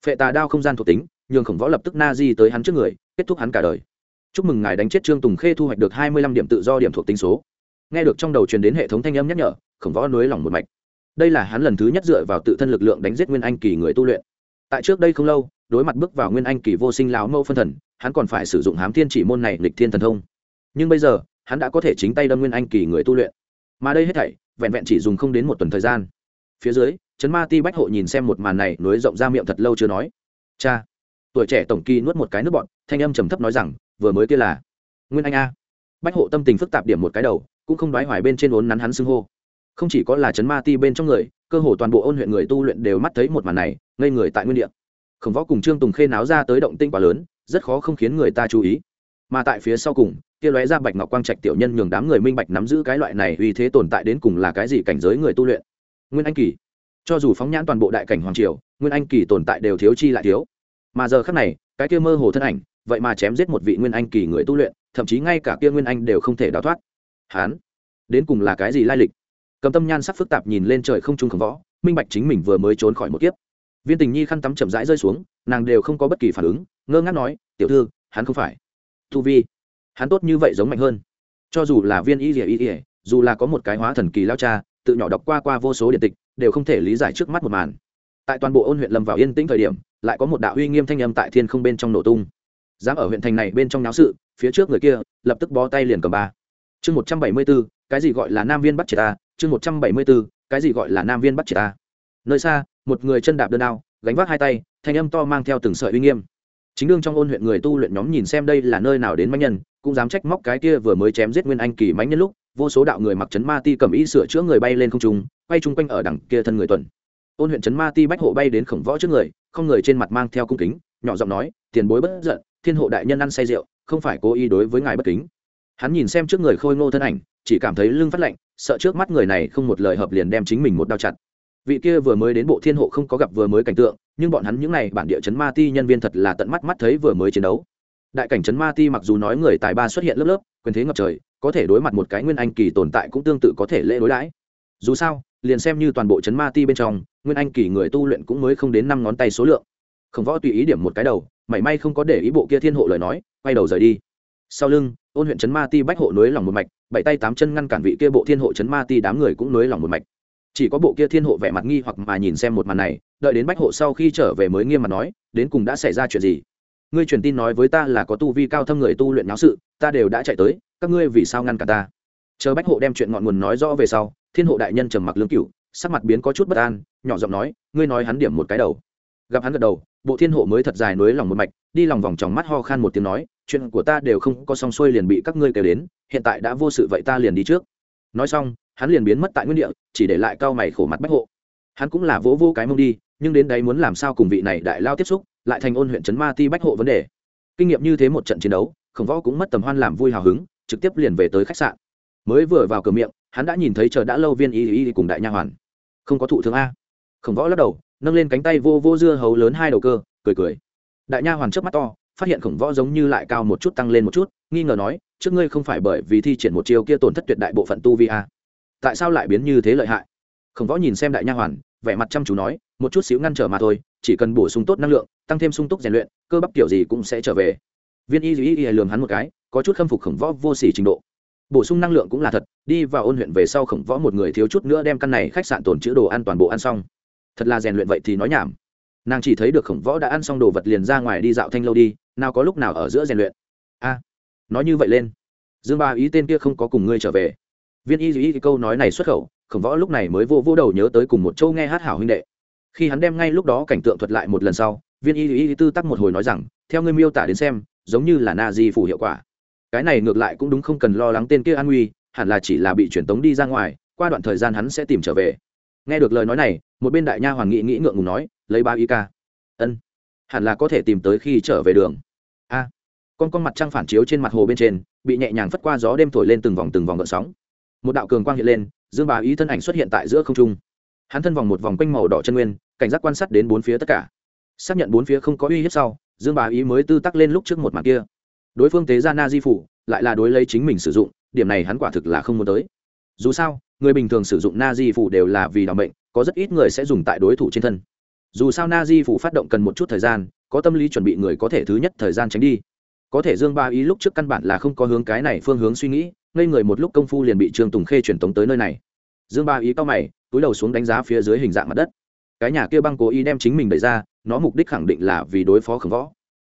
A: Phệ tà đao không gian thuộc tính, nhường khổng võ lập tức na di tới hắn trước người, kết thúc hắn cả đời. Chúc mừng ngài đánh chết trương tùng khê thu hoạch được hai mươi lăm điểm tự do điểm thuộc tính số. Nghe được trong đầu truyền đến hệ thống thanh âm nhắc nhở, khổng võ nối lòng một mạch. Đây là hắn lần thứ nhất dựa vào tự thân lực lượng đánh giết nguyên anh kỳ người tu luyện tại trước đây không lâu, đối mặt bước vào nguyên anh kỳ vô sinh lão mẫu phân thần, hắn còn phải sử dụng hám thiên chỉ môn này lịch thiên thần thông. Nhưng bây giờ, hắn đã có thể chính tay đâm nguyên anh kỳ người tu luyện. Mà đây hết thảy, vẹn vẹn chỉ dùng không đến một tuần thời gian. Phía dưới chấn ma ti bách hộ nhìn xem một màn này, nối rộng ra miệng thật lâu chưa nói. Cha. Tuổi trẻ tổng kỳ nuốt một cái nước bọn thanh âm trầm thấp nói rằng, vừa mới kia là nguyên anh a. Bách hộ tâm tình phức tạp điểm một cái đầu, cũng không đoái hoài bên trên uốn nắn hắn xưng hô. Không chỉ có là chấn ma ti bên trong người cơ hồ toàn bộ ôn huyện người tu luyện đều mắt thấy một màn này, ngây người tại nguyên địa. Khổng võ cùng trương tùng khê náo ra tới động tinh quá lớn, rất khó không khiến người ta chú ý. Mà tại phía sau cùng, kia lóe ra bạch ngọc quang trạch tiểu nhân nhường đám người minh bạch nắm giữ cái loại này uy thế tồn tại đến cùng là cái gì cảnh giới người tu luyện. Nguyên anh kỳ. Cho dù phóng nhãn toàn bộ đại cảnh hoàng triều, nguyên anh kỳ tồn tại đều thiếu chi lại thiếu. Mà giờ khác này, cái kia mơ hồ thân ảnh, vậy mà chém giết một vị nguyên anh kỳ người tu luyện, thậm chí ngay cả kia nguyên anh đều không thể đào thoát. Hán, đến cùng là cái gì lai lịch? Cầm tâm nhan sắc phức tạp nhìn lên trời không trung khổng võ, minh bạch chính mình vừa mới trốn khỏi một kiếp. Viên tình nhi khăn tắm chậm rãi rơi xuống, nàng đều không có bất kỳ phản ứng, ngơ ngác nói, tiểu thư, hắn không phải. Thu vi, hắn tốt như vậy giống mạnh hơn. Cho dù là viên y ỉa y ỉa dù là có một cái hóa thần kỳ lao cha, tự nhỏ đọc qua qua vô số điện tịch, đều không thể lý giải trước mắt một màn. Tại toàn bộ ôn huyện lâm vào yên tĩnh thời điểm, lại có một đạo uy nghiêm thanh âm tại thiên không bên trong nổ tung. Dám ở huyện thành này bên trong náo sự, phía trước người kia, lập tức bó tay liền cầm ba. Chương một trăm bảy mươi bốn cái gì gọi là nam viên bắt triệt ta? Chương một trăm bảy mươi b ố cái gì gọi là nam viên bắt triệt ta? Nơi xa, một người chân đạp đơn đao, gánh vác hai tay, thanh âm to mang theo từng sợi uy nghiêm. Chính đương trong ôn huyện người tu luyện nhóm nhìn xem đây là nơi nào đến mãnh nhân, cũng dám trách móc cái kia vừa mới chém giết nguyên anh kỳ mánh nhân lúc, vô số đạo người mặc chấn ma ti cầm ý sửa chữa người bay lên không trung, quay chung quanh ở đằng kia thân người tuần. Ôn huyện chấn ma ti bách hộ bay đến khổng võ trước người, không người trên mặt mang theo cung kính, nhỏ giọng nói, tiền bối bất giận, thiên hộ đại nhân ăn say rượu, không phải cố ý đối với ngài bất kính. Hắn nhìn xem trước người khôi ngô thân ảnh chỉ cảm thấy lưng phát lạnh, sợ trước mắt người này không một lời hợp liền đem chính mình một đao chặt. Vị kia vừa mới đến bộ thiên hộ không có gặp vừa mới cảnh tượng, nhưng bọn hắn những n à y bản địa chấn ma ti nhân viên thật là tận mắt mắt thấy vừa mới chiến đấu. Đại cảnh chấn ma ti mặc dù nói người tài ba xuất hiện lớp lớp, quyền thế ngập trời, có thể đối mặt một cái nguyên anh kỳ tồn tại cũng tương tự có thể lễ đối đãi. Dù sao, liền xem như toàn bộ chấn ma ti bên trong, nguyên anh kỳ người tu luyện cũng mới không đến năm ngón tay số lượng. Không võ tùy ý điểm một cái đầu, mảy may không có để ý bộ kia thiên hộ lời nói, quay đầu rời đi sau lưng, ôn huyện chấn ma ti bách hộ nối lòng một mạch, bảy tay tám chân ngăn cản vị kia bộ thiên hộ chấn ma ti đám người cũng nối lòng một mạch. Chỉ có bộ kia thiên hộ vẻ mặt nghi hoặc mà nhìn xem một màn này, đợi đến bách hộ sau khi trở về mới nghiêm mặt nói, đến cùng đã xảy ra chuyện gì? Ngươi truyền tin nói với ta là có tu vi cao thâm người tu luyện náo sự, ta đều đã chạy tới, các ngươi vì sao ngăn cả ta? Chờ bách hộ đem chuyện ngọn nguồn nói rõ về sau, thiên hộ đại nhân trầm mặc lương cửu, sắc mặt biến có chút bất an, nhỏ giọng nói, ngươi nói hắn điểm một cái đầu. Gặp hắn gật đầu bộ thiên hộ mới thật dài nối lòng một mạch, đi lòng vòng tròng mắt ho khan một tiếng nói, chuyện của ta đều không có xong xuôi liền bị các ngươi kêu đến, hiện tại đã vô sự vậy ta liền đi trước. Nói xong, hắn liền biến mất tại nguyên địa, chỉ để lại cao mày khổ mặt bách hộ. Hắn cũng là vỗ vô cái mông đi, nhưng đến đấy muốn làm sao cùng vị này đại lao tiếp xúc, lại thành ôn huyện trấn ma ti bách hộ vấn đề. Kinh nghiệm như thế một trận chiến đấu, khổng võ cũng mất tầm hoan làm vui hào hứng, trực tiếp liền về tới khách sạn. Mới vừa vào cửa miệng, hắn đã nhìn thấy chờ đã lâu viên y y cùng đại nha hoàn. Không có thụ thương a. Khổng võ lắc đầu nâng lên cánh tay vô vô dưa hấu lớn hai đầu cơ, cười cười. Đại nha hoàn trước mắt to, phát hiện khổng võ giống như lại cao một chút tăng lên một chút, nghi ngờ nói, trước ngươi không phải bởi vì thi triển một chiêu kia tổn thất tuyệt đại bộ phận tu vi a tại sao lại biến như thế lợi hại? Khổng võ nhìn xem đại nha hoàn, vẻ mặt chăm chú nói, một chút xíu ngăn trở mà thôi, chỉ cần bổ sung tốt năng lượng, tăng thêm sung túc rèn luyện, cơ bắp kiểu gì cũng sẽ trở về. Viên y y y lường hắn một cái, có chút khâm phục khổng võ vô sỉ trình độ. Bổ sung năng lượng cũng là thật, đi vào ôn huyện về sau khổng võ một người thiếu chút nữa đem căn này khách sạn tồn chữ đồ ăn toàn bộ ăn xong thật là rèn luyện vậy thì nói nhảm. Nàng chỉ thấy được khổng võ đã ăn xong đồ vật liền ra ngoài đi dạo thanh lâu đi, nào có lúc nào ở giữa rèn luyện. A, nói như vậy lên. Dương ba ý tên kia không có cùng ngươi trở về. Viên y duy câu nói này xuất khẩu, khổng võ lúc này mới vô vô đầu nhớ tới cùng một châu nghe hát hảo huynh đệ. Khi hắn đem ngay lúc đó cảnh tượng thuật lại một lần sau, viên y y tư tắc một hồi nói rằng, theo ngươi miêu tả đến xem, giống như là na di phủ hiệu quả. Cái này ngược lại cũng đúng không cần lo lắng tên kia an nguy, hẳn là chỉ là bị truyền tống đi ra ngoài, qua đoạn thời gian hắn sẽ tìm trở về nghe được lời nói này, một bên đại nha hoàng nghị nghĩ ngượng ngùng nói, lấy ba y ca. Ân, hẳn là có thể tìm tới khi trở về đường. A. Con con mặt trăng phản chiếu trên mặt hồ bên trên, bị nhẹ nhàng phất qua gió đêm thổi lên từng vòng từng vòng gợn sóng. Một đạo cường quang hiện lên, dương bà ý thân ảnh xuất hiện tại giữa không trung. Hắn thân vòng một vòng quanh màu đỏ chân nguyên, cảnh giác quan sát đến bốn phía tất cả. Xác nhận bốn phía không có uy hiếp sau, dương bà ý mới tư tắc lên lúc trước một mặt kia. Đối phương tế ra na di phủ, lại là đối lấy chính mình sử dụng, điểm này hắn quả thực là không muốn tới. Dù sao người bình thường sử dụng na di phủ đều là vì đ ỏ bệnh có rất ít người sẽ dùng tại đối thủ trên thân. Dù sao na di phủ phát động cần một chút thời gian, có tâm lý chuẩn bị người có thể thứ nhất thời gian tránh đi. Có thể dương ba ý lúc trước căn bản là không có hướng cái này phương hướng suy nghĩ, ngây người một lúc công phu liền bị trương tùng khê truyền tống tới nơi này. Dương ba ý cao mày, túi đầu xuống đánh giá phía dưới hình dạng mặt đất. Cái nhà kia băng cố ý đem chính mình đẩy ra, nó mục đích khẳng định là vì đối phó khổng võ.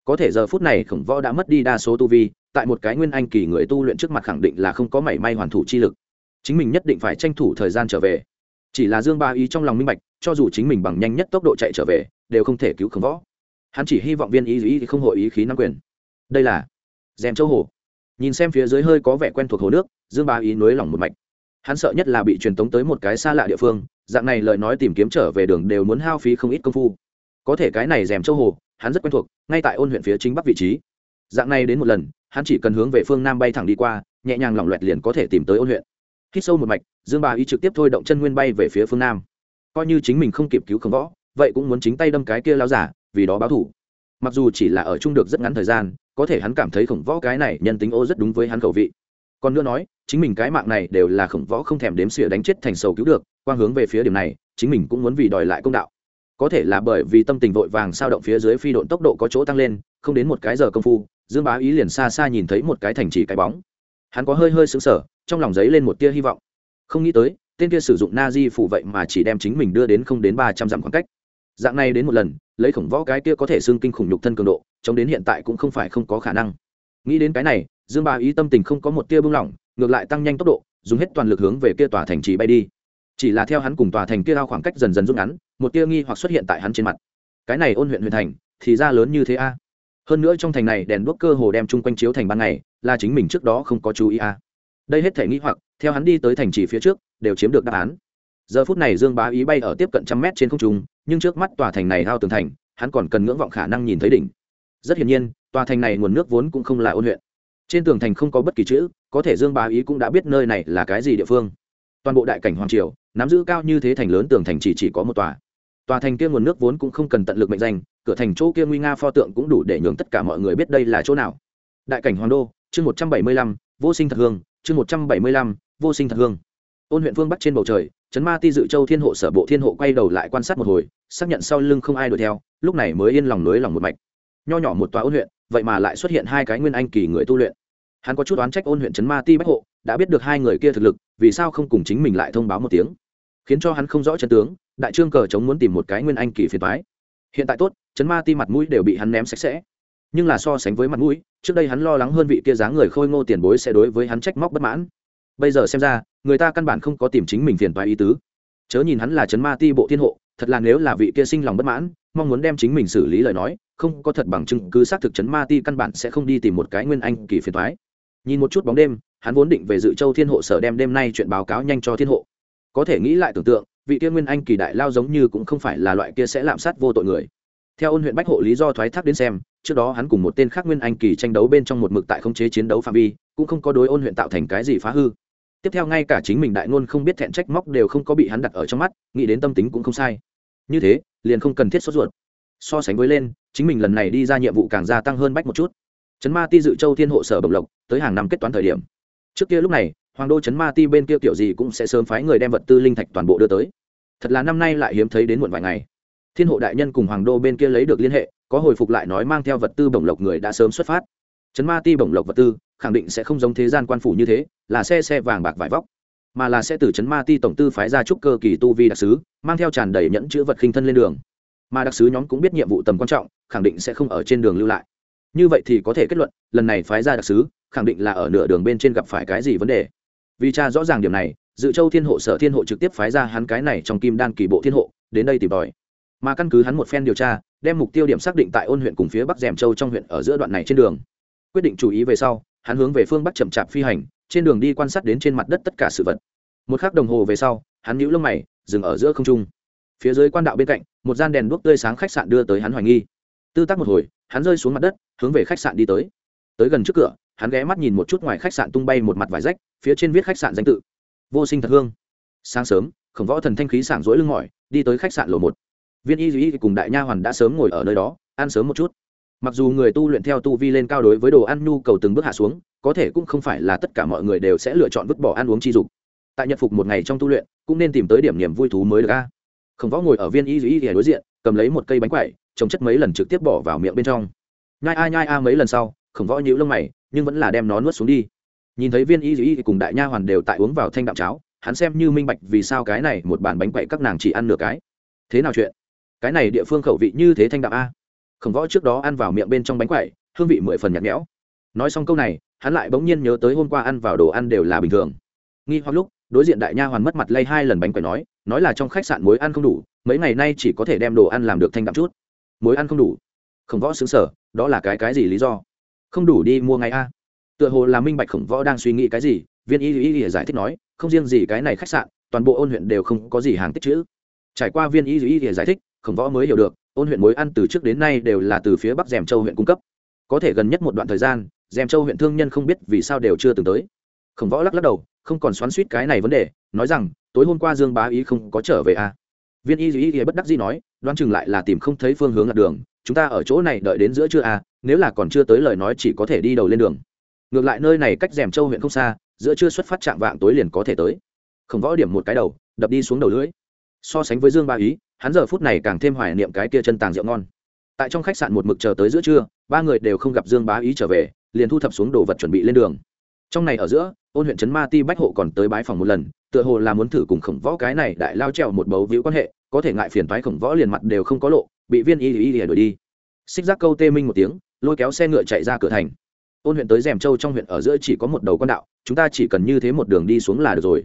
A: Có thể giờ phút này khổng võ đã mất đi đa số tu vi, tại một cái nguyên anh kỳ người tu luyện trước mặt khẳng định là không có mảy may hoàn thủ chi lực chính mình nhất định phải tranh thủ thời gian trở về. Chỉ là dương ba ý trong lòng minh bạch, cho dù chính mình bằng nhanh nhất tốc độ chạy trở về, đều không thể cứu khổng võ. Hắn chỉ hy vọng viên ý ý không hội ý khí nắm quyền. Đây là rèm châu hồ. Nhìn xem phía dưới hơi có vẻ quen thuộc hồ nước, dương ba ý nối lòng một mạch. Hắn sợ nhất là bị truyền tống tới một cái xa lạ địa phương, dạng này lời nói tìm kiếm trở về đường đều muốn hao phí không ít công phu. Có thể cái này rèm châu hồ, hắn rất quen thuộc, ngay tại ôn huyện phía chính bắc vị trí. Dạng này đến một lần, hắn chỉ cần hướng về phương nam bay thẳng đi qua, nhẹ nhàng lỏng loẹt liền có thể tìm tới ôn huyện hít sâu một mạch, dương bà ý trực tiếp thôi động chân nguyên bay về phía phương nam. Coi như chính mình không kịp cứu khổng võ, vậy cũng muốn chính tay đâm cái kia lao giả, vì đó báo thủ. Mặc dù chỉ là ở chung được rất ngắn thời gian, có thể hắn cảm thấy khổng võ cái này nhân tính ô rất đúng với hắn khẩu vị. Còn nữa nói, chính mình cái mạng này đều là khổng võ không thèm đếm xỉa đánh chết thành sầu cứu được, quang hướng về phía điểm này, chính mình cũng muốn vì đòi lại công đạo. Có thể là bởi vì tâm tình vội vàng sao động phía dưới phi độn tốc độ có chỗ tăng lên, không đến một cái giờ công phu, dương bá ý liền xa xa nhìn thấy một cái thành trì cái bóng hắn có hơi hơi sững sờ, trong lòng giấy lên một tia hy vọng. Không nghĩ tới, tên kia sử dụng na di phủ vậy mà chỉ đem chính mình đưa đến không đến ba trăm dặm khoảng cách. Dạng này đến một lần, lấy khổng võ cái kia có thể xương kinh khủng nhục thân cường độ, chống đến hiện tại cũng không phải không có khả năng. Nghĩ đến cái này, dương Ba ý tâm tình không có một tia bưng lỏng, ngược lại tăng nhanh tốc độ, dùng hết toàn lực hướng về kia tòa thành trì bay đi. Chỉ là theo hắn cùng tòa thành kia ao khoảng cách dần dần rút ngắn, một tia nghi hoặc xuất hiện tại hắn trên mặt. Cái này ôn huyện huyện thành, thì ra lớn như thế a? Hơn nữa trong thành này đèn đuốc cơ hồ đem chung quanh chiếu thành ban ngày, là chính mình trước đó không có chú ý à. Đây hết thể nghĩ hoặc, theo hắn đi tới thành trì phía trước, đều chiếm được đáp án. Giờ phút này dương bá ý bay ở tiếp cận trăm mét trên không trung, nhưng trước mắt tòa thành này hao tường thành, hắn còn cần ngưỡng vọng khả năng nhìn thấy đỉnh. Rất hiển nhiên, tòa thành này nguồn nước vốn cũng không là ôn huyện trên tường thành không có bất kỳ chữ, có thể dương bá ý cũng đã biết nơi này là cái gì địa phương. Toàn bộ đại cảnh hoàng triều, nắm giữ cao như thế thành lớn tường thành chỉ chỉ có một tòa tòa thành kia nguồn nước vốn cũng không cần tận lực mệnh danh, cửa thành chỗ kia nguy nga pho tượng cũng đủ để nhường tất cả mọi người biết đây là chỗ nào. Đại cảnh hoàng đô, chương một trăm bảy mươi lăm, vô sinh thật hương, chương một trăm bảy mươi lăm, vô sinh thật hương. Ôn huyện phương bắc trên bầu trời, trấn ma ti dự châu thiên hộ sở bộ thiên hộ quay đầu lại quan sát một hồi, xác nhận sau lưng không ai đuổi theo, lúc này mới yên lòng nối lòng một mạch. Nho nhỏ một tòa ôn huyện, vậy mà lại xuất hiện hai cái nguyên anh kỳ người tu luyện. Hắn có chút oán trách ôn huyện trấn ma ti bách hộ, đã biết được hai người kia thực lực, vì sao không cùng chính mình lại thông báo một tiếng? Khiến cho hắn không rõ chân tướng, đại trương cờ chống muốn tìm một cái nguyên anh kỳ phiền thoái hiện tại tốt, chấn ma ti mặt mũi đều bị hắn ném sạch sẽ. Nhưng là so sánh với mặt mũi, trước đây hắn lo lắng hơn vị kia dáng người khôi ngô tiền bối sẽ đối với hắn trách móc bất mãn. Bây giờ xem ra, người ta căn bản không có tìm chính mình phiền toái ý tứ. Chớ nhìn hắn là chấn ma ti bộ thiên hộ, thật là nếu là vị kia sinh lòng bất mãn, mong muốn đem chính mình xử lý lời nói, không có thật bằng chứng cứ xác thực chấn ma ti căn bản sẽ không đi tìm một cái nguyên anh kỳ phiền toái. Nhìn một chút bóng đêm, hắn vốn định về dự châu thiên hộ sở đem đêm nay chuyện báo cáo nhanh cho thiên hộ có thể nghĩ lại tưởng tượng, vị kia nguyên anh kỳ đại lao giống như cũng không phải là loại kia sẽ lạm sát vô tội người. Theo ôn huyện bách hộ lý do thoái thác đến xem, trước đó hắn cùng một tên khác nguyên anh kỳ tranh đấu bên trong một mực tại khống chế chiến đấu phạm vi, cũng không có đối ôn huyện tạo thành cái gì phá hư. Tiếp theo ngay cả chính mình đại ngôn không biết thẹn trách móc đều không có bị hắn đặt ở trong mắt, nghĩ đến tâm tính cũng không sai. Như thế, liền không cần thiết sốt ruột. So sánh với lên, chính mình lần này đi ra nhiệm vụ càng gia tăng hơn bách một chút. Chấn ma ti dự châu thiên hộ sở bồng lộc, tới hàng năm kết toán thời điểm. Trước kia lúc này hoàng đô Trấn ma ti bên kia kiểu gì cũng sẽ sớm phái người đem vật tư linh thạch toàn bộ đưa tới. Thật là năm nay lại hiếm thấy đến muộn vài ngày. Thiên hộ đại nhân cùng hoàng đô bên kia lấy được liên hệ, có hồi phục lại nói mang theo vật tư bổng lộc người đã sớm xuất phát. Trấn ma ti bổng lộc vật tư, khẳng định sẽ không giống thế gian quan phủ như thế, là xe xe vàng bạc vải vóc, mà là sẽ từ Trấn ma ti tổng tư phái ra trúc cơ kỳ tu vi đặc sứ, mang theo tràn đầy nhẫn chữ vật khinh thân lên đường. Mà đặc sứ nhóm cũng biết nhiệm vụ tầm quan trọng, khẳng định sẽ không ở trên đường lưu lại. Như vậy thì có thể kết luận, lần này phái ra đặc sứ, khẳng định là ở nửa đường bên trên gặp phải cái gì vấn đề vì cha rõ ràng điểm này, dự châu thiên hộ sở thiên hộ trực tiếp phái ra hắn cái này trong kim đan kỳ bộ thiên hộ, đến đây tìm tòi. Mà căn cứ hắn một phen điều tra, đem mục tiêu điểm xác định tại ôn huyện cùng phía bắc dèm châu trong huyện ở giữa đoạn này trên đường. Quyết định chú ý về sau, hắn hướng về phương bắc chậm chạp phi hành, trên đường đi quan sát đến trên mặt đất tất cả sự vật. Một khắc đồng hồ về sau, hắn nhíu lông mày, dừng ở giữa không trung. Phía dưới quan đạo bên cạnh, một gian đèn đuốc tươi sáng khách sạn đưa tới hắn hoài nghi. Tư tác một hồi, hắn rơi xuống mặt đất, hướng về khách sạn đi tới. Tới gần trước cửa hắn ghé mắt nhìn một chút ngoài khách sạn tung bay một mặt vải rách, phía trên viết khách sạn danh tự. Vô sinh thật hương. Sáng sớm, khổng võ thần thanh khí sảng rỗi lưng mỏi, đi tới khách sạn lầu một. Viên y duy cùng đại nha hoàn đã sớm ngồi ở nơi đó, ăn sớm một chút. Mặc dù người tu luyện theo tu vi lên cao đối với đồ ăn nhu cầu từng bước hạ xuống, có thể cũng không phải là tất cả mọi người đều sẽ lựa chọn vứt bỏ ăn uống chi dục. Tại nhật phục một ngày trong tu luyện, cũng nên tìm tới điểm niềm vui thú mới được a. Khổng võ ngồi ở viên y duy đối diện, cầm lấy một cây bánh quậy trồng chất mấy lần trực tiếp bỏ vào miệng bên trong. Nhai a nhai a mấy lần sau, khổng võ nhíu lông mày nhưng vẫn là đem nó nuốt xuống đi. Nhìn thấy viên y dĩ cùng đại nha hoàn đều tại uống vào thanh đạm cháo, hắn xem như minh bạch vì sao cái này một bàn bánh quậy các nàng chỉ ăn nửa cái. Thế nào chuyện? Cái này địa phương khẩu vị như thế thanh đạm a? Khổng võ trước đó ăn vào miệng bên trong bánh quậy, hương vị mười phần nhạt nhẽo. Nói xong câu này, hắn lại bỗng nhiên nhớ tới hôm qua ăn vào đồ ăn đều là bình thường. Nghi hoặc lúc, đối diện đại nha hoàn mất mặt lay hai lần bánh quậy nói nói là trong khách sạn muối ăn không đủ, mấy ngày nay chỉ có thể đem đồ ăn làm được thanh đạm chút. Muối ăn không đủ. Khổng võ xứng sở đó là cái cái gì lý do? Không đủ đi mua ngay a. Tựa hồ là minh bạch khổng võ đang suy nghĩ cái gì, viên y y y giải thích nói, không riêng gì cái này khách sạn, toàn bộ ôn huyện đều không có gì hàng tích chữ. Trải qua viên y y y giải thích, khổng võ mới hiểu được, ôn huyện mối ăn từ trước đến nay đều là từ phía bắc dèm châu huyện cung cấp. Có thể gần nhất một đoạn thời gian, dèm châu huyện thương nhân không biết vì sao đều chưa từng tới. Khổng võ lắc lắc đầu, không còn xoắn suýt cái này vấn đề, nói rằng, tối hôm qua dương bá ý không có trở về à. viên y y y bất đắc dĩ nói, đoán chừng lại là tìm không thấy phương hướng lạc đường, chúng ta ở chỗ này đợi đến giữa trưa à? Nếu là còn chưa tới lời nói chỉ có thể đi đầu lên đường. Ngược lại nơi này cách rèm châu huyện không xa, giữa chưa xuất phát chạm vạng tối liền có thể tới. Khổng võ điểm một cái đầu, đập đi xuống đầu lưỡi. So sánh với dương ba ý, hắn giờ phút này càng thêm hoài niệm cái kia chân tàng rượu ngon. Tại trong khách sạn một mực chờ tới giữa trưa, ba người đều không gặp dương bá ý trở về, liền thu thập xuống đồ vật chuẩn bị lên đường. Trong này ở giữa, ôn huyện trấn ma ti bách hộ còn tới bái phòng một lần, tựa hồ là muốn thử cùng khổng võ cái này đại lao trèo một bấu víu quan hệ, có thể ngại phiền thoái khổng võ liền mặt đều không có lộ, bị viên y y y đuổi đi. Xích giác câu tê minh một tiếng lôi kéo xe ngựa chạy ra cửa thành. Ôn huyện tới rèm châu trong huyện ở giữa chỉ có một đầu con đạo, chúng ta chỉ cần như thế một đường đi xuống là được rồi.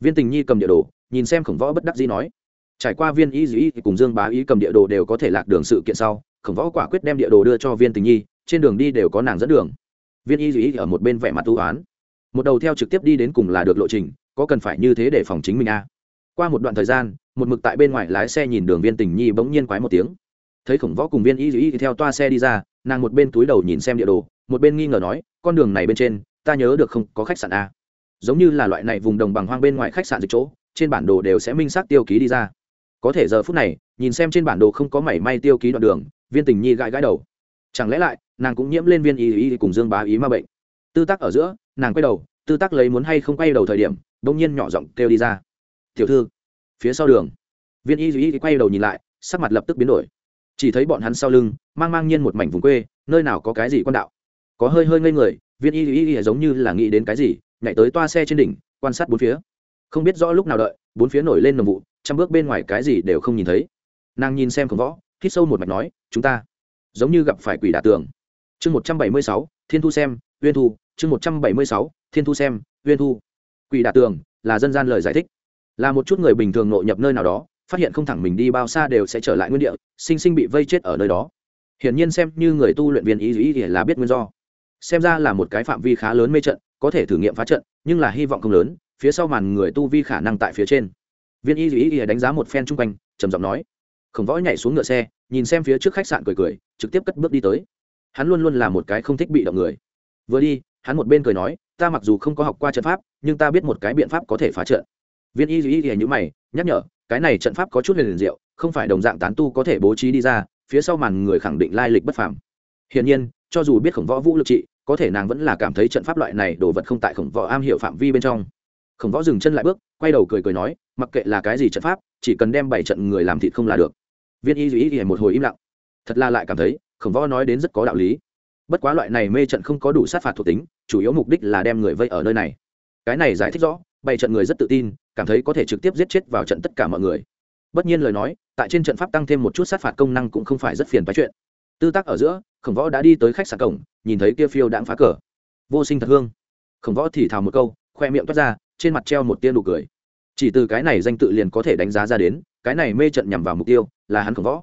A: Viên tình nhi cầm địa đồ, nhìn xem khổng võ bất đắc dĩ nói. Trải qua viên y dĩ cùng dương bá ý cầm địa đồ đều có thể lạc đường sự kiện sau, khổng võ quả quyết đem địa đồ đưa cho viên tình nhi, trên đường đi đều có nàng dẫn đường. Viên y dĩ ở một bên vẻ mặt tu oán. Một đầu theo trực tiếp đi đến cùng là được lộ trình, có cần phải như thế để phòng chính mình a à? qua một đoạn thời gian, một mực tại bên ngoài lái xe nhìn đường viên tình nhi bỗng nhiên quái một tiếng. Thấy khổng võ cùng viên y dĩ theo toa xe đi ra nàng một bên túi đầu nhìn xem địa đồ, một bên nghi ngờ nói, con đường này bên trên, ta nhớ được không, có khách sạn a. Giống như là loại này vùng đồng bằng hoang bên ngoài khách sạn dịch chỗ, trên bản đồ đều sẽ minh xác tiêu ký đi ra. Có thể giờ phút này, nhìn xem trên bản đồ không có mảy may tiêu ký đoạn đường, viên tình nhi gãi gãi đầu. Chẳng lẽ lại, nàng cũng nhiễm lên viên y y cùng dương bá ý ma bệnh? Tư tác ở giữa, nàng quay đầu, tư tác lấy muốn hay không quay đầu thời điểm đông nhiên nhỏ giọng kêu đi ra. Tiểu thư, phía sau đường. Viên y y quay đầu nhìn lại, sắc mặt lập tức biến đổi chỉ thấy bọn hắn sau lưng, mang mang nhiên một mảnh vùng quê, nơi nào có cái gì quan đạo. Có hơi hơi ngây người, viên y y giống như là nghĩ đến cái gì, nhảy tới toa xe trên đỉnh, quan sát bốn phía. Không biết rõ lúc nào đợi, bốn phía nổi lên nồng vụ, trăm bước bên ngoài cái gì đều không nhìn thấy. Nàng nhìn xem khổng võ, hít sâu một mạch nói, chúng ta giống như gặp phải quỷ đả tường. Chương một trăm bảy mươi sáu, thiên thu xem, uyên thu. Chương một trăm bảy mươi sáu, thiên thu xem, uyên thu. Quỷ đả tường là dân gian lời giải thích. Là một chút người bình thường nội nhập nơi nào đó phát hiện không thẳng mình đi bao xa đều sẽ trở lại nguyên địa, sinh sinh bị vây chết ở nơi đó. Hiển nhiên xem như người tu luyện viên ý ý thì là biết nguyên do. Xem ra là một cái phạm vi khá lớn mê trận, có thể thử nghiệm phá trận, nhưng là hy vọng không lớn, phía sau màn người tu vi khả năng tại phía trên. Viên y ý ý đánh giá một phen chung quanh, trầm giọng nói. Khổng võ nhảy xuống ngựa xe, nhìn xem phía trước khách sạn cười cười, trực tiếp cất bước đi tới. Hắn luôn luôn là một cái không thích bị động người. Vừa đi, hắn một bên cười nói, ta mặc dù không có học qua trận pháp, nhưng ta biết một cái biện pháp có thể phá trận. Viên y duy y như mày, nhắc nhở cái này trận pháp có chút huyền diệu, không phải đồng dạng tán tu có thể bố trí đi ra, phía sau màn người khẳng định lai lịch bất phàm. Hiển nhiên, cho dù biết khổng võ vũ lực trị, có thể nàng vẫn là cảm thấy trận pháp loại này đồ vật không tại khổng võ am hiểu phạm vi bên trong. Khổng võ dừng chân lại bước, quay đầu cười cười nói, mặc kệ là cái gì trận pháp, chỉ cần đem bảy trận người làm thịt không là được. Viên y duy y một hồi im lặng. Thật là lại cảm thấy, khổng võ nói đến rất có đạo lý. Bất quá loại này mê trận không có đủ sát phạt thuộc tính, chủ yếu mục đích là đem người vây ở nơi này. Cái này giải thích rõ bảy trận người rất tự tin, cảm thấy có thể trực tiếp giết chết vào trận tất cả mọi người. Bất nhiên lời nói, tại trên trận pháp tăng thêm một chút sát phạt công năng cũng không phải rất phiền phái chuyện. Tư tác ở giữa, khổng võ đã đi tới khách sạn cổng, nhìn thấy kia phiêu đãng phá cờ. Vô sinh thật hương. Khổng võ thì thào một câu, khoe miệng toát ra, trên mặt treo một tia nụ cười. Chỉ từ cái này danh tự liền có thể đánh giá ra đến, cái này mê trận nhằm vào mục tiêu, là hắn khổng võ.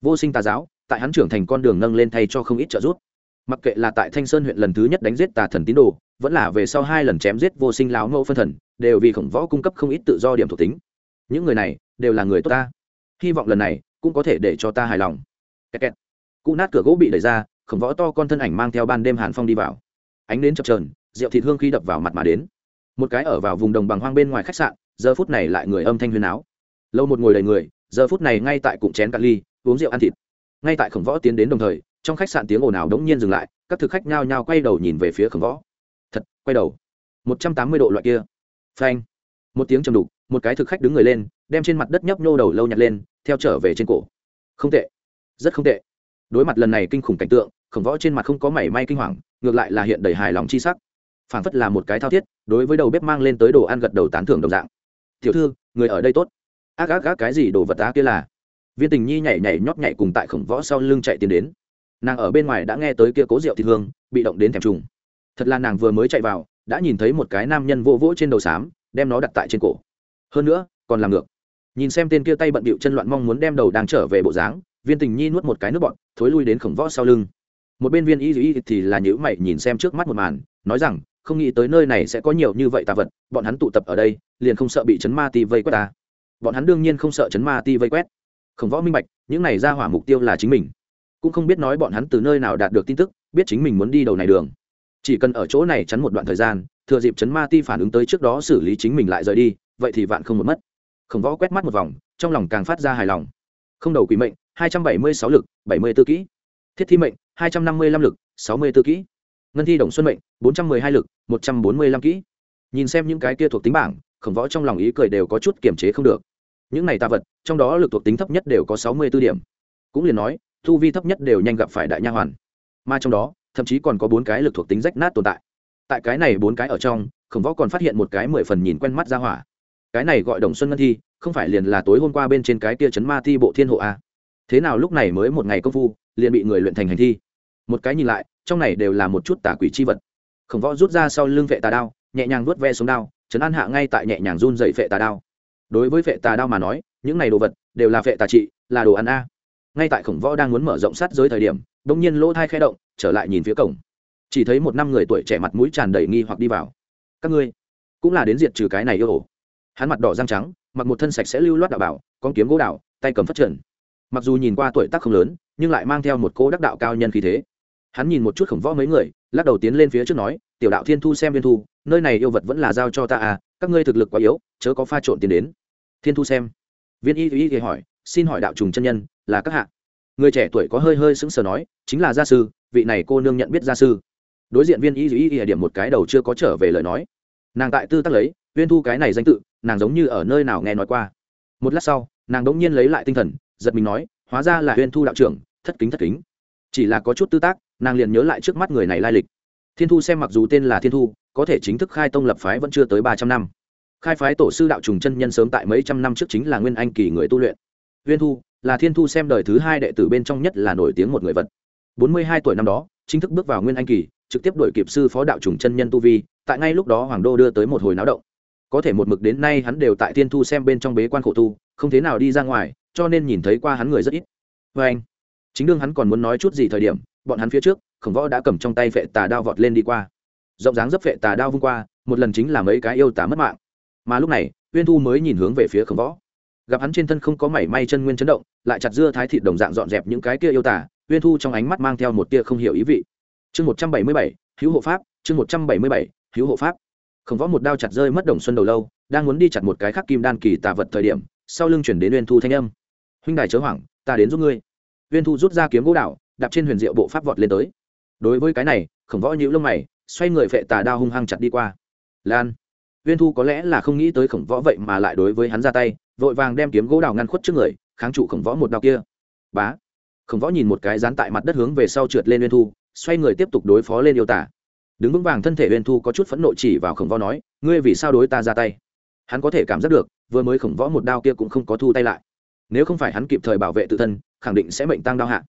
A: Vô sinh tà giáo, tại hắn trưởng thành con đường nâng lên thay cho không ít trợ giúp. Mặc kệ là tại thanh sơn huyện lần thứ nhất đánh giết tà thần tín đồ vẫn là về sau hai lần chém giết vô sinh láo ngô phân thần, đều vì khổng võ cung cấp không ít tự do điểm thuộc tính. Những người này đều là người tốt ta. Hy vọng lần này cũng có thể để cho ta hài lòng. Kẹt kẹt. cụ nát cửa gỗ bị đẩy ra, khổng võ to con thân ảnh mang theo ban đêm hàn phong đi vào. Ánh đến chập trờn rượu thịt hương khi đập vào mặt mà đến. Một cái ở vào vùng đồng bằng hoang bên ngoài khách sạn, giờ phút này lại người âm thanh huyền áo lâu một ngồi đầy người, giờ phút này ngay tại cụm chén cạn ly, uống rượu ăn thịt. Ngay tại khổng võ tiến đến đồng thời, trong khách sạn tiếng ồn ào đống nhiên dừng lại, các thực khách nhao nhao quay đầu nhìn về phía khổng võ quay đầu. Một trăm tám mươi độ loại kia. Phanh. Một tiếng trầm đục, một cái thực khách đứng người lên, đem trên mặt đất nhấp nhô đầu lâu nhặt lên, theo trở về trên cổ. Không tệ. Rất không tệ. Đối mặt lần này kinh khủng cảnh tượng, khổng võ trên mặt không có mảy may kinh hoàng, ngược lại là hiện đầy hài lòng chi sắc. Phảng phất là một cái thao thiết, đối với đầu bếp mang lên tới đồ ăn gật đầu tán thưởng đồng dạng. Tiểu thư, người ở đây tốt. Ác ác ác, cái gì đồ vật á kia là? Viên tình nhi nhảy nhảy nhót nhảy cùng tại khổng võ sau lưng chạy tiến đến. Nàng ở bên ngoài đã nghe tới kia cố rượu thịt hương, bị động đến thèm trùng thật là nàng vừa mới chạy vào, đã nhìn thấy một cái nam nhân vô vỗ trên đầu xám đem nó đặt tại trên cổ. Hơn nữa, còn làm ngược. Nhìn xem tên kia tay bận bịu chân loạn mong muốn đem đầu đang trở về bộ dáng, viên tình nhi nuốt một cái nước bọn thối lui đến khổng võ sau lưng. Một bên viên y y thì là nhữ mày nhìn xem trước mắt một màn, nói rằng, không nghĩ tới nơi này sẽ có nhiều như vậy tà vật, bọn hắn tụ tập ở đây, liền không sợ bị chấn ma ti vây quét ta. Bọn hắn đương nhiên không sợ chấn ma ti vây quét. Khổng võ minh bạch, những này ra hỏa mục tiêu là chính mình. Cũng không biết nói bọn hắn từ nơi nào đạt được tin tức, biết chính mình muốn đi đầu này đường chỉ cần ở chỗ này chắn một đoạn thời gian, thừa dịp chấn ma ti phản ứng tới trước đó xử lý chính mình lại rời đi, vậy thì vạn không một mất. Khổng võ quét mắt một vòng, trong lòng càng phát ra hài lòng. Không đầu quỷ mệnh, hai trăm bảy mươi sáu lực, bảy mươi tư kỹ. Thiết thi mệnh, hai trăm năm mươi lăm lực, sáu mươi tư kỹ. Ngân thi đồng xuân mệnh, bốn trăm mười hai lực, một trăm bốn mươi lăm kỹ. Nhìn xem những cái kia thuộc tính bảng, khổng võ trong lòng ý cười đều có chút kiềm chế không được. Những này tà vật, trong đó lực thuộc tính thấp nhất đều có sáu mươi b ố điểm. Cũng liền nói thu vi thấp nhất đều nhanh gặp phải đại nha hoàn. Mà trong đó thậm chí còn có bốn cái lực thuộc tính rách nát tồn tại. Tại cái này bốn cái ở trong, khổng võ còn phát hiện một cái mười phần nhìn quen mắt ra hỏa. Cái này gọi đồng xuân ngân thi, không phải liền là tối hôm qua bên trên cái kia chấn ma thi bộ thiên hộ a. Thế nào lúc này mới một ngày công phu, liền bị người luyện thành hành thi? Một cái nhìn lại, trong này đều là một chút tà quỷ chi vật. Khổng võ rút ra sau lưng vệ tà đao, nhẹ nhàng vuốt ve xuống đao chấn an hạ ngay tại nhẹ nhàng run dậy vệ tà đao. Đối với vệ tà đao mà nói, những này đồ vật đều là vệ tà trị, là đồ ăn a. Ngay tại khổng võ đang muốn mở rộng sát giới thời điểm đông nhiên lỗ thai khẽ động, trở lại nhìn phía cổng. Chỉ thấy một năm người tuổi trẻ mặt mũi tràn đầy nghi hoặc đi vào. Các ngươi cũng là đến diệt trừ cái này yêu ổ hắn mặt đỏ răng trắng, mặc một thân sạch sẽ lưu loát đạo bảo, con kiếm gỗ đạo tay cầm phát trần. Mặc dù nhìn qua tuổi tác không lớn, nhưng lại mang theo một cô đắc đạo cao nhân khí thế. Hắn nhìn một chút khổng võ mấy người, lắc đầu tiến lên phía trước nói, tiểu đạo thiên thu xem viên thu, nơi này yêu vật vẫn là giao cho ta à các ngươi thực lực quá yếu, chớ có pha trộn tiền đến. Thiên thu xem. Viên y y thì hỏi, xin hỏi đạo trùng chân nhân, là các hạ? Người trẻ tuổi có hơi hơi sững sờ nói, chính là gia sư, vị này cô nương nhận biết gia sư. Đối diện viên y y y điểm một cái đầu chưa có trở về lời nói. Nàng tại tư tắc lấy viên thu cái này danh tự, nàng giống như ở nơi nào nghe nói qua. Một lát sau, nàng đ ỗ n g nhiên lấy lại tinh thần, giật mình nói, hóa ra là Viên thu đạo trưởng, thất kính thất kính. Chỉ là có chút tư tác, nàng liền nhớ lại trước mắt người này lai lịch. Thiên thu xem mặc dù tên là thiên thu, có thể chính thức khai tông lập phái vẫn chưa tới ba trăm năm. Khai phái tổ sư đạo trùng chân nhân sớm tại mấy trăm năm trước chính là nguyên anh kỳ người tu luyện. Viên thu là thiên thu xem đời thứ hai đệ tử bên trong nhất là nổi tiếng một người vật. Bốn mươi hai tuổi năm đó, chính thức bước vào nguyên anh kỳ, trực tiếp đổi kịp sư phó đạo trùng chân nhân tu vi, tại ngay lúc đó hoàng đô đưa tới một hồi náo động. Có thể một mực đến nay hắn đều tại thiên thu xem bên trong bế quan khổ tu, không thế nào đi ra ngoài, cho nên nhìn thấy qua hắn người rất ít. Vê anh chính đương hắn còn muốn nói chút gì thời điểm, bọn hắn phía trước, khổng võ đã cầm trong tay phệ tà đao vọt lên đi qua. Rộng dáng dấp phệ tà đao vung qua, một lần chính là mấy cái yêu tà mất mạng. Mà lúc này, uyên thu mới nhìn hướng về phía khổng võ gặp hắn trên thân không có mảy may chân nguyên chấn động, lại chặt dưa thái thịt đồng dạng dọn dẹp những cái kia yêu tả uyên thu trong ánh mắt mang theo một tia không hiểu ý vị. Chương một trăm bảy mươi bảy, hữu hộ pháp, chương một trăm bảy mươi bảy, hữu hộ pháp. Khổng võ một đao chặt rơi mất đồng xuân đầu lâu, đang muốn đi chặt một cái khắc kim đan kỳ tà vật thời điểm, sau lưng chuyển đến uyên thu thanh âm. Huynh đài chớ hoảng, ta đến giúp ngươi. Uyên thu rút ra kiếm gỗ đạo đạp trên huyền diệu bộ pháp vọt lên tới. Đối với cái này khổng võ nhíu lông mày, xoay người phệ tà đao hung hăng chặt đi qua. Lan. Uyên thu có lẽ là không nghĩ tới khổng võ vậy mà lại đối với hắn ra tay vội vàng đem kiếm gỗ đào ngăn khuất trước người, kháng trụ khổng võ một đao kia. Bá! Khổng võ nhìn một cái dán tại mặt đất hướng về sau trượt lên uyên thu, xoay người tiếp tục đối phó lên yêu tả. Đứng vững vàng thân thể uyên thu có chút phẫn nộ chỉ vào khổng võ nói, ngươi vì sao đối ta ra tay? Hắn có thể cảm giác được, vừa mới khổng võ một đao kia cũng không có thu tay lại. Nếu không phải hắn kịp thời bảo vệ tự thân, khẳng định sẽ mệnh tăng đao hạ.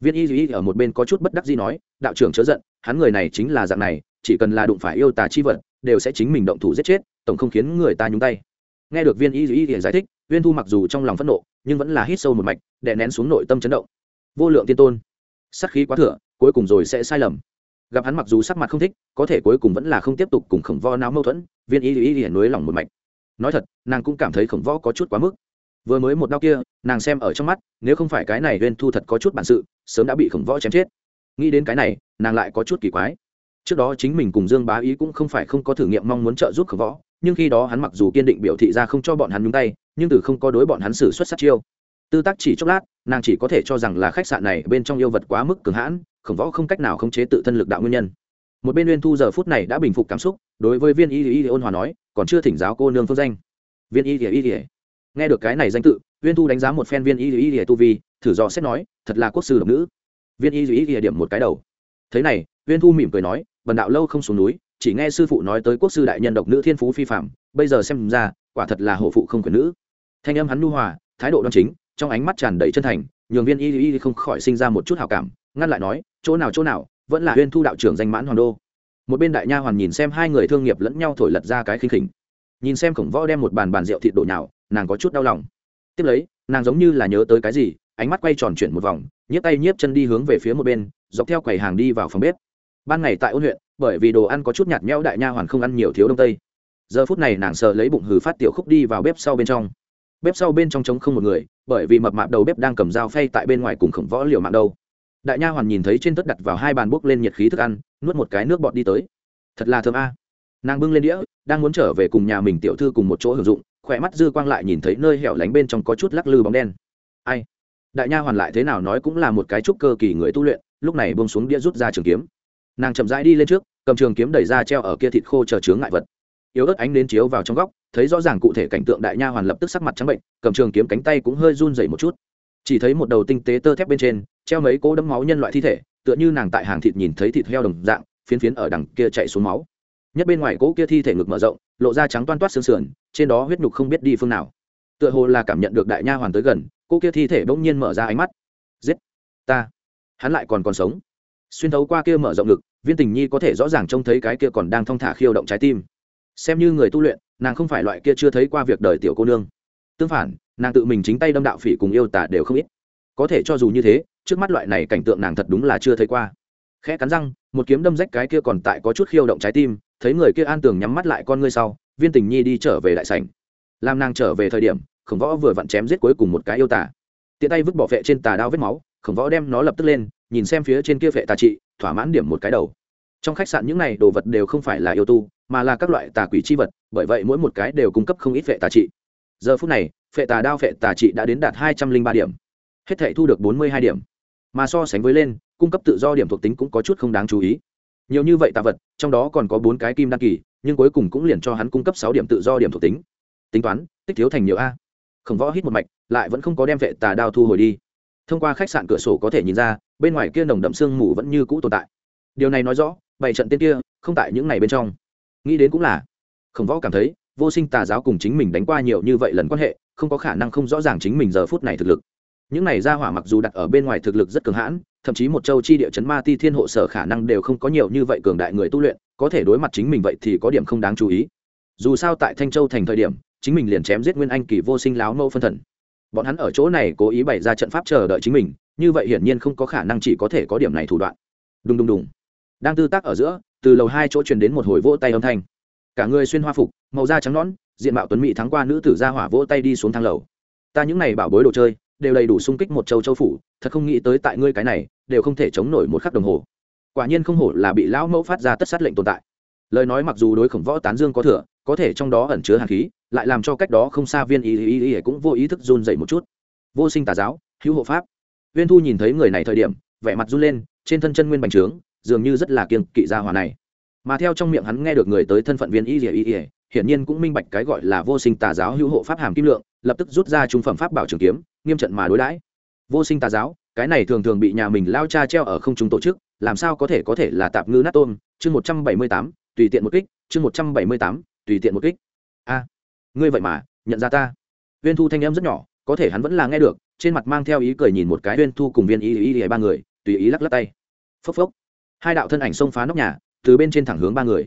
A: Viên y duy ở một bên có chút bất đắc gì nói, đạo trưởng chớ giận, hắn người này chính là dạng này, chỉ cần là đụng phải yêu tà chi vật, đều sẽ chính mình động thủ giết chết, tổng không khiến người ta nhúng tay nghe được viên y duy y giải thích viên thu mặc dù trong lòng phẫn nộ, nhưng vẫn là hít sâu một mạch, đè nén xuống nội tâm chấn động. Vô lượng tiên tôn sắc khí quá thừa cuối cùng rồi sẽ sai lầm. Gặp hắn mặc dù sắc mặt không thích, có thể cuối cùng vẫn là không tiếp tục cùng khổng vo não mâu thuẫn, viên y y y nối lòng một mạch. Nói thật, nàng cũng cảm thấy khổng võ có chút quá mức. Vừa mới một đau kia, nàng xem ở trong mắt, nếu không phải cái này viên thu thật có chút bản sự, sớm đã bị khổng võ chém chết. Nghĩ đến cái này, nàng lại có chút kỳ quái. Trước đó chính mình cùng dương bá ý cũng không phải không có thử nghiệm mong muốn trợ giúp khổng võ nhưng khi đó hắn mặc dù kiên định biểu thị ra không cho bọn hắn nhúng tay nhưng từ không có đối bọn hắn xử xuất sát chiêu tư tác chỉ chốc lát nàng chỉ có thể cho rằng là khách sạn này bên trong yêu vật quá mức cường hãn khổng võ không cách nào khống chế tự thân lực đạo nguyên nhân một bên uyên thu giờ phút này đã bình phục cảm xúc đối với viên y y ôn hòa nói còn chưa thỉnh giáo cô nương phương danh viên y y y nghe được cái này danh tự uyên thu đánh giá một phen viên y y y tu vi thử dò xét nói thật là quốc sư độc nữ viên y y y điểm một cái đầu thế này uyên thu mỉm cười nói bần đạo lâu không xuống núi chỉ nghe sư phụ nói tới quốc sư đại nhân độc nữ thiên phú phi phạm, bây giờ xem ra, quả thật là hổ phụ không quyền nữ. Thanh âm hắn nu hòa, thái độ đoan chính, trong ánh mắt tràn đầy chân thành, nhường viên y y không khỏi sinh ra một chút hào cảm, ngăn lại nói, chỗ nào chỗ nào, vẫn là huyên thu đạo trưởng danh mãn hoàng đô. Một bên đại nha hoàn nhìn xem hai người thương nghiệp lẫn nhau thổi lật ra cái khinh khỉnh. Nhìn xem khổng võ đem một bàn bàn rượu thịt đổ nhào, nàng có chút đau lòng. Tiếp lấy, nàng giống như là nhớ tới cái gì, ánh mắt quay tròn chuyển một vòng nhếp tay nhếp chân đi hướng về phía một bên, dọc theo quầy hàng đi vào phòng bếp ban ngày tại ôn huyện, bởi vì đồ ăn có chút nhạt nhẽo đại nha hoàn không ăn nhiều thiếu đông tây. Giờ phút này nàng sợ lấy bụng hừ phát tiểu khúc đi vào bếp sau bên trong. Bếp sau bên trong trống không một người, bởi vì mập mạp đầu bếp đang cầm dao phay tại bên ngoài cùng khổng võ liều mạng đâu. Đại nha hoàn nhìn thấy trên tất đặt vào hai bàn bốc lên nhiệt khí thức ăn, nuốt một cái nước bọt đi tới. Thật là thơm a. Nàng bưng lên đĩa, đang muốn trở về cùng nhà mình tiểu thư cùng một chỗ hưởng dụng, khỏe mắt dư quang lại nhìn thấy nơi hẻo lánh bên trong có chút lắc lư bóng đen. Ai? Đại nha hoàn lại thế nào nói cũng là một cái trúc cơ kỳ người tu luyện, lúc này bông xuống đĩa rút ra trường kiếm nàng chậm rãi đi lên trước, cầm trường kiếm đẩy ra treo ở kia thịt khô chờ chướng ngại vật. Yếu ớt ánh đến chiếu vào trong góc, thấy rõ ràng cụ thể cảnh tượng đại nha hoàn lập tức sắc mặt trắng bệnh, cầm trường kiếm cánh tay cũng hơi run dày một chút. Chỉ thấy một đầu tinh tế tơ thép bên trên, treo mấy cỗ đấm máu nhân loại thi thể, tựa như nàng tại hàng thịt nhìn thấy thịt heo đồng dạng, phiến phiến ở đằng kia chạy xuống máu. Nhất bên ngoài cỗ kia thi thể ngực mở rộng, lộ ra trắng toan toát xương sườn, trên đó huyết nhục không biết đi phương nào. Tựa hồ là cảm nhận được đại nha hoàn tới gần, cỗ kia thi thể bỗng nhiên mở ra ánh mắt. Giết! Ta! Hắn lại còn còn sống xuyên thấu qua kia mở rộng ngực, viên tình nhi có thể rõ ràng trông thấy cái kia còn đang thong thả khiêu động trái tim. Xem như người tu luyện, nàng không phải loại kia chưa thấy qua việc đời tiểu cô nương. Tương phản, nàng tự mình chính tay đâm đạo phỉ cùng yêu tả đều không ít. Có thể cho dù như thế, trước mắt loại này cảnh tượng nàng thật đúng là chưa thấy qua. Khẽ cắn răng, một kiếm đâm rách cái kia còn tại có chút khiêu động trái tim, thấy người kia an tường nhắm mắt lại con ngươi sau, viên tình nhi đi trở về đại sảnh. Làm nàng trở về thời điểm, khổng võ vừa vặn chém giết cuối cùng một cái yêu tả tiện tay vứt bỏ vệ trên tà đao vết máu, khổng võ đem nó lập tức lên nhìn xem phía trên kia vệ tà trị, thỏa mãn điểm một cái đầu. Trong khách sạn những này đồ vật đều không phải là yêu tu, mà là các loại tà quỷ chi vật, bởi vậy mỗi một cái đều cung cấp không ít vệ tà trị. Giờ phút này phệ tà đao phệ tà trị đã đến đạt hai trăm linh ba điểm. Hết thể thu được bốn mươi hai điểm. Mà so sánh với lên, cung cấp tự do điểm thuộc tính cũng có chút không đáng chú ý. Nhiều như vậy tà vật, trong đó còn có bốn cái kim đăng kỳ, nhưng cuối cùng cũng liền cho hắn cung cấp sáu điểm tự do điểm thuộc tính. Tính toán, tích thiếu thành nhiều a. Khổng võ hít một mạch, lại vẫn không có đem vệ tà đao thu hồi đi. Thông qua khách sạn cửa sổ có thể nhìn ra bên ngoài kia nồng đậm sương mù vẫn như cũ tồn tại. Điều này nói rõ, bảy trận tên kia không tại những ngày bên trong. Nghĩ đến cũng là, khổng võ cảm thấy, vô sinh tà giáo cùng chính mình đánh qua nhiều như vậy lần quan hệ, không có khả năng không rõ ràng chính mình giờ phút này thực lực. Những này ra hỏa mặc dù đặt ở bên ngoài thực lực rất cường hãn, thậm chí một châu chi địa chấn ma ti thiên hộ sở khả năng đều không có nhiều như vậy cường đại người tu luyện, có thể đối mặt chính mình vậy thì có điểm không đáng chú ý. Dù sao tại thanh châu thành thời điểm, chính mình liền chém giết nguyên anh kỳ vô sinh láo mâu phân thần. Bọn hắn ở chỗ này cố ý bày ra trận pháp chờ đợi chính mình như vậy hiển nhiên không có khả năng chỉ có thể có điểm này thủ đoạn. Đùng đùng đùng. Đang tư tác ở giữa, từ lầu hai chỗ truyền đến một hồi vỗ tay âm thanh. Cả người xuyên hoa phục, màu da trắng nón diện mạo tuấn mỹ thắng qua nữ tử ra hỏa vỗ tay đi xuống thang lầu. Ta những này bảo bối đồ chơi, đều đầy đủ sung kích một châu châu phủ, thật không nghĩ tới tại ngươi cái này, đều không thể chống nổi một khắc đồng hồ. Quả nhiên không hổ là bị lão mẫu phát ra tất sát lệnh tồn tại. Lời nói mặc dù đối khổng võ tán dương có thừa, có thể trong đó ẩn chứa hàn khí, lại làm cho cách đó không xa viên ý ý ý cũng vô ý thức run dậy một chút. Vô sinh tà giáo, hữu hộ pháp viên thu nhìn thấy người này thời điểm, vẻ mặt run lên, trên thân chân nguyên bành trướng, dường như rất là kiêng kỵ gia hỏa này. Mà theo trong miệng hắn nghe được người tới thân phận viên y ỉa y ỉa hiển nhiên cũng minh bạch cái gọi là vô sinh tà giáo hữu hộ pháp hàm kim lượng, lập tức rút ra trung phẩm pháp bảo trường kiếm, nghiêm trận mà đối đãi. Vô sinh tà giáo, cái này thường thường bị nhà mình lao cha treo ở không trung tổ chức, làm sao có thể có thể là tạp ngư nát tôm? Chương một trăm bảy mươi tám, tùy tiện một kích, chương một trăm bảy mươi tám, tùy tiện một kích. A, ngươi vậy mà, nhận ra ta. Viên thu thanh em rất nhỏ có thể hắn vẫn là nghe được, trên mặt mang theo ý cười nhìn một cái viên thu cùng viên y y y ba người, tùy ý lắc lắc tay. Phốc phốc. Hai đạo thân ảnh xông phá nóc nhà, từ bên trên thẳng hướng ba người.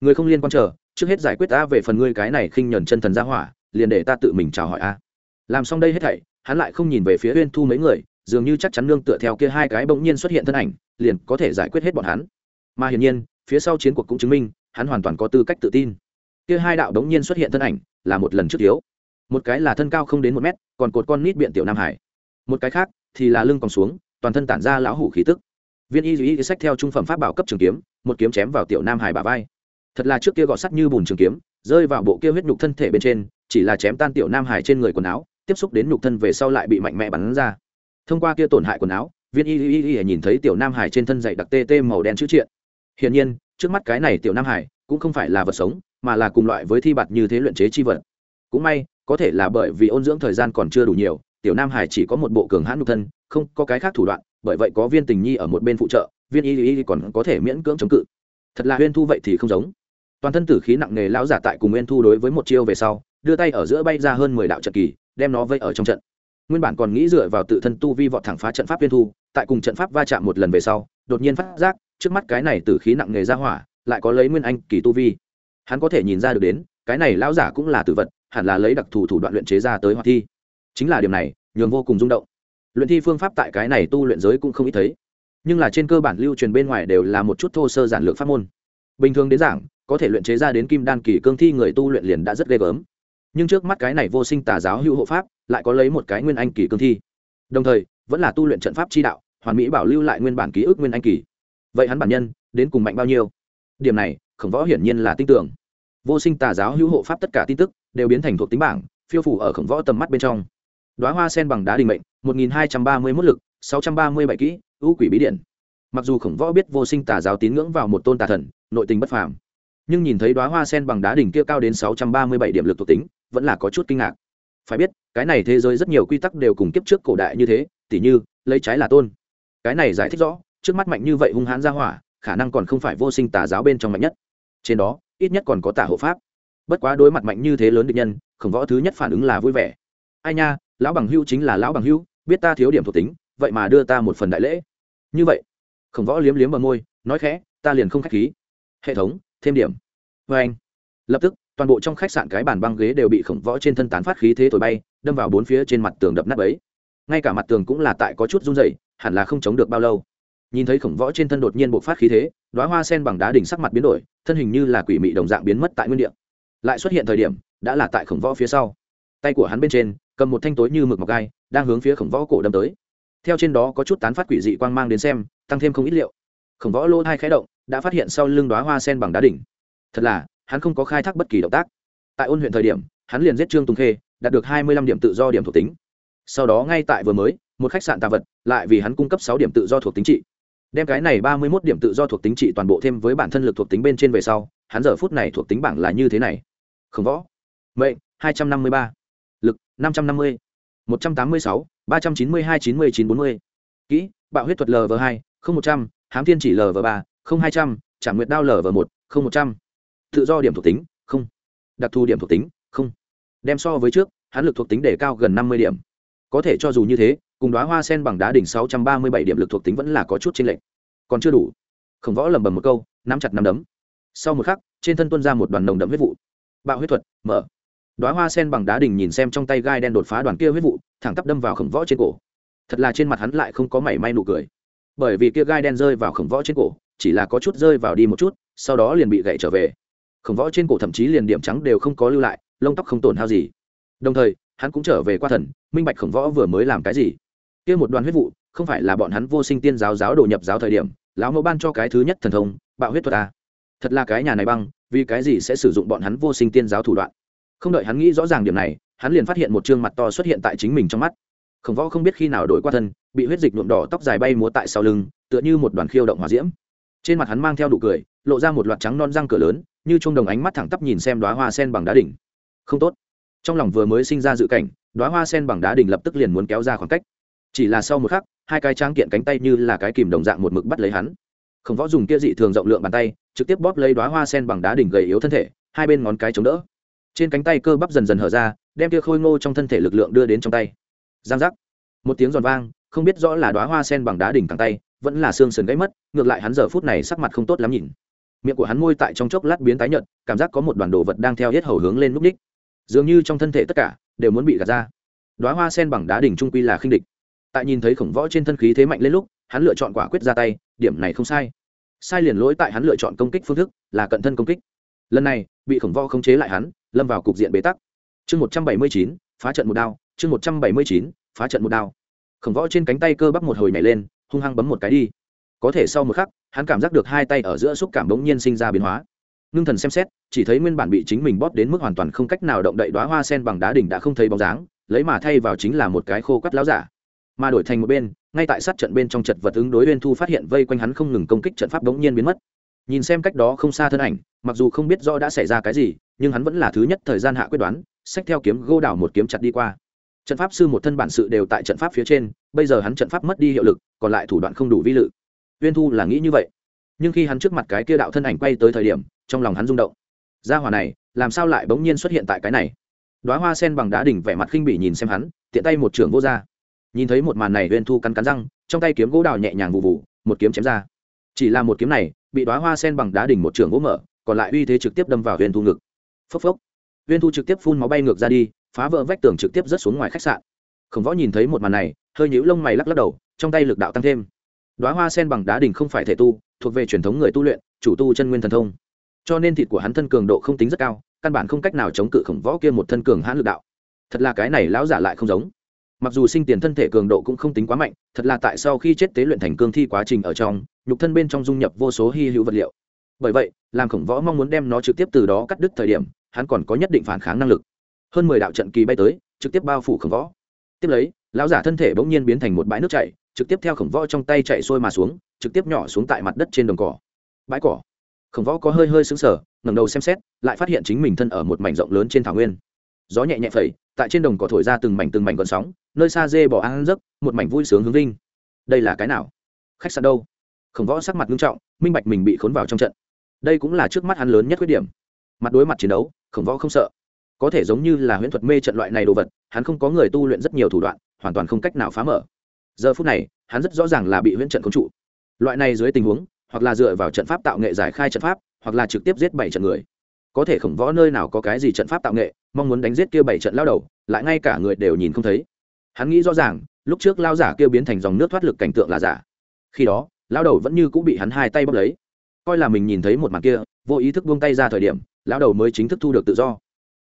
A: Người không liên quan chờ, trước hết giải quyết ta về phần ngươi cái này khinh nhẫn chân thần ra hỏa, liền để ta tự mình chào hỏi a. Làm xong đây hết thảy, hắn lại không nhìn về phía uyên thu mấy người, dường như chắc chắn nương tựa theo kia hai cái bỗng nhiên xuất hiện thân ảnh, liền có thể giải quyết hết bọn hắn. Mà hiển nhiên, phía sau chiến cuộc cũng chứng minh, hắn hoàn toàn có tư cách tự tin. Kia hai đạo đống nhiên xuất hiện thân ảnh, là một lần trước thiếu một cái là thân cao không đến một mét, còn cột con nít biện tiểu nam hải. Một cái khác thì là lưng còn xuống, toàn thân tản ra lão hủ khí tức. Viên y duy sách theo trung phẩm pháp bảo cấp trường kiếm, một kiếm chém vào tiểu nam hải bà vai. Thật là trước kia gọt sắt như bùn trường kiếm, rơi vào bộ kia huyết nhục thân thể bên trên, chỉ là chém tan tiểu nam hải trên người quần áo, tiếp xúc đến nhục thân về sau lại bị mạnh mẽ bắn ra. Thông qua kia tổn hại quần áo, viên y y y nhìn thấy tiểu nam hải trên thân dậy đặc tê tê màu đen chữ triện. Hiển nhiên, trước mắt cái này tiểu nam hải cũng không phải là vật sống, mà là cùng loại với thi bạt như thế luyện chế chi vật. Cũng may có thể là bởi vì ôn dưỡng thời gian còn chưa đủ nhiều, tiểu nam hải chỉ có một bộ cường hãn nhục thân, không có cái khác thủ đoạn, bởi vậy có viên tình nhi ở một bên phụ trợ, viên y y còn có thể miễn cưỡng chống cự. Thật là huyên thu vậy thì không giống. Toàn thân tử khí nặng nề lão giả tại cùng nguyên thu đối với một chiêu về sau, đưa tay ở giữa bay ra hơn mười đạo trận kỳ, đem nó vây ở trong trận. Nguyên bản còn nghĩ dựa vào tự thân tu vi vọt thẳng phá trận pháp nguyên thu, tại cùng trận pháp va chạm một lần về sau, đột nhiên phát giác, trước mắt cái này tử khí nặng nề ra hỏa, lại có lấy nguyên anh kỳ tu vi. Hắn có thể nhìn ra được đến, cái này lão giả cũng là tử vật hẳn là lấy đặc thù thủ đoạn luyện chế ra tới hoạt thi. Chính là điểm này, nhường vô cùng rung động. Luyện thi phương pháp tại cái này tu luyện giới cũng không ít thấy. Nhưng là trên cơ bản lưu truyền bên ngoài đều là một chút thô sơ giản lược pháp môn. Bình thường đến giảng, có thể luyện chế ra đến kim đan kỳ cương thi người tu luyện liền đã rất ghê gớm. Nhưng trước mắt cái này vô sinh tà giáo hữu hộ pháp, lại có lấy một cái nguyên anh kỳ cương thi. Đồng thời, vẫn là tu luyện trận pháp chi đạo, hoàn mỹ bảo lưu lại nguyên bản ký ức nguyên anh kỳ. Vậy hắn bản nhân, đến cùng mạnh bao nhiêu? Điểm này, khổng võ hiển nhiên là tin tưởng. Vô sinh tà giáo hữu hộ pháp tất cả tin tức đều biến thành thuộc tính bảng, phiêu phủ ở khổng võ tầm mắt bên trong. Đoá hoa sen bằng đá đình mệnh, một nghìn hai trăm ba mươi mốt lực, sáu trăm ba mươi bảy kỹ, ưu quỷ bí điện. Mặc dù khổng võ biết vô sinh tà giáo tín ngưỡng vào một tôn tà thần, nội tình bất phàm, nhưng nhìn thấy đoá hoa sen bằng đá đỉnh kia cao đến sáu trăm ba mươi bảy điểm lực thuộc tính, vẫn là có chút kinh ngạc. Phải biết, cái này thế giới rất nhiều quy tắc đều cùng kiếp trước cổ đại như thế, tỉ như, lấy trái là tôn. Cái này giải thích rõ, trước mắt mạnh như vậy hung hãn ra hỏa, khả năng còn không phải vô sinh tà giáo bên trong mạnh nhất. Trên đó, ít nhất còn có tả hộ pháp bất quá đối mặt mạnh như thế lớn địch nhân, khổng võ thứ nhất phản ứng là vui vẻ. Ai nha, lão bằng hưu chính là lão bằng hưu biết ta thiếu điểm thuộc tính, vậy mà đưa ta một phần đại lễ. Như vậy, khổng võ liếm liếm bờ môi, nói khẽ, ta liền không k h á c h khí. Hệ thống, thêm điểm. Vê anh. Lập tức, toàn bộ trong khách sạn cái bàn băng ghế đều bị khổng võ trên thân tán phát khí thế thổi bay, đâm vào bốn phía trên mặt tường đập nắp ấy ngay cả mặt tường cũng là tại có chút run dày hẳn là không chống được bao lâu. Nhìn thấy khổng võ trên thân đột nhiên bộc phát khí thế đoá hoa sen bằng đá đỉnh sắc mặt biến đổi, thân hình như là quỷ mị đồng dạng biến mất tại nguyên địa lại xuất hiện thời điểm, đã là tại khổng võ phía sau. Tay của hắn bên trên, cầm một thanh tối như mực mọc gai, đang hướng phía khổng võ cổ đâm tới. Theo trên đó có chút tán phát quỷ dị quang mang đến xem, tăng thêm không ít liệu. Khổng võ lô hai khái động, đã phát hiện sau lưng đoá hoa sen bằng đá đỉnh. Thật là, hắn không có khai thác bất kỳ động tác. Tại ôn huyện thời điểm, hắn liền giết trương tùng khê, đạt được hai mươi lăm điểm tự do điểm thuộc tính. Sau đó ngay tại vừa mới, một khách sạn tà vật, lại vì hắn cung cấp sáu điểm tự do thuộc tính trị. Đem cái này ba mươi mốt điểm tự do thuộc tính trị toàn bộ thêm với bản thân lực thuộc tính bên trên về sau, hắn giờ phút này thuộc tính bảng là như thế này khổng võ. Mệnh, hai trăm năm mươi ba. Lực, năm trăm năm mươi. một trăm tám mươi sáu, ba trăm chín mươi hai, chín mươi chín, bốn mươi. Kỹ, bạo huyết thuật lv hai, không một trăm, hám thiên chỉ lv ba, không hai trăm, trả nguyệt đao lv một, không một trăm. Tự do điểm thuộc tính, không. Đặc thù điểm thuộc tính, không. Đem so với trước hắn lực thuộc tính để cao gần năm mươi điểm. Có thể cho dù như thế, cùng đoá hoa sen bằng đá đỉnh sáu trăm ba mươi bảy điểm lực thuộc tính vẫn là có chút chênh lệch. Còn chưa đủ. Khổng võ lầm bầm một câu, nắm chặt nắm đấm. Sau một khắc, trên thân tuân ra một đoàn nồng đậm huyết vụ bạo huyết thuật, mở. Đoá hoa sen bằng đá đỉnh nhìn xem trong tay gai đen đột phá đoàn kia huyết vụ, thẳng tắp đâm vào khổng võ trên cổ. Thật là trên mặt hắn lại không có mảy may nụ cười. Bởi vì kia gai đen rơi vào khổng võ trên cổ, chỉ là có chút rơi vào đi một chút, sau đó liền bị gậy trở về. Khổng võ trên cổ thậm chí liền điểm trắng đều không có lưu lại, lông tóc không tổn hao gì. Đồng thời, hắn cũng trở về qua thần, minh bạch khổng võ vừa mới làm cái gì. Kia một đoàn huyết vụ, không phải là bọn hắn vô sinh tiên giáo giáo đồ nhập giáo thời điểm, lão mẫu ban cho cái thứ nhất thần thông, bạo huyết thuật à? Thật là cái nhà này băng, vì cái gì sẽ sử dụng bọn hắn vô sinh tiên giáo thủ đoạn? Không đợi hắn nghĩ rõ ràng điểm này, hắn liền phát hiện một chương mặt to xuất hiện tại chính mình trong mắt. Khổng võ không biết khi nào đổi qua thân, bị huyết dịch nhuộm đỏ tóc dài bay múa tại sau lưng, tựa như một đoàn khiêu động hòa diễm. Trên mặt hắn mang theo đủ cười, lộ ra một loạt trắng non răng cửa lớn, như chuông đồng ánh mắt thẳng tắp nhìn xem đoá hoa sen bằng đá đỉnh. Không tốt. Trong lòng vừa mới sinh ra dự cảnh đoá hoa sen bằng đá đỉnh lập tức liền muốn kéo ra khoảng cách. Chỉ là sau một khắc, hai cái tráng kiện cánh tay như là cái kìm đồng dạng một mực bắt lấy hắn khổng võ dùng kia dị thường rộng lượng bàn tay, trực tiếp bóp lấy đoá hoa sen bằng đá đỉnh gầy yếu thân thể, hai bên ngón cái chống đỡ. Trên cánh tay cơ bắp dần dần hở ra, đem kia khôi ngô trong thân thể lực lượng đưa đến trong tay. Giang giác. Một tiếng giòn vang, không biết rõ là đoá hoa sen bằng đá đỉnh cẳng tay, vẫn là xương sườn gãy mất, ngược lại hắn giờ phút này sắc mặt không tốt lắm nhìn. Miệng của hắn môi tại trong chốc lát biến tái nhợt, cảm giác có một đoàn đồ vật đang theo hết hầu hướng lên núp ních dường như trong thân thể tất cả đều muốn bị gạt ra. Đoá hoa sen bằng đá đỉnh trung quy là khinh địch tại nhìn thấy khổng võ trên thân khí thế mạnh lên lúc, hắn lựa chọn quả quyết ra tay, điểm này không sai. Sai liền lỗi tại hắn lựa chọn công kích phương thức là cận thân công kích. Lần này, bị khổng võ khống chế lại hắn, lâm vào cục diện bế tắc. Chương một trăm bảy mươi chín, phá trận một đao, chương một trăm bảy mươi chín, phá trận một đao. Khổng võ trên cánh tay cơ bắp một hồi nhảy lên, hung hăng bấm một cái đi. Có thể sau một khắc, hắn cảm giác được hai tay ở giữa xúc cảm bỗng nhiên sinh ra biến hóa. Ngưng thần xem xét, chỉ thấy nguyên bản bị chính mình bóp đến mức hoàn toàn không cách nào động đậy đoá hoa sen bằng đá đỉnh đã không thấy bóng dáng, lấy mà thay vào chính là một cái khô quắt láo giả mà đổi thành một bên, ngay tại sát trận bên trong trận vật ứng đối uyên thu phát hiện vây quanh hắn không ngừng công kích trận pháp bỗng nhiên biến mất. Nhìn xem cách đó không xa thân ảnh, mặc dù không biết rõ đã xảy ra cái gì, nhưng hắn vẫn là thứ nhất thời gian hạ quyết đoán, xách theo kiếm gô đảo một kiếm chặt đi qua. Trận pháp sư một thân bản sự đều tại trận pháp phía trên, bây giờ hắn trận pháp mất đi hiệu lực, còn lại thủ đoạn không đủ vi lự. Uyên thu là nghĩ như vậy. Nhưng khi hắn trước mặt cái kia đạo thân ảnh quay tới thời điểm, trong lòng hắn rung động. Gia hỏa này, làm sao lại bỗng nhiên xuất hiện tại cái này? Đoá hoa sen bằng đá đỉnh vẻ mặt khinh bỉ nhìn xem hắn, tiện tay một trường vô r nhìn thấy một màn này, uyên thu cắn cắn răng, trong tay kiếm gỗ đào nhẹ nhàng vụ vụ một kiếm chém ra. Chỉ là một kiếm này, bị đoá hoa sen bằng đá đỉnh một trường gỗ mở, còn lại uy thế trực tiếp đâm vào uyên thu ngực. Phốc phốc. Uyên thu trực tiếp phun máu bay ngược ra đi, phá vỡ vách tường trực tiếp rớt xuống ngoài khách sạn. Khổng võ nhìn thấy một màn này, hơi nhũ lông mày lắc lắc đầu, trong tay lực đạo tăng thêm. Đoá hoa sen bằng đá đỉnh không phải thể tu, thuộc về truyền thống người tu luyện, chủ tu chân nguyên thần thông. Cho nên thịt của hắn thân cường độ không tính rất cao, căn bản không cách nào chống cự khổng võ kia một thân cường hãn lực đạo. Thật là cái này lão giả lại không giống mặc dù sinh tiền thân thể cường độ cũng không tính quá mạnh, thật là tại sau khi chết tế luyện thành cương thi quá trình ở trong, nhục thân bên trong dung nhập vô số hy hữu vật liệu. Bởi vậy, làm khổng võ mong muốn đem nó trực tiếp từ đó cắt đứt thời điểm, hắn còn có nhất định phản kháng năng lực. Hơn mười đạo trận kỳ bay tới, trực tiếp bao phủ khổng võ. Tiếp lấy, lão giả thân thể bỗng nhiên biến thành một bãi nước chảy, trực tiếp theo khổng võ trong tay chạy xuôi mà xuống, trực tiếp nhỏ xuống tại mặt đất trên đồng cỏ. Bãi cỏ. Khổng võ có hơi hơi xứng sở ngẩng đầu xem xét, lại phát hiện chính mình thân ở một mảnh rộng lớn trên thảo nguyên gió nhẹ nhẹ phẩy, tại trên đồng cỏ thổi ra từng mảnh từng mảnh gọn sóng, nơi xa dê bỏ ăn giấc, một mảnh vui sướng hướng vinh. Đây là cái nào? Khách sạn đâu? Khổng võ sắc mặt nghiêm trọng, minh bạch mình bị khốn vào trong trận. Đây cũng là trước mắt hắn lớn nhất khuyết điểm. Mặt đối mặt chiến đấu, khổng võ không sợ. Có thể giống như là huyễn thuật mê trận loại này đồ vật, hắn không có người tu luyện rất nhiều thủ đoạn, hoàn toàn không cách nào phá mở. Giờ phút này, hắn rất rõ ràng là bị huyễn trận khống trụ. Loại này dưới tình huống, hoặc là dựa vào trận pháp tạo nghệ giải khai trận pháp, hoặc là trực tiếp giết bảy trận người có thể khổng võ nơi nào có cái gì trận pháp tạo nghệ, mong muốn đánh giết kia bảy trận lao đầu, lại ngay cả người đều nhìn không thấy. Hắn nghĩ rõ ràng, lúc trước lao giả kia biến thành dòng nước thoát lực cảnh tượng là giả. Khi đó, lao đầu vẫn như cũng bị hắn hai tay bóp lấy. Coi là mình nhìn thấy một mặt kia, vô ý thức buông tay ra thời điểm, lao đầu mới chính thức thu được tự do.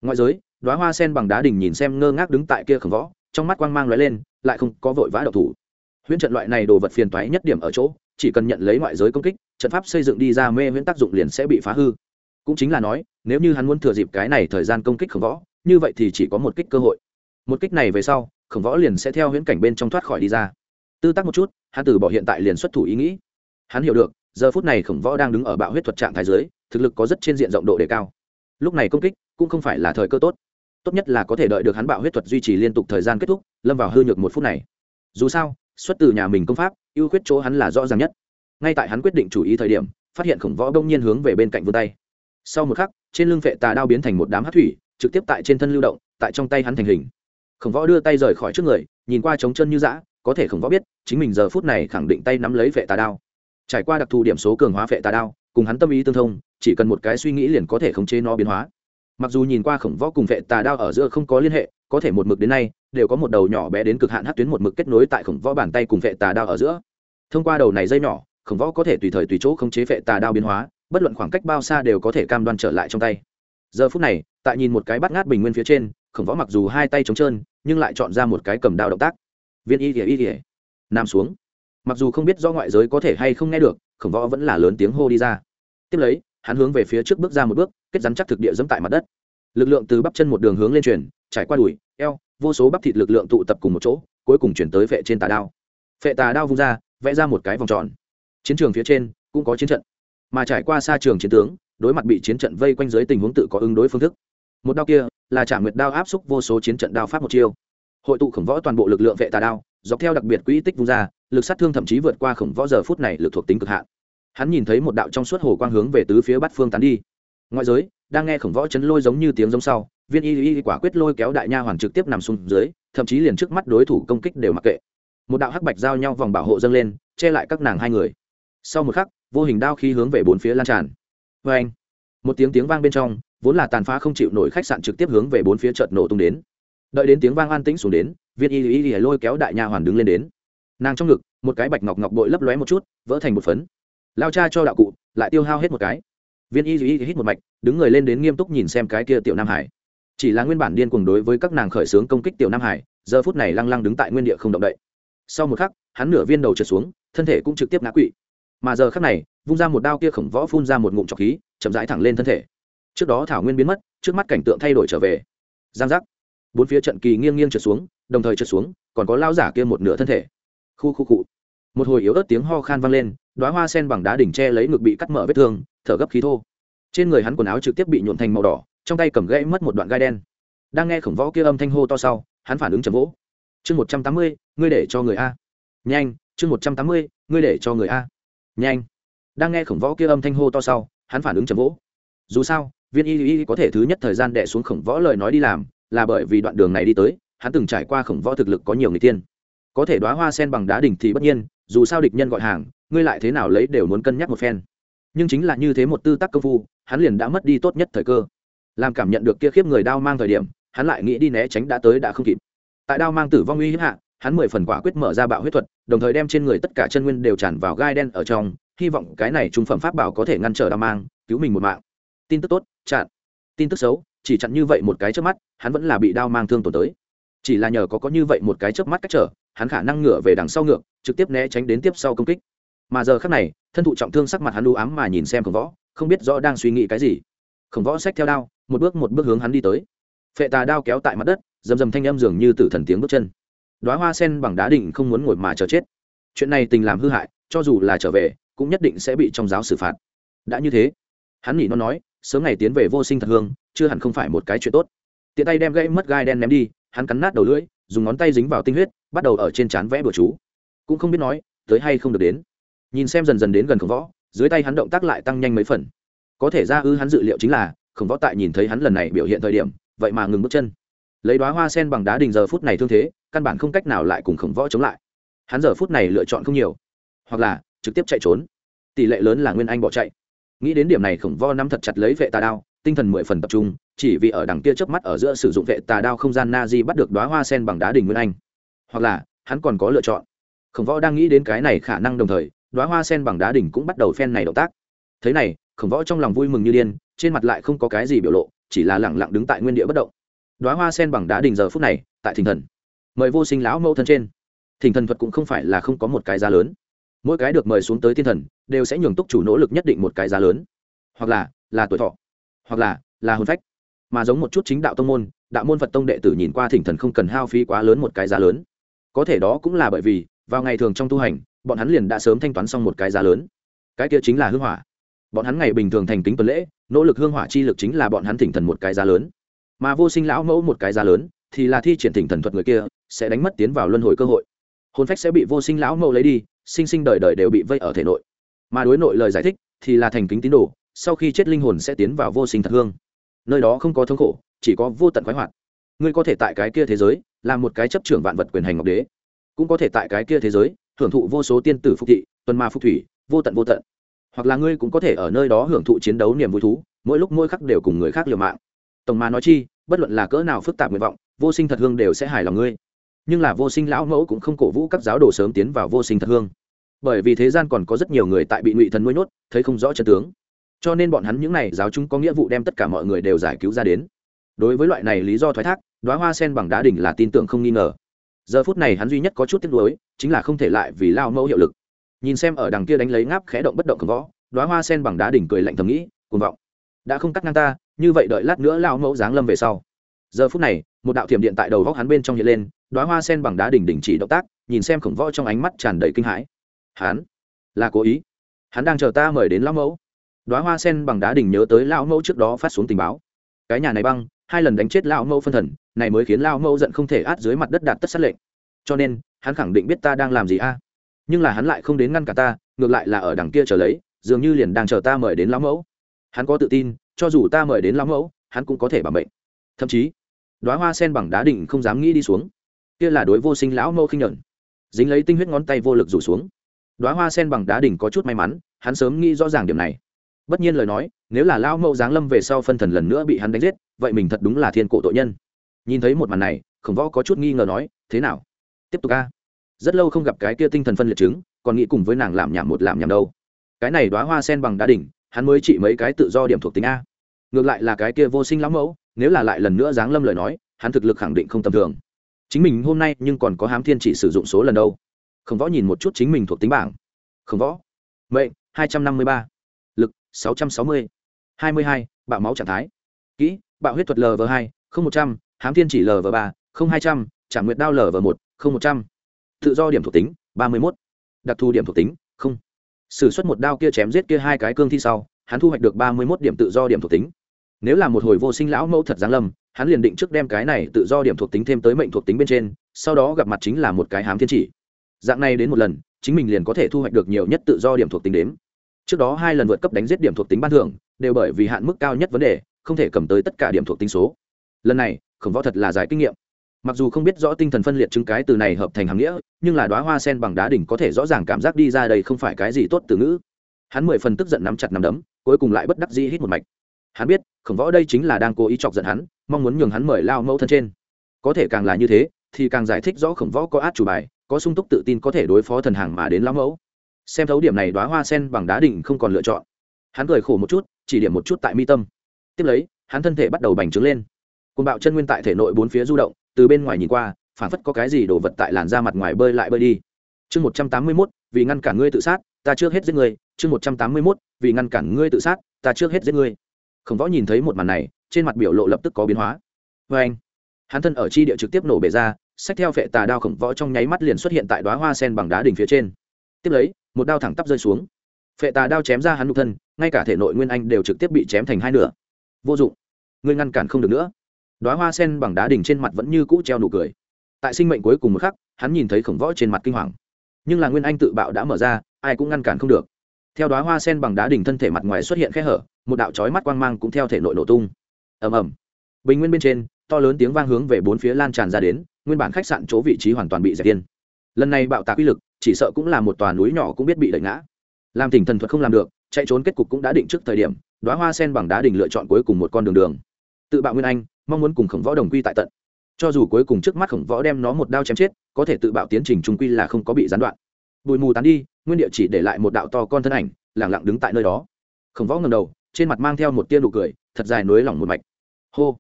A: Ngoại giới đoá hoa sen bằng đá đình nhìn xem ngơ ngác đứng tại kia khổng võ, trong mắt quang mang lóe lên, lại không có vội vã độc thủ. Huyễn trận loại này đồ vật phiền toái nhất điểm ở chỗ, chỉ cần nhận lấy ngoại giới công kích, trận pháp xây dựng đi ra mê huyễn tác dụng liền sẽ bị phá hư cũng chính là nói, nếu như hắn muốn thừa dịp cái này thời gian công kích khổng võ, như vậy thì chỉ có một kích cơ hội. Một kích này về sau, khổng võ liền sẽ theo huyễn cảnh bên trong thoát khỏi đi ra. Tư tác một chút, hắn từ bỏ hiện tại liền xuất thủ ý nghĩ. Hắn hiểu được, giờ phút này khổng võ đang đứng ở bạo huyết thuật trạng thái dưới, thực lực có rất trên diện rộng độ đề cao. Lúc này công kích cũng không phải là thời cơ tốt. Tốt nhất là có thể đợi được hắn bạo huyết thuật duy trì liên tục thời gian kết thúc, lâm vào hư nhược một phút này. Dù sao, xuất từ nhà mình công pháp, ưu khuyết chỗ hắn là rõ ràng nhất. Ngay tại hắn quyết định chủ ý thời điểm, phát hiện khổng võ đông nhiên hướng về bên cạnh vươn tay sau một khắc, trên lưng vệ tà đao biến thành một đám hát thủy, trực tiếp tại trên thân lưu động, tại trong tay hắn thành hình. Khổng võ đưa tay rời khỏi trước người, nhìn qua trống chân như dã, có thể khổng võ biết, chính mình giờ phút này khẳng định tay nắm lấy vệ tà đao. Trải qua đặc thù điểm số cường hóa vệ tà đao, cùng hắn tâm ý tương thông, chỉ cần một cái suy nghĩ liền có thể khống chế nó biến hóa. Mặc dù nhìn qua khổng võ cùng vệ tà đao ở giữa không có liên hệ, có thể một mực đến nay, đều có một đầu nhỏ bé đến cực hạn hát tuyến một mực kết nối tại khổng võ bàn tay cùng vệ tà đao ở giữa. Thông qua đầu này dây nhỏ, khổng võ có thể tùy thời tùy chỗ khống chế vệ tà đao biến hóa bất luận khoảng cách bao xa đều có thể cam đoan trở lại trong tay. Giờ phút này, tại nhìn một cái bắt ngát bình nguyên phía trên, khổng võ mặc dù hai tay trống trơn, nhưng lại chọn ra một cái cầm đao động tác. Viên y thìa y thìa nam xuống. Mặc dù không biết do ngoại giới có thể hay không nghe được, khổng võ vẫn là lớn tiếng hô đi ra. Tiếp lấy, hắn hướng về phía trước bước ra một bước, kết rắn chắc thực địa dẫm tại mặt đất. Lực lượng từ bắp chân một đường hướng lên truyền, trải qua đùi, eo, vô số bắp thịt lực lượng tụ tập cùng một chỗ, cuối cùng chuyển tới vệ trên tà đao. Vệ tà đao vung ra, vẽ ra một cái vòng tròn. Chiến trường phía trên cũng có chiến trận mà trải qua xa trường chiến tướng, đối mặt bị chiến trận vây quanh dưới tình huống tự có ứng đối phương thức. Một đao kia là trả nguyệt đao áp xúc vô số chiến trận đao pháp một chiêu. Hội tụ khổng võ toàn bộ lực lượng vệ tà đao, dọc theo đặc biệt quỹ tích vung ra, lực sát thương thậm chí vượt qua khổng võ giờ phút này lực thuộc tính cực hạn. Hắn nhìn thấy một đạo trong suốt hồ quang hướng về tứ phía bát phương tán đi. Ngoại giới, đang nghe khổng võ chấn lôi giống như tiếng giống sau, viên y y quả quyết lôi kéo đại nha hoàn trực tiếp nằm xuống dưới, thậm chí liền trước mắt đối thủ công kích đều mặc kệ. Một đạo hắc bạch giao nhau vòng bảo hộ dâng lên, che lại các nàng hai người. Sau một khắc vô hình đao khí hướng về bốn phía lan tràn. Vê anh, một tiếng tiếng vang bên trong, vốn là tàn phá không chịu nổi khách sạn trực tiếp hướng về bốn phía chợt nổ tung đến. Đợi đến tiếng vang an tĩnh xuống đến, viên y y y lôi kéo đại nha hoàn đứng lên đến. Nàng trong ngực, một cái bạch ngọc ngọc bội lấp lóe một chút, vỡ thành một phấn. Lao cha cho đạo cụ, lại tiêu hao hết một cái. Viên y y hít một mạch, đứng người lên đến nghiêm túc nhìn xem cái kia tiểu nam hải. Chỉ là nguyên bản điên cuồng đối với các nàng khởi xướng công kích tiểu nam hải, giờ phút này lăng lăng đứng tại nguyên địa không động đậy. Sau một khắc, hắn nửa viên đầu trượt xuống, thân thể cũng trực tiếp ngã quỵ mà giờ khắc này, vung ra một đao kia khổng võ phun ra một ngụm trọc khí, chậm rãi thẳng lên thân thể. Trước đó thảo nguyên biến mất, trước mắt cảnh tượng thay đổi trở về. Giang giác. Bốn phía trận kỳ nghiêng nghiêng trượt xuống, đồng thời trượt xuống, còn có lao giả kia một nửa thân thể. Khu khu cụ một hồi yếu ớt tiếng ho khan vang lên đoá hoa sen bằng đá đỉnh tre lấy ngực bị cắt mở vết thương, thở gấp khí thô. Trên người hắn quần áo trực tiếp bị nhuộn thành màu đỏ, trong tay cầm gãy mất một đoạn gai đen. Đang nghe khổng võ kia âm thanh hô to sau, hắn phản ứng chầm vỗ. Chương một trăm tám mươi, ngươi để cho người a. Nhanh, chương một trăm tám mươi, ngươi để cho người a nhanh. Đang nghe khổng võ kia âm thanh hô to sau, hắn phản ứng chầm vỗ. Dù sao, viên y y có thể thứ nhất thời gian đẻ xuống khổng võ lời nói đi làm, là bởi vì đoạn đường này đi tới, hắn từng trải qua khổng võ thực lực có nhiều người tiên. Có thể đoá hoa sen bằng đá đỉnh thì bất nhiên, dù sao địch nhân gọi hàng, ngươi lại thế nào lấy đều muốn cân nhắc một phen. Nhưng chính là như thế một tư tắc công phu, hắn liền đã mất đi tốt nhất thời cơ. Làm cảm nhận được kia khiếp người đao mang thời điểm, hắn lại nghĩ đi né tránh đã tới đã không kịp. Tại đao mang tử vong uy hiếp hạ hắn mười phần quả quyết mở ra bạo huyết thuật đồng thời đem trên người tất cả chân nguyên đều tràn vào gai đen ở trong hy vọng cái này trung phẩm pháp bảo có thể ngăn trở đao mang cứu mình một mạng. Tin tức tốt chặn. Tin tức xấu chỉ chặn như vậy một cái trước mắt hắn vẫn là bị đao mang thương tổn tới. Chỉ là nhờ có có như vậy một cái trước mắt cách trở hắn khả năng ngửa về đằng sau ngược, trực tiếp né tránh đến tiếp sau công kích. Mà giờ khác này thân thụ trọng thương sắc mặt hắn đu ám mà nhìn xem khổng võ không biết rõ đang suy nghĩ cái gì. Khổng võ xách theo đao một bước một bước hướng hắn đi tới. Phệ tà đao kéo tại mặt đất rầm rầm thanh âm dường như tử thần tiếng bước chân đoá hoa sen bằng đá định không muốn ngồi mà chờ chết. Chuyện này tình làm hư hại, cho dù là trở về, cũng nhất định sẽ bị trong giáo xử phạt. Đã như thế, hắn nhỉ nó nói, sớm ngày tiến về vô sinh thật hương, chưa hẳn không phải một cái chuyện tốt. Tiện tay đem gãy mất gai đen ném đi, hắn cắn nát đầu lưỡi, dùng ngón tay dính vào tinh huyết, bắt đầu ở trên trán vẽ bừa chú. Cũng không biết nói, tới hay không được đến. Nhìn xem dần dần đến gần khổng võ, dưới tay hắn động tác lại tăng nhanh mấy phần. Có thể ra ư hắn dự liệu chính là, khổng võ tại nhìn thấy hắn lần này biểu hiện thời điểm, vậy mà ngừng bước chân lấy đoá hoa sen bằng đá đình giờ phút này thương thế, căn bản không cách nào lại cùng khổng võ chống lại. Hắn giờ phút này lựa chọn không nhiều, hoặc là trực tiếp chạy trốn. Tỷ lệ lớn là nguyên anh bỏ chạy. Nghĩ đến điểm này khổng võ nắm thật chặt lấy vệ tà đao, tinh thần mười phần tập trung, chỉ vì ở đằng kia chớp mắt ở giữa sử dụng vệ tà đao không gian na di bắt được đoá hoa sen bằng đá đình nguyên anh. Hoặc là, hắn còn có lựa chọn. Khổng võ đang nghĩ đến cái này khả năng đồng thời, đoá hoa sen bằng đá đỉnh cũng bắt đầu phen này động tác. Thế này, khổng võ trong lòng vui mừng như điên, trên mặt lại không có cái gì biểu lộ, chỉ là lẳng lặng đứng tại nguyên địa bất động đoá hoa sen bằng đá đình giờ phút này, tại thỉnh thần. Mời vô sinh lão mẫu thân trên. Thỉnh thần thuật cũng không phải là không có một cái giá lớn. Mỗi cái được mời xuống tới thiên thần, đều sẽ nhường túc chủ nỗ lực nhất định một cái giá lớn. Hoặc là là tuổi thọ. Hoặc là là hồn phách. Mà giống một chút chính đạo tông môn, đạo môn phật tông đệ tử nhìn qua thỉnh thần không cần hao phí quá lớn một cái giá lớn. Có thể đó cũng là bởi vì, vào ngày thường trong tu hành, bọn hắn liền đã sớm thanh toán xong một cái giá lớn. Cái kia chính là hương hỏa. Bọn hắn ngày bình thường thành kính tuần lễ, nỗ lực hương hỏa chi lực chính là bọn hắn thỉnh thần một cái giá lớn mà vô sinh lão mẫu một cái giá lớn, thì là thi triển thỉnh thần thuật người kia, sẽ đánh mất tiến vào luân hồi cơ hội. Hồn phách sẽ bị vô sinh lão mẫu lấy đi, sinh sinh đời đời đều bị vây ở thể nội. Mà đối nội lời giải thích, thì là thành kính tín đồ, sau khi chết linh hồn sẽ tiến vào vô sinh thật hương. Nơi đó không có thống khổ, chỉ có vô tận khoái hoạt. Ngươi có thể tại cái kia thế giới làm một cái chấp trưởng vạn vật quyền hành ngọc đế. Cũng có thể tại cái kia thế giới, hưởng thụ vô số tiên tử phục thị, tuần ma phục thủy, vô tận vô tận. Hoặc là ngươi cũng có thể ở nơi đó hưởng thụ chiến đấu niềm vui thú, mỗi lúc mỗi khắc đều cùng người khác liều mạng tổng mà nói chi, bất luận là cỡ nào phức tạp nguyện vọng, vô sinh thật hương đều sẽ hài lòng ngươi. Nhưng là vô sinh lão mẫu cũng không cổ vũ các giáo đồ sớm tiến vào vô sinh thật hương. Bởi vì thế gian còn có rất nhiều người tại bị ngụy thần nuôi nhốt, thấy không rõ chân tướng. Cho nên bọn hắn những n à y giáo chúng có nghĩa vụ đem tất cả mọi người đều giải cứu ra đến. Đối với loại này lý do thoái thác đoá hoa sen bằng đá đỉnh là tin tưởng không nghi ngờ. Giờ phút này hắn duy nhất có chút tiếc nuối, chính là không thể lại vì lao mẫu hiệu lực. Nhìn xem ở đằng kia đánh lấy ngáp khẽ động bất động cầm võ đoá hoa sen bằng đá đỉnh cười lạnh thầm nghĩ, cuồng vọng, đã không cắt ngang ta như vậy đợi lát nữa lao mẫu giáng lâm về sau. Giờ phút này, một đạo thiểm điện tại đầu góc hắn bên trong hiện lên đoá hoa sen bằng đá đỉnh đỉnh chỉ động tác, nhìn xem khổng võ trong ánh mắt tràn đầy kinh hãi. Hắn là cố ý? Hắn đang chờ ta mời đến lão mẫu. Đoá hoa sen bằng đá đỉnh nhớ tới lão mẫu trước đó phát xuống tình báo. Cái nhà này băng, hai lần đánh chết lão mẫu phân thần, này mới khiến lão mẫu giận không thể át dưới mặt đất đạt tất sát lệnh. Cho nên, hắn khẳng định biết ta đang làm gì a. Nhưng là hắn lại không đến ngăn cả ta, ngược lại là ở đằng kia chờ lấy, dường như liền đang chờ ta mời đến lão mẫu. Hắn có tự tin cho dù ta mời đến lão mẫu, hắn cũng có thể bảo mệnh. Thậm chí đoá hoa sen bằng đá đỉnh không dám nghĩ đi xuống. Kia là đối vô sinh lão mẫu khinh nhẫn. Dính lấy tinh huyết ngón tay vô lực rủ xuống. Đoá hoa sen bằng đá đỉnh có chút may mắn, hắn sớm nghĩ rõ ràng điểm này. Bất nhiên lời nói, nếu là lão mẫu giáng lâm về sau phân thần lần nữa bị hắn đánh giết, vậy mình thật đúng là thiên cổ tội nhân. Nhìn thấy một màn này, khổng võ có chút nghi ngờ nói, thế nào? Tiếp tục a. Rất lâu không gặp cái kia tinh thần phân liệt chứng, còn nghĩ cùng với nàng làm nhảm một làm nhảm đâu. Cái này đoá hoa sen bằng đá đỉnh, hắn mới chỉ mấy cái tự do điểm thuộc tính a ngược lại là cái kia vô sinh lão mẫu, nếu là lại lần nữa giáng lâm lời nói, hắn thực lực khẳng định không tầm thường. Chính mình hôm nay nhưng còn có hám thiên chỉ sử dụng số lần đâu. Khổng võ nhìn một chút chính mình thuộc tính bảng. Khổng võ, mệnh, hai trăm năm mươi ba, lực, sáu trăm sáu mươi, hai mươi hai, bạo máu trạng thái. Kỹ, bạo huyết thuật lv hai, không một trăm, hám thiên chỉ lv ba, không hai trăm trả nguyệt đao lv một, không một trăm. Tự do điểm thuộc tính, ba mươi mốt. Đặc thù điểm thuộc tính, không. S ử suất một đao kia chém giết kia hai cái cương thi sau, hắn thu hoạch được ba mươi mốt điểm tự do điểm thuộc tính nếu là một hồi vô sinh lão mẫu thật giáng lâm, hắn liền định trước đem cái này tự do điểm thuộc tính thêm tới mệnh thuộc tính bên trên, sau đó gặp mặt chính là một cái hám thiên chỉ. Dạng này đến một lần, chính mình liền có thể thu hoạch được nhiều nhất tự do điểm thuộc tính đếm. Trước đó hai lần vượt cấp đánh giết điểm thuộc tính ban thưởng, đều bởi vì hạn mức cao nhất vấn đề, không thể cầm tới tất cả điểm thuộc tính số. Lần này, khổng võ thật là giải kinh nghiệm. Mặc dù không biết rõ tinh thần phân liệt chứng cái từ này hợp thành hàm nghĩa, nhưng là đoá hoa sen bằng đá đỉnh có thể rõ ràng cảm giác đi ra đây không phải cái gì tốt từ ngữ. Hắn mười phần tức giận nắm chặt nắm đấm, cuối cùng lại bất đắc dĩ hít một mạch hắn biết, khổng võ đây chính là đang cố ý chọc giận hắn, mong muốn nhường hắn mời lao mẫu thân trên. Có thể càng là như thế, thì càng giải thích rõ khổng võ có át chủ bài, có sung túc tự tin có thể đối phó thần hàng mà đến lao mẫu. Xem thấu điểm này đoá hoa sen bằng đá đỉnh không còn lựa chọn. Hắn cười khổ một chút, chỉ điểm một chút tại mi tâm. Tiếp lấy, hắn thân thể bắt đầu bành trướng lên. Côn bạo chân nguyên tại thể nội bốn phía du động, từ bên ngoài nhìn qua phản phất có cái gì đổ vật tại làn da mặt ngoài bơi lại bơi đi. Chương một trăm tám mươi mốt, vì ngăn cản ngươi tự sát, ta trước hết giết người. chương một trăm tám mươi mốt, vì ngăn cản ngươi tự sát, ta trước hết giết người khổng võ nhìn thấy một màn này, trên mặt biểu lộ lập tức có biến hóa. Vê anh, hắn thân ở chi địa trực tiếp nổ bể ra, xách theo vệ tà đao khổng võ trong nháy mắt liền xuất hiện tại đoá hoa sen bằng đá đỉnh phía trên. Tiếp lấy, một đao thẳng tắp rơi xuống. Phệ tà đao chém ra hắn nhục thân, ngay cả thể nội nguyên anh đều trực tiếp bị chém thành hai nửa. Vô dụng, ngươi ngăn cản không được nữa. Đoá hoa sen bằng đá đỉnh trên mặt vẫn như cũ treo nụ cười. Tại sinh mệnh cuối cùng một khắc, hắn nhìn thấy khổng võ trên mặt kinh hoàng. Nhưng là nguyên anh tự bạo đã mở ra, ai cũng ngăn cản không được theo đoá hoa sen bằng đá đỉnh thân thể mặt ngoài xuất hiện khe hở, một đạo trói mắt quang mang cũng theo thể nội nổ tung. Ầm ầm. Bình nguyên bên trên, to lớn tiếng vang hướng về bốn phía lan tràn ra đến, nguyên bản khách sạn chỗ vị trí hoàn toàn bị dẹp tiên lần này bạo tạc uy lực, chỉ sợ cũng là một tòa núi nhỏ cũng biết bị đẩy ngã. Làm tỉnh thần thuật không làm được, chạy trốn kết cục cũng đã định trước thời điểm đoá hoa sen bằng đá đỉnh lựa chọn cuối cùng một con đường đường. Tự bạo nguyên anh, mong muốn cùng khổng võ đồng quy tại tận. Cho dù cuối cùng trước mắt khổng võ đem nó một đao chém chết, có thể tự bạo tiến trình trung quy là không có bị gián đoạn. Bụi mù tán đi nguyên địa chỉ để lại một đạo to con thân ảnh, lẳng lặng đứng tại nơi đó. Khổng võ ngầm đầu, trên mặt mang theo một tia nụ cười, thật dài nối lỏng một mạch. Hô!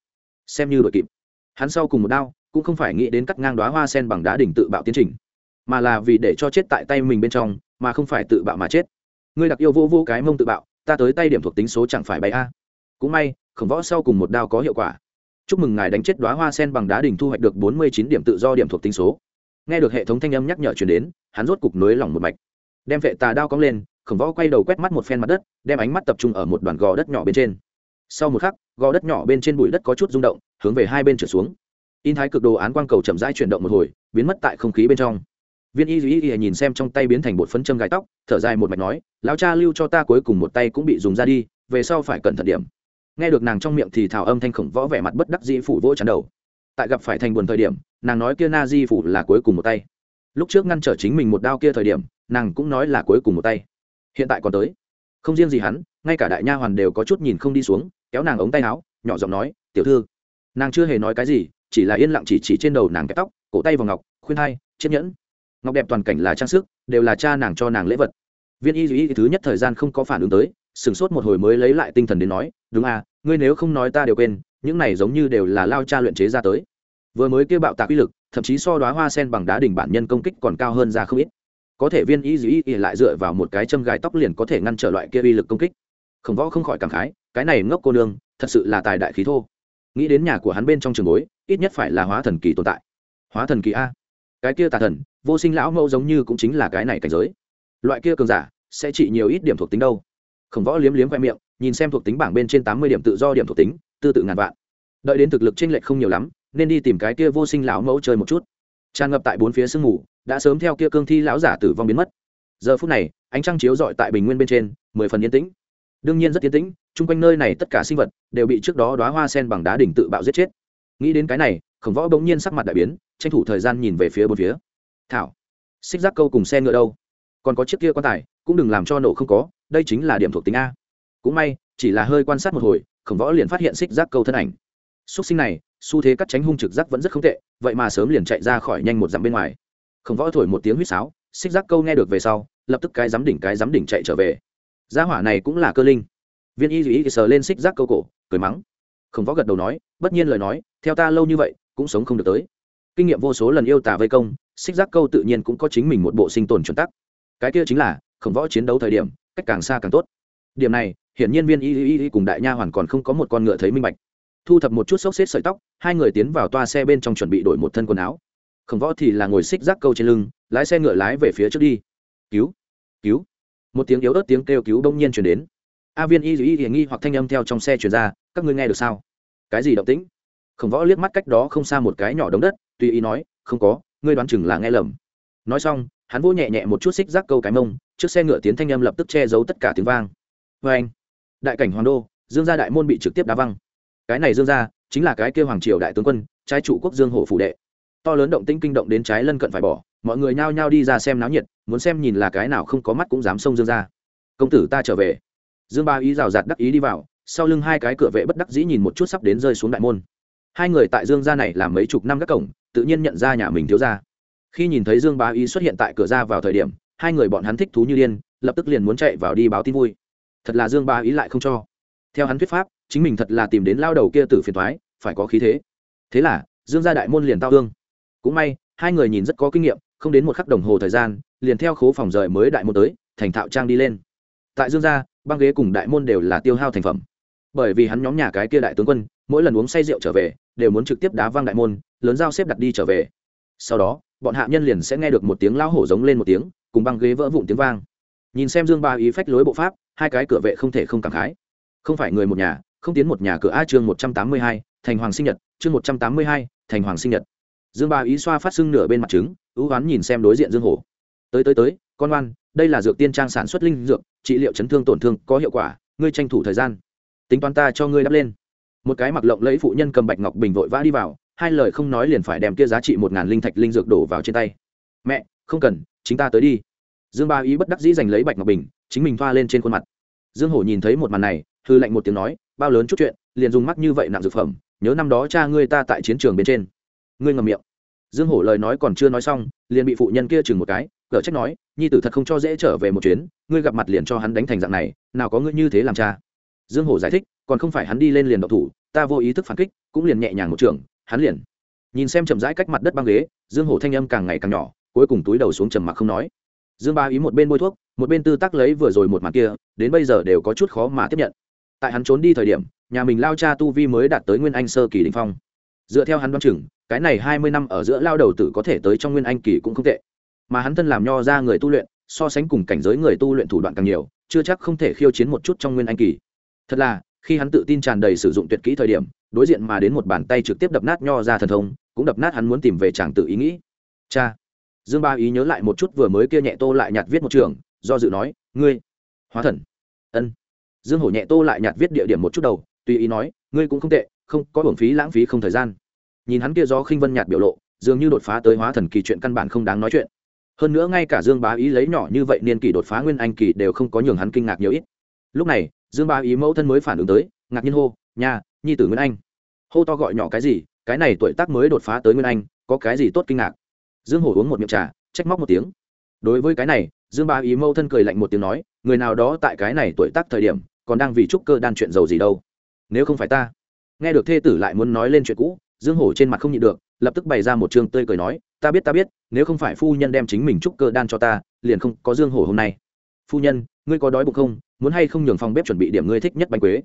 A: Xem như đội kịp. Hắn sau cùng một đao, cũng không phải nghĩ đến cắt ngang đoá hoa sen bằng đá đỉnh tự bạo tiến trình, mà là vì để cho chết tại tay mình bên trong, mà không phải tự bạo mà chết. Ngươi đặc yêu vô vô cái mông tự bạo, ta tới tay điểm thuộc tính số chẳng phải bay a. Cũng may, khổng võ sau cùng một đao có hiệu quả. Chúc mừng ngài đánh chết đoá hoa sen bằng đá đỉnh thu hoạch được bốn mươi chín điểm tự do điểm thuộc tính số. Nghe được hệ thống thanh âm nhắc nhở chuyển đến, hắn rốt cục nối lỏng một mạch đem vệ tà đao cong lên, khổng võ quay đầu quét mắt một phen mặt đất, đem ánh mắt tập trung ở một đoàn gò đất nhỏ bên trên. Sau một khắc, gò đất nhỏ bên trên bụi đất có chút rung động, hướng về hai bên trở xuống. In thái cực đồ án quang cầu chậm rãi chuyển động một hồi, biến mất tại không khí bên trong. Viên y duy y nhìn xem trong tay biến thành bột phấn châm gai tóc, thở dài một mạch nói, lão cha lưu cho ta cuối cùng một tay cũng bị dùng ra đi, về sau phải cẩn thận điểm. Nghe được nàng trong miệng thì thảo âm thanh khổng võ vẻ mặt bất đắc dĩ phủ vỗ chắn đầu. Tại gặp phải thành buồn thời điểm, nàng nói kia na di phủ là cuối cùng một tay. Lúc trước ngăn trở chính mình một đao kia thời điểm nàng cũng nói là cuối cùng một tay. Hiện tại còn tới. Không riêng gì hắn, ngay cả đại nha hoàn đều có chút nhìn không đi xuống, kéo nàng ống tay áo, nhỏ giọng nói, tiểu thư. Nàng chưa hề nói cái gì, chỉ là yên lặng chỉ chỉ trên đầu nàng kẹp tóc, cổ tay vào ngọc, khuyên hai, chiếc nhẫn. Ngọc đẹp toàn cảnh là trang sức, đều là cha nàng cho nàng lễ vật. Viên y duy thứ nhất thời gian không có phản ứng tới, sửng sốt một hồi mới lấy lại tinh thần đến nói, đúng à ngươi nếu không nói ta đều quên, những này giống như đều là lao cha luyện chế ra tới. Vừa mới kêu bạo tạc uy lực, thậm chí so đoá hoa sen bằng đá đỉnh bản nhân công kích còn cao hơn ra không ít có thể viên y dĩ y lại dựa vào một cái châm gài tóc liền có thể ngăn trở loại kia uy lực công kích. Khổng võ không khỏi cảm khái, cái này ngốc cô nương, thật sự là tài đại khí thô. Nghĩ đến nhà của hắn bên trong trường bối, ít nhất phải là hóa thần kỳ tồn tại. Hóa thần kỳ a. Cái kia tà thần, vô sinh lão mẫu giống như cũng chính là cái này cảnh giới. Loại kia cường giả, sẽ chỉ nhiều ít điểm thuộc tính đâu. Khổng võ liếm liếm khoe miệng, nhìn xem thuộc tính bảng bên trên tám mươi điểm tự do điểm thuộc tính, tư tự ngàn vạn. Đợi đến thực lực t r ê n lệch không nhiều lắm, nên đi tìm cái kia vô sinh lão mẫu chơi một chút. Tràn ngập tại bốn phía sương mù đã sớm theo kia cương thi lão giả tử vong biến mất. Giờ phút này, ánh trăng chiếu rọi tại bình nguyên bên trên, mười phần yên tĩnh. Đương nhiên rất yên tĩnh, chung quanh nơi này tất cả sinh vật đều bị trước đó đoá hoa sen bằng đá đỉnh tự bạo giết chết. Nghĩ đến cái này, khổng võ bỗng nhiên sắc mặt đại biến, tranh thủ thời gian nhìn về phía bốn phía. Thảo, xích giác câu cùng xe ngựa đâu? Còn có chiếc kia quan tài, cũng đừng làm cho nổ không có, đây chính là điểm thuộc tính a. Cũng may, chỉ là hơi quan sát một hồi, khổng võ liền phát hiện xích giác câu thân ảnh. Xúc sinh này, xu thế cắt tránh hung trực giác vẫn rất không tệ, vậy mà sớm liền chạy ra khỏi nhanh một dặm bên ngoài khổng võ thổi một tiếng huýt sáo, xích giác câu nghe được về sau, lập tức cái giám đỉnh cái giám đỉnh chạy trở về. Gia hỏa này cũng là cơ linh. Viên y dù sờ lên xích giác câu cổ, cười mắng. Khổng võ gật đầu nói, bất nhiên lời nói, theo ta lâu như vậy, cũng sống không được tới. Kinh nghiệm vô số lần yêu tả vây công, xích giác câu tự nhiên cũng có chính mình một bộ sinh tồn chuẩn tắc. Cái kia chính là khổng võ chiến đấu thời điểm, cách càng xa càng tốt. Điểm này, hiển nhiên viên y y cùng đại nha hoàn còn không có một con ngựa thấy minh bạch. Thu thập một chút xốc xếp sợi tóc, hai người tiến vào toa xe bên trong chuẩn bị đổi một thân quần áo khổng võ thì là ngồi xích rác câu trên lưng, lái xe ngựa lái về phía trước đi. Cứu cứu. Một tiếng yếu ớt tiếng kêu cứu đông nhiên chuyển đến. A viên y dù y nghi hoặc thanh âm theo trong xe chuyển ra, các ngươi nghe được sao? Cái gì động tĩnh? Khổng võ liếc mắt cách đó không xa một cái nhỏ đống đất, tùy ý nói, không có, ngươi đoán chừng là nghe lầm. Nói xong, hắn vỗ nhẹ nhẹ một chút xích rác câu cái mông, trước xe ngựa tiến thanh âm lập tức che giấu tất cả tiếng vang. Vê anh, đại cảnh hoàng đô, dương gia đại môn bị trực tiếp đá văng. Cái này dương gia chính là cái kêu hoàng triều đại tướng quân, trái chủ quốc dương hổ phủ đệ to lớn động tĩnh kinh động đến trái lân cận phải bỏ, mọi người nhao nhao đi ra xem náo nhiệt, muốn xem nhìn là cái nào không có mắt cũng dám xông dương ra công tử ta trở về. Dương ba ý rào rạt đắc ý đi vào, sau lưng hai cái cửa vệ bất đắc dĩ nhìn một chút sắp đến rơi xuống đại môn. Hai người tại dương gia này làm mấy chục năm các cổng, tự nhiên nhận ra nhà mình thiếu ra khi nhìn thấy dương ba ý xuất hiện tại cửa ra vào thời điểm, hai người bọn hắn thích thú như điên, lập tức liền muốn chạy vào đi báo tin vui. Thật là dương ba ý lại không cho. Theo hắn thuyết pháp, chính mình thật là tìm đến lao đầu kia tử phiền thoái phải có khí thế. Thế là, dương gia đại môn liền tao hương cũng may, hai người nhìn rất có kinh nghiệm, không đến một khắc đồng hồ thời gian, liền theo khố phòng rời mới đại môn tới, thành thạo trang đi lên. Tại dương gia, băng ghế cùng đại môn đều là tiêu hao thành phẩm. Bởi vì hắn nhóm nhà cái kia đại tướng quân, mỗi lần uống say rượu trở về, đều muốn trực tiếp đá văng đại môn, lớn dao xếp đặt đi trở về. Sau đó, bọn hạ nhân liền sẽ nghe được một tiếng lao hổ giống lên một tiếng, cùng băng ghế vỡ vụn tiếng vang. Nhìn xem dương ba ý phách lối bộ pháp, hai cái cửa vệ không thể không cảm khái. Không phải người một nhà, không tiến một nhà cửa a chương một trăm tám mươi hai, thành hoàng sinh nhật, chương một trăm tám mươi hai, thành hoàng sinh nhật dương ba ý xoa phát sưng nửa bên mặt trứng, ưu oán nhìn xem đối diện dương hổ. Tới tới tới, con oan, đây là dược tiên trang sản xuất linh dược, trị liệu chấn thương tổn thương, có hiệu quả, ngươi tranh thủ thời gian. Tính toán ta cho ngươi đắp lên. Một cái mặc lộng lấy phụ nhân cầm bạch ngọc bình vội vã đi vào, hai lời không nói liền phải đem kia giá trị một ngàn linh thạch linh dược đổ vào trên tay. Mẹ, không cần, chính ta tới đi. Dương ba ý bất đắc dĩ giành lấy bạch ngọc bình, chính mình thoa lên trên khuôn mặt. Dương hổ nhìn thấy một màn này, hư lạnh một tiếng nói, bao lớn chút chuyện, liền dùng mắt như vậy nặng dược phẩm, nhớ năm đó cha ngươi ta tại chiến trường bên trên ngươi ngậm miệng. Dương hổ lời nói còn chưa nói xong, liền bị phụ nhân kia chừng một cái cở trách nói, nhi tử thật không cho dễ trở về một chuyến, ngươi gặp mặt liền cho hắn đánh thành dạng này, nào có ngươi như thế làm cha. Dương hổ giải thích, còn không phải hắn đi lên liền độc thủ, ta vô ý thức phản kích, cũng liền nhẹ nhàng một trường, hắn liền. Nhìn xem chậm rãi cách mặt đất băng ghế, dương hổ thanh âm càng ngày càng nhỏ, cuối cùng túi đầu xuống trầm mặc không nói. Dương ba ý một bên bôi thuốc, một bên tư tác lấy vừa rồi một mặt kia, đến bây giờ đều có chút khó mà tiếp nhận. Tại hắn trốn đi thời điểm, nhà mình lao cha tu vi mới đạt tới nguyên anh sơ kỳ đình phong dựa theo hắn đoán chừng, cái này hai mươi năm ở giữa lao đầu tử có thể tới trong nguyên anh kỳ cũng không tệ. Mà hắn thân làm nho ra người tu luyện, so sánh cùng cảnh giới người tu luyện thủ đoạn càng nhiều, chưa chắc không thể khiêu chiến một chút trong nguyên anh kỳ. Thật là, khi hắn tự tin tràn đầy sử dụng tuyệt kỹ thời điểm, đối diện mà đến một bàn tay trực tiếp đập nát nho ra thần thông, cũng đập nát hắn muốn tìm về chàng tự ý nghĩ. Cha! Dương ba ý nhớ lại một chút vừa mới kia nhẹ tô lại nhạt viết một trường, do dự nói, ngươi, hóa thần. Ân. Dương hổ nhẹ tô lại nhạt viết địa điểm một chút đầu, tùy ý nói, ngươi cũng không tệ, không có hưởng phí lãng phí không thời gian nhìn hắn kia do khinh vân nhạt biểu lộ, dường như đột phá tới hóa thần kỳ chuyện căn bản không đáng nói chuyện. Hơn nữa ngay cả dương bá ý lấy nhỏ như vậy niên kỳ đột phá nguyên anh kỳ đều không có nhường hắn kinh ngạc nhiều ít. Lúc này, dương bá ý mẫu thân mới phản ứng tới, ngạc nhiên hô nhà nhi tử nguyên anh. Hô to gọi nhỏ cái gì, cái này tuổi tác mới đột phá tới nguyên anh, có cái gì tốt kinh ngạc? Dương hổ uống một miệng trà, trách móc một tiếng. Đối với cái này, dương bá ý mẫu thân cười lạnh một tiếng nói, người nào đó tại cái này tuổi tác thời điểm, còn đang vì trúc cơ đan chuyện giàu gì đâu. Nếu không phải ta. Nghe được thê tử lại muốn nói lên chuyện cũ dương hổ trên mặt không nhịn được, lập tức bày ra một chương tươi cười nói, ta biết ta biết, nếu không phải phu nhân đem chính mình trúc cơ đan cho ta, liền không có dương hổ hôm nay. Phu nhân, ngươi có đói bụng không? Muốn hay không nhường phòng bếp chuẩn bị điểm ngươi thích nhất bánh quế?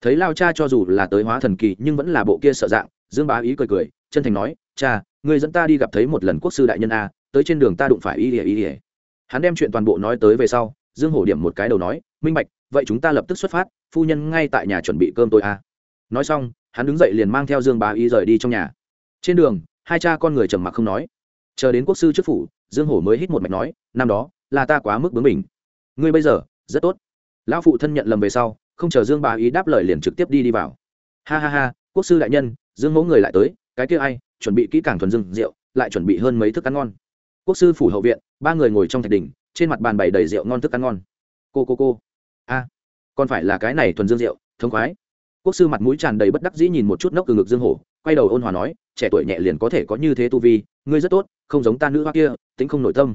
A: Thấy lao cha cho dù là tới hóa thần kỳ, nhưng vẫn là bộ kia sợ dạng, dương bá ý cười cười, chân thành nói, cha, ngươi dẫn ta đi gặp thấy một lần quốc sư đại nhân a, tới trên đường ta đụng phải y ỉa y ỉa hắn đem chuyện toàn bộ nói tới về sau, dương hổ điểm một cái đầu nói, minh bạch, vậy chúng ta lập tức xuất phát, phu nhân ngay tại nhà chuẩn bị cơm tôi a. Nói xong hắn đứng dậy liền mang theo dương bá y rời đi trong nhà. Trên đường, hai cha con người trầm mặc không nói. Chờ đến quốc sư trước phủ, dương hổ mới hít một mạch nói, năm đó, là ta quá mức bướng mình ngươi bây giờ, rất tốt. Lão phụ thân nhận lầm về sau, không chờ dương bá ý đáp lời liền trực tiếp đi đi vào. Ha ha ha, quốc sư đại nhân, dương mẫu người lại tới, cái kia ai, chuẩn bị kỹ càng thuần dương rượu, lại chuẩn bị hơn mấy thức ăn ngon. Quốc sư phủ hậu viện, ba người ngồi trong thạch đình trên mặt bàn bày đầy rượu ngon thức ăn ngon. Cô cô cô. A, còn phải là cái này thuần dương rượu thống khoái quốc sư mặt mũi tràn đầy bất đắc dĩ nhìn một chút nốc từ ngực dương hổ, quay đầu ôn hòa nói, trẻ tuổi nhẹ liền có thể có như thế tu vi, ngươi rất tốt, không giống ta nữ hoa kia, tính không nội tâm.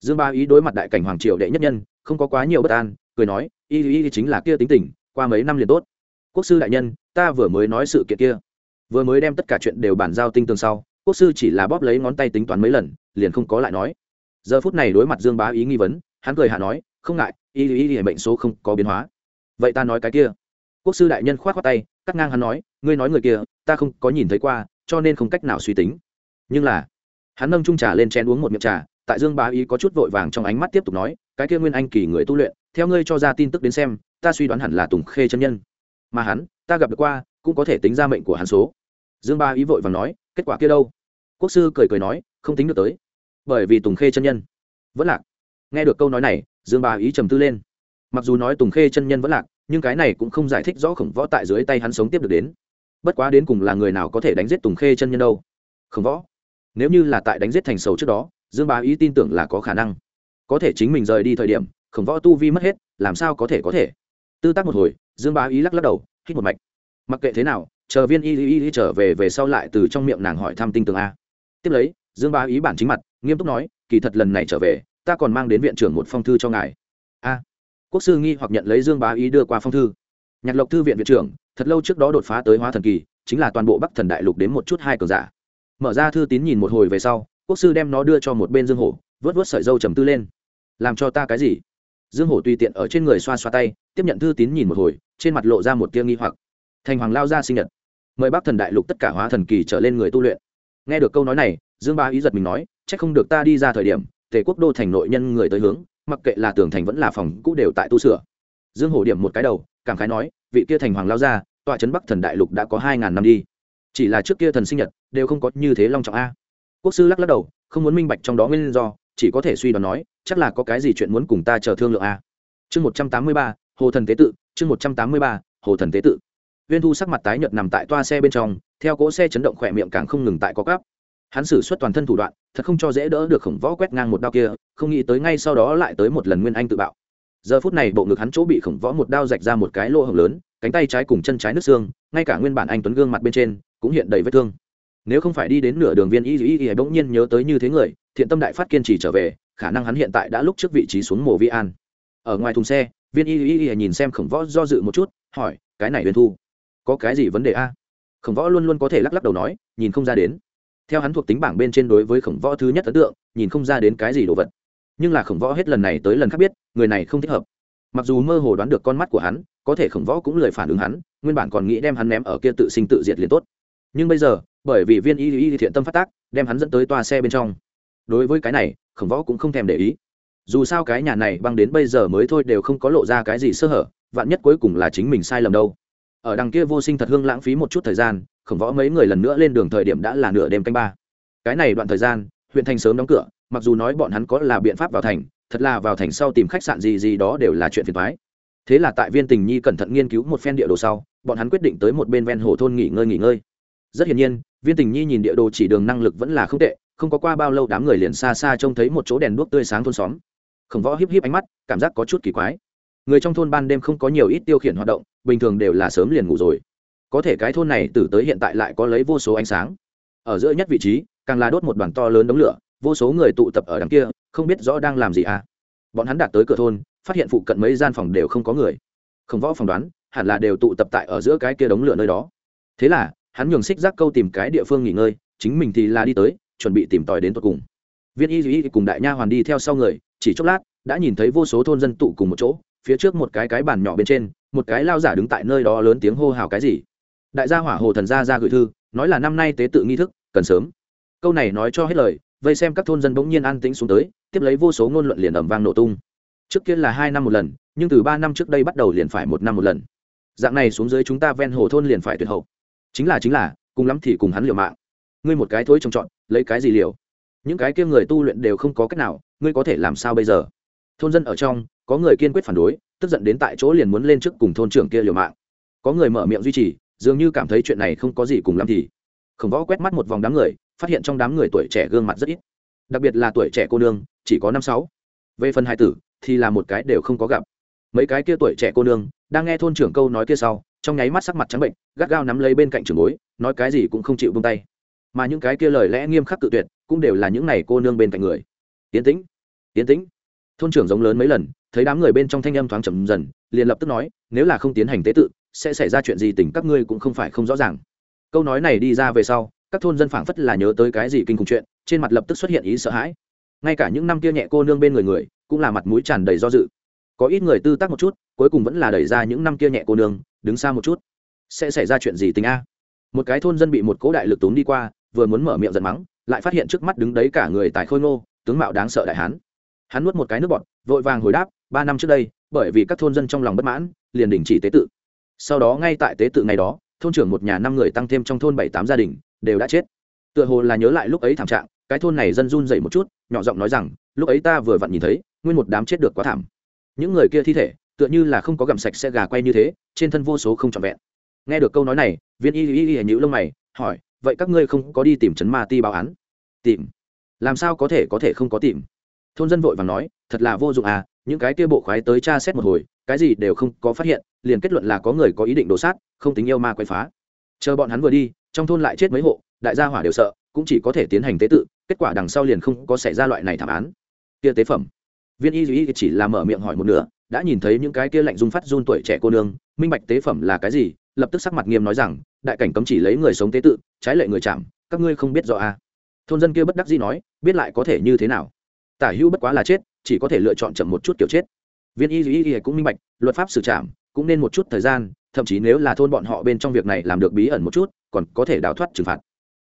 A: Dương ba ý đối mặt đại cảnh hoàng triều đệ nhất nhân, không có quá nhiều bất an, cười nói, y y chính là kia tính tình, qua mấy năm liền tốt. Quốc sư đại nhân, ta vừa mới nói sự kiện kia, vừa mới đem tất cả chuyện đều bàn giao tinh tường sau, quốc sư chỉ là bóp lấy ngón tay tính toán mấy lần, liền không có lại nói. Giờ phút này đối mặt dương bá ý nghi vấn, hắn cười hạ nói, không ngại, y y y bệnh số không có biến hóa. Vậy ta nói cái kia quốc sư đại nhân khoát khoát tay, cắt ngang hắn nói, ngươi nói người kia, ta không có nhìn thấy qua, cho nên không cách nào suy tính. Nhưng là, hắn nâng trung trà lên chén uống một miệng trà, tại dương bá ý có chút vội vàng trong ánh mắt tiếp tục nói, cái kia nguyên anh kỳ người tu luyện, theo ngươi cho ra tin tức đến xem, ta suy đoán hẳn là tùng khê chân nhân. Mà hắn, ta gặp được qua, cũng có thể tính ra mệnh của hắn số. Dương bá ý vội vàng nói, kết quả kia đâu? Quốc sư cười cười nói, không tính được tới, bởi vì tùng khê chân nhân. Vẫn lạc. Nghe được câu nói này, dương bá ý trầm tư lên mặc dù nói tùng khê chân nhân vẫn lạc, nhưng cái này cũng không giải thích rõ khổng võ tại dưới tay hắn sống tiếp được đến. Bất quá đến cùng là người nào có thể đánh giết tùng khê chân nhân đâu? Khổng võ, nếu như là tại đánh giết thành sầu trước đó, dương bá ý tin tưởng là có khả năng. Có thể chính mình rời đi thời điểm, khổng võ tu vi mất hết, làm sao có thể có thể? Tư tác một hồi, dương bá ý lắc lắc đầu, hít một mạch. Mặc kệ thế nào, chờ viên y y y trở về về sau lại từ trong miệng nàng hỏi thăm tinh tường a. Tiếp lấy, dương bá ý bản chính mặt, nghiêm túc nói, kỳ thật lần này trở về, ta còn mang đến viện trưởng một phong thư cho ngài. A quốc sư nghi hoặc nhận lấy dương bá ý đưa qua phong thư. Nhạc lộc thư viện viện trưởng, thật lâu trước đó đột phá tới hóa thần kỳ, chính là toàn bộ bắc thần đại lục đến một chút hai cờ giả. Mở ra thư tín nhìn một hồi về sau, quốc sư đem nó đưa cho một bên dương hổ, vớt vớt sợi dâu trầm tư lên. Làm cho ta cái gì? Dương hổ tùy tiện ở trên người xoa xoa tay, tiếp nhận thư tín nhìn một hồi, trên mặt lộ ra một tia nghi hoặc. Thành hoàng lao ra sinh nhật. Mời bắc thần đại lục tất cả hóa thần kỳ trở lên người tu luyện. Nghe được câu nói này, dương ba ý giật mình nói c h ắ c không được ta đi ra thời điểm, tề quốc đô thành nội nhân người tới hướng mặc kệ là tường thành vẫn là phòng cũ đều tại tu sửa. Dương hổ điểm một cái đầu, cảm khái nói, vị kia thành hoàng lao ra, tọa trấn bắc thần đại lục đã có hai ngàn năm đi. Chỉ là trước kia thần sinh nhật, đều không có như thế long trọng a. Quốc sư lắc lắc đầu, không muốn minh bạch trong đó nguyên do, chỉ có thể suy đoán nói, chắc là có cái gì chuyện muốn cùng ta chờ thương lượng a. Chương một trăm tám mươi ba, hồ thần tế tự, chương một trăm tám mươi ba, hồ thần tế tự. Viên thu sắc mặt tái nhợt nằm tại toa xe bên trong, theo cỗ xe chấn động khỏe miệng càng không ngừng tại có cắp hắn xử suất toàn thân thủ đoạn, thật không cho dễ đỡ được khổng võ quét ngang một đao kia không nghĩ tới ngay sau đó lại tới một lần nguyên anh tự bạo. Giờ phút này bộ ngực hắn chỗ bị khổng võ một đao rạch ra một cái lỗ hổng lớn, cánh tay trái cùng chân trái nước xương, ngay cả nguyên bản anh tuấn gương mặt bên trên cũng hiện đầy vết thương. Nếu không phải đi đến nửa đường viên y y y bỗng nhiên nhớ tới như thế người, thiện tâm đại phát kiên trì trở về, khả năng hắn hiện tại đã lúc trước vị trí xuống mồ vi an. Ở ngoài thùng xe, viên y y y nhìn xem khổng võ do dự một chút, hỏi, cái này huyền thu, có cái gì vấn đề a? Khổng võ luôn luôn có thể lắc lắc đầu nói, nhìn không ra đến. Theo hắn thuộc tính bảng bên trên đối với khổng võ thứ nhất ấn tượng, nhìn không ra đến cái gì đồ vật nhưng là khổng võ hết lần này tới lần khác biết, người này không thích hợp. Mặc dù mơ hồ đoán được con mắt của hắn, có thể khổng võ cũng lười phản ứng hắn, nguyên bản còn nghĩ đem hắn ném ở kia tự sinh tự diệt liền tốt. Nhưng bây giờ, bởi vì viên y y thiện tâm phát tác, đem hắn dẫn tới toa xe bên trong. Đối với cái này, khổng võ cũng không thèm để ý. Dù sao cái nhà này băng đến bây giờ mới thôi đều không có lộ ra cái gì sơ hở, vạn nhất cuối cùng là chính mình sai lầm đâu. Ở đằng kia vô sinh thật hương lãng phí một chút thời gian, khổng võ mấy người lần nữa lên đường thời điểm đã là nửa đêm canh ba. Cái này đoạn thời gian, huyện thành sớm đóng cửa mặc dù nói bọn hắn có là biện pháp vào thành, thật là vào thành sau tìm khách sạn gì gì đó đều là chuyện phiền thoái thế là tại viên tình nhi cẩn thận nghiên cứu một phen địa đồ sau, bọn hắn quyết định tới một bên ven hồ thôn nghỉ ngơi nghỉ ngơi. Rất hiển nhiên, viên tình nhi nhìn địa đồ chỉ đường năng lực vẫn là không tệ, không có qua bao lâu đám người liền xa xa trông thấy một chỗ đèn đuốc tươi sáng thôn xóm. Khổng võ híp híp ánh mắt, cảm giác có chút kỳ quái. Người trong thôn ban đêm không có nhiều ít tiêu khiển hoạt động, bình thường đều là sớm liền ngủ rồi. Có thể cái thôn này từ tới hiện tại lại có lấy vô số ánh sáng. Ở giữa nhất vị trí, càng là đốt một đoàn to lớn đống lửa vô số người tụ tập ở đằng kia, không biết rõ đang làm gì à. Bọn hắn đạt tới cửa thôn, phát hiện phụ cận mấy gian phòng đều không có người. Không võ phỏng đoán, hẳn là đều tụ tập tại ở giữa cái kia đống lửa nơi đó. Thế là, hắn nhường xích giác câu tìm cái địa phương nghỉ ngơi, chính mình thì là đi tới, chuẩn bị tìm tòi đến tột cùng. Viên y duy cùng đại nha hoàn đi theo sau người, chỉ chốc lát, đã nhìn thấy vô số thôn dân tụ cùng một chỗ, phía trước một cái cái bàn nhỏ bên trên, một cái lao giả đứng tại nơi đó lớn tiếng hô hào cái gì. Đại gia hỏa hồ thần gia ra gửi thư, nói là năm nay tế tự nghi thức, cần sớm. Câu này nói cho hết lời vây xem các thôn dân bỗng nhiên an tĩnh xuống tới, tiếp lấy vô số ngôn luận liền ẩm vang nổ tung. Trước kia là hai năm một lần, nhưng từ ba năm trước đây bắt đầu liền phải một năm một lần. Dạng này xuống dưới chúng ta ven hồ thôn liền phải tuyệt hậu. Chính là chính là, cùng lắm thì cùng hắn liều mạng. Ngươi một cái thối trồng trọt, lấy cái gì liều? Những cái kia người tu luyện đều không có cách nào, ngươi có thể làm sao bây giờ? Thôn dân ở trong, có người kiên quyết phản đối, tức giận đến tại chỗ liền muốn lên trước cùng thôn trưởng kia liều mạng. Có người mở miệng duy trì, dường như cảm thấy chuyện này không có gì cùng lắm thì. Khổng võ quét mắt một vòng đám người phát hiện trong đám người tuổi trẻ gương mặt rất ít. Đặc biệt là tuổi trẻ cô nương, chỉ có năm sáu. Về phần hai tử, thì là một cái đều không có gặp. Mấy cái kia tuổi trẻ cô nương, đang nghe thôn trưởng câu nói kia sau, trong nháy mắt sắc mặt trắng bệnh, gắt gao nắm lấy bên cạnh trường bối, nói cái gì cũng không chịu buông tay. Mà những cái kia lời lẽ nghiêm khắc tự tuyệt, cũng đều là những này cô nương bên cạnh người. Tiến tĩnh tiến tĩnh. Thôn trưởng giống lớn mấy lần, thấy đám người bên trong thanh âm thoáng trầm dần, liền lập tức nói, nếu là không tiến hành tế tự, sẽ xảy ra chuyện gì tình các ngươi cũng không phải không rõ ràng. Câu nói này đi ra về sau các thôn dân phảng phất là nhớ tới cái gì kinh khủng chuyện, trên mặt lập tức xuất hiện ý sợ hãi. Ngay cả những năm kia nhẹ cô nương bên người người, cũng là mặt mũi tràn đầy do dự. Có ít người tư tác một chút, cuối cùng vẫn là đẩy ra những năm kia nhẹ cô nương, đứng xa một chút. Sẽ xảy ra chuyện gì tình a? Một cái thôn dân bị một cỗ đại lực tốn đi qua, vừa muốn mở miệng giận mắng, lại phát hiện trước mắt đứng đấy cả người tài khôi ngô, tướng mạo đáng sợ đại hán. Hắn nuốt một cái nước bọt, vội vàng hồi đáp, ba năm trước đây, bởi vì các thôn dân trong lòng bất mãn, liền đình chỉ tế tự. Sau đó ngay tại tế tự ngày đó, thôn trưởng một nhà năm người tăng thêm trong thôn bảy tám gia đình đều đã chết. Tựa hồ là nhớ lại lúc ấy thảm trạng, cái thôn này dân run dậy một chút, nhỏ giọng nói rằng, lúc ấy ta vừa vặn nhìn thấy, nguyên một đám chết được quá thảm. Những người kia thi thể, tựa như là không có gặm sạch xe gà quay như thế, trên thân vô số không trọn vẹn. Nghe được câu nói này, viên y y y nhữ lông mày, hỏi, vậy các ngươi không có đi tìm trấn ma ti báo án? Tìm? Làm sao có thể có thể không có tìm? Thôn dân vội vàng nói, thật là vô dụng à những cái kia bộ khoái tới tra xét một hồi, cái gì đều không có phát hiện, liền kết luận là có người có ý định đổ sát không tính yêu ma quay phá. Chờ bọn hắn vừa đi trong thôn lại chết mấy hộ, đại gia hỏa đều sợ, cũng chỉ có thể tiến hành tế tự, kết quả đằng sau liền không có xảy ra loại này thảm án. Kia tế phẩm. Viên y duy chỉ là mở miệng hỏi một nửa, đã nhìn thấy những cái kia lạnh dung phát run tuổi trẻ cô nương, minh bạch tế phẩm là cái gì, lập tức sắc mặt nghiêm nói rằng, đại cảnh cấm chỉ lấy người sống tế tự, trái lệ người chạm, các ngươi không biết rõ à. thôn dân kia bất đắc dĩ nói, biết lại có thể như thế nào. Tả hữu bất quá là chết, chỉ có thể lựa chọn chậm một chút kiểu chết. Viên y duy cũng minh bạch, luật pháp xử trảm, cũng nên một chút thời gian thậm chí nếu là thôn bọn họ bên trong việc này làm được bí ẩn một chút, còn có thể đào thoát trừng phạt.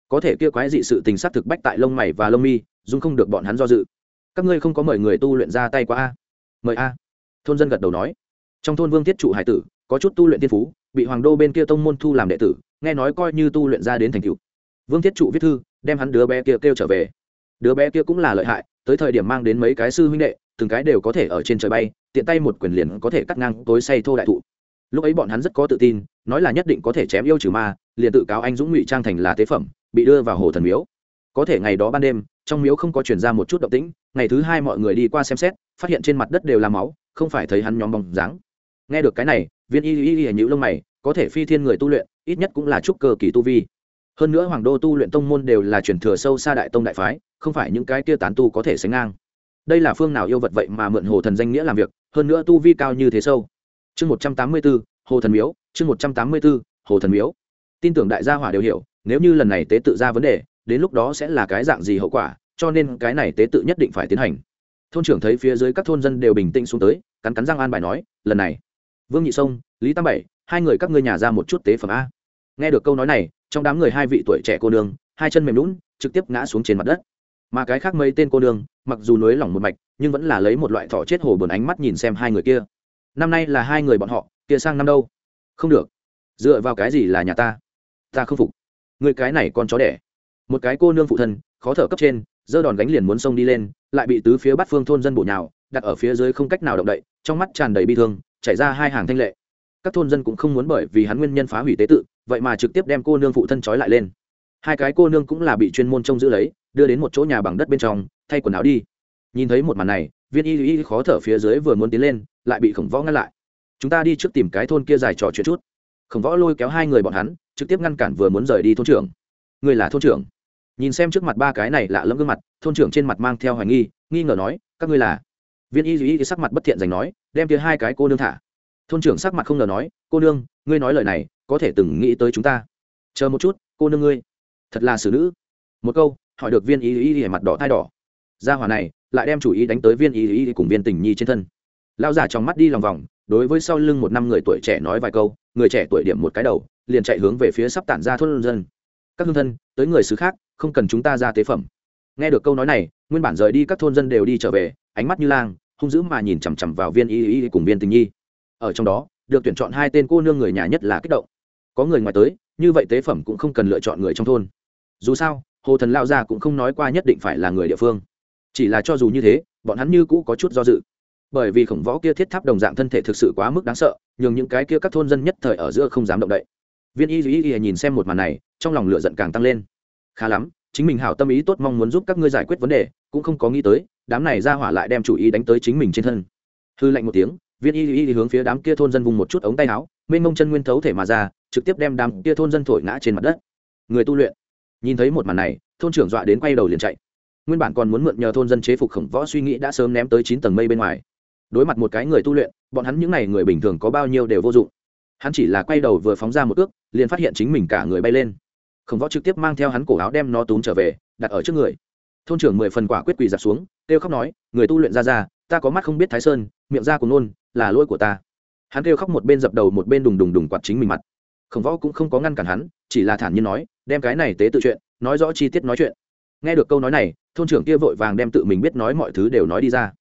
A: Có thể kia quái dị sự tình sát thực bách tại lông mày và lông mi, dung không được bọn hắn do dự. Các ngươi không có mời người tu luyện ra tay qua a. Mời a. Thôn dân gật đầu nói. Trong thôn vương thiết trụ hải tử, có chút tu luyện tiên phú, bị hoàng đô bên kia tông môn thu làm đệ tử, nghe nói coi như tu luyện ra đến thành cựu vương thiết trụ viết thư, đem hắn đứa bé kia kêu trở về. Đứa bé kia cũng là lợi hại, tới thời điểm mang đến mấy cái sư huynh đệ, từng cái đều có thể ở trên trời bay, tiện tay một quyền liền có thể cắt ngang, tối say thô đại thụ lúc ấy bọn hắn rất có tự tin, nói là nhất định có thể chém yêu trừ ma, liền tự cáo anh dũng ngụy trang thành là tế phẩm, bị đưa vào hồ thần miếu. Có thể ngày đó ban đêm, trong miếu không có chuyển ra một chút động tĩnh, ngày thứ hai mọi người đi qua xem xét, phát hiện trên mặt đất đều là máu, không phải thấy hắn nhóm bóng dáng. Nghe được cái này, viên y y y nhữ lông mày, có thể phi thiên người tu luyện, ít nhất cũng là trúc cơ kỳ tu vi. Hơn nữa hoàng đô tu luyện tông môn đều là truyền thừa sâu xa đại tông đại phái, không phải những cái kia tán tu có thể sánh ngang. Đây là phương nào yêu vật vậy mà mượn hồ thần danh nghĩa làm việc, hơn nữa tu vi cao như thế sâu? Chương một trăm tám mươi b ố hồ thần miếu, chương một trăm tám mươi b ố hồ thần miếu. Tin tưởng đại gia hỏa đều hiểu, nếu như lần này tế tự ra vấn đề, đến lúc đó sẽ là cái dạng gì hậu quả, cho nên cái này tế tự nhất định phải tiến hành. Thôn trưởng thấy phía dưới các thôn dân đều bình tĩnh xuống tới, cắn cắn răng an bài nói, lần này, vương nhị sông, lý tam bảy, hai người các ngươi nhà ra một chút tế phẩm a. Nghe được câu nói này, trong đám người hai vị tuổi trẻ cô nương, hai chân mềm lún trực tiếp ngã xuống trên mặt đất. Mà cái khác mấy tên cô nương, mặc dù nới lỏng một mạch, nhưng vẫn là lấy một loại thỏ chết hồ buồn ánh mắt nhìn xem hai người kia năm nay là hai người bọn họ, kia sang năm đâu? Không được. Dựa vào cái gì là nhà ta? Ta không phục. Người cái này con chó đẻ. Một cái cô nương phụ thân, khó thở cấp trên, giơ đòn gánh liền muốn xông đi lên, lại bị tứ phía bắt phương thôn dân bổ nhào, đặt ở phía dưới không cách nào động đậy, trong mắt tràn đầy bi thương, chảy ra hai hàng thanh lệ. Các thôn dân cũng không muốn bởi vì hắn nguyên nhân phá hủy tế tự, vậy mà trực tiếp đem cô nương phụ thân trói lại lên. Hai cái cô nương cũng là bị chuyên môn trông giữ lấy, đưa đến một chỗ nhà bằng đất bên trong, thay quần áo đi. Nhìn thấy một màn này viên y y khó thở phía dưới vừa muốn tiến lên, lại bị khổng võ ngăn lại. Chúng ta đi trước tìm cái thôn kia dài trò chuyện chút. Khổng võ lôi kéo hai người bọn hắn, trực tiếp ngăn cản vừa muốn rời đi thôn trưởng. Người là thôn trưởng. Nhìn xem trước mặt ba cái này lạ lẫm gương mặt, thôn trưởng trên mặt mang theo hoài nghi nghi ngờ nói, các ngươi là? Viên y y sắc mặt bất thiện dành nói, đem kia hai cái cô nương thả. Thôn trưởng sắc mặt không ngờ nói, cô nương, ngươi nói lời này, có thể từng nghĩ tới chúng ta. Chờ một chút, cô nương ngươi. Thật là xử nữ. Một câu, hỏi được viên y y mặt đỏ thai đỏ gia hỏa này lại đem chủ ý đánh tới viên y y cùng viên tình nhi trên thân. Lao giả trong mắt đi lòng vòng, đối với sau lưng một năm người tuổi trẻ nói vài câu, người trẻ tuổi điểm một cái đầu, liền chạy hướng về phía sắp tản ra thôn dân. Các hương thân, tới người xứ khác, không cần chúng ta ra tế phẩm. Nghe được câu nói này, nguyên bản rời đi các thôn dân đều đi trở về, ánh mắt như lang, hung dữ mà nhìn chằm chằm vào viên y y cùng viên tình nhi. Ở trong đó, được tuyển chọn hai tên cô nương người nhà nhất là kích động. Có người ngoài tới, như vậy tế phẩm cũng không cần lựa chọn người trong thôn. Dù sao, hồ thần lao gia cũng không nói qua nhất định phải là người địa phương chỉ là cho dù như thế, bọn hắn như cũ có chút do dự. Bởi vì khổng võ kia thiết tháp đồng dạng thân thể thực sự quá mức đáng sợ, nhường những cái kia các thôn dân nhất thời ở giữa không dám động đậy. Viên y duy y nhìn xem một màn này, trong lòng lửa giận càng tăng lên. Khá lắm, chính mình hảo tâm ý tốt mong muốn giúp các ngươi giải quyết vấn đề, cũng không có nghĩ tới, đám này ra hỏa lại đem chủ ý đánh tới chính mình trên thân. Hư lạnh một tiếng, viên y y hướng phía đám kia thôn dân vùng một chút ống tay áo, mênh mông chân nguyên thấu thể mà ra, trực tiếp đem đám kia thôn dân thổi ngã trên mặt đất. Người tu luyện. Nhìn thấy một màn này, thôn trưởng dọa đến quay đầu liền chạy nguyên bản còn muốn mượn nhờ thôn dân chế phục khổng võ suy nghĩ đã sớm ném tới chín tầng mây bên ngoài. Đối mặt một cái người tu luyện, bọn hắn những n à y người bình thường có bao nhiêu đều vô dụng. Hắn chỉ là quay đầu vừa phóng ra một ước, liền phát hiện chính mình cả người bay lên. Khổng võ trực tiếp mang theo hắn cổ áo đem nó túm trở về, đặt ở trước người. Thôn trưởng mười phần quả quyết quỳ giặt xuống, kêu khóc nói, người tu luyện ra ra, ta có mắt không biết thái sơn, miệng ra của nôn là lỗi của ta. Hắn kêu khóc một bên dập đầu một bên đùng đùng đùng quạt chính mình mặt. Khổng võ cũng không có ngăn cản hắn, chỉ là thản nhiên nói, đem cái này tế tự chuyện, nói rõ chi tiết nói chuyện nghe được câu nói này, thôn trưởng kia vội vàng đem tự mình biết nói mọi thứ đều nói đi ra.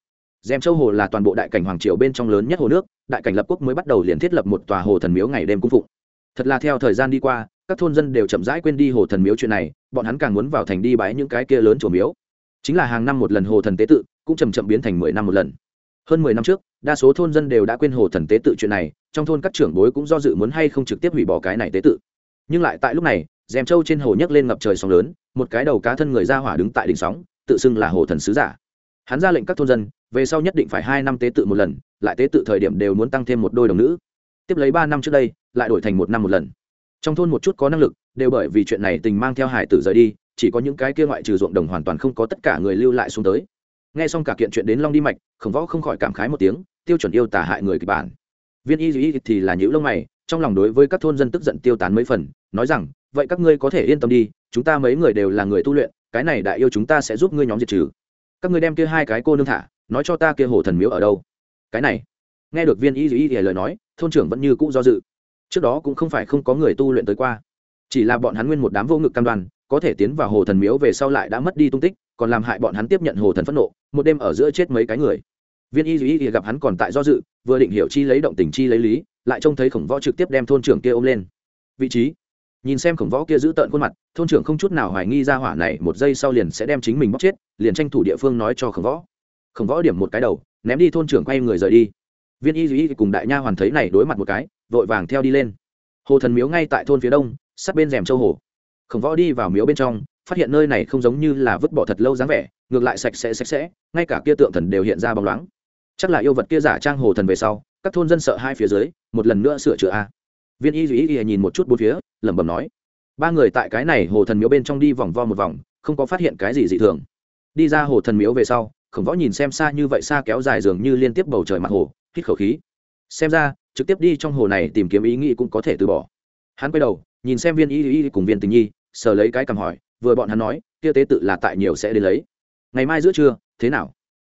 A: Dèm châu hồ là toàn bộ đại cảnh hoàng triều bên trong lớn nhất hồ nước, đại cảnh lập quốc mới bắt đầu liền thiết lập một tòa hồ thần miếu ngày đêm cung phụng. Thật là theo thời gian đi qua, các thôn dân đều chậm rãi quên đi hồ thần miếu chuyện này, bọn hắn càng muốn vào thành đi bái những cái kia lớn chùa miếu. Chính là hàng năm một lần hồ thần tế tự, cũng chầm chậm biến thành mười năm một lần. Hơn mười năm trước, đa số thôn dân đều đã quên hồ thần tế tự chuyện này, trong thôn các trưởng bối cũng do dự muốn hay không trực tiếp hủy bỏ cái này tế tự. Nhưng lại tại lúc này dèm Châu trên hồ nhấc lên ngập trời sóng lớn một cái đầu cá thân người ra hỏa đứng tại đỉnh sóng, tự xưng là hồ thần sứ giả. Hắn ra lệnh các thôn dân, về sau nhất định phải hai năm tế tự một lần, lại tế tự thời điểm đều muốn tăng thêm một đôi đồng nữ. Tiếp lấy ba năm trước đây, lại đổi thành một năm một lần. Trong thôn một chút có năng lực, đều bởi vì chuyện này tình mang theo hải tử rời đi, chỉ có những cái kia ngoại trừ ruộng đồng hoàn toàn không có tất cả người lưu lại xuống tới. Nghe xong cả kiện chuyện đến long đi mạch, khổng võ không khỏi cảm khái một tiếng, tiêu chuẩn yêu tả hại người kịch bản. Viên y dĩ thì là những lông mày, trong lòng đối với các thôn dân tức giận tiêu tán mấy phần, nói rằng vậy các ngươi có thể yên tâm đi, chúng ta mấy người đều là người tu luyện, cái này đại yêu chúng ta sẽ giúp ngươi nhóm diệt trừ. Các ngươi đem kia hai cái cô nương thả, nói cho ta kia hồ thần miếu ở đâu. Cái này, nghe được viên y duy lời nói, thôn trưởng vẫn như cũ do dự. Trước đó cũng không phải không có người tu luyện tới qua. Chỉ là bọn hắn nguyên một đám vô ngực cam đoan, có thể tiến vào hồ thần miếu về sau lại đã mất đi tung tích, còn làm hại bọn hắn tiếp nhận hồ thần phẫn nộ, một đêm ở giữa chết mấy cái người. Viên y duy gặp hắn còn tại do dự, vừa định hiểu chi lấy động tình chi lấy lý, lại trông thấy khổng võ trực tiếp đem thôn trưởng kia ôm lên. Vị trí nhìn xem khổng võ kia giữ tợn khuôn mặt, thôn trưởng không chút nào hoài nghi ra hỏa này một giây sau liền sẽ đem chính mình bóc chết, liền tranh thủ địa phương nói cho khổng võ. Khổng võ điểm một cái đầu, ném đi thôn trưởng quay người rời đi. Viên y duy cùng đại nha hoàn thấy này đối mặt một cái, vội vàng theo đi lên. Hồ thần miếu ngay tại thôn phía đông, sát bên rèm châu hồ. Khổng võ đi vào miếu bên trong, phát hiện nơi này không giống như là vứt bỏ thật lâu dáng vẻ, ngược lại sạch sẽ sạch sẽ, ngay cả kia tượng thần đều hiện ra bóng loáng. Chắc là yêu vật kia giả trang hồ thần về sau, các thôn dân sợ hai phía dưới, một lần nữa sửa chữa a viên y duy y nhìn một chút bốn phía, lẩm bẩm nói, ba người tại cái này hồ thần miếu bên trong đi vòng vo một vòng, không có phát hiện cái gì dị thường. Đi ra hồ thần miếu về sau, khổng võ nhìn xem xa như vậy xa kéo dài dường như liên tiếp bầu trời mặt hồ, hít khẩu khí. Xem ra, trực tiếp đi trong hồ này tìm kiếm ý nghĩ cũng có thể từ bỏ. Hắn quay đầu, nhìn xem viên y y cùng viên tình nhi, sờ lấy cái cầm hỏi, vừa bọn hắn nói, kia tế tự là tại nhiều sẽ đến lấy. Ngày mai giữa trưa, thế nào?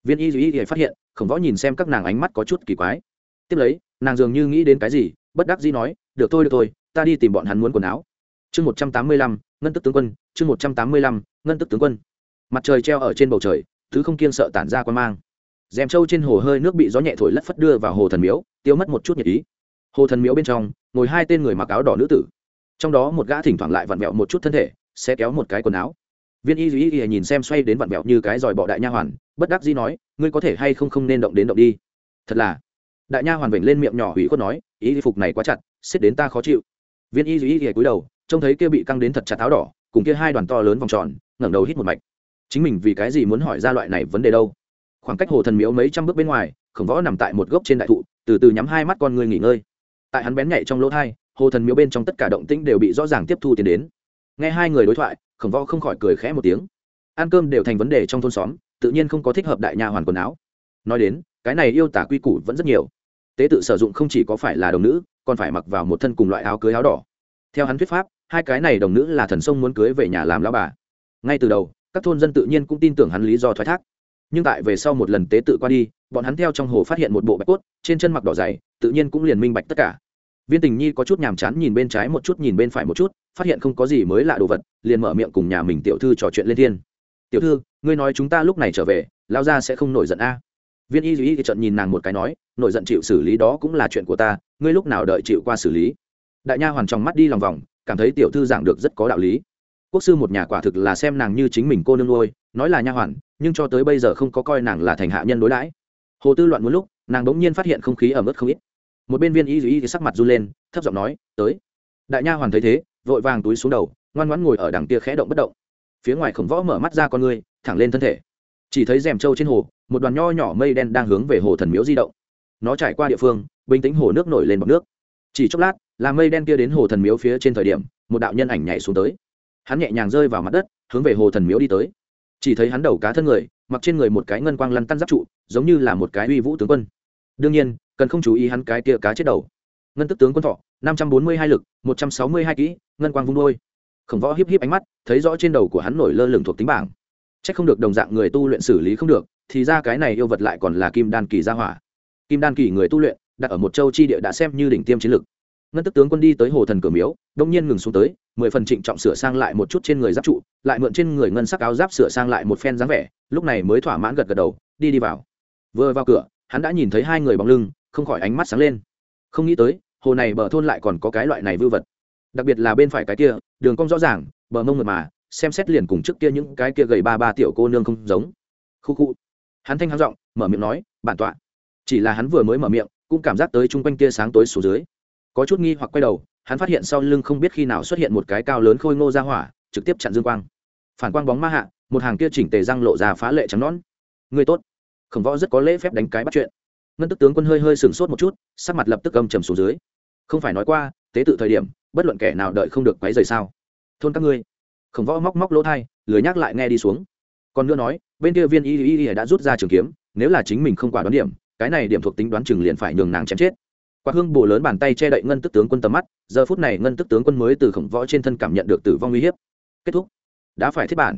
A: Viên y y y phát hiện, khổng võ nhìn xem các nàng ánh mắt có chút kỳ quái. Tiếp lấy, nàng dường như nghĩ đến cái gì, bất đắc dĩ nói được thôi được thôi, ta đi tìm bọn hắn muốn quần áo. Chương một trăm tám mươi lăm, ngân tức tướng quân, chương một trăm tám mươi lăm, ngân tức tướng quân. Mặt trời treo ở trên bầu trời, thứ không kiên sợ tản ra quan mang. Dèm trâu trên hồ hơi nước bị gió nhẹ thổi lất phất đưa vào hồ thần miếu, tiêu mất một chút nhiệt ý. Hồ thần miếu bên trong, ngồi hai tên người mặc áo đỏ nữ tử. Trong đó một gã thỉnh thoảng lại vặn vẹo một chút thân thể, sẽ kéo một cái quần áo. Viên y duy y nhìn xem xoay đến vặn vẹo như cái giỏi bọ đại nha hoàn, bất đắc dĩ nói, ngươi có thể hay không không nên động đến động đi? Thật là. Đại nha hoàn vểnh lên miệng nhỏ hủy khuất nói, ý phục này quá chặt xét đến ta khó chịu. Viên y duy y cúi đầu, trông thấy kia bị căng đến thật chặt áo đỏ, cùng kia hai đoàn to lớn vòng tròn, ngẩng đầu hít một mạch. Chính mình vì cái gì muốn hỏi ra loại này vấn đề đâu? Khoảng cách hồ thần miếu mấy trăm bước bên ngoài, khổng võ nằm tại một gốc trên đại thụ, từ từ nhắm hai mắt con người nghỉ ngơi. Tại hắn bén nhạy trong lỗ thai, hồ thần miếu bên trong tất cả động tĩnh đều bị rõ ràng tiếp thu tiến đến. Nghe hai người đối thoại, khổng võ không khỏi cười khẽ một tiếng. Ăn cơm đều thành vấn đề trong thôn xóm, tự nhiên không có thích hợp đại nhà hoàn quần áo. Nói đến, cái này yêu tả quy củ vẫn rất nhiều tế tự sử dụng không chỉ có phải là đồng nữ, còn phải mặc vào một thân cùng loại áo cưới áo đỏ. Theo hắn thuyết pháp, hai cái này đồng nữ là thần sông muốn cưới về nhà làm lão bà. Ngay từ đầu, các thôn dân tự nhiên cũng tin tưởng hắn lý do thoái thác. Nhưng tại về sau một lần tế tự qua đi, bọn hắn theo trong hồ phát hiện một bộ bạch cốt, trên chân mặc đỏ dày, tự nhiên cũng liền minh bạch tất cả. Viên tình nhi có chút nhàm chán nhìn bên trái một chút, nhìn bên phải một chút, phát hiện không có gì mới lạ đồ vật, liền mở miệng cùng nhà mình tiểu thư trò chuyện lên thiên. Tiểu thư, ngươi nói chúng ta lúc này trở về lao ra sẽ không nổi giận a viên y duy Y trận nhìn nàng một cái nói nổi giận chịu xử lý đó cũng là chuyện của ta ngươi lúc nào đợi chịu qua xử lý? Đại nha hoàn trong mắt đi lòng vòng cảm thấy tiểu thư giảng được rất có đạo lý. Quốc sư một nhà quả thực là xem nàng như chính mình cô nương nuôi nói là nha hoàn nhưng cho tới bây giờ không có coi nàng là thành hạ nhân đối đãi. Hồ tư loạn một lúc nàng bỗng nhiên phát hiện không khí ẩm ướt không ít. Một bên viên y y thì sắc mặt run lên thấp giọng nói tới. Đại nha hoàn thấy thế vội vàng túi xuống đầu ngoan ngoãn ngồi ở đằng kia khẽ động bất động. Phía ngoài khổng võ mở mắt ra con ngươi, thẳng lên thân thể chỉ thấy rèm trâu trên hồ, một đoàn nho nhỏ mây đen đang hướng về hồ thần miếu di động. Nó trải qua địa phương, bình tĩnh hồ nước nổi lên bọc nước. Chỉ chốc lát, là mây đen kia đến hồ thần miếu phía trên thời điểm, một đạo nhân ảnh nhảy xuống tới. Hắn nhẹ nhàng rơi vào mặt đất, hướng về hồ thần miếu đi tới. Chỉ thấy hắn đầu cá thân người, mặc trên người một cái ngân quang lăn tăn giáp trụ, giống như là một cái uy vũ tướng quân. Đương nhiên, cần không chú ý hắn cái kia cá chết đầu. Ngân tức tướng quân thọ, năm trăm bốn mươi hai lực, một trăm sáu mươi hai kỹ, ngân quang vung đôi khổng võ híp híp ánh mắt, thấy rõ trên đầu của hắn nổi lơ lửng thuộc tính bảng chắc không được đồng dạng người tu luyện xử lý không được, thì ra cái này yêu vật lại còn là kim đan kỳ gia hỏa. Kim đan kỳ người tu luyện, đặt ở một châu chi địa đã xem như đỉnh tiêm chiến lực ngân tức tướng quân đi tới hồ thần cửa miếu, đông nhiên ngừng xuống tới, mười phần trịnh trọng sửa sang lại một chút trên người giáp trụ, lại mượn trên người ngân sắc áo giáp sửa sang lại một phen dáng vẻ, lúc này mới thỏa mãn gật gật đầu, đi đi vào. Vừa vào cửa, hắn đã nhìn thấy hai người bóng lưng, không khỏi ánh mắt sáng lên. Không nghĩ tới, hồ này bờ thôn lại còn có cái loại này vưu vật. Đặc biệt là bên phải cái kia, đường cong rõ ràng, bờ mông mượt mà xem xét liền cùng trước kia những cái kia gầy ba ba tiểu cô nương không giống. Khu khu. Hắn thanh hắn giọng, mở miệng nói, bản tọa. Chỉ là hắn vừa mới mở miệng, cũng cảm giác tới chung quanh kia sáng tối xuống dưới. Có chút nghi hoặc quay đầu, hắn phát hiện sau lưng không biết khi nào xuất hiện một cái cao lớn khôi ngô ra hỏa, trực tiếp chặn dương quang. Phản quang bóng ma hạ, một hàng kia chỉnh tề răng lộ ra phá lệ trắng nón người tốt. Khổng võ rất có lễ phép đánh cái bắt chuyện. Ngân tức tướng quân hơi hơi sừng sốt một chút, sắc mặt lập tức âm trầm xuống dưới. Không phải nói qua, tế tự thời điểm, bất luận kẻ nào đợi không được quấy rời sao? Thôn các ngươi khổng võ móc móc lỗ thai, lười nhắc lại nghe đi xuống. Còn nữa nói, bên kia viên y y y đã rút ra trường kiếm, nếu là chính mình không quả đoán điểm, cái này điểm thuộc tính đoán chừng liền phải nhường nàng chém chết. Quạt hương bổ lớn bàn tay che đậy ngân tức tướng quân tầm mắt, giờ phút này ngân tức tướng quân mới từ khổng võ trên thân cảm nhận được tử vong uy hiếp. Kết thúc. Đã phải thiết bản.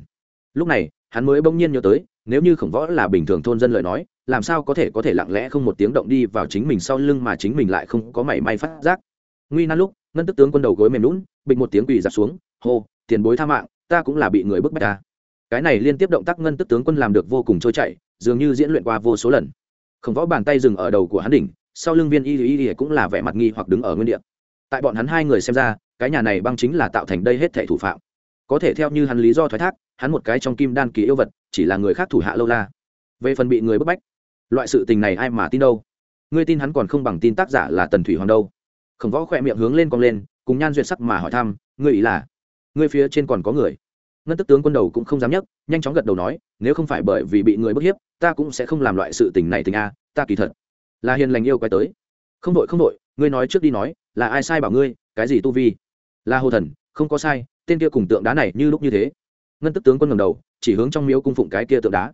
A: Lúc này, hắn mới bỗng nhiên nhớ tới, nếu như khổng võ là bình thường thôn dân lời nói, làm sao có thể có thể lặng lẽ không một tiếng động đi vào chính mình sau lưng mà chính mình lại không có mảy may phát giác. Nguy nan lúc, ngân tức tướng quân đầu gối mềm lún bịch một tiếng quỳ giặt xuống, hô tiền bối tha mạng, ta cũng là bị người bức bách ta. Cái này liên tiếp động tác ngân tức tướng quân làm được vô cùng trôi chảy, dường như diễn luyện qua vô số lần. Khổng võ bàn tay dừng ở đầu của hắn đỉnh, sau lưng viên y y y cũng là vẻ mặt nghi hoặc đứng ở nguyên địa. Tại bọn hắn hai người xem ra, cái nhà này băng chính là tạo thành đây hết thể thủ phạm. Có thể theo như hắn lý do thoái thác, hắn một cái trong kim đan kỳ yêu vật, chỉ là người khác thủ hạ lâu la. Về phần bị người bức bách, loại sự tình này ai mà tin đâu? Ngươi tin hắn còn không bằng tin tác giả là tần thủy hoàng đâu. Khổng võ khỏe miệng hướng lên cong lên, cùng nhan duyệt sắc mà hỏi thăm, ngươi ý là? Ngươi phía trên còn có người. Ngân tức tướng quân đầu cũng không dám nhấc, nhanh chóng gật đầu nói, nếu không phải bởi vì bị người bức hiếp, ta cũng sẽ không làm loại sự tình này tình a, ta kỳ thật là hiền lành yêu quay tới. Không đội không đội, ngươi nói trước đi nói, là ai sai bảo ngươi, cái gì tu vi? Là hồ thần, không có sai, tên kia cùng tượng đá này như lúc như thế. Ngân tức tướng quân ngầm đầu, chỉ hướng trong miếu cung phụng cái kia tượng đá.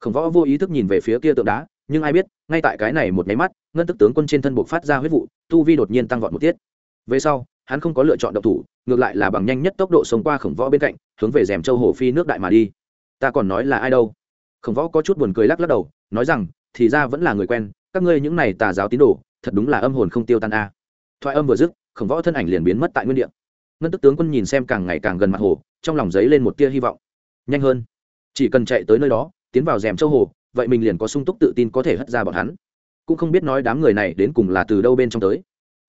A: Khổng võ vô ý thức nhìn về phía kia tượng đá, nhưng ai biết, ngay tại cái này một nháy mắt, ngân tức tướng quân trên thân buộc phát ra huyết vụ, tu vi đột nhiên tăng vọt một tiết. Về sau hắn không có lựa chọn độc thủ, ngược lại là bằng nhanh nhất tốc độ sống qua khổng võ bên cạnh, hướng về rèm châu hồ phi nước đại mà đi. Ta còn nói là ai đâu? Khổng võ có chút buồn cười lắc lắc đầu, nói rằng, thì ra vẫn là người quen, các ngươi những này tà giáo tín đồ, thật đúng là âm hồn không tiêu tan a. Thoại âm vừa dứt, khổng võ thân ảnh liền biến mất tại nguyên địa. Ngân tức tướng quân nhìn xem càng ngày càng gần mặt hồ, trong lòng giấy lên một tia hy vọng. Nhanh hơn. Chỉ cần chạy tới nơi đó, tiến vào rèm châu hồ, vậy mình liền có sung túc tự tin có thể hất ra bọn hắn. Cũng không biết nói đám người này đến cùng là từ đâu bên trong tới.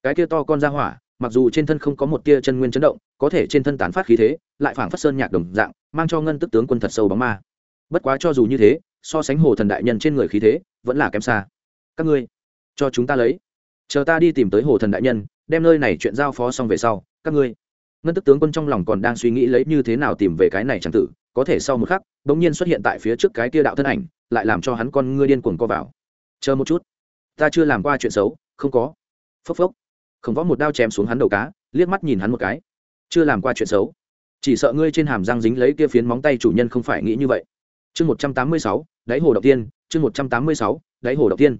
A: Cái kia to con ra hỏa mặc dù trên thân không có một tia chân nguyên chấn động, có thể trên thân tán phát khí thế, lại phảng phất sơn nhạc đồng dạng, mang cho ngân tức tướng quân thật sâu bóng ma. Bất quá cho dù như thế, so sánh hồ thần đại nhân trên người khí thế, vẫn là kém xa. Các ngươi, cho chúng ta lấy. Chờ ta đi tìm tới hồ thần đại nhân, đem nơi này chuyện giao phó xong về sau, các ngươi. Ngân tức tướng quân trong lòng còn đang suy nghĩ lấy như thế nào tìm về cái này chẳng tử, có thể sau một khắc bỗng nhiên xuất hiện tại phía trước cái kia đạo thân ảnh, lại làm cho hắn con ngươi điên cuồng co vào. Chờ một chút, ta chưa làm qua chuyện xấu, không có. Phốc phốc khổng võ một đao chém xuống hắn đầu cá, liếc mắt nhìn hắn một cái. Chưa làm qua chuyện xấu. Chỉ sợ ngươi trên hàm răng dính lấy kia phiến móng tay chủ nhân không phải nghĩ như vậy. Chương một trăm tám mươi sáu, đáy hồ đầu tiên, chương một trăm tám mươi sáu, đáy hồ đầu tiên.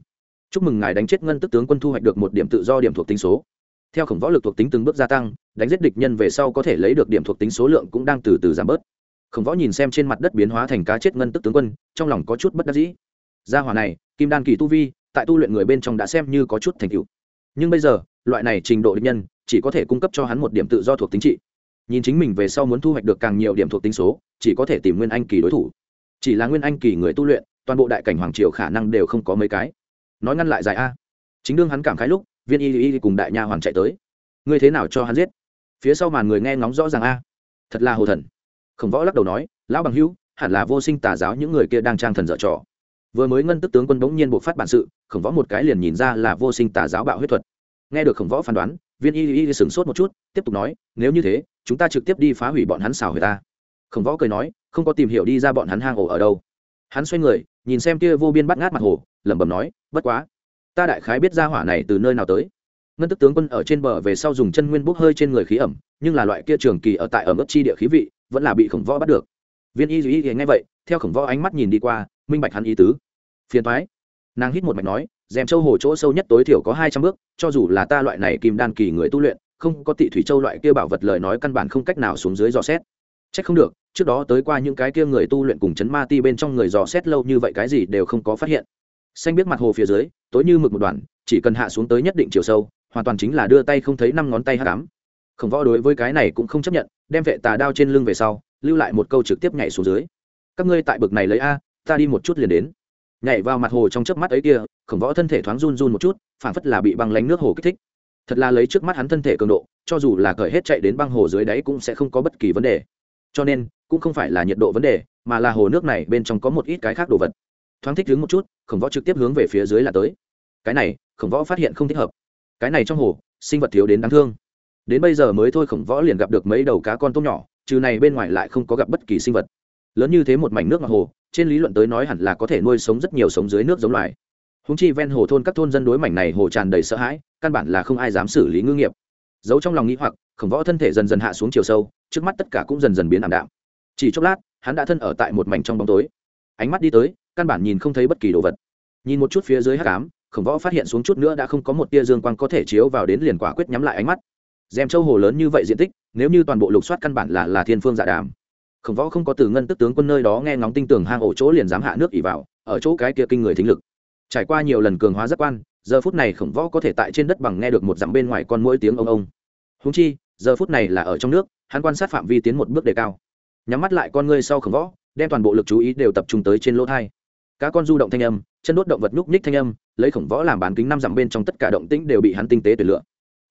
A: Chúc mừng ngài đánh chết ngân tức tướng quân thu hoạch được một điểm tự do điểm thuộc tính số. Theo khổng võ lực thuộc tính từng bước gia tăng, đánh giết địch nhân về sau có thể lấy được điểm thuộc tính số lượng cũng đang từ từ giảm bớt. Khổng võ nhìn xem trên mặt đất biến hóa thành cá chết ngân tức tướng quân, trong lòng có chút bất đắc dĩ. Gia hỏa này, kim đan kỳ tu vi, tại tu luyện người bên trong đã xem như có chút thành tựu. Nhưng bây giờ loại này trình độ địch nhân, chỉ có thể cung cấp cho hắn một điểm tự do thuộc tính trị. Nhìn chính mình về sau muốn thu hoạch được càng nhiều điểm thuộc tính số, chỉ có thể tìm nguyên anh kỳ đối thủ. Chỉ là nguyên anh kỳ người tu luyện, toàn bộ đại cảnh hoàng triều khả năng đều không có mấy cái. Nói ngăn lại dài a. Chính đương hắn cảm khái lúc, viên y y cùng đại nha hoàng chạy tới. Ngươi thế nào cho hắn giết? Phía sau màn người nghe ngóng rõ ràng a. Thật là hồ thần. Khổng võ lắc đầu nói, lão bằng hữu, hẳn là vô sinh tà giáo những người kia đang trang thần dở trò. Vừa mới ngân tức tướng quân bỗng nhiên buộc phát bản sự, khổng võ một cái liền nhìn ra là vô sinh tà giáo bạo huyết thuật nghe được khổng võ phán đoán, viên y y sửng sốt một chút, tiếp tục nói, nếu như thế, chúng ta trực tiếp đi phá hủy bọn hắn xào người ta. Khổng võ cười nói, không có tìm hiểu đi ra bọn hắn hang ổ ở đâu. Hắn xoay người, nhìn xem kia vô biên bắt ngát mặt hồ, lẩm bẩm nói, bất quá, ta đại khái biết ra hỏa này từ nơi nào tới. Ngân tức tướng quân ở trên bờ về sau dùng chân nguyên bốc hơi trên người khí ẩm, nhưng là loại kia trường kỳ ở tại ở mức chi địa khí vị, vẫn là bị khổng võ bắt được. Viên y duy nghe vậy, theo khổng võ ánh mắt nhìn đi qua, minh bạch hắn ý tứ. Phiền thoái nàng hít một mạch nói dèm châu hồ chỗ sâu nhất tối thiểu có hai trăm bước, cho dù là ta loại này kim đan kỳ người tu luyện, không có tị thủy châu loại kia bảo vật lời nói căn bản không cách nào xuống dưới dò xét. C h ắ c không được, trước đó tới qua những cái kia người tu luyện cùng chấn ma ti bên trong người dò xét lâu như vậy cái gì đều không có phát hiện. Xanh biết mặt hồ phía dưới, tối như mực một đoàn chỉ cần hạ xuống tới nhất định chiều sâu, hoàn toàn chính là đưa tay không thấy năm ngón tay hát cám khổng võ đối với cái này cũng không chấp nhận, đem vệ tà đao trên lưng về sau, lưu lại một câu trực tiếp nhảy xuống dưới. Các ngươi tại bực này lấy a, ta đi một chút liền đến. Nhảy vào mặt hồ trong chớp mắt ấy kia khổng võ thân thể thoáng run run một chút, phảng phất là bị băng lánh nước hồ kích thích. Thật là lấy trước mắt hắn thân thể cường độ, cho dù là cởi hết chạy đến băng hồ dưới đáy cũng sẽ không có bất kỳ vấn đề. Cho nên, cũng không phải là nhiệt độ vấn đề, mà là hồ nước này bên trong có một ít cái khác đồ vật. Thoáng thích đứng một chút, khổng võ trực tiếp hướng về phía dưới là tới. Cái này, khổng võ phát hiện không thích hợp. Cái này trong hồ, sinh vật thiếu đến đáng thương. Đến bây giờ mới thôi khổng võ liền gặp được mấy đầu cá con tôm nhỏ, trừ này bên ngoài lại không có gặp bất kỳ sinh vật. Lớn như thế một mảnh nước mặt hồ, trên lý luận tới nói hẳn là có thể nuôi sống rất nhiều sống dưới nước giống loài húng chi ven hồ thôn các thôn dân đối mảnh này hồ tràn đầy sợ hãi, căn bản là không ai dám xử lý ngư nghiệp. Giấu trong lòng nghĩ hoặc, khổng võ thân thể dần dần hạ xuống chiều sâu, trước mắt tất cả cũng dần dần biến ảm đạm. Chỉ chốc lát, hắn đã thân ở tại một mảnh trong bóng tối. Ánh mắt đi tới, căn bản nhìn không thấy bất kỳ đồ vật. Nhìn một chút phía dưới hát cám khổng võ phát hiện xuống chút nữa đã không có một tia dương quang có thể chiếu vào đến liền quả quyết nhắm lại ánh mắt. Dèm châu hồ lớn như vậy diện tích, nếu như toàn bộ lục soát căn bản là là thiên phương dạ đàm. Khổng võ không có từ ngân tức tướng quân nơi đó nghe ngóng tinh tường hang ổ chỗ liền dám hạ nước ỉ vào, ở chỗ cái kia kinh người thính lực trải qua nhiều lần cường hóa giác quan, giờ phút này khổng võ có thể tại trên đất bằng nghe được một dặm bên ngoài con mỗi tiếng ông ông. Húng chi, giờ phút này là ở trong nước, hắn quan sát phạm vi tiến một bước đề cao. Nhắm mắt lại con ngươi sau khổng võ, đem toàn bộ lực chú ý đều tập trung tới trên lỗ thai. Cá con du động thanh âm, chân đốt động vật nhúc nhích thanh âm, lấy khổng võ làm bán kính năm dặm bên trong tất cả động tĩnh đều bị hắn tinh tế tuyệt lựa.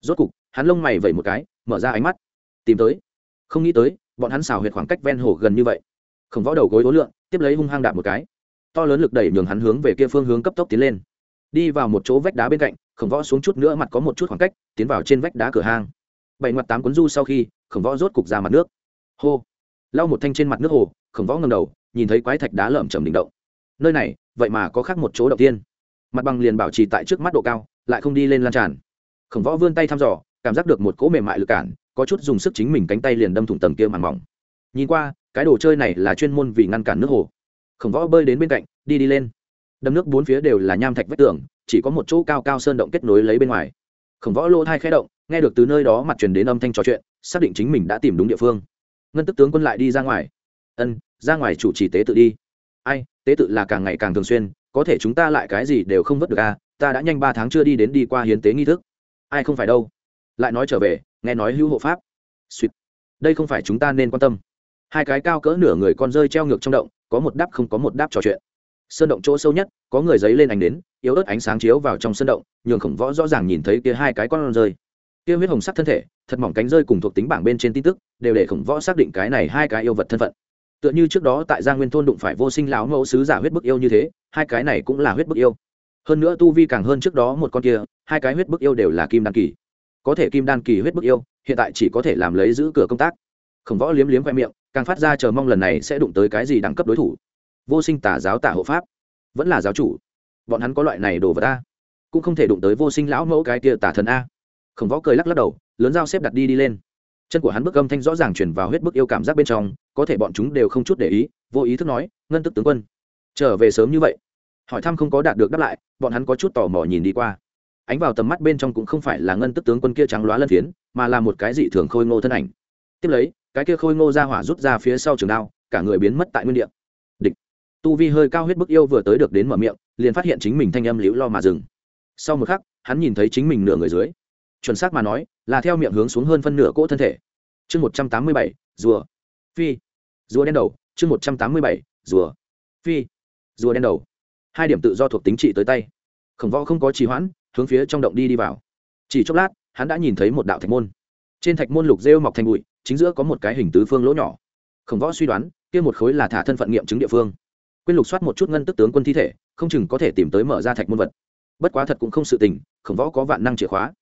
A: Rốt cục, hắn lông mày vẩy một cái, mở ra ánh mắt, tìm tới. Không nghĩ tới, bọn hắn xào huyệt khoảng cách ven hồ gần như vậy. Khổng võ đầu gối ố lượng tiếp lấy hung hăng đạp một cái to lớn lực đẩy nhường hắn hướng về kia phương hướng cấp tốc tiến lên. Đi vào một chỗ vách đá bên cạnh, khổng võ xuống chút nữa mặt có một chút khoảng cách, tiến vào trên vách đá cửa hang. Bảy ngoặt tám cuốn du sau khi, khổng võ rốt cục ra mặt nước. Hô! Lau một thanh trên mặt nước hồ, khổng võ ngầm đầu, nhìn thấy quái thạch đá lởm chầm đỉnh động. Nơi này, vậy mà có khác một chỗ đầu tiên. Mặt bằng liền bảo trì tại trước mắt độ cao, lại không đi lên lan tràn. Khổng võ vươn tay thăm dò, cảm giác được một cỗ mềm mại lực cản, có chút dùng sức chính mình cánh tay liền đâm thủng tầng kia màn mỏng. Nhìn qua, cái đồ chơi này là chuyên môn vì ngăn cản nước hồ khổng võ bơi đến bên cạnh đi đi lên. Đầm nước bốn phía đều là nham thạch vách tường chỉ có một chỗ cao cao sơn động kết nối lấy bên ngoài. Khổng võ lỗ thai khẽ động nghe được từ nơi đó mặt truyền đến âm thanh trò chuyện xác định chính mình đã tìm đúng địa phương. Ngân tức tướng quân lại đi ra ngoài. Ân ra ngoài chủ trì tế tự đi. Ai tế tự là càng ngày càng thường xuyên có thể chúng ta lại cái gì đều không vớt được a à, ta đã nhanh ba tháng chưa đi đến đi qua hiến tế nghi thức. Ai không phải đâu. Lại nói trở về nghe nói hữu hộ pháp. Suýt đây không phải chúng ta nên quan tâm. Hai cái cao cỡ nửa người con rơi treo ngược trong động có một đáp không có một đáp trò chuyện. Sơn động chỗ sâu nhất, có người giấy lên ánh đến, yếu ớt ánh sáng chiếu vào trong sơn động, nhường khổng võ rõ ràng nhìn thấy kia hai cái con rơi. Kia huyết hồng sắc thân thể, thật mỏng cánh rơi cùng thuộc tính bảng bên trên tin tức, đều để khổng võ xác định cái này hai cái yêu vật thân phận. Tựa như trước đó tại gia nguyên thôn đụng phải vô sinh lão mẫu sứ giả huyết bức yêu như thế, hai cái này cũng là huyết bức yêu. Hơn nữa tu vi càng hơn trước đó một con kia, hai cái huyết bức yêu đều là kim đan kỳ. Có thể kim đan kỳ huyết bức yêu, hiện tại chỉ có thể làm lấy giữ cửa công tác. Khổng võ liếm liếm khoe miệng càng phát ra chờ mong lần này sẽ đụng tới cái gì đẳng cấp đối thủ. Vô sinh tả giáo tả hộ pháp. Vẫn là giáo chủ. Bọn hắn có loại này đồ vật a. Cũng không thể đụng tới vô sinh lão mẫu cái kia tả thần a. Khổng võ cười lắc lắc đầu, lớn dao xếp đặt đi đi lên. Chân của hắn bức âm thanh rõ ràng chuyển vào huyết bức yêu cảm giác bên trong, có thể bọn chúng đều không chút để ý, vô ý thức nói, ngân tức tướng quân, trở về sớm như vậy. Hỏi thăm không có đạt được đáp lại, bọn hắn có chút tò mò nhìn đi qua. Ánh vào tầm mắt bên trong cũng không phải là ngân tức tướng quân kia trắng loá lân phiến, mà là một cái dị thường khôi ngô thân ảnh. Tiếp lấy cái kia khôi ngô ra hỏa rút ra phía sau trường đao, cả người biến mất tại nguyên địa. Địch. Tu vi hơi cao huyết bức yêu vừa tới được đến mở miệng, liền phát hiện chính mình thanh âm liễu lo mà dừng. Sau một khắc, hắn nhìn thấy chính mình nửa người dưới. Chuẩn xác mà nói, là theo miệng hướng xuống hơn phân nửa cỗ thân thể. Chương một trăm tám mươi bảy, rùa. Phi. Rùa đen đầu, chương một trăm tám mươi bảy, rùa. Phi. Rùa đen đầu. Hai điểm tự do thuộc tính trị tới tay. Khổng võ không có trì hoãn, hướng phía trong động đi đi vào. Chỉ chốc lát, hắn đã nhìn thấy một đạo thạch môn. Trên thạch môn lục rêu mọc thành bụi chính giữa có một cái hình tứ phương lỗ nhỏ. Khổng võ suy đoán, kia một khối là thả thân phận nghiệm chứng địa phương. Quyết lục soát một chút ngân tức tướng quân thi thể, không chừng có thể tìm tới mở ra thạch môn vật. Bất quá thật cũng không sự tình, khổng võ có vạn năng chìa khóa.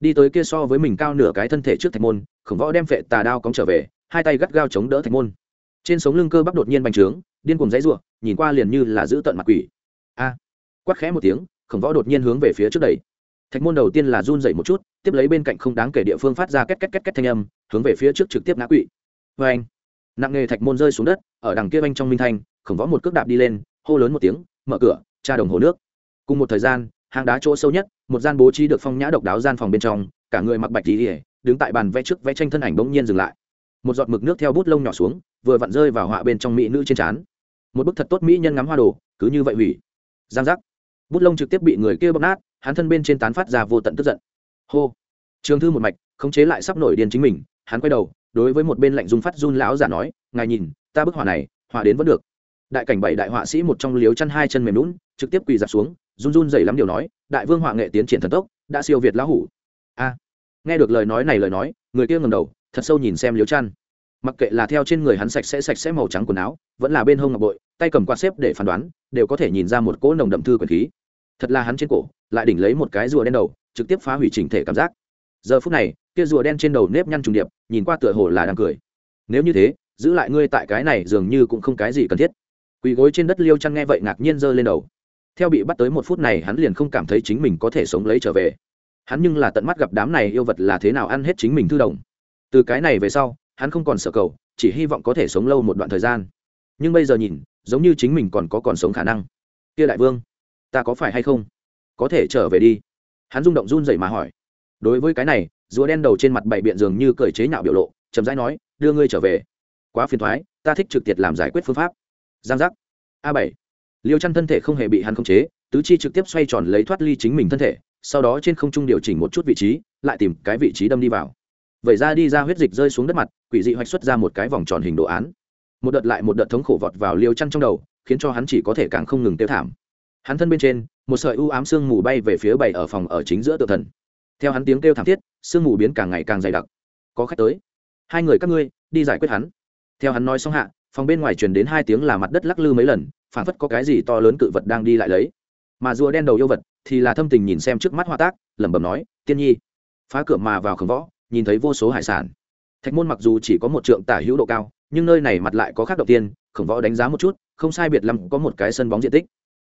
A: Đi tới kia so với mình cao nửa cái thân thể trước thạch môn, khổng võ đem phệ tà đao cóng trở về, hai tay gắt gao chống đỡ thạch môn. Trên sống lưng cơ bắp đột nhiên bành trướng, điên cùng dãy ruộng nhìn qua liền như là giữ tận mặt quỷ. A! Quát khẽ một tiếng, khổng võ đột nhiên hướng về phía trước đẩy thạch môn đầu tiên là run dậy một chút, tiếp lấy bên cạnh không đáng kể địa phương phát ra két két két két thanh âm, hướng về phía trước trực tiếp ngã quỵ. Vê anh, nặng nghề thạch môn rơi xuống đất, ở đằng kia anh trong minh thanh, khổng võ một cước đạp đi lên, hô lớn một tiếng, mở cửa, tra đồng hồ nước. Cùng một thời gian, hang đá chỗ sâu nhất, một gian bố trí được phong nhã độc đáo gian phòng bên trong, cả người mặc bạch tỉ ỉa đứng tại bàn vẽ trước vẽ tranh thân ảnh bỗng nhiên dừng lại. Một giọt mực nước theo bút lông nhỏ xuống, vừa vặn rơi vào họa bên trong mỹ nữ trên trán. Một bức thật tốt mỹ nhân ngắm hoa đồ, cứ như vậy hủy. Giang giác. Bút lông trực tiếp bị người kia bóp nát hắn thân bên trên tán phát ra vô tận tức giận. Hô. Trường thư một mạch, khống chế lại sắp nổi điên chính mình, hắn quay đầu, đối với một bên lạnh dung phát run lão giả nói, ngài nhìn, ta bức họa này, họa đến vẫn được. Đại cảnh bảy đại họa sĩ một trong liếu chăn hai chân mềm lún trực tiếp quỳ dạp xuống, run run dày lắm điều nói, đại vương họa nghệ tiến triển thần tốc, đã siêu việt lão hủ. A. Nghe được lời nói này lời nói, người kia ngầm đầu, thật sâu nhìn xem liếu chăn. Mặc kệ là theo trên người hắn sạch sẽ sạch sẽ màu trắng quần áo, vẫn là bên hông ngọc bội, tay cầm quạt xếp để phán đoán, đều có thể nhìn ra một cỗ nồng đậm thư quyền khí. Thật là hắn trên cổ lại đỉnh lấy một cái rùa đen đầu, trực tiếp phá hủy chỉnh thể cảm giác. Giờ phút này, kia rùa đen trên đầu nếp nhăn trùng điệp, nhìn qua tựa hồ là đang cười. Nếu như thế, giữ lại ngươi tại cái này dường như cũng không cái gì cần thiết. Quỳ gối trên đất liêu chăn nghe vậy ngạc nhiên giơ lên đầu. Theo bị bắt tới một phút này, hắn liền không cảm thấy chính mình có thể sống lấy trở về. Hắn nhưng là tận mắt gặp đám này yêu vật là thế nào ăn hết chính mình thư đồng. Từ cái này về sau, hắn không còn sợ cầu, chỉ hy vọng có thể sống lâu một đoạn thời gian. Nhưng bây giờ nhìn, giống như chính mình còn có còn sống khả năng. Kia đại vương, ta có phải hay không? Có thể trở về đi. Hắn rung động run dậy mà hỏi. Đối với cái này, rùa đen đầu trên mặt bảy biện dường như cởi chế nhạo biểu lộ, chậm rãi nói, đưa ngươi trở về. Quá phiền thoái, ta thích trực tiệt làm giải quyết phương pháp. Giang giác. A bảy. Liêu chăn thân thể không hề bị hắn khống chế, tứ chi trực tiếp xoay tròn lấy thoát ly chính mình thân thể, sau đó trên không trung điều chỉnh một chút vị trí, lại tìm cái vị trí đâm đi vào. Vẩy ra đi ra huyết dịch rơi xuống đất mặt, quỷ dị hoạch xuất ra một cái vòng tròn hình đồ án. Một đợt lại một đợt thống khổ vọt vào liêu chăn trong đầu, khiến cho hắn chỉ có thể càng không ngừng tiêu thảm hắn thân bên trên, một sợi u ám sương mù bay về phía bảy ở phòng ở chính giữa tự thần. Theo hắn tiếng kêu thảm thiết, sương mù biến càng ngày càng dày đặc. Có khách tới. Hai người các ngươi, đi giải quyết hắn. Theo hắn nói xong hạ, phòng bên ngoài truyền đến hai tiếng là mặt đất lắc lư mấy lần phản phất có cái gì to lớn cự vật đang đi lại lấy. Mà rùa đen đầu yêu vật thì là thâm tình nhìn xem trước mắt hoa tác, lẩm bẩm nói, tiên nhi. Phá cửa mà vào khổng võ, nhìn thấy vô số hải sản. Thạch môn mặc dù chỉ có một trượng tả hữu độ cao, nhưng nơi này mặt lại có khác đầu tiên, khổng võ đánh giá một chút, không sai biệt lắm có một cái sân bóng diện tích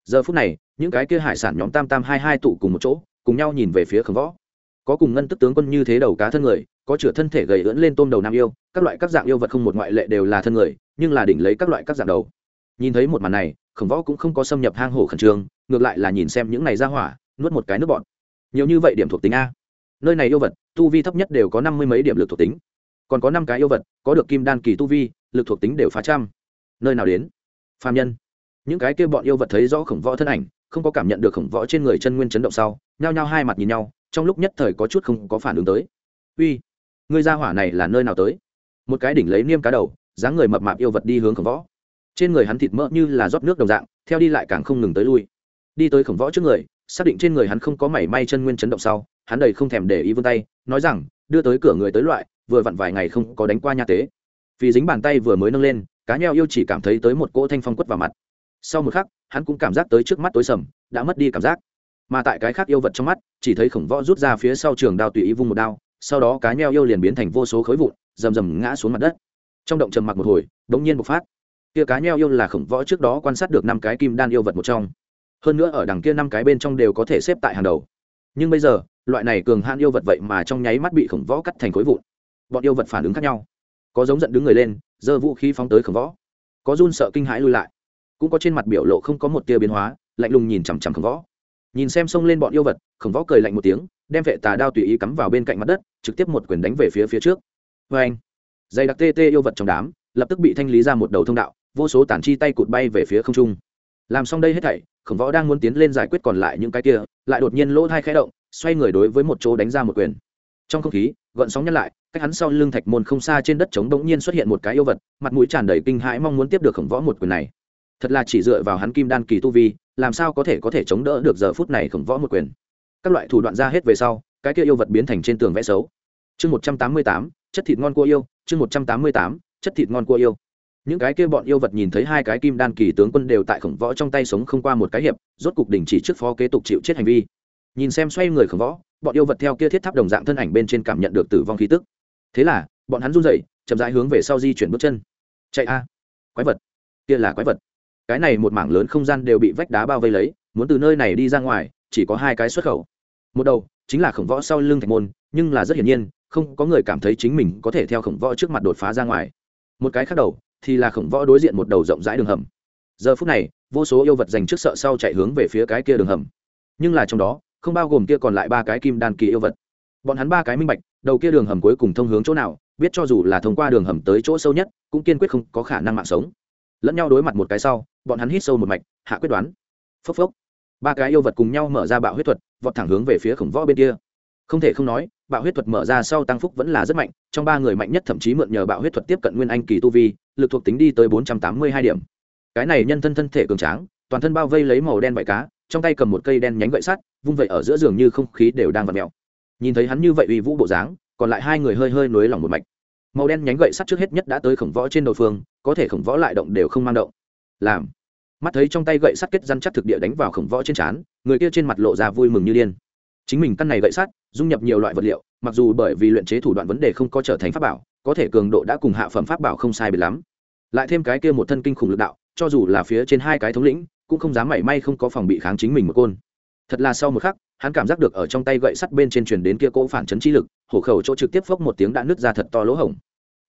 A: giờ phút này, những cái kia hải sản nhóm tam tam hai hai tụ cùng một chỗ, cùng nhau nhìn về phía khổng võ. Có cùng ngân tức tướng quân như thế đầu cá thân người, có chửa thân thể gầy ưỡn lên tôm đầu nam yêu, các loại các dạng yêu vật không một ngoại lệ đều là thân người, nhưng là đỉnh lấy các loại các dạng đầu. Nhìn thấy một màn này, khổng võ cũng không có xâm nhập hang hổ khẩn trương, ngược lại là nhìn xem những này ra hỏa, nuốt một cái nước bọn nhiều như vậy điểm thuộc tính a. Nơi này yêu vật, tu vi thấp nhất đều có năm mươi mấy điểm lực thuộc tính. Còn có năm cái yêu vật, có được kim đan kỳ tu vi, lực thuộc tính đều phá trăm. Nơi nào đến? Phạm nhân những cái kia bọn yêu vật thấy rõ khổng võ thân ảnh, không có cảm nhận được khổng võ trên người chân nguyên chấn động sau, nhao nhao hai mặt nhìn nhau, trong lúc nhất thời có chút không có phản ứng tới. Uy người ra hỏa này là nơi nào tới? Một cái đỉnh lấy niêm cá đầu, dáng người mập mạp yêu vật đi hướng khổng võ. Trên người hắn thịt mỡ như là rót nước đồng dạng, theo đi lại càng không ngừng tới lui. Đi tới khổng võ trước người, xác định trên người hắn không có mảy may chân nguyên chấn động sau, hắn đầy không thèm để ý vươn tay, nói rằng, đưa tới cửa người tới loại, vừa vặn vài ngày không có đánh qua nha tế. Vì dính bàn tay vừa mới nâng lên, cá nheo yêu chỉ cảm thấy tới một cỗ thanh phong quất vào mặt sau một khắc, hắn cũng cảm giác tới trước mắt tối sầm, đã mất đi cảm giác. Mà tại cái khác yêu vật trong mắt, chỉ thấy khổng võ rút ra phía sau trường đao tùy ý vung một đao, sau đó cá nheo yêu liền biến thành vô số khối vụn, rầm rầm ngã xuống mặt đất. Trong động trầm mặc một hồi đ ỗ n g nhiên bộc phát. Kia cá nheo yêu là khổng võ trước đó quan sát được năm cái kim đan yêu vật một trong. Hơn nữa ở đằng kia năm cái bên trong đều có thể xếp tại hàng đầu. Nhưng bây giờ, loại này cường han yêu vật vậy mà trong nháy mắt bị khổng võ cắt thành khối vụn. Bọn yêu vật phản ứng khác nhau. Có giống giận đứng người lên, giơ vũ khí phóng tới khổng võ. Có run sợ kinh hãi lui lại cũng có trên mặt biểu lộ không có một tia biến hóa, lạnh lùng nhìn chằm chằm khổng võ. Nhìn xem xông lên bọn yêu vật, khổng võ cười lạnh một tiếng, đem vệ tà đao tùy ý cắm vào bên cạnh mặt đất, trực tiếp một quyền đánh về phía phía trước. Vê anh dày đặc tê tê yêu vật trong đám, lập tức bị thanh lý ra một đầu thông đạo, vô số tản chi tay cụt bay về phía không trung. Làm xong đây hết thảy, khổng võ đang muốn tiến lên giải quyết còn lại những cái kia, lại đột nhiên lỗ thai khẽ động, xoay người đối với một chỗ đánh ra một quyền. Trong không khí gợn sóng nhắc lại, cách hắn sau lưng thạch môn không xa trên đất trống bỗng nhiên xuất hiện một cái yêu vật, mặt mũi tràn đầy kinh hãi mong muốn tiếp được khổng võ một quyền này thật là chỉ dựa vào hắn kim đan kỳ tu vi, làm sao có thể có thể chống đỡ được giờ phút này khổng võ một quyền. Các loại thủ đoạn ra hết về sau, cái kia yêu vật biến thành trên tường vẽ xấu. Chương một trăm tám mươi tám, chất thịt ngon cua yêu, chương một trăm tám mươi tám, chất thịt ngon cua yêu. Những cái kia bọn yêu vật nhìn thấy hai cái kim đan kỳ tướng quân đều tại khổng võ trong tay sống không qua một cái hiệp, rốt cục đình chỉ trước phó kế tục chịu chết hành vi. Nhìn xem xoay người khổng võ, bọn yêu vật theo kia thiết tháp đồng dạng thân ảnh bên trên cảm nhận được tử vong khí tức. Thế là, bọn hắn run rẩy, chậm rãi hướng về sau di chuyển bước chân. Chạy a, quái vật, kia là quái vật cái này một mảng lớn không gian đều bị vách đá bao vây lấy, muốn từ nơi này đi ra ngoài, chỉ có hai cái xuất khẩu. Một đầu chính là khổng võ sau lưng thạch môn, nhưng là rất hiển nhiên, không có người cảm thấy chính mình có thể theo khổng võ trước mặt đột phá ra ngoài. Một cái khác đầu thì là khổng võ đối diện một đầu rộng rãi đường hầm. Giờ phút này, vô số yêu vật dành trước sợ sau chạy hướng về phía cái kia đường hầm. Nhưng là trong đó, không bao gồm kia còn lại ba cái kim đan kỳ yêu vật. Bọn hắn ba cái minh bạch, đầu kia đường hầm cuối cùng thông hướng chỗ nào, biết cho dù là thông qua đường hầm tới chỗ sâu nhất, cũng kiên quyết không có khả năng mạng sống. Lẫn nhau đối mặt một cái sau bọn hắn hít sâu một mạch, hạ quyết đoán. Phốc phốc. Ba cái yêu vật cùng nhau mở ra bạo huyết thuật, vọt thẳng hướng về phía khổng võ bên kia. Không thể không nói, bạo huyết thuật mở ra sau tăng phúc vẫn là rất mạnh, trong ba người mạnh nhất thậm chí mượn nhờ bạo huyết thuật tiếp cận nguyên anh kỳ tu vi, lực thuộc tính đi tới bốn trăm tám mươi hai điểm. Cái này nhân thân thân thể cường tráng, toàn thân bao vây lấy màu đen vải cá, trong tay cầm một cây đen nhánh gậy sắt, vung vậy ở giữa giường như không khí đều đang vặt mẹo nhìn thấy hắn như vậy uy vũ bộ dáng, còn lại hai người hơi hơi nối lòng một mạch. Màu đen nhánh gậy sắt trước hết nhất đã tới khổng võ trên đầu phương, có thể khổng võ lại động đều không mang động. Làm mắt thấy trong tay gậy sắt kết răn chắc thực địa đánh vào khổng võ trên trán, người kia trên mặt lộ ra vui mừng như điên. Chính mình căn này gậy sắt, dung nhập nhiều loại vật liệu, mặc dù bởi vì luyện chế thủ đoạn vấn đề không có trở thành pháp bảo, có thể cường độ đã cùng hạ phẩm pháp bảo không sai biệt lắm. Lại thêm cái kia một thân kinh khủng lực đạo, cho dù là phía trên hai cái thống lĩnh, cũng không dám mảy may không có phòng bị kháng chính mình một côn. Thật là sau một khắc, hắn cảm giác được ở trong tay gậy sắt bên trên truyền đến kia cỗ phản chấn chi lực, hổ khẩu chỗ trực tiếp phốc một tiếng đã nứt ra thật to lỗ hổng.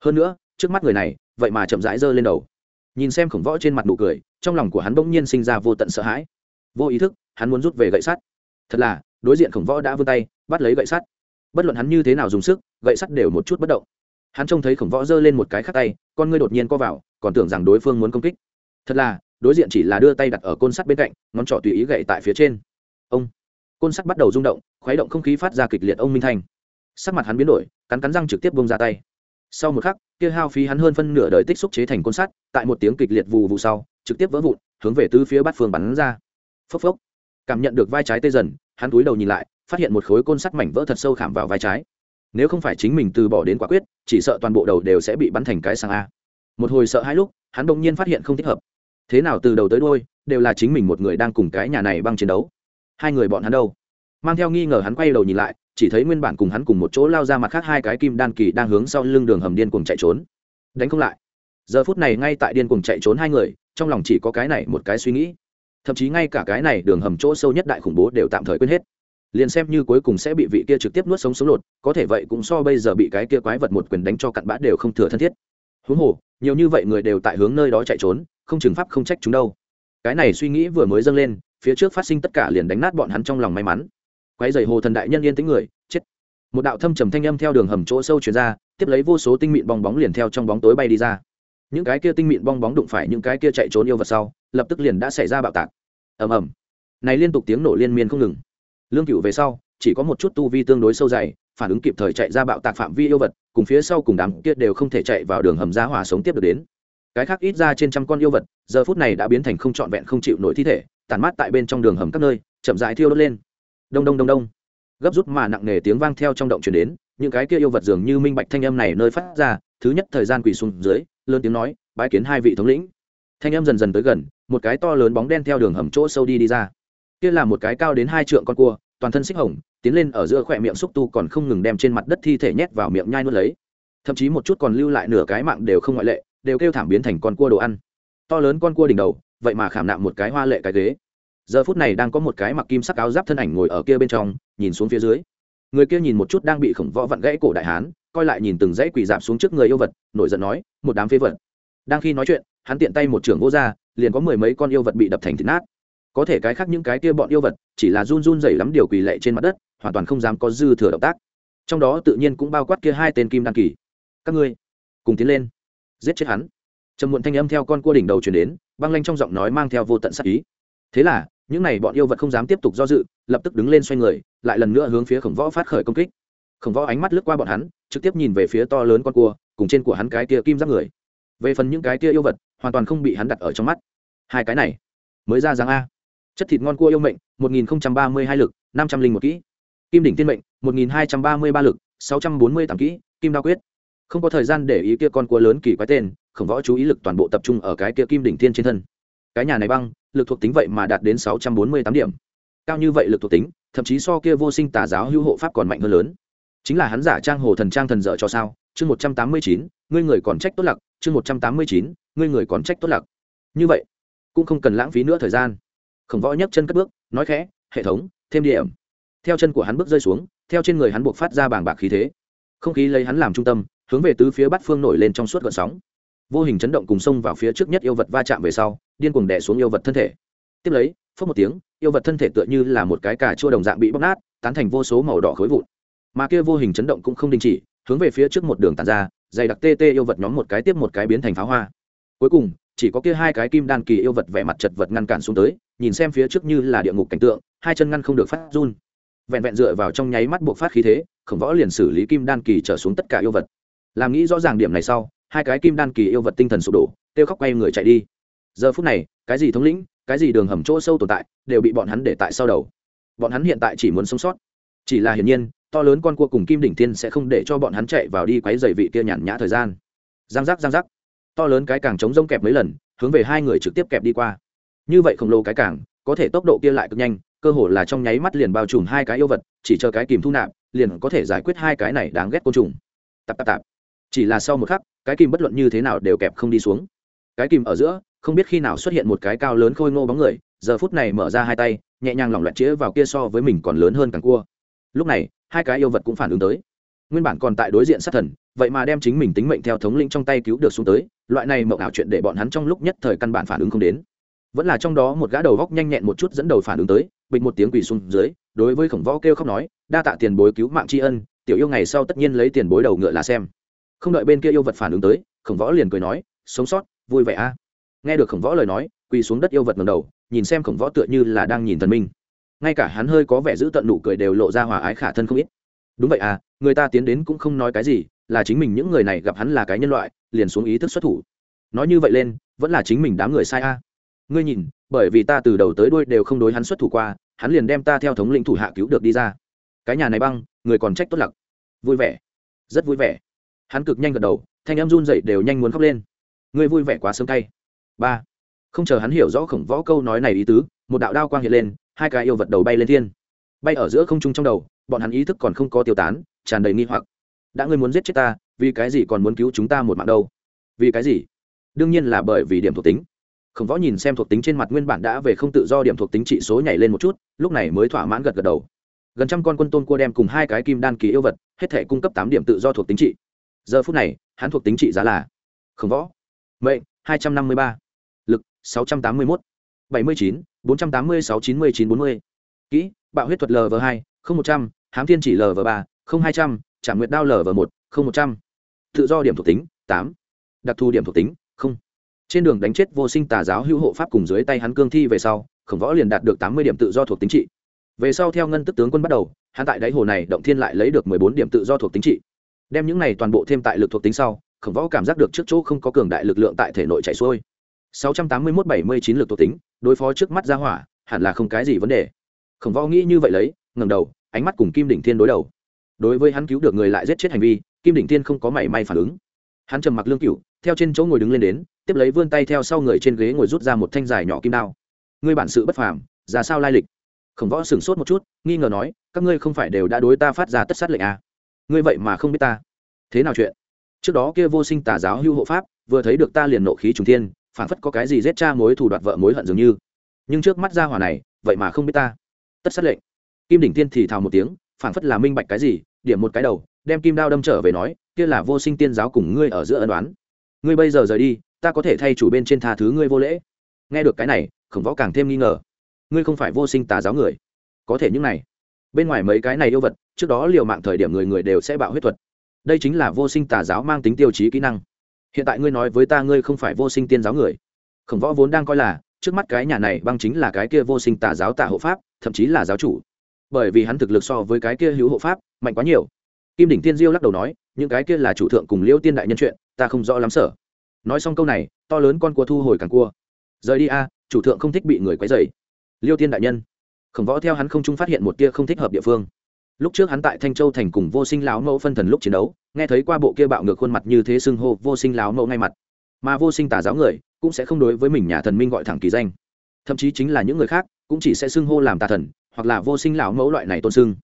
A: Hơn nữa, trước mắt người này, vậy mà chậm rãi giơ lên đầu nhìn xem khổng võ trên mặt nụ cười, trong lòng của hắn bỗng nhiên sinh ra vô tận sợ hãi. Vô ý thức, hắn muốn rút về gậy sắt. Thật là, đối diện khổng võ đã vươn tay, bắt lấy gậy sắt. Bất luận hắn như thế nào dùng sức, gậy sắt đều một chút bất động. Hắn trông thấy khổng võ giơ lên một cái khắc tay, con ngươi đột nhiên co vào, còn tưởng rằng đối phương muốn công kích. Thật là, đối diện chỉ là đưa tay đặt ở côn sắt bên cạnh, ngón trỏ tùy ý gậy tại phía trên. Ông! Côn sắt bắt đầu rung động, khuấy động không khí phát ra kịch liệt ông minh thanh. Sắc mặt hắn biến đổi, cắn cắn răng trực tiếp bông ra tay sau một khắc, kia hao phí hắn hơn phân nửa đời tích xúc chế thành côn sắt, tại một tiếng kịch liệt vù vù sau, trực tiếp vỡ vụn, hướng về tứ phía bát phương bắn ra. Phốc phốc. Cảm nhận được vai trái tê dần, hắn túi đầu nhìn lại, phát hiện một khối côn sắt mảnh vỡ thật sâu khảm vào vai trái. Nếu không phải chính mình từ bỏ đến quả quyết, chỉ sợ toàn bộ đầu đều sẽ bị bắn thành cái sang a. Một hồi sợ hai lúc, hắn bỗng nhiên phát hiện không thích hợp. Thế nào từ đầu tới đôi đều là chính mình một người đang cùng cái nhà này băng chiến đấu. Hai người bọn hắn đâu? Mang theo nghi ngờ hắn quay đầu nhìn lại chỉ thấy nguyên bản cùng hắn cùng một chỗ lao ra mặt khác hai cái kim đan kỳ đang hướng sau lưng đường hầm điên cuồng chạy trốn. Đánh không lại. Giờ phút này ngay tại điên cuồng chạy trốn hai người, trong lòng chỉ có cái này một cái suy nghĩ. Thậm chí ngay cả cái này đường hầm chỗ sâu nhất đại khủng bố đều tạm thời quên hết. Liền xem như cuối cùng sẽ bị vị kia trực tiếp nuốt sống sống lột, có thể vậy cũng so bây giờ bị cái kia quái vật một quyền đánh cho cặn bã đều không thừa thân thiết. Huống hồ, nhiều như vậy người đều tại hướng nơi đó chạy trốn, không trừng pháp không trách chúng đâu. Cái này suy nghĩ vừa mới dâng lên, phía trước phát sinh tất cả liền đánh nát bọn hắn trong lòng may mắn. Quấy dày hồ thần đại nhân yên tính người, chết. Một đạo thâm trầm thanh âm theo đường hầm chỗ sâu chuyển ra, tiếp lấy vô số tinh mịn bong bóng liền theo trong bóng tối bay đi ra. Những cái kia tinh mịn bong bóng đụng phải những cái kia chạy trốn yêu vật sau, lập tức liền đã xảy ra bạo tạc. Ầm ầm. Này liên tục tiếng nổ liên miên không ngừng. Lương cựu về sau, chỉ có một chút tu vi tương đối sâu dày, phản ứng kịp thời chạy ra bạo tạc phạm vi yêu vật, cùng phía sau cùng đám kia đều không thể chạy vào đường hầm giá hỏa sống tiếp được đến. Cái khác ít ra trên trăm con yêu vật, giờ phút này đã biến thành không trọn vẹn không chịu nổi thi thể tàn mát tại bên trong đường hầm các nơi, chậm dại thiêu đốt lên đông đông đông đông. Gấp rút mà nặng nề tiếng vang theo trong động chuyển đến, những cái kia yêu vật dường như minh bạch thanh âm này nơi phát ra, thứ nhất thời gian quỳ xuống dưới, lớn tiếng nói, bái kiến hai vị thống lĩnh. Thanh âm dần dần tới gần, một cái to lớn bóng đen theo đường hầm chỗ sâu đi đi ra. Kia là một cái cao đến hai trượng con cua, toàn thân xích hồng, tiến lên ở giữa khỏe miệng xúc tu còn không ngừng đem trên mặt đất thi thể nhét vào miệng nhai nuốt lấy. Thậm chí một chút còn lưu lại nửa cái mạng đều không ngoại lệ, đều kêu thảm biến thành con cua đồ ăn. To lớn con cua đỉnh đầu, vậy mà khảm nạm một cái hoa lệ cái ghế giờ phút này đang có một cái mặc kim sắc áo giáp thân ảnh ngồi ở kia bên trong, nhìn xuống phía dưới. Người kia nhìn một chút đang bị khổng võ vặn gãy cổ đại hán, coi lại nhìn từng dãy quỳ dạp xuống trước người yêu vật, nổi giận nói, một đám phế vật. Đang khi nói chuyện, hắn tiện tay một trưởng vô ra, liền có mười mấy con yêu vật bị đập thành thịt nát. Có thể cái khác những cái kia bọn yêu vật, chỉ là run run dày lắm điều quỳ lệ trên mặt đất, hoàn toàn không dám có dư thừa động tác. Trong đó tự nhiên cũng bao quát kia hai tên kim đăng kỳ. Các ngươi, cùng tiến lên, giết chết hắn. Trầm muộn thanh âm theo con cua đỉnh đầu chuyển đến, băng lanh trong giọng nói mang theo vô tận sắc ý. Thế là những n à y bọn yêu vật không dám tiếp tục do dự, lập tức đứng lên xoay người, lại lần nữa hướng phía khổng võ phát khởi công kích. Khổng võ ánh mắt lướt qua bọn hắn, trực tiếp nhìn về phía to lớn con cua, cùng trên của hắn cái kia kim giáp người. Về phần những cái kia yêu vật, hoàn toàn không bị hắn đặt ở trong mắt. Hai cái này, mới ra dáng a. Chất thịt ngon cua yêu mệnh, một nghìn ba mươi hai lực, năm trăm linh một kỹ. Kim đỉnh tiên mệnh, một nghìn hai trăm ba mươi ba lực, sáu trăm bốn mươi tám kỹ, kim đa quyết. Không có thời gian để ý kia con cua lớn kỳ quái tên, khổng võ chú ý lực toàn bộ tập trung ở cái kia kim đỉnh tiên trên thân. Cái nhà này băng lực thuộc tính vậy mà đạt đến sáu trăm bốn mươi tám điểm. Cao như vậy lực thuộc tính, thậm chí so kia vô sinh tà giáo hữu hộ pháp còn mạnh hơn lớn. Chính là hắn giả trang hồ thần trang thần dở cho sao? Chương một trăm tám mươi chín, ngươi người còn trách tốt lặc. Chương một trăm tám mươi chín, ngươi người còn trách tốt lặc. Như vậy, cũng không cần lãng phí nữa thời gian. Khổng võ nhấc chân cất bước, nói khẽ, hệ thống, thêm điểm. Theo chân của hắn bước rơi xuống, theo trên người hắn buộc phát ra bàng bạc khí thế. Không khí lấy hắn làm trung tâm, hướng về tứ phía bát phương nổi lên trong suốt gợn sóng. Vô hình chấn động cùng xông vào phía trước nhất yêu vật va chạm về sau điên cuồng đè xuống yêu vật thân thể. Tiếp lấy phớt một tiếng, yêu vật thân thể tựa như là một cái cà chua đồng dạng bị bóc nát, tán thành vô số màu đỏ khối vụn. Mà kia vô hình chấn động cũng không đình chỉ, hướng về phía trước một đường tàn ra, dày đặc tê tê yêu vật nhóm một cái tiếp một cái biến thành pháo hoa. Cuối cùng, chỉ có kia hai cái kim đan kỳ yêu vật vẻ mặt chật vật ngăn cản xuống tới, nhìn xem phía trước như là địa ngục cảnh tượng, hai chân ngăn không được phát run. Vẹn vẹn dựa vào trong nháy mắt buộc phát khí thế, khổng võ liền xử lý kim đan kỳ trở xuống tất cả yêu vật. Làm nghĩ rõ ràng điểm này sau, hai cái kim đan kỳ yêu vật tinh thần sụp đổ, kêu khóc quay người chạy đi giờ phút này, cái gì thống lĩnh, cái gì đường hầm chỗ sâu tồn tại, đều bị bọn hắn để tại sau đầu. Bọn hắn hiện tại chỉ muốn sống sót. Chỉ là hiển nhiên, to lớn con cua cùng kim đỉnh thiên sẽ không để cho bọn hắn chạy vào đi quấy dày vị kia nhàn nhã thời gian. Giang giác giang giác. To lớn cái càng chống rông kẹp mấy lần, hướng về hai người trực tiếp kẹp đi qua. Như vậy khổng lồ cái càng, có thể tốc độ kia lại cực nhanh, cơ hồ là trong nháy mắt liền bao trùm hai cái yêu vật, chỉ chờ cái kìm thu nạp, liền có thể giải quyết hai cái này đáng ghét côn trùng. Tạp tạp tạp. Chỉ là sau một khắc, cái kìm bất luận như thế nào đều kẹp không đi xuống. Cái kìm ở giữa không biết khi nào xuất hiện một cái cao lớn khôi ngô bóng người, giờ phút này mở ra hai tay, nhẹ nhàng lỏng loạn chĩa vào kia so với mình còn lớn hơn càng cua. Lúc này, hai cái yêu vật cũng phản ứng tới. Nguyên bản còn tại đối diện sát thần, vậy mà đem chính mình tính mệnh theo thống lĩnh trong tay cứu được xuống tới, loại này mộng ảo chuyện để bọn hắn trong lúc nhất thời căn bản phản ứng không đến. Vẫn là trong đó một gã đầu góc nhanh nhẹn một chút dẫn đầu phản ứng tới, bịch một tiếng quỳ xuống dưới, đối với khổng võ kêu khóc nói, đa tạ tiền bối cứu mạng tri ân, tiểu yêu ngày sau tất nhiên lấy tiền bối đầu ngựa là xem. Không đợi bên kia yêu vật phản ứng tới, khổng võ liền cười nói, sống sót, vui vẻ a nghe được khổng võ lời nói, quỳ xuống đất yêu vật ngầm đầu, nhìn xem khổng võ tựa như là đang nhìn thần minh. Ngay cả hắn hơi có vẻ giữ tận nụ cười đều lộ ra hòa ái khả thân không ít. Đúng vậy à người ta tiến đến cũng không nói cái gì, là chính mình những người này gặp hắn là cái nhân loại, liền xuống ý thức xuất thủ. Nói như vậy lên, vẫn là chính mình đám người sai a. Ngươi nhìn, bởi vì ta từ đầu tới đuôi đều không đối hắn xuất thủ qua, hắn liền đem ta theo thống lĩnh thủ hạ cứu được đi ra. Cái nhà này băng, người còn trách tốt lặc. Vui vẻ. Rất vui vẻ. Hắn cực nhanh gật đầu, thanh em run dậy đều nhanh muốn khóc lên. Ngươi vui vẻ quá sớm cay ba. Không chờ hắn hiểu rõ khổng võ câu nói này ý tứ, một đạo đao quang hiện lên, hai cái yêu vật đầu bay lên thiên. Bay ở giữa không trung trong đầu, bọn hắn ý thức còn không có tiêu tán, tràn đầy nghi hoặc. Đã ngươi muốn giết chết ta, vì cái gì còn muốn cứu chúng ta một mạng đâu? Vì cái gì? Đương nhiên là bởi vì điểm thuộc tính. Khổng võ nhìn xem thuộc tính trên mặt nguyên bản đã về không tự do điểm thuộc tính trị số nhảy lên một chút, lúc này mới thỏa mãn gật gật đầu. Gần trăm con quân tôn cua đem cùng hai cái kim đan kỳ yêu vật, hết thể cung cấp tám điểm tự do thuộc tính trị. Giờ phút này, hắn thuộc tính trị giá là, khổng võ, mệnh, hai trăm năm mươi ba lực sáu trăm tám mươi một bảy mươi chín, bốn trăm tám mươi sáu, chín mươi chín, bốn mươi. Kỹ, bạo huyết thuật lv hai, không một trăm, hám thiên chỉ lv ba, không hai trăm nguyệt đao lv một, không một trăm. Tự do điểm thuộc tính, tám. Đặc thù điểm thuộc tính, không. Trên đường đánh chết vô sinh tà giáo hữu hộ pháp cùng dưới tay hắn cương thi về sau, khổng võ liền đạt được tám mươi điểm tự do thuộc tính trị. Về sau theo ngân tức tướng quân bắt đầu, hắn tại đáy hồ này động thiên lại lấy được mười bốn điểm tự do thuộc tính trị. Đem những này toàn bộ thêm tại lực thuộc tính sau, khổng võ cảm giác được trước chỗ không có cường đại lực lượng tại thể nội chảy xuôi sáu trăm tám mươi mốt bảy mươi chín lực thuộc tính, đối phó trước mắt ra hỏa, hẳn là không cái gì vấn đề. Khổng võ nghĩ như vậy lấy ngầm đầu, ánh mắt cùng kim đỉnh thiên đối đầu. Đối với hắn cứu được người lại giết chết hành vi, kim đỉnh thiên không có mảy may phản ứng. Hắn trầm mặc lương cựu theo trên chỗ ngồi đứng lên đến, tiếp lấy vươn tay theo sau người trên ghế ngồi rút ra một thanh dài nhỏ kim đao. Ngươi bản sự bất phàm, ra sao lai lịch? Khổng võ sửng sốt một chút, nghi ngờ nói, các ngươi không phải đều đã đối ta phát ra tất sát lệnh à? ngươi vậy mà không biết ta. Thế nào chuyện? Trước đó kia vô sinh tà giáo hưu hộ pháp, vừa thấy được ta liền nộ khí trùng thiên phản phất có cái gì giết cha mối thủ đoạt vợ mối hận dường như. Nhưng trước mắt ra hỏa này, vậy mà không biết ta. Tất sát lệnh. Kim đỉnh tiên thì thào một tiếng phản phất là minh bạch cái gì, điểm một cái đầu, đem kim đao đâm trở về nói, kia là vô sinh tiên giáo cùng ngươi ở giữa ân đoán ngươi bây giờ rời đi, ta có thể thay chủ bên trên tha thứ ngươi vô lễ. Nghe được cái này, khổng võ càng thêm nghi ngờ. Ngươi không phải vô sinh tà giáo người. Có thể những này. Bên ngoài mấy cái này yêu vật, trước đó liều mạng thời điểm người người đều sẽ bạo huyết thuật. Đây chính là vô sinh tà giáo mang tính tiêu chí kỹ năng hiện tại ngươi nói với ta ngươi không phải vô sinh tiên giáo người. Khổng võ vốn đang coi là, trước mắt cái nhà này băng chính là cái kia vô sinh tà giáo tà hộ pháp, thậm chí là giáo chủ. Bởi vì hắn thực lực so với cái kia hữu hộ pháp, mạnh quá nhiều. Kim đỉnh tiên diêu lắc đầu nói, những cái kia là chủ thượng cùng liêu tiên đại nhân chuyện, ta không rõ lắm sở nói xong câu này, to lớn con cua thu hồi càng cua. Rời đi a, chủ thượng không thích bị người quấy dày liêu tiên đại nhân. Khổng võ theo hắn không trung phát hiện một tia không thích hợp địa phương lúc trước hắn tại thanh châu thành cùng vô sinh lão mẫu phân thần lúc chiến đấu, nghe thấy qua bộ kia bạo ngược khuôn mặt như thế xưng hô vô sinh lão mẫu ngay mặt. Mà vô sinh tà giáo người, cũng sẽ không đối với mình nhà thần minh gọi thẳng kỳ danh. Thậm chí chính là những người khác, cũng chỉ sẽ xưng hô làm tà thần, hoặc là vô sinh lão mẫu loại này tôn xưng.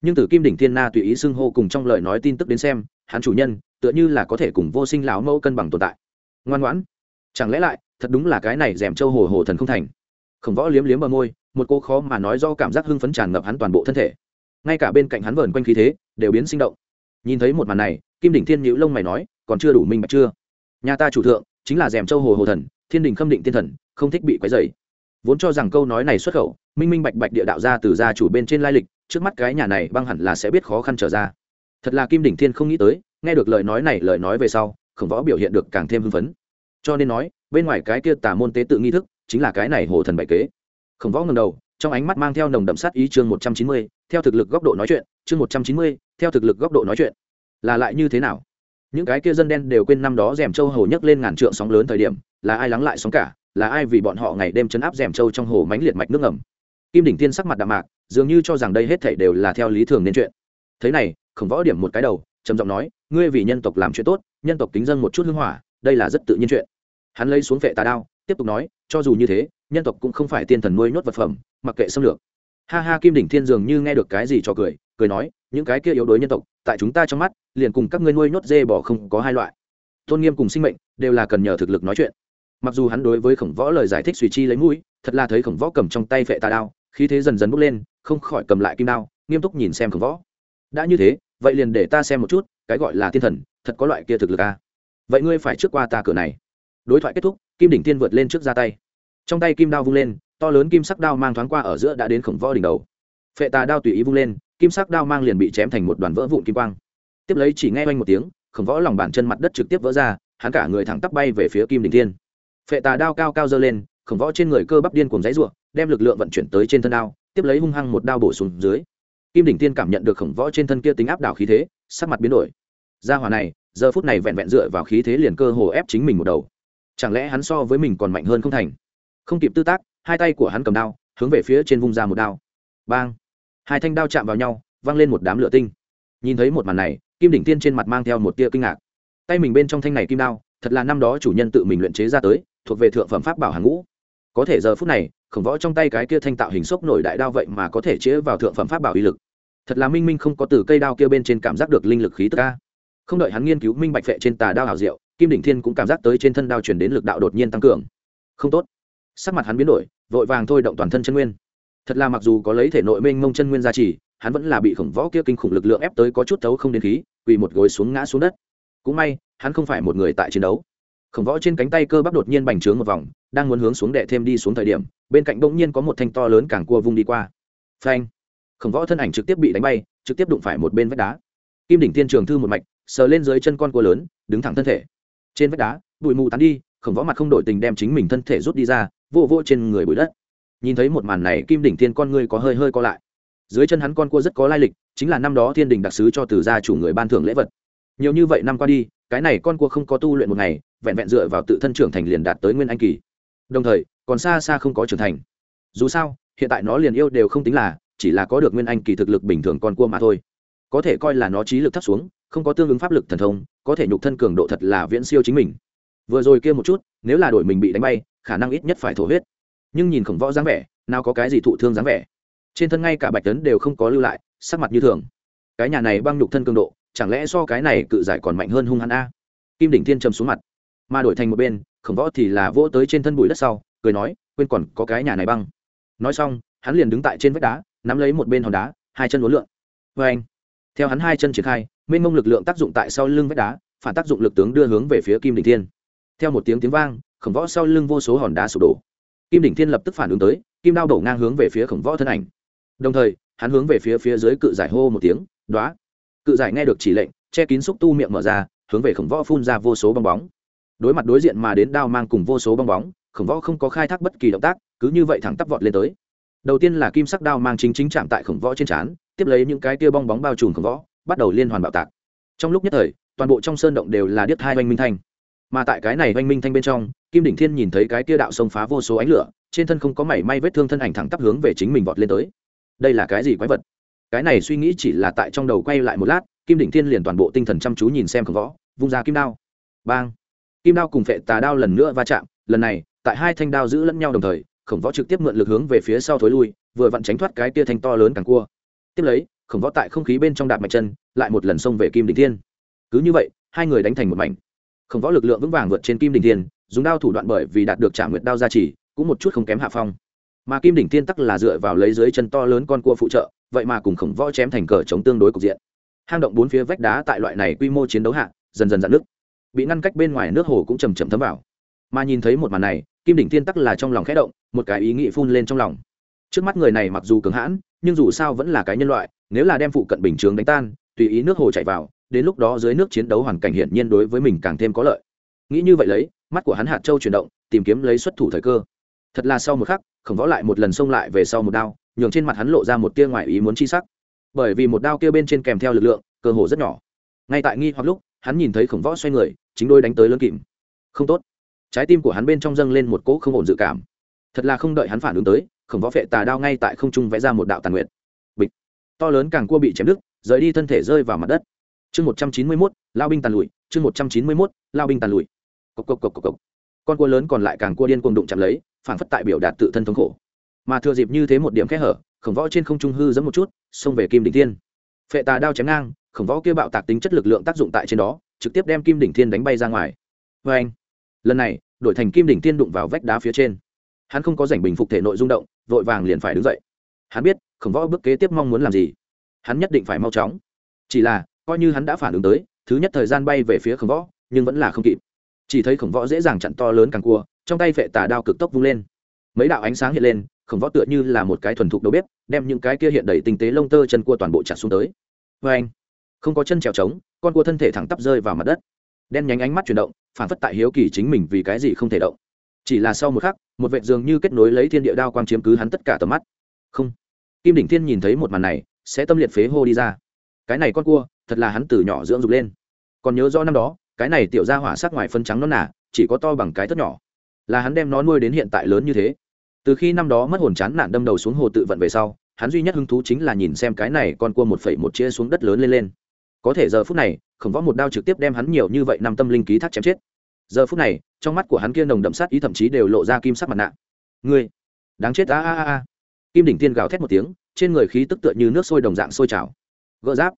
A: Nhưng từ kim đỉnh thiên na tùy ý xưng hô cùng trong lời nói tin tức đến xem, hắn chủ nhân, tựa như là có thể cùng vô sinh lão mẫu cân bằng tồn tại. Ngoan ngoãn. Chẳng lẽ lại, thật đúng là cái này rèm châu hồ hồ thần không thành? Khổng võ liếm liếm bờ môi, một cô khó mà nói do cảm giác hưng phấn tràn ngập hắn toàn bộ thân thể ngay cả bên cạnh hắn vờn quanh khí thế, đều biến sinh động. Nhìn thấy một màn này, kim đỉnh thiên nhữ lông mày nói, còn chưa đủ minh bạch chưa? Nhà ta chủ thượng, chính là dèm châu hồ hồ thần, thiên đình khâm định thiên thần, không thích bị quấy dày vốn cho rằng câu nói này xuất khẩu, minh minh bạch bạch địa đạo ra từ gia chủ bên trên lai lịch, trước mắt cái nhà này băng hẳn là sẽ biết khó khăn trở ra. Thật là kim đỉnh thiên không nghĩ tới, nghe được lời nói này, lời nói về sau, khổng võ biểu hiện được càng thêm hưng phấn. Cho nên nói, bên ngoài cái kia tà môn tế tự nghi thức, chính là cái này hồ thần bày kế. Khổng võ ngầm đầu, trong ánh mắt mang theo nồng đậm sát ý chương một trăm chín mươi theo thực lực góc độ nói chuyện, chương một trăm chín mươi, theo thực lực góc độ nói chuyện, là lại như thế nào? Những cái kia dân đen đều quên năm đó rèm châu hồ nhấc lên ngàn trượng sóng lớn thời điểm, là ai lắng lại sóng cả, là ai vì bọn họ ngày đêm chấn áp rèm châu trong hồ mánh liệt mạch nước ngầm? Kim đỉnh tiên sắc mặt đạm mạc, dường như cho rằng đây hết thảy đều là theo lý thường nên chuyện. Thế này, khổng võ điểm một cái đầu, trầm giọng nói, ngươi vì nhân tộc làm chuyện tốt, nhân tộc kính dân một chút hưng hỏa, đây là rất tự nhiên chuyện. Hắn lấy xuống vệ tà đao, tiếp tục nói, cho dù như thế, nhân tộc cũng không phải tiên thần nuôi nhốt vật phẩm, mặc kệ xâm lược ha ha, kim đỉnh thiên dường như nghe được cái gì cho cười cười nói, những cái kia yếu đuối nhân tộc, tại chúng ta trong mắt, liền cùng các ngươi nuôi nhốt dê bỏ không có hai loại. Tôn nghiêm cùng sinh mệnh đều là cần nhờ thực lực nói chuyện. Mặc dù hắn đối với khổng võ lời giải thích suy chi lấy mũi, thật là thấy khổng võ cầm trong tay vệ tà đao, khí thế dần dần bốc lên, không khỏi cầm lại kim đao, nghiêm túc nhìn xem khổng võ. Đã như thế, vậy liền để ta xem một chút, cái gọi là thiên thần, thật có loại kia thực lực à. vậy ngươi phải trước qua ta cửa này. Đối thoại kết thúc, kim đỉnh tiên vượt lên trước ra tay. Trong tay kim đao vung lên to lớn kim sắc đao mang thoáng qua ở giữa đã đến khổng võ đỉnh đầu. Phệ tà đao tùy ý vung lên, kim sắc đao mang liền bị chém thành một đoàn vỡ vụn kim quang. Tiếp lấy chỉ nghe oanh một tiếng, khổng võ lòng bàn chân mặt đất trực tiếp vỡ ra, hắn cả người thẳng tắp bay về phía kim đỉnh tiên phệ tà đao cao cao dơ lên, khổng võ trên người cơ bắp điên cùng dãy ruộng đem lực lượng vận chuyển tới trên thân đao, tiếp lấy hung hăng một đao bổ xuống dưới. Kim đỉnh tiên cảm nhận được khổng võ trên thân kia tính áp đảo khí thế, sắc mặt biến đổi. Gia hỏa này, giờ phút này vẹn vẹn dựa vào khí thế liền cơ hồ ép chính mình một đầu. Chẳng lẽ hắn so với mình còn mạnh hơn không thành? Không kịp tư tác hai tay của hắn cầm đao, hướng về phía trên vung ra một đao. Bang! Hai thanh đao chạm vào nhau văng lên một đám lửa tinh. Nhìn thấy một màn này, kim đỉnh tiên trên mặt mang theo một tia kinh ngạc. Tay mình bên trong thanh này kim đao, thật là năm đó chủ nhân tự mình luyện chế ra tới, thuộc về thượng phẩm pháp bảo hàng ngũ. Có thể giờ phút này, khổng võ trong tay cái kia thanh tạo hình sốc nổi đại đao vậy mà có thể chế vào thượng phẩm pháp bảo uy lực. Thật là minh minh không có từ cây đao kia bên trên cảm giác được linh lực khí tức ca không đợi hắn nghiên cứu minh bạch phệ trên tà đao hào diệu, kim đỉnh thiên cũng cảm giác tới trên thân đao chuyển đến lực đạo đột nhiên tăng cường. Không tốt sắc mặt hắn biến đổi, vội vàng thôi động toàn thân chân nguyên. Thật là mặc dù có lấy thể nội mênh mông chân nguyên gia trì, hắn vẫn là bị khổng võ kia kinh khủng lực lượng ép tới có chút thấu không đến khí, quỳ một gối xuống ngã xuống đất. Cũng may, hắn không phải một người tại chiến đấu. Khổng võ trên cánh tay cơ bắp đột nhiên bành trướng một vòng, đang muốn hướng xuống đệ thêm đi xuống thời điểm, bên cạnh bỗng nhiên có một thanh to lớn càng cua vung đi qua. Phanh! Khổng võ thân ảnh trực tiếp bị đánh bay, trực tiếp đụng phải một bên vách đá. Kim đỉnh tiên trường thư một mạch, sờ lên dưới chân con cua lớn, đứng thẳng thân thể. Trên vách đá, bụi mù tán đi khổng võ mặt không đổi tình đem chính mình thân thể rút đi ra vô vô trên người bụi đất. Nhìn thấy một màn này, kim đỉnh thiên con ngươi có hơi hơi co lại. Dưới chân hắn con cua rất có lai lịch, chính là năm đó thiên đình đặc sứ cho từ gia chủ người ban thưởng lễ vật. Nhiều như vậy năm qua đi, cái này con cua không có tu luyện một ngày, vẹn vẹn dựa vào tự thân trưởng thành liền đạt tới nguyên anh kỳ. Đồng thời, còn xa xa không có trưởng thành. Dù sao, hiện tại nó liền yêu đều không tính là, chỉ là có được nguyên anh kỳ thực lực bình thường con cua mà thôi. Có thể coi là nó trí lực thấp xuống, không có tương ứng pháp lực thần thông, có thể nhục thân cường độ thật là viễn siêu chính mình vừa rồi kia một chút, nếu là đội mình bị đánh bay, khả năng ít nhất phải thổ huyết. Nhưng nhìn khổng võ dáng vẻ, nào có cái gì thụ thương dáng vẻ. Trên thân ngay cả bạch tấn đều không có lưu lại, sắc mặt như thường. Cái nhà này băng nhục thân cường độ, chẳng lẽ so cái này cự giải còn mạnh hơn hung hắn a? Kim đỉnh thiên trầm xuống mặt. Mà đổi thành một bên, khổng võ thì là vỗ tới trên thân bụi đất sau, cười nói, quên còn có cái nhà này băng. Nói xong, hắn liền đứng tại trên vách đá, nắm lấy một bên hòn đá, hai chân uốn lượn. Vê anh, theo hắn hai chân triển khai, mênh mông lực lượng tác dụng tại sau lưng vách đá, phản tác dụng lực tướng đưa hướng về phía kim đỉnh thiên theo một tiếng tiếng vang, khổng võ sau lưng vô số hòn đá sụp đổ. Kim đỉnh thiên lập tức phản ứng tới, kim đao đổ ngang hướng về phía khổng võ thân ảnh. Đồng thời, hắn hướng về phía phía dưới cự giải hô một tiếng, đoá! Cự giải nghe được chỉ lệnh, che kín xúc tu miệng mở ra, hướng về khổng võ phun ra vô số bong bóng. Đối mặt đối diện mà đến đao mang cùng vô số bong bóng, khổng võ không có khai thác bất kỳ động tác, cứ như vậy thẳng tắp vọt lên tới. Đầu tiên là kim sắc đao mang chính chính chạm tại khổng võ trên trán, tiếp lấy những cái tia bong bóng bao trùm khổng võ, bắt đầu liên hoàn bạo tạc. Trong lúc nhất thời, toàn bộ trong sơn động đều là điếc hai oanh minh thanh mà tại cái này oanh minh thanh bên trong, kim đỉnh thiên nhìn thấy cái tia đạo sông phá vô số ánh lửa, trên thân không có mảy may vết thương thân ảnh thẳng tắp hướng về chính mình vọt lên tới. Đây là cái gì quái vật? Cái này suy nghĩ chỉ là tại trong đầu quay lại một lát, kim đỉnh thiên liền toàn bộ tinh thần chăm chú nhìn xem khổng võ, vung ra kim đao. Bang! Kim đao cùng phệ tà đao lần nữa va chạm, lần này, tại hai thanh đao giữ lẫn nhau đồng thời, khổng võ trực tiếp mượn lực hướng về phía sau thối lui, vừa vặn tránh thoát cái tia thanh to lớn càng cua. Tiếp lấy, khổng võ tại không khí bên trong đạp mạch chân, lại một lần xông về kim đỉnh thiên. Cứ như vậy, hai người đánh thành một mảnh khổng võ lực lượng vững vàng vượt trên kim đình thiên, dùng đao thủ đoạn bởi vì đạt được trả nguyệt đao gia trì, cũng một chút không kém hạ phong. Mà kim đỉnh thiên tắc là dựa vào lấy dưới chân to lớn con cua phụ trợ, vậy mà cùng khổng võ chém thành cờ chống tương đối cục diện. Hang động bốn phía vách đá tại loại này quy mô chiến đấu hạ, dần dần dạn nước bị ngăn cách bên ngoài nước hồ cũng chầm chậm thấm vào. Mà nhìn thấy một màn này, kim đỉnh thiên tắc là trong lòng khẽ động, một cái ý nghĩ phun lên trong lòng. Trước mắt người này mặc dù cứng hãn, nhưng dù sao vẫn là cái nhân loại, nếu là đem phụ cận bình chướng đánh tan, tùy ý nước hồ chảy vào đến lúc đó dưới nước chiến đấu hoàn cảnh hiển nhiên đối với mình càng thêm có lợi. Nghĩ như vậy lấy, mắt của hắn hạt châu chuyển động, tìm kiếm lấy xuất thủ thời cơ. Thật là sau một khắc, khổng võ lại một lần xông lại về sau một đao, nhường trên mặt hắn lộ ra một tia ngoài ý muốn chi sắc. Bởi vì một đao kia bên trên kèm theo lực lượng, cơ hồ rất nhỏ. Ngay tại nghi hoặc lúc, hắn nhìn thấy khổng võ xoay người, chính đôi đánh tới lớn kìm. Không tốt. Trái tim của hắn bên trong dâng lên một cỗ không ổn dự cảm. Thật là không đợi hắn phản ứng tới, khổng võ phệ tà đao ngay tại không trung vẽ ra một đạo tàn nguyện bịch. To lớn càng cua bị chém đứt, rời đi thân thể rơi vào mặt đất chương một trăm chín mươi mốt, lao binh tàn lụi, chương một trăm chín mươi mốt, lao binh tàn lụi. Cộc cộc cộc cộc cộc. Con cua lớn còn lại càng cua điên cuồng đụng chạm lấy phản phất tại biểu đạt tự thân thống khổ. Mà thừa dịp như thế một điểm kẽ hở, khổng võ trên không trung hư giấm một chút, xông về kim đỉnh thiên. Phệ tà đao chém ngang, khổng võ kia bạo tạc tính chất lực lượng tác dụng tại trên đó, trực tiếp đem kim đỉnh thiên đánh bay ra ngoài. Vê anh, lần này, đổi thành kim đỉnh thiên đụng vào vách đá phía trên. Hắn không có giành bình phục thể nội rung động, vội vàng liền phải đứng dậy. Hắn biết, khổng võ bước kế tiếp mong muốn làm gì. Hắn nhất định phải mau chóng. Chỉ là coi như hắn đã phản ứng tới, thứ nhất thời gian bay về phía khổng võ, nhưng vẫn là không kịp. Chỉ thấy khổng võ dễ dàng chặn to lớn càng cua, trong tay vệ tà đao cực tốc vung lên. Mấy đạo ánh sáng hiện lên, khổng võ tựa như là một cái thuần thục đầu bếp, đem những cái kia hiện đầy tinh tế lông tơ chân cua toàn bộ chặt xuống tới. Vê anh, không có chân trèo trống, con cua thân thể thẳng tắp rơi vào mặt đất. Đen nhánh ánh mắt chuyển động, phản phất tại hiếu kỳ chính mình vì cái gì không thể động. Chỉ là sau một khắc, một vệ dường như kết nối lấy thiên địa đao quang chiếm cứ hắn tất cả tầm mắt. Không. Kim đỉnh thiên nhìn thấy một màn này, sẽ tâm liệt phế hô đi ra. Cái này con cua thật là hắn từ nhỏ dưỡng dục lên. Còn nhớ rõ năm đó cái này tiểu ra hỏa sắc ngoài phân trắng nó nà, chỉ có to bằng cái thất nhỏ. Là hắn đem nó nuôi đến hiện tại lớn như thế. Từ khi năm đó mất hồn chán nản đâm đầu xuống hồ tự vận về sau hắn duy nhất hứng thú chính là nhìn xem cái này con cua một phẩy một chia xuống đất lớn lên lên. Có thể giờ phút này khổng võ một đao trực tiếp đem hắn nhiều như vậy năm tâm linh ký thác chém chết. Giờ phút này trong mắt của hắn kia nồng đậm sát ý thậm chí đều lộ ra kim sắc mặt nạ. Ngươi đáng chết a a a a. Kim đỉnh tiên gào thét một tiếng trên người khí tức tựa như nước sôi đồng dạng sôi trào. Gỡ giáp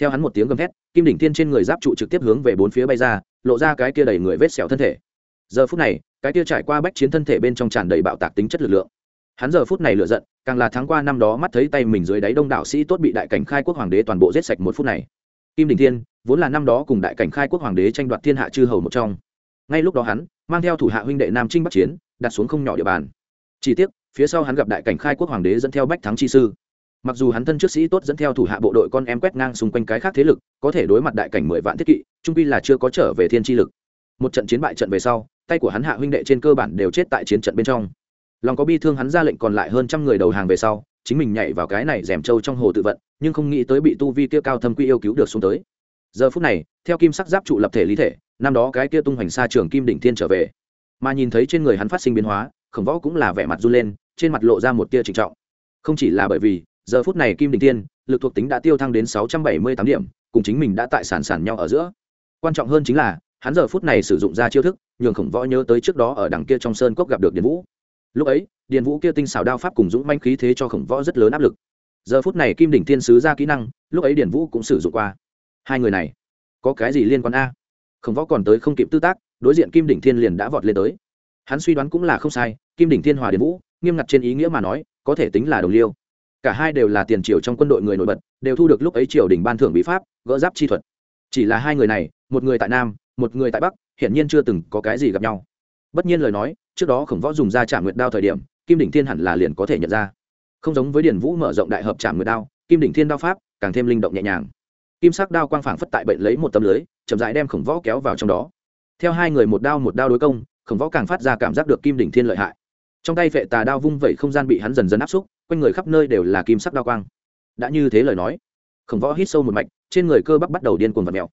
A: theo hắn một tiếng gầm thét, kim đỉnh Thiên trên người giáp trụ trực tiếp hướng về bốn phía bay ra, lộ ra cái kia đầy người vết sẹo thân thể. Giờ phút này, cái kia trải qua bách chiến thân thể bên trong tràn đầy bạo tạc tính chất lực lượng. Hắn giờ phút này lựa giận, càng là tháng qua năm đó mắt thấy tay mình dưới đáy đông đảo sĩ tốt bị đại cảnh khai quốc hoàng đế toàn bộ giết sạch một phút này. Kim đình thiên, vốn là năm đó cùng đại cảnh khai quốc hoàng đế tranh đoạt thiên hạ chư hầu một trong. Ngay lúc đó hắn, mang theo thủ hạ huynh đệ nam trinh bắc chiến, đặt xuống không nhỏ địa bàn. Chỉ tiếc, phía sau hắn gặp đại cảnh khai quốc hoàng đế dẫn theo bách thắng chi sư mặc dù hắn thân trước sĩ tốt dẫn theo thủ hạ bộ đội con em quét ngang xung quanh cái khác thế lực, có thể đối mặt đại cảnh mười vạn thiết kỵ, trung quy là chưa có trở về thiên tri lực. Một trận chiến bại trận về sau, tay của hắn hạ huynh đệ trên cơ bản đều chết tại chiến trận bên trong. Lòng có bi thương hắn ra lệnh còn lại hơn trăm người đầu hàng về sau, chính mình nhảy vào cái này rèm trâu trong hồ tự vận, nhưng không nghĩ tới bị tu vi kia cao thâm quy yêu cứu được xuống tới. Giờ phút này, theo kim sắc giáp trụ lập thể lý thể, năm đó cái kia tung hoành xa trường kim đỉnh thiên trở về. Mà nhìn thấy trên người hắn phát sinh biến hóa, khổng võ cũng là vẻ mặt run lên, trên mặt lộ ra một tia trịnh trọng. Không chỉ là bởi vì giờ phút này kim đỉnh thiên, lực thuộc tính đã tiêu thăng đến sáu trăm bảy mươi tám điểm, cùng chính mình đã tại sản sản nhau ở giữa. Quan trọng hơn chính là, hắn giờ phút này sử dụng ra chiêu thức, nhường khổng võ nhớ tới trước đó ở đằng kia trong sơn cốc gặp được điền vũ. Lúc ấy, điền vũ kia tinh xảo đao pháp cùng dũng manh khí thế cho khổng võ rất lớn áp lực. Giờ phút này kim đỉnh thiên sứ ra kỹ năng, lúc ấy điền vũ cũng sử dụng qua. Hai người này, có cái gì liên quan a? Khổng võ còn tới không kịp tư tác, đối diện kim đỉnh thiên liền đã vọt lên tới. Hắn suy đoán cũng là không sai, kim đỉnh thiên hòa điền vũ, nghiêm ngặt trên ý nghĩa mà nói, có thể tính là đồng liêu cả hai đều là tiền triều trong quân đội người nổi bật, đều thu được lúc ấy triều đình ban thưởng bí pháp, gỡ giáp chi thuật. Chỉ là hai người này, một người tại nam, một người tại bắc, hiển nhiên chưa từng có cái gì gặp nhau. Bất nhiên lời nói, trước đó khổng võ dùng ra trả nguyệt đao thời điểm, kim đỉnh thiên hẳn là liền có thể nhận ra. Không giống với điển vũ mở rộng đại hợp trả nguyệt đao, kim đỉnh thiên đao pháp, càng thêm linh động nhẹ nhàng. Kim sắc đao quang phảng phất tại bệnh lấy một tấm lưới, chậm rãi đem khổng võ kéo vào trong đó. Theo hai người một đao một đao đối công, khổng võ càng phát ra cảm giác được kim đỉnh thiên lợi hại trong tay vệ tà đao vung vẩy không gian bị hắn dần dần áp xúc, quanh người khắp nơi đều là kim sắc đao quang. Đã như thế lời nói, khổng võ hít sâu một mạch, trên người cơ bắp bắt đầu điên cuồng vật mèo.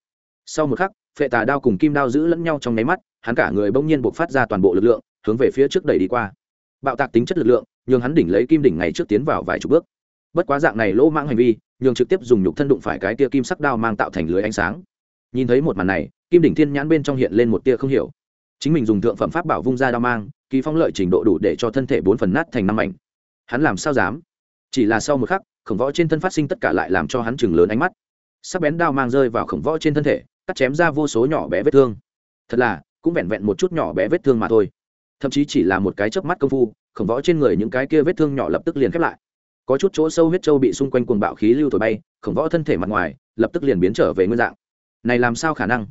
A: Sau một khắc phệ tà đao cùng kim đao giữ lẫn nhau trong nháy mắt, hắn cả người bỗng nhiên buộc phát ra toàn bộ lực lượng, hướng về phía trước đẩy đi qua. Bạo tạc tính chất lực lượng, nhường hắn đỉnh lấy kim đỉnh ngày trước tiến vào vài chục bước. Bất quá dạng này lỗ mãng hành vi, nhường trực tiếp dùng nhục thân đụng phải cái tia kim sắc đao mang tạo thành lưới ánh sáng. Nhìn thấy một màn này, kim đỉnh thiên nhãn bên trong hiện lên một tia không hiểu. Chính mình dùng thượng phẩm pháp bảo vung ra đao mang kỳ phong lợi trình độ đủ để cho thân thể bốn phần nát thành năm mảnh. Hắn làm sao dám? Chỉ là sau một khắc, khổng võ trên thân phát sinh tất cả lại làm cho hắn chừng lớn ánh mắt. Sắc bén đao mang rơi vào khổng võ trên thân thể, cắt chém ra vô số nhỏ bé vết thương. Thật là, cũng vẹn vẹn một chút nhỏ bé vết thương mà thôi. Thậm chí chỉ là một cái chớp mắt công phu, khổng võ trên người những cái kia vết thương nhỏ lập tức liền khép lại. Có chút chỗ sâu huyết trâu bị xung quanh cuồng bạo khí lưu thổi bay, khổng võ thân thể mặt ngoài, lập tức liền biến trở về nguyên dạng. Này làm sao khả năng?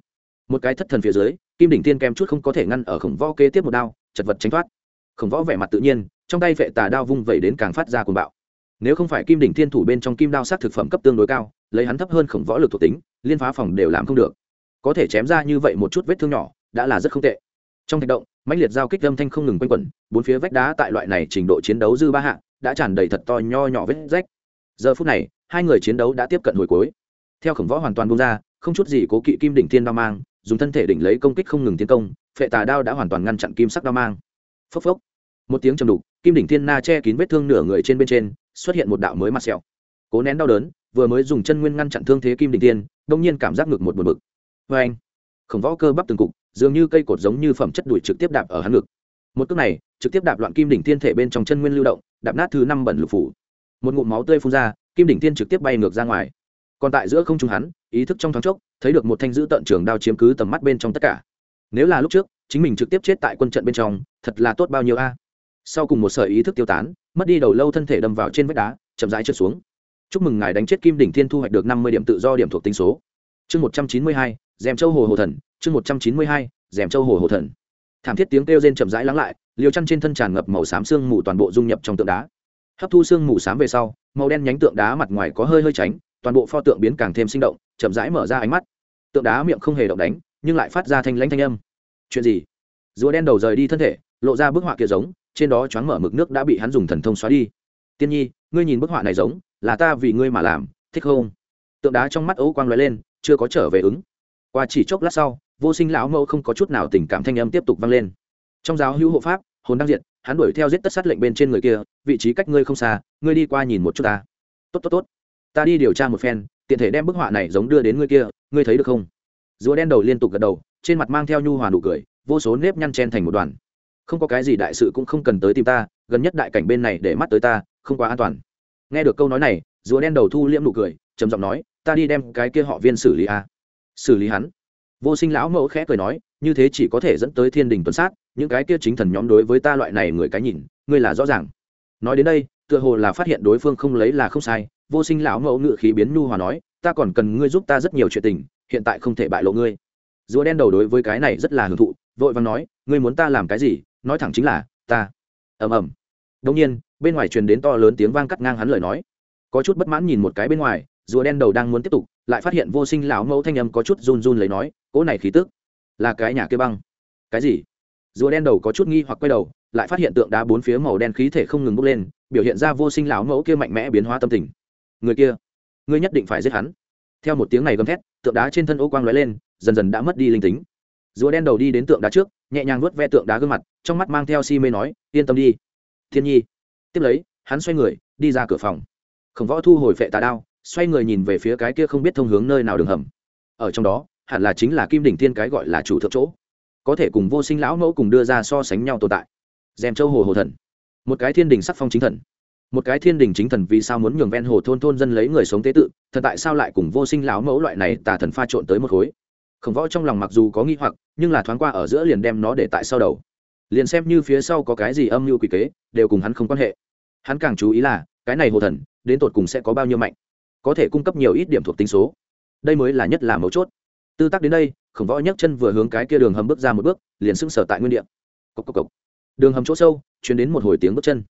A: Một cái thất thần phía dưới, kim đỉnh tiên kem chút không có thể ngăn ở khổng võ kế tiếp một đao chật vật tránh thoát. Khổng võ vẻ mặt tự nhiên, trong tay vệ tà đao vung vẩy đến càng phát ra cuồng bạo. Nếu không phải kim đỉnh thiên thủ bên trong kim đao sát thực phẩm cấp tương đối cao, lấy hắn thấp hơn khổng võ lực thuộc tính, liên phá phòng đều làm không được. Có thể chém ra như vậy một chút vết thương nhỏ, đã là rất không tệ. Trong thạch động, mãnh liệt giao kích âm thanh không ngừng quanh quẩn, bốn phía vách đá tại loại này trình độ chiến đấu dư ba hạ, đã tràn đầy thật to nho nhỏ vết rách. Giờ phút này, hai người chiến đấu đã tiếp cận hồi cuối. Theo khổng võ hoàn toàn bung ra, không chút gì cố kỵ kim đỉnh thiên đao mang, dùng thân thể đỉnh lấy công kích không ngừng tiến công phệ tà đao đã hoàn toàn ngăn chặn kim sắc đao mang. Phốc phốc. Một tiếng trầm đục, kim đỉnh thiên na che kín vết thương nửa người trên bên trên, xuất hiện một đạo mới mặt sẹo. Cố nén đau đớn, vừa mới dùng chân nguyên ngăn chặn thương thế kim đỉnh thiên, đông nhiên cảm giác ngực một một bực. Vê anh khổng võ cơ bắp từng cục, dường như cây cột giống như phẩm chất đuổi trực tiếp đạp ở hắn ngực. Một cước này, trực tiếp đạp loạn kim đỉnh thiên thể bên trong chân nguyên lưu động, đạp nát thứ năm bẩn lục phủ. Một ngụm máu tươi phun ra, kim đỉnh thiên trực tiếp bay ngược ra ngoài. Còn tại giữa không trung hắn, ý thức trong thoáng chốc, thấy được một thanh giữ tận trường đao chiếm cứ tầm mắt bên trong tất cả nếu là lúc trước, chính mình trực tiếp chết tại quân trận bên trong, thật là tốt bao nhiêu a. Sau cùng một sợi ý thức tiêu tán, mất đi đầu lâu thân thể đâm vào trên vách đá, chậm rãi trượt xuống. Chúc mừng ngài đánh chết kim đỉnh thiên thu hoạch được năm mươi điểm tự do điểm thuộc tính số. Chương một trăm chín mươi hai dèm châu hồ hồ thần. Chương một trăm chín mươi hai dèm châu hồ hồ thần. Thảm thiết tiếng kêu rên chậm rãi lắng lại, liều chăn trên thân tràn ngập màu xám xương mù toàn bộ dung nhập trong tượng đá. Hấp thu xương mù xám về sau, màu đen nhánh tượng đá mặt ngoài có hơi hơi tránh, toàn bộ pho tượng biến càng thêm sinh động, chậm rãi mở ra ánh mắt. Tượng đá miệng không hề động đánh nhưng lại phát ra thanh lãnh thanh âm. Chuyện gì? Rùa đen đầu rời đi thân thể, lộ ra bức họa kia giống, trên đó choáng mở mực nước đã bị hắn dùng thần thông xóa đi. Tiên nhi, ngươi nhìn bức họa này giống, là ta vì ngươi mà làm, thích không? Tượng đá trong mắt ấu quang l lên, chưa có trở về ứng. Qua chỉ chốc lát sau, vô sinh lão mẫu không có chút nào tình cảm thanh âm tiếp tục vang lên. Trong giáo hữu hộ pháp, hồn đăng diện hắn đuổi theo giết tất sát lệnh bên trên người kia, vị trí cách ngươi không xa, ngươi đi qua nhìn một chút ta. Tốt tốt tốt. Ta đi điều tra một phen, tiện thể đem bức họa này giống đưa đến ngươi kia, ngươi thấy được không? Rùa đen đầu liên tục gật đầu, trên mặt mang theo nhu hòa nụ cười, vô số nếp nhăn chen thành một đoàn. Không có cái gì đại sự cũng không cần tới tìm ta, gần nhất đại cảnh bên này để mắt tới ta, không quá an toàn. Nghe được câu nói này rùa đen đầu thu liễm nụ cười, trầm giọng nói, ta đi đem cái kia họ viên xử lý a. À. xử lý hắn? Vô sinh lão mẫu khẽ cười nói, như thế chỉ có thể dẫn tới thiên đình tuần sát, những cái kia chính thần nhóm đối với ta loại này người cái nhìn, ngươi là rõ ràng. Nói đến đây, tựa hồ là phát hiện đối phương không lấy là không sai, vô sinh lão mẫu ngự khí biến nhu hòa nói, ta còn cần ngươi giúp ta rất nhiều chuyện tình hiện tại không thể bại lộ ngươi. Rùa đen đầu đối với cái này rất là hưởng thụ, vội vàng nói, ngươi muốn ta làm cái gì? Nói thẳng chính là, ta. Ầm ầm. Đông nhiên, bên ngoài truyền đến to lớn tiếng vang cắt ngang hắn lời nói. Có chút bất mãn nhìn một cái bên ngoài, rùa đen đầu đang muốn tiếp tục, lại phát hiện vô sinh lão mẫu thanh âm có chút run run lấy nói, cỗ này khí tức là cái nhà kia băng. Cái gì? Rùa đen đầu có chút nghi hoặc quay đầu, lại phát hiện tượng đá bốn phía màu đen khí thể không ngừng bốc lên, biểu hiện ra vô sinh lão mẫu kia mạnh mẽ biến hóa tâm tình. Người kia, ngươi nhất định phải giết hắn theo một tiếng này gầm thét, tượng đá trên thân ô quang lóe lên, dần dần đã mất đi linh tính. Rùa đen đầu đi đến tượng đá trước, nhẹ nhàng nuốt ve tượng đá gương mặt, trong mắt mang theo si mê nói, yên tâm đi, thiên nhi. Tiếp lấy, hắn xoay người, đi ra cửa phòng. Khổng võ thu hồi phệ tà đao, xoay người nhìn về phía cái kia không biết thông hướng nơi nào đường hầm. Ở trong đó, hẳn là chính là kim đỉnh thiên cái gọi là chủ thượng chỗ. Có thể cùng vô sinh lão mẫu cùng đưa ra so sánh nhau tồn tại. Dèm châu hồ hồ thần. Một cái thiên đình sắc phong chính thần một cái thiên đình chính thần vì sao muốn nhường ven hồ thôn thôn dân lấy người sống tế tự thần tại sao lại cùng vô sinh lão mẫu loại này tà thần pha trộn tới một khối? Khổng võ trong lòng mặc dù có nghi hoặc, nhưng là thoáng qua ở giữa liền đem nó để tại sau đầu. Liền xem như phía sau có cái gì âm mưu quỷ kế, đều cùng hắn không quan hệ. Hắn càng chú ý là, cái này hồ thần, đến tột cùng sẽ có bao nhiêu mạnh? Có thể cung cấp nhiều ít điểm thuộc tính số. Đây mới là nhất là mấu chốt. Tư tắc đến đây, khổng võ nhấc chân vừa hướng cái kia đường hầm bước ra một bước, liền sững sở tại nguyên địa. Cốc cốc cốc. đường hầm chỗ sâu chuyển đến một hồi tiếng bước chân.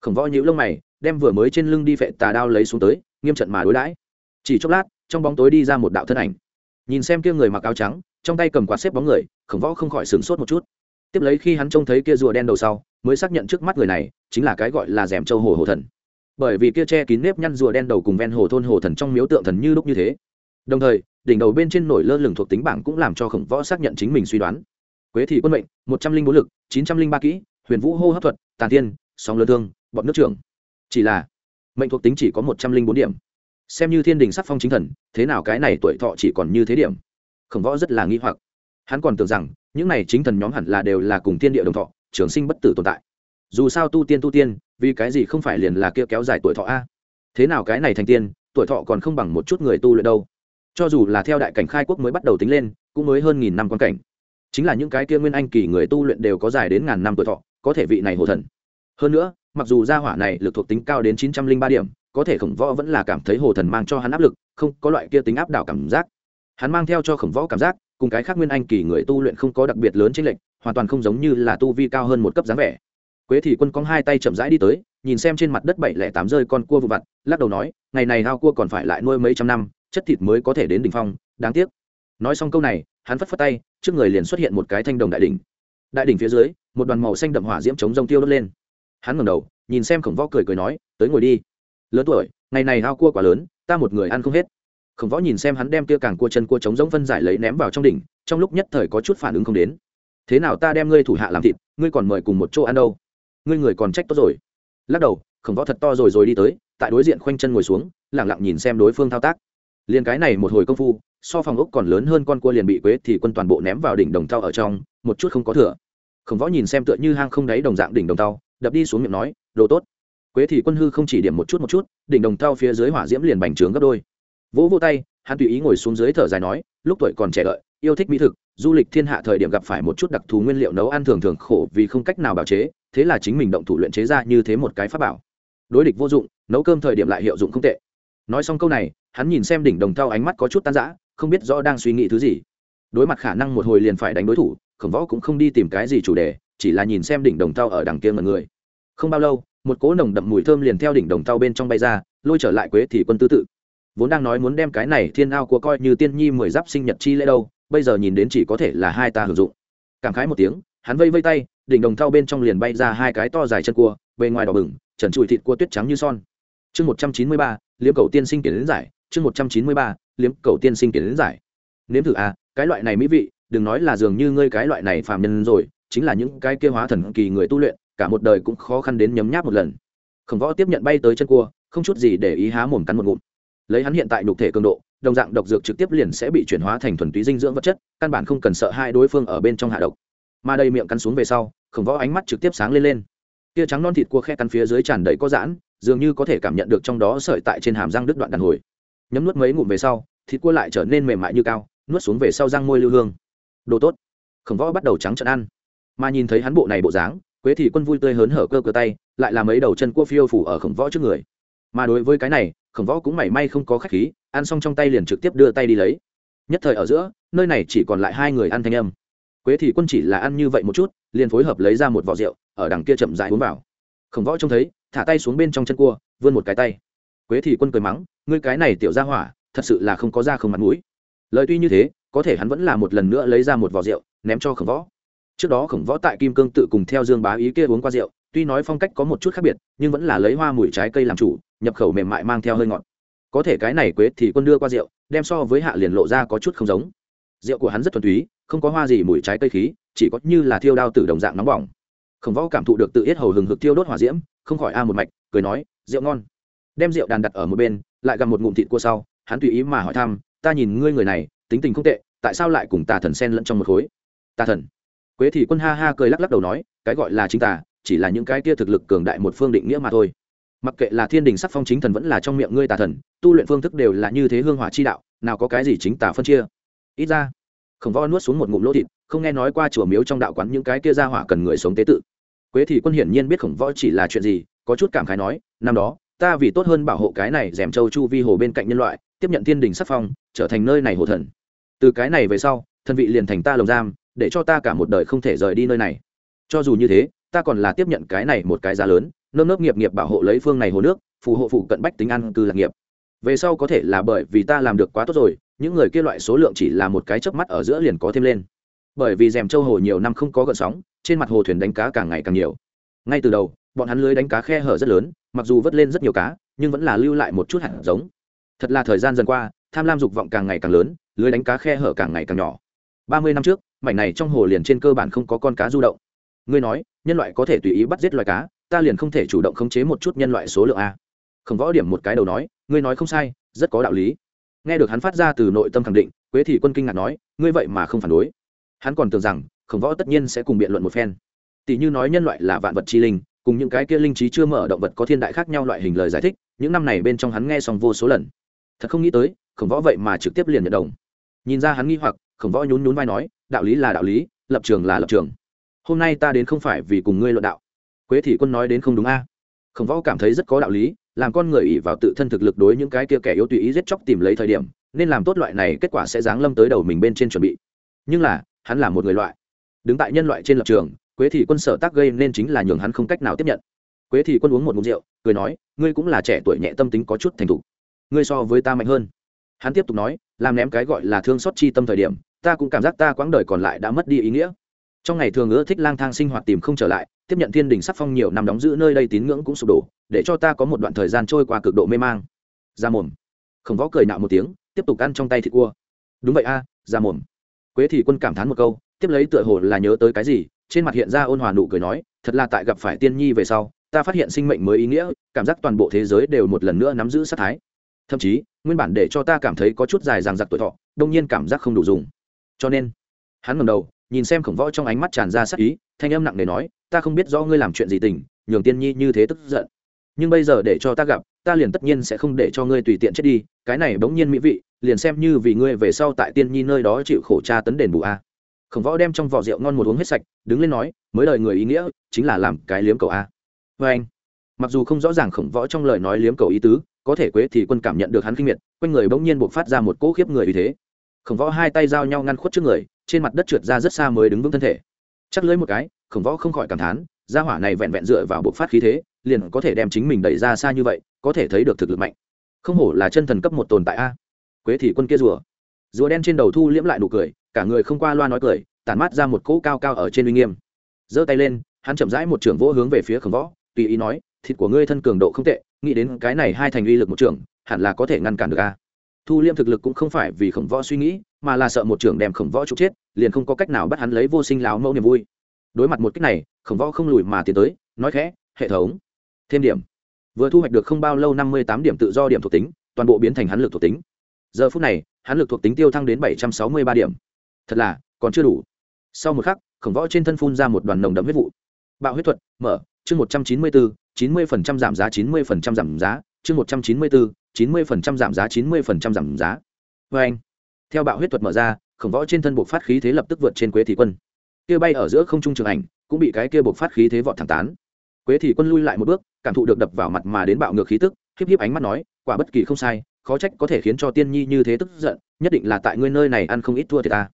A: Khổng võ nhíu lông mày đem vừa mới trên lưng đi phệ tà đao lấy xuống tới, nghiêm trận mà đối đãi. Chỉ chốc lát, trong bóng tối đi ra một đạo thân ảnh. Nhìn xem kia người mặc áo trắng, trong tay cầm quạt xếp bóng người, khổng võ không khỏi sửng sốt một chút. Tiếp lấy khi hắn trông thấy kia rùa đen đầu sau, mới xác nhận trước mắt người này chính là cái gọi là rèm châu hồ hồ thần. Bởi vì kia che kín nếp nhăn rùa đen đầu cùng ven hồ thôn hồ thần trong miếu tượng thần như lúc như thế. Đồng thời, đỉnh đầu bên trên nổi lơ lửng thuộc tính bảng cũng làm cho khổng võ xác nhận chính mình suy đoán. Quế thị quân mệnh, một trăm linh bốn lực, chín trăm linh ba kỹ, huyền vũ hô hấp thuật, tàn tiên, sóng lơ thương bọn nước trưởng chỉ là, mệnh thuộc tính chỉ có một trăm linh bốn điểm. Xem như thiên đình sắc phong chính thần, thế nào cái này tuổi thọ chỉ còn như thế điểm? Khổng võ rất là nghi hoặc. Hắn còn tưởng rằng, những này chính thần nhóm hẳn là đều là cùng tiên địa đồng thọ, trường sinh bất tử tồn tại. Dù sao tu tiên tu tiên, vì cái gì không phải liền là kia kéo dài tuổi thọ a? Thế nào cái này thành tiên, tuổi thọ còn không bằng một chút người tu luyện đâu. Cho dù là theo đại cảnh khai quốc mới bắt đầu tính lên, cũng mới hơn nghìn năm quan cảnh. Chính là những cái kia nguyên anh kỳ người tu luyện đều có dài đến ngàn năm tuổi thọ, có thể vị này hồ thần. Hơn nữa mặc dù gia hỏa này lực thuộc tính cao đến chín trăm linh ba điểm, có thể khổng võ vẫn là cảm thấy hồ thần mang cho hắn áp lực, không có loại kia tính áp đảo cảm giác. Hắn mang theo cho khổng võ cảm giác, cùng cái khác nguyên anh kỳ người tu luyện không có đặc biệt lớn trên lệnh hoàn toàn không giống như là tu vi cao hơn một cấp dáng vẻ. Quế thị quân cong hai tay chậm rãi đi tới, nhìn xem trên mặt đất bảy lẻ tám rơi con cua vụ vặt, lắc đầu nói, ngày này hao cua còn phải lại nuôi mấy trăm năm, chất thịt mới có thể đến đ ỉ n h phong, đáng tiếc. Nói xong câu này, hắn phất phất tay, trước người liền xuất hiện một cái thanh đồng đại đ ỉ n h đại đ ỉ n h phía dưới, một đoàn màu xanh đậm hỏa diễm chống rông tiêu đốt lên hắn ngẩng đầu, nhìn xem khổng võ cười cười nói, tới ngồi đi. Lớn tuổi, ngày này hao cua quá lớn, ta một người ăn không hết. Khổng võ nhìn xem hắn đem tia càng cua chân cua chống giống phân giải lấy ném vào trong đỉnh, trong lúc nhất thời có chút phản ứng không đến. Thế nào ta đem ngươi thủ hạ làm thịt, ngươi còn mời cùng một chỗ ăn đâu? Ngươi người còn trách tốt rồi. Lắc đầu, khổng võ thật to rồi rồi đi tới, tại đối diện khoanh chân ngồi xuống lẳng lặng nhìn xem đối phương thao tác. Liền cái này một hồi công phu, so phòng ốc còn lớn hơn con cua liền bị quế thì quân toàn bộ ném vào đỉnh đồng tàu ở trong, một chút không có thừa. Khổng võ nhìn xem tựa như hang không đáy đồng dạng đỉnh đồng tàu đập đi xuống miệng nói, đồ tốt. Quế thì quân hư không chỉ điểm một chút một chút, đỉnh đồng thau phía dưới hỏa diễm liền bành trướng gấp đôi. Vỗ vô tay, hắn tùy ý ngồi xuống dưới thở dài nói, lúc tuổi còn trẻ đợi, yêu thích mỹ thực, du lịch thiên hạ thời điểm gặp phải một chút đặc thù nguyên liệu nấu ăn thường thường khổ vì không cách nào bào chế, thế là chính mình động thủ luyện chế ra như thế một cái pháp bảo. Đối địch vô dụng, nấu cơm thời điểm lại hiệu dụng không tệ. Nói xong câu này, hắn nhìn xem đỉnh đồng thau ánh mắt có chút tan rã, không biết rõ đang suy nghĩ thứ gì. Đối mặt khả năng một hồi liền phải đánh đối thủ, khổng võ cũng không đi tìm cái gì chủ đề chỉ là nhìn xem đỉnh đồng thau ở đằng kia mọi người. Không bao lâu, một cỗ nồng đậm mùi thơm liền theo đỉnh đồng thau bên trong bay ra, lôi trở lại quế thì quân tư tự. Vốn đang nói muốn đem cái này thiên ao của coi như tiên nhi mười giáp sinh nhật chi lễ đâu, bây giờ nhìn đến chỉ có thể là hai ta hưởng dụng. Cảm khái một tiếng, hắn vây vây tay, đỉnh đồng thau bên trong liền bay ra hai cái to dài chân cua, bề ngoài đỏ bừng, trần trụi thịt cua tuyết trắng như son. Chương một trăm chín mươi ba, liếm cầu tiên sinh kiển đến giải, chương một trăm chín mươi ba, liếm cầu tiên sinh kiển đến giải. Nếm thử à cái loại này mỹ vị, đừng nói là dường như ngươi cái loại này phàm nhân rồi chính là những cái kia hóa thần kỳ người tu luyện, cả một đời cũng khó khăn đến nhấm nháp một lần. Khổng võ tiếp nhận bay tới chân cua, không chút gì để ý há mồm cắn một ngụm. Lấy hắn hiện tại nhục thể cường độ, đồng dạng độc dược trực tiếp liền sẽ bị chuyển hóa thành thuần túy dinh dưỡng vật chất, căn bản không cần sợ hai đối phương ở bên trong hạ độc. Mà đây miệng cắn xuống về sau, khổng võ ánh mắt trực tiếp sáng lên lên. Tia trắng non thịt cua khe cắn phía dưới tràn đầy có giãn, dường như có thể cảm nhận được trong đó sợi tại trên hàm răng đứt đoạn đàn hồi. Nhấm nuốt mấy ngụm về sau, thịt cua lại trở nên mềm mại như cao, nuốt xuống về sau răng môi lưu hương. Đồ tốt. Khổng võ bắt đầu trắng trận ăn mà nhìn thấy hắn bộ này bộ dáng, quế thị quân vui tươi hớn hở cơ cơ tay, lại làm mấy đầu chân cua phiêu phủ ở khổng võ trước người. Mà đối với cái này, khổng võ cũng mảy may không có khách khí, ăn xong trong tay liền trực tiếp đưa tay đi lấy. Nhất thời ở giữa, nơi này chỉ còn lại hai người ăn thanh âm. Quế thị quân chỉ là ăn như vậy một chút, liền phối hợp lấy ra một vỏ rượu, ở đằng kia chậm dại uống vào. Khổng võ trông thấy, thả tay xuống bên trong chân cua, vươn một cái tay. Quế thị quân cười mắng, ngươi cái này tiểu ra hỏa, thật sự là không có da không mặt mũi. Lời tuy như thế, có thể hắn vẫn là một lần nữa lấy ra một vỏ rượu, ném cho khổng võ trước đó khổng võ tại kim cương tự cùng theo dương bá ý kia uống qua rượu, tuy nói phong cách có một chút khác biệt, nhưng vẫn là lấy hoa mùi trái cây làm chủ, nhập khẩu mềm mại mang theo hơi ngọt. Có thể cái này quế thì quân đưa qua rượu, đem so với hạ liền lộ ra có chút không giống. Rượu của hắn rất thuần túy, không có hoa gì mùi trái cây khí, chỉ có như là thiêu đao từ đồng dạng nóng bỏng. Khổng võ cảm thụ được tự yết hầu hừng hực thiêu đốt hỏa diễm, không khỏi a một mạch, cười nói, rượu ngon. Đem rượu đàn đặt ở một bên, lại gặm một ngụm thịt cua sau, hắn tùy ý mà hỏi thăm, ta nhìn ngươi người này, tính tình không tệ, tại sao lại cùng tà thần sen lẫn trong một khối? Tà thần? Quế thị quân ha ha cười lắc lắc đầu nói, cái gọi là chính tà, chỉ là những cái kia thực lực cường đại một phương định nghĩa mà thôi. Mặc kệ là thiên đình sắc phong chính thần vẫn là trong miệng ngươi tà thần, tu luyện phương thức đều là như thế hương hỏa chi đạo, nào có cái gì chính tà phân chia. Ít ra, khổng võ nuốt xuống một ngụm lỗ thịt, không nghe nói qua chùa miếu trong đạo quán những cái kia ra hỏa cần người sống tế tự. Quế thị quân hiển nhiên biết khổng võ chỉ là chuyện gì, có chút cảm khái nói, năm đó, ta vì tốt hơn bảo hộ cái này dèm châu chu vi hồ bên cạnh nhân loại, tiếp nhận thiên đình sắc phong, trở thành nơi này hồ thần. Từ cái này về sau, thân vị liền thành ta lồng giam để cho ta cả một đời không thể rời đi nơi này. Cho dù như thế, ta còn là tiếp nhận cái này một cái giá lớn, nơm nớp nghiệp nghiệp bảo hộ lấy phương này hồ nước, phù hộ phụ cận bách tính ăn cư lạc nghiệp. Về sau có thể là bởi vì ta làm được quá tốt rồi, những người kia loại số lượng chỉ là một cái chớp mắt ở giữa liền có thêm lên. Bởi vì rèm châu hồ nhiều năm không có gợn sóng, trên mặt hồ thuyền đánh cá càng ngày càng nhiều. Ngay từ đầu, bọn hắn lưới đánh cá khe hở rất lớn, mặc dù vớt lên rất nhiều cá, nhưng vẫn là lưu lại một chút hạt giống. Thật là thời gian dần qua, tham lam dục vọng càng ngày càng lớn, lưới đánh cá khe hở càng ngày càng nhỏ ba mươi năm trước, mảnh này trong hồ liền trên cơ bản không có con cá du động. Ngươi nói, nhân loại có thể tùy ý bắt giết loài cá, ta liền không thể chủ động khống chế một chút nhân loại số lượng a. Khổng võ điểm một cái đầu nói, ngươi nói không sai, rất có đạo lý. Nghe được hắn phát ra từ nội tâm khẳng định, quế thị quân kinh ngạc nói, ngươi vậy mà không phản đối. Hắn còn tưởng rằng, khổng võ tất nhiên sẽ cùng biện luận một phen. Tỷ như nói nhân loại là vạn vật chi linh, cùng những cái kia linh trí chưa mở động vật có thiên đại khác nhau loại hình lời giải thích, những năm này bên trong hắn nghe xong vô số lần. Thật không nghĩ tới, khổng võ vậy mà trực tiếp liền nhận đồng. Nhìn ra hắn nghi hoặc khổng võ nhún nhún vai nói, đạo lý là đạo lý, lập trường là lập trường. Hôm nay ta đến không phải vì cùng ngươi luận đạo. Quế thị quân nói đến không đúng a. Khổng võ cảm thấy rất có đạo lý, làm con người ỉ vào tự thân thực lực đối những cái kia kẻ yếu tùy ý giết chóc tìm lấy thời điểm, nên làm tốt loại này kết quả sẽ giáng lâm tới đầu mình bên trên chuẩn bị. Nhưng là, hắn là một người loại. Đứng tại nhân loại trên lập trường, quế thị quân sở tác gây nên chính là nhường hắn không cách nào tiếp nhận. Quế thị quân uống một mục rượu, cười nói, ngươi cũng là trẻ tuổi nhẹ tâm tính có chút thành thục. Ngươi so với ta mạnh hơn. Hắn tiếp tục nói, làm ném cái gọi là thương xót chi tâm thời điểm ta cũng cảm giác ta quãng đời còn lại đã mất đi ý nghĩa. Trong ngày thường ưa thích lang thang sinh hoạt tìm không trở lại, tiếp nhận thiên đình sắc phong nhiều năm đóng giữ nơi đây tín ngưỡng cũng sụp đổ, để cho ta có một đoạn thời gian trôi qua cực độ mê mang. Ra mồm. Khổng võ cười nạo một tiếng, tiếp tục ăn trong tay thịt cua. Đúng vậy a ra mồm. Quế thị quân cảm thán một câu, tiếp lấy tựa hồ là nhớ tới cái gì, trên mặt hiện ra ôn hòa nụ cười nói, thật là tại gặp phải tiên nhi về sau, ta phát hiện sinh mệnh mới ý nghĩa, cảm giác toàn bộ thế giới đều một lần nữa nắm giữ sát thái. Thậm chí, nguyên bản để cho ta cảm thấy có chút dài ràng giặc tuổi thọ, đông nhiên cảm giác không đủ dùng cho nên, hắn ngầm đầu, nhìn xem khổng võ trong ánh mắt tràn ra sắc ý, thanh âm nặng nề nói, ta không biết rõ ngươi làm chuyện gì tình, nhường tiên nhi như thế tức giận. Nhưng bây giờ để cho ta gặp, ta liền tất nhiên sẽ không để cho ngươi tùy tiện chết đi, cái này bỗng nhiên mỹ vị, liền xem như vì ngươi về sau tại tiên nhi nơi đó chịu khổ tra tấn đền bù a. Khổng võ đem trong vỏ rượu ngon một uống hết sạch, đứng lên nói, mới lời người ý nghĩa, chính là làm cái liếm cầu a. Vê anh, mặc dù không rõ ràng khổng võ trong lời nói liếm cầu ý tứ, có thể quế thì quân cảm nhận được hắn kinh miệt, quanh người bỗng nhiên buộc phát ra một cỗ khiếp người vì thế khổng võ hai tay giao nhau ngăn khuất trước người, trên mặt đất trượt ra rất xa mới đứng vững thân thể. Chắc lưới một cái, khổng võ không khỏi cảm thán, gia hỏa này vẹn vẹn dựa vào bộ phát khí thế, liền có thể đem chính mình đẩy ra xa như vậy, có thể thấy được thực lực mạnh. Không hổ là chân thần cấp một tồn tại a. Quế thị quân kia rùa. Rùa đen trên đầu thu liễm lại nụ cười, cả người không qua loa nói cười, tản mát ra một cỗ cao cao ở trên uy nghiêm. Giơ tay lên, hắn chậm rãi một trưởng vỗ hướng về phía khổng võ, tùy ý nói, thịt của ngươi thân cường độ không tệ, nghĩ đến cái này hai thành uy lực một trưởng, hẳn là có thể ngăn cản được a thu liêm thực lực cũng không phải vì khổng võ suy nghĩ, mà là sợ một trưởng đem khổng võ trục chết, liền không có cách nào bắt hắn lấy vô sinh láo mẫu niềm vui. Đối mặt một cách này, khổng võ không lùi mà tiến tới, nói khẽ, hệ thống, thêm điểm. Vừa thu hoạch được không bao lâu năm mươi tám điểm tự do điểm thuộc tính, toàn bộ biến thành hắn lực thuộc tính. Giờ phút này, hắn lực thuộc tính tiêu thăng đến bảy trăm sáu mươi ba điểm. Thật là, còn chưa đủ. Sau một khắc, khổng võ trên thân phun ra một đoàn nồng đậm huyết vụ. Bạo huyết thuật, mở, chương một trăm chín mươi bốn chín mươi phần trăm giảm giá, chín mươi phần trăm giảm giá, chương một trăm chín mươi bốn chín mươi phần trăm giảm giá, chín mươi phần trăm giảm giá. Vê anh, theo bạo huyết thuật mở ra, khổng võ trên thân buộc phát khí thế lập tức vượt trên quế thị quân. Kia bay ở giữa không trung trường ảnh, cũng bị cái kia buộc phát khí thế vọt thẳng tán. Quế thị quân lui lại một bước, cảm thụ được đập vào mặt mà đến bạo ngược khí tức híp híp ánh mắt nói, quả bất kỳ không sai, khó trách có thể khiến cho tiên nhi như thế tức giận, nhất định là tại ngươi nơi này ăn không ít thua thì ta.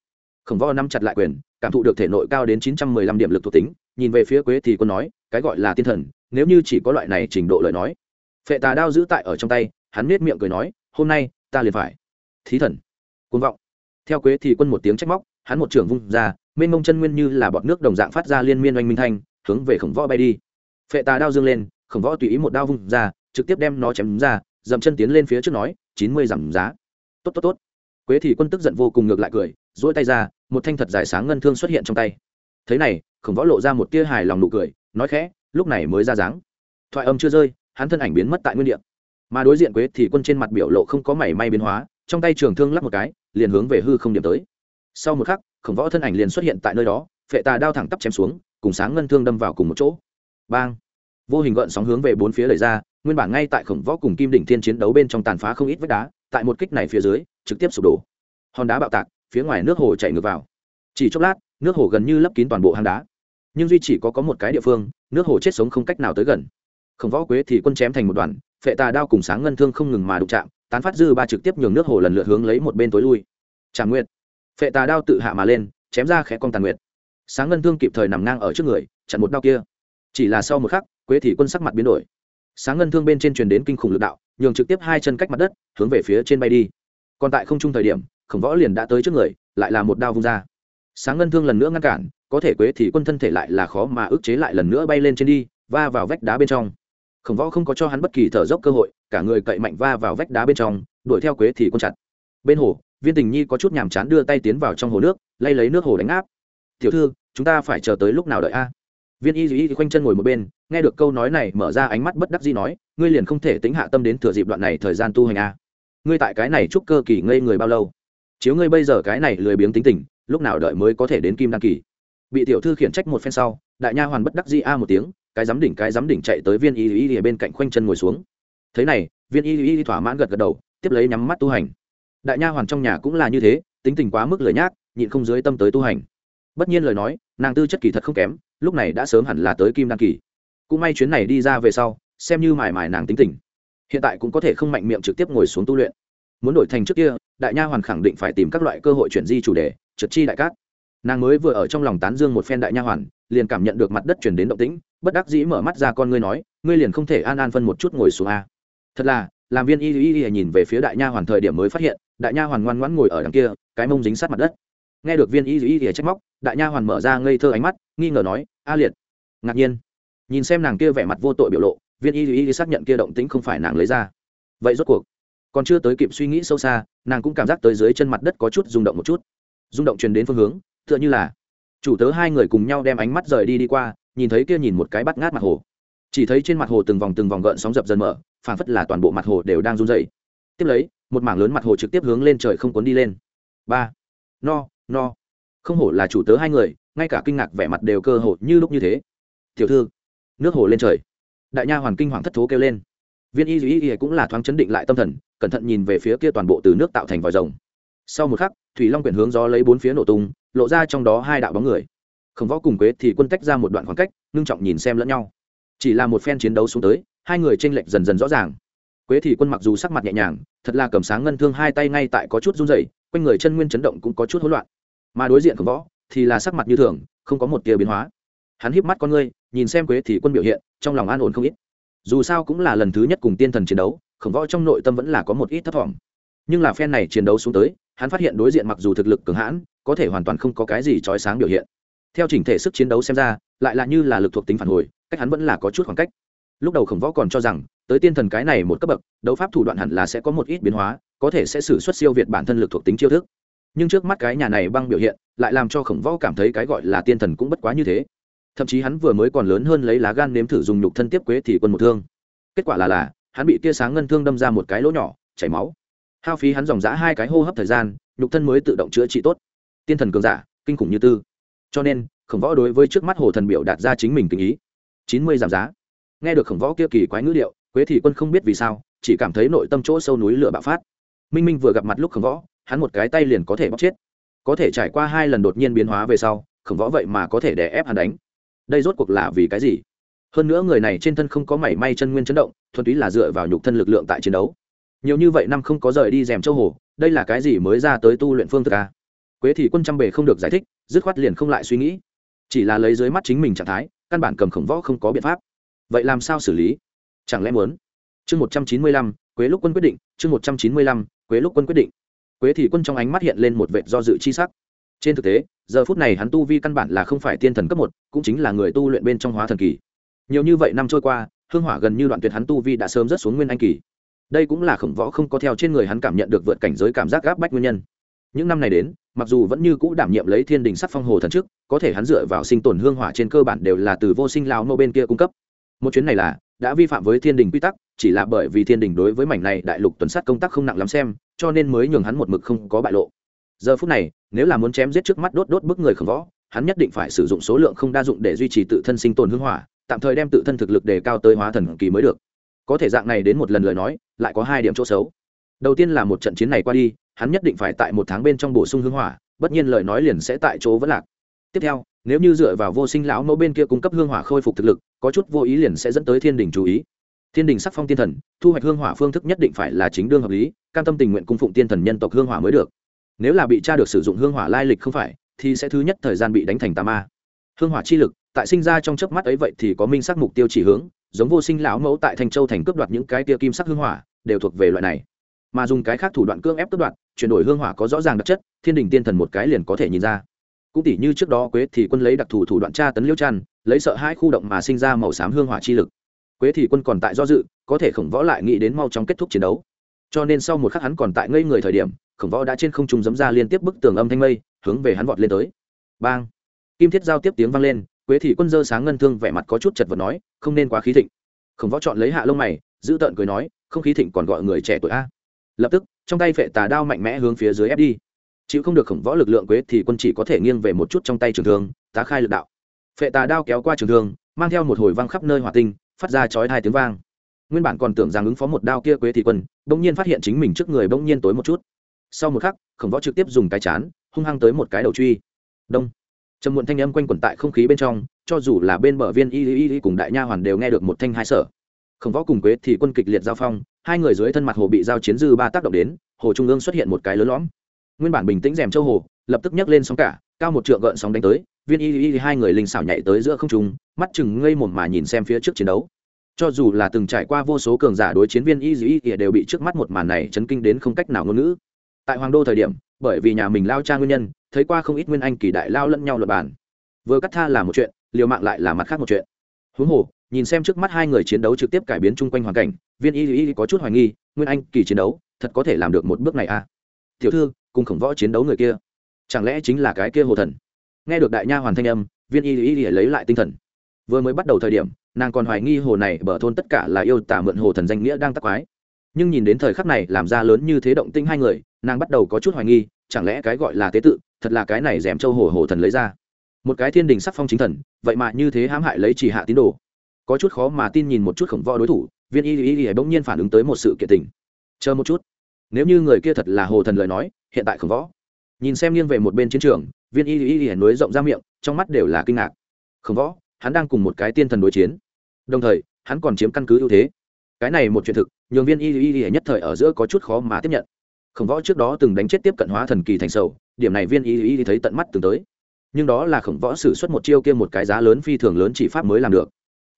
A: Khổng võ nắm chặt lại quyền, cảm thụ được thể nội cao đến chín trăm mười lăm điểm lực thuộc tính, nhìn về phía quế thì quân nói, cái gọi là tiên thần, nếu như chỉ có loại này trình độ lời nói, phệ tà đao giữ tại ở trong tay hắn nết miệng cười nói, hôm nay, ta liền phải. Thí thần. Côn vọng. Theo quế thì quân một tiếng trách móc, hắn một trưởng vung ra, mênh mông chân nguyên như là bọt nước đồng dạng phát ra liên miên oanh minh thanh, hướng về khổng võ bay đi. Phệ tà đao dương lên, khổng võ tùy ý một đao vung ra, trực tiếp đem nó chém ra, dậm chân tiến lên phía trước nói, chín mươi giảm giá. Tốt tốt tốt. Quế thì quân tức giận vô cùng ngược lại cười dỗi tay ra, một thanh thật dài sáng ngân thương xuất hiện trong tay. Thế này, khổng võ lộ ra một tia hài lòng nụ cười, nói khẽ, lúc này mới ra dáng. Thoại âm chưa rơi, hắn thân ảnh biến mất tại nguyên địa mà đối diện quế thì quân trên mặt biểu lộ không có mảy may biến hóa, trong tay trường thương lắp một cái, liền hướng về hư không điểm tới. Sau một khắc, khổng võ thân ảnh liền xuất hiện tại nơi đó, phệ tà đao thẳng tắp chém xuống, cùng sáng ngân thương đâm vào cùng một chỗ. Bang! Vô hình gợn sóng hướng về bốn phía lời ra, nguyên bản ngay tại khổng võ cùng kim đỉnh thiên chiến đấu bên trong tàn phá không ít vách đá, tại một kích này phía dưới, trực tiếp sụp đổ. Hòn đá bạo tạc, phía ngoài nước hồ chảy ngược vào. Chỉ chốc lát, nước hồ gần như lấp kín toàn bộ hang đá. Nhưng duy chỉ có có một cái địa phương, nước hồ chết sống không cách nào tới gần. Khổng võ quế thì quân chém thành một đoàn phệ tà đao cùng sáng ngân thương không ngừng mà đụng chạm, tán phát dư ba trực tiếp nhường nước hồ lần lượt hướng lấy một bên tối lui. Tràng nguyệt. Phệ tà đao tự hạ mà lên, chém ra khẽ con tàn nguyệt. Sáng ngân thương kịp thời nằm ngang ở trước người, chặn một đao kia. Chỉ là sau một khắc, quế thị quân sắc mặt biến đổi. Sáng ngân thương bên trên truyền đến kinh khủng lực đạo, nhường trực tiếp hai chân cách mặt đất, hướng về phía trên bay đi. Còn tại không trung thời điểm, khổng võ liền đã tới trước người, lại là một đao vung ra. Sáng ngân thương lần nữa ngăn cản, có thể quế thị quân thân thể lại là khó mà ức chế lại lần nữa bay lên trên đi, va vào vách đá bên trong khổng võ không có cho hắn bất kỳ thở dốc cơ hội, cả người cậy mạnh va vào vách đá bên trong, đuổi theo quế thì quân chặt. Bên hồ, viên tình nhi có chút nhàm chán đưa tay tiến vào trong hồ nước, lay lấy nước hồ đánh áp. Tiểu thư, chúng ta phải chờ tới lúc nào đợi a? Viên y Dĩ khoanh chân ngồi một bên, nghe được câu nói này, mở ra ánh mắt bất đắc dĩ nói, ngươi liền không thể tính hạ tâm đến thừa dịp đoạn này thời gian tu hành a. Ngươi tại cái này chúc cơ kỳ ngây người bao lâu? Chiếu ngươi bây giờ cái này lười biếng tính tình, lúc nào đợi mới có thể đến kim đăng kỳ? Bị tiểu thư khiển trách một phen sau, đại nha hoàn bất đắc dĩ a một tiếng cái giám đỉnh cái giám đỉnh chạy tới viên y y y bên cạnh khoanh chân ngồi xuống. Thế này, viên y y y thỏa mãn gật gật đầu, tiếp lấy nhắm mắt tu hành. Đại nha hoàn trong nhà cũng là như thế, tính tình quá mức lời nhác, nhịn không dưới tâm tới tu hành. Bất nhiên lời nói, nàng tư chất kỳ thật không kém, lúc này đã sớm hẳn là tới kim đăng kỳ. Cũng may chuyến này đi ra về sau, xem như mải mải nàng tính tình. Hiện tại cũng có thể không mạnh miệng trực tiếp ngồi xuống tu luyện. Muốn đổi thành trước kia, đại nha hoàn khẳng định phải tìm các loại cơ hội chuyển di chủ đề, trượt chi đại cát. Nàng mới vừa ở trong lòng tán dương một phen đại nha hoàn, liền cảm nhận được mặt đất chuyển đến động tĩnh bất đắc dĩ mở mắt ra con ngươi nói, ngươi liền không thể an an phân một chút ngồi xuống a. Thật là, làm viên y y y nhìn về phía đại nha hoàn thời điểm mới phát hiện, đại nha hoàn ngoan ngoãn ngồi ở đằng kia, cái mông dính sát mặt đất. Nghe được viên y y y trách móc, đại nha hoàn mở ra ngây thơ ánh mắt, nghi ngờ nói, a liệt. Ngạc nhiên. Nhìn xem nàng kia vẻ mặt vô tội biểu lộ, viên y y xác nhận kia động tĩnh không phải nàng lấy ra. Vậy rốt cuộc, còn chưa tới kịp suy nghĩ sâu xa, nàng cũng cảm giác tới dưới chân mặt đất có chút rung động một chút. Rung động truyền đến phương hướng, tựa như là, chủ tớ hai người cùng nhau đem ánh mắt rời đi đi qua nhìn thấy kia nhìn một cái bắt ngát mặt hồ. Chỉ thấy trên mặt hồ từng vòng từng vòng gợn sóng dập dần mở, phảng phất là toàn bộ mặt hồ đều đang run dày tiếp lấy, một mảng lớn mặt hồ trực tiếp hướng lên trời không cuốn đi lên. Ba. No no. Không hổ là chủ tớ hai người, ngay cả kinh ngạc vẻ mặt đều cơ hồ như lúc như thế. Tiểu thư, nước hồ lên trời. Đại nha hoàn kinh hoàng thất thố kêu lên. Viên y duy y cũng là thoáng chấn định lại tâm thần, cẩn thận nhìn về phía kia toàn bộ từ nước tạo thành vòi rồng. Sau một khắc, thủy long quyển hướng gió lấy bốn phía nổ tung, lộ ra trong đó hai đạo bóng người khổng võ cùng quế thì quân tách ra một đoạn khoảng cách, ngưng trọng nhìn xem lẫn nhau. Chỉ là một phen chiến đấu xuống tới, hai người tranh lệch dần dần rõ ràng. Quế thì quân mặc dù sắc mặt nhẹ nhàng, thật là cầm sáng ngân thương hai tay ngay tại có chút run dày quanh người chân nguyên chấn động cũng có chút hỗn loạn. Mà đối diện khổng võ thì là sắc mặt như thường, không có một tia biến hóa. Hắn híp mắt con ngươi, nhìn xem quế thì quân biểu hiện, trong lòng an ổn không ít. Dù sao cũng là lần thứ nhất cùng tiên thần chiến đấu, khổng võ trong nội tâm vẫn là có một ít thất vọng. Nhưng là phen này chiến đấu xuống tới, hắn phát hiện đối diện mặc dù thực lực cường hãn, có thể hoàn toàn không có cái gì trói sáng biểu hiện theo chỉnh thể sức chiến đấu xem ra, lại là như là lực thuộc tính phản hồi, cách hắn vẫn là có chút khoảng cách. Lúc đầu khổng võ còn cho rằng, tới tiên thần cái này một cấp bậc, đấu pháp thủ đoạn hẳn là sẽ có một ít biến hóa, có thể sẽ xử suất siêu việt bản thân lực thuộc tính chiêu thức. Nhưng trước mắt cái nhà này băng biểu hiện, lại làm cho khổng võ cảm thấy cái gọi là tiên thần cũng bất quá như thế. Thậm chí hắn vừa mới còn lớn hơn lấy lá gan nếm thử dùng nhục thân tiếp quế thì quân một thương. Kết quả là là, hắn bị tia sáng ngân thương đâm ra một cái lỗ nhỏ, chảy máu. Hao phí hắn dòng g hai cái hô hấp thời gian, nhục thân mới tự động chữa trị tốt. Tiên thần cường giả, kinh khủng như tư cho nên, khổng võ đối với trước mắt hồ thần biểu đạt ra chính mình tình ý. Chín mươi giảm giá. Nghe được khổng võ kia kỳ quái ngữ liệu quế thị quân không biết vì sao, chỉ cảm thấy nội tâm chỗ sâu núi lửa bạo phát. Minh minh vừa gặp mặt lúc khổng võ, hắn một cái tay liền có thể bóc chết. Có thể trải qua hai lần đột nhiên biến hóa về sau, khổng võ vậy mà có thể đè ép hắn đánh. Đây rốt cuộc là vì cái gì? Hơn nữa người này trên thân không có mảy may chân nguyên chấn động, thuần túy là dựa vào nhục thân lực lượng tại chiến đấu. Nhiều như vậy năm không có rời đi rèm châu hồ, đây là cái gì mới ra tới tu luyện phương thức a quế thị quân trăm bề không được giải thích dứt khoát liền không lại suy nghĩ. Chỉ là lấy dưới mắt chính mình trạng thái, căn bản cầm khổng võ không có biện pháp. Vậy làm sao xử lý? Chẳng lẽ muốn? Chương một trăm chín mươi lăm, quế lúc quân quyết định, chương một trăm chín mươi lăm, quế lúc quân quyết định. Quế thì quân trong ánh mắt hiện lên một vệt do dự chi sắc. Trên thực tế, giờ phút này hắn tu vi căn bản là không phải tiên thần cấp một, cũng chính là người tu luyện bên trong hóa thần kỳ. Nhiều như vậy năm trôi qua, hương hỏa gần như đoạn tuyệt hắn tu vi đã sớm rất xuống nguyên anh kỳ. Đây cũng là khổng võ không có theo trên người hắn cảm nhận được vượt cảnh giới cảm giác gáp bách nguyên nhân những năm này đến, mặc dù vẫn như cũ đảm nhiệm lấy thiên đình sắc phong hồ thần trước có thể hắn dựa vào sinh tồn hương hỏa trên cơ bản đều là từ vô sinh lao nô bên kia cung cấp. Một chuyến này là, đã vi phạm với thiên đình quy tắc, chỉ là bởi vì thiên đình đối với mảnh này đại lục tuần sát công tác không nặng lắm xem, cho nên mới nhường hắn một mực không có bại lộ. Giờ phút này, nếu là muốn chém giết trước mắt đốt đốt bức người khổng võ, hắn nhất định phải sử dụng số lượng không đa dụng để duy trì tự thân sinh tồn hương hỏa, tạm thời đem tự thân thực lực đề cao tới hóa thần kỳ mới được. Có thể dạng này đến một lần lời nói, lại có hai điểm chỗ xấu. Đầu tiên là một trận chiến này qua đi hắn nhất định phải tại một tháng bên trong bổ sung hương hỏa, bất nhiên lời nói liền sẽ tại chỗ vẫn lạc. Tiếp theo, nếu như dựa vào vô sinh lão mẫu bên kia cung cấp hương hỏa khôi phục thực lực, có chút vô ý liền sẽ dẫn tới thiên đình chú ý. Thiên đình sắc phong tiên thần, thu hoạch hương hỏa phương thức nhất định phải là chính đương hợp lý, cam tâm tình nguyện cung phụng tiên thần nhân tộc hương hỏa mới được. Nếu là bị cha được sử dụng hương hỏa lai lịch không phải, thì sẽ thứ nhất thời gian bị đánh thành tà ma. Hương hỏa chi lực, tại sinh ra trong chớp mắt ấy vậy thì có minh sắc mục tiêu chỉ hướng, giống vô sinh lão mẫu tại thành châu thành cướp đoạt những cái tia kim sắc hương hỏa, đều thuộc về loại này mà dùng cái khác thủ đoạn cưỡng ép cướp đoạt, chuyển đổi hương hỏa có rõ ràng đặc chất, thiên đình tiên thần một cái liền có thể nhìn ra. Cũng tỷ như trước đó quế thì quân lấy đặc thù thủ đoạn tra tấn liêu trăn, lấy sợ hai khu động mà sinh ra màu xám hương hỏa chi lực. Quế thì quân còn tại do dự, có thể khổng võ lại nghĩ đến mau chóng kết thúc chiến đấu. Cho nên sau một khắc hắn còn tại ngây người thời điểm, khổng võ đã trên không trung dấm ra liên tiếp bức tường âm thanh mây, hướng về hắn vọt lên tới. Bang! Kim thiết giao tiếp tiếng vang lên, quế thị quân dơ sáng ngân thương vẻ mặt có chút chật vật nói, không nên quá khí thịnh. Khổng võ chọn lấy hạ lông mày, giữ tợn cười nói, không khí thịnh còn gọi người trẻ tuổi a lập tức, trong tay phệ tà đao mạnh mẽ hướng phía dưới ép đi. Chịu không được khổng võ lực lượng quế thì quân chỉ có thể nghiêng về một chút trong tay trường thương, tá khai lực đạo. Phệ tà đao kéo qua trường thương, mang theo một hồi văng khắp nơi hỏa tinh, phát ra chói hai tiếng vang. Nguyên bản còn tưởng rằng ứng phó một đao kia quế thị quân, bỗng nhiên phát hiện chính mình trước người bỗng nhiên tối một chút. Sau một khắc, khổng võ trực tiếp dùng cái chán, hung hăng tới một cái đầu truy. Đông. Trầm muộn thanh âm quanh quẩn tại không khí bên trong, cho dù là bên bờ viên y y y cùng đại nha hoàn đều nghe được một thanh hai sở. Khổng võ cùng quế thì quân kịch liệt giao phong hai người dưới thân mặt hồ bị giao chiến dư ba tác động đến, hồ trung ương xuất hiện một cái lớn lõm. Nguyên bản bình tĩnh rèm châu hồ, lập tức nhấc lên sóng cả, cao một trượng gợn sóng đánh tới, viên y y hai người linh xảo nhảy tới giữa không trung, mắt chừng ngây mồm mà nhìn xem phía trước chiến đấu. Cho dù là từng trải qua vô số cường giả đối chiến viên y y y đều bị trước mắt một màn này chấn kinh đến không cách nào ngôn ngữ. Tại hoàng đô thời điểm, bởi vì nhà mình lao cha nguyên nhân, thấy qua không ít nguyên anh kỳ đại lao lẫn nhau luật bàn. Vừa cắt tha là một chuyện, liều mạng lại là mặt khác một chuyện. Huống hồ nhìn xem trước mắt hai người chiến đấu trực tiếp cải biến chung quanh hoàn cảnh, viên y y có chút hoài nghi, nguyên anh kỳ chiến đấu, thật có thể làm được một bước này à? Tiểu thư, cùng khổng võ chiến đấu người kia, chẳng lẽ chính là cái kia hồ thần? Nghe được đại nha hoàn thanh âm, viên y y lấy lại tinh thần. Vừa mới bắt đầu thời điểm, nàng còn hoài nghi hồ này bở thôn tất cả là yêu tả mượn hồ thần danh nghĩa đang tắc quái. Nhưng nhìn đến thời khắc này làm ra lớn như thế động tinh hai người, nàng bắt đầu có chút hoài nghi, chẳng lẽ cái gọi là tế tự, thật là cái này d châu hồ hồ thần lấy ra? Một cái thiên đình sắc phong chính thần, vậy mà như thế hãm hại lấy chỉ hạ tín đồ có chút khó mà tin nhìn một chút khổng võ đối thủ, viên y y y bỗng nhiên phản ứng tới một sự kiện tình. Chờ một chút. Nếu như người kia thật là hồ thần lời nói, hiện tại khổng võ. Nhìn xem nghiêng về một bên chiến trường, viên y y y nối rộng ra miệng, trong mắt đều là kinh ngạc. Khổng võ, hắn đang cùng một cái tiên thần đối chiến. Đồng thời, hắn còn chiếm căn cứ ưu thế. Cái này một chuyện thực, nhường viên y y y nhất thời ở giữa có chút khó mà tiếp nhận. Khổng võ trước đó từng đánh chết tiếp cận hóa thần kỳ thành sầu, điểm này viên y y thấy tận mắt từng tới. Nhưng đó là khổng võ xử suất một chiêu kia một cái giá lớn phi thường lớn chỉ pháp mới làm được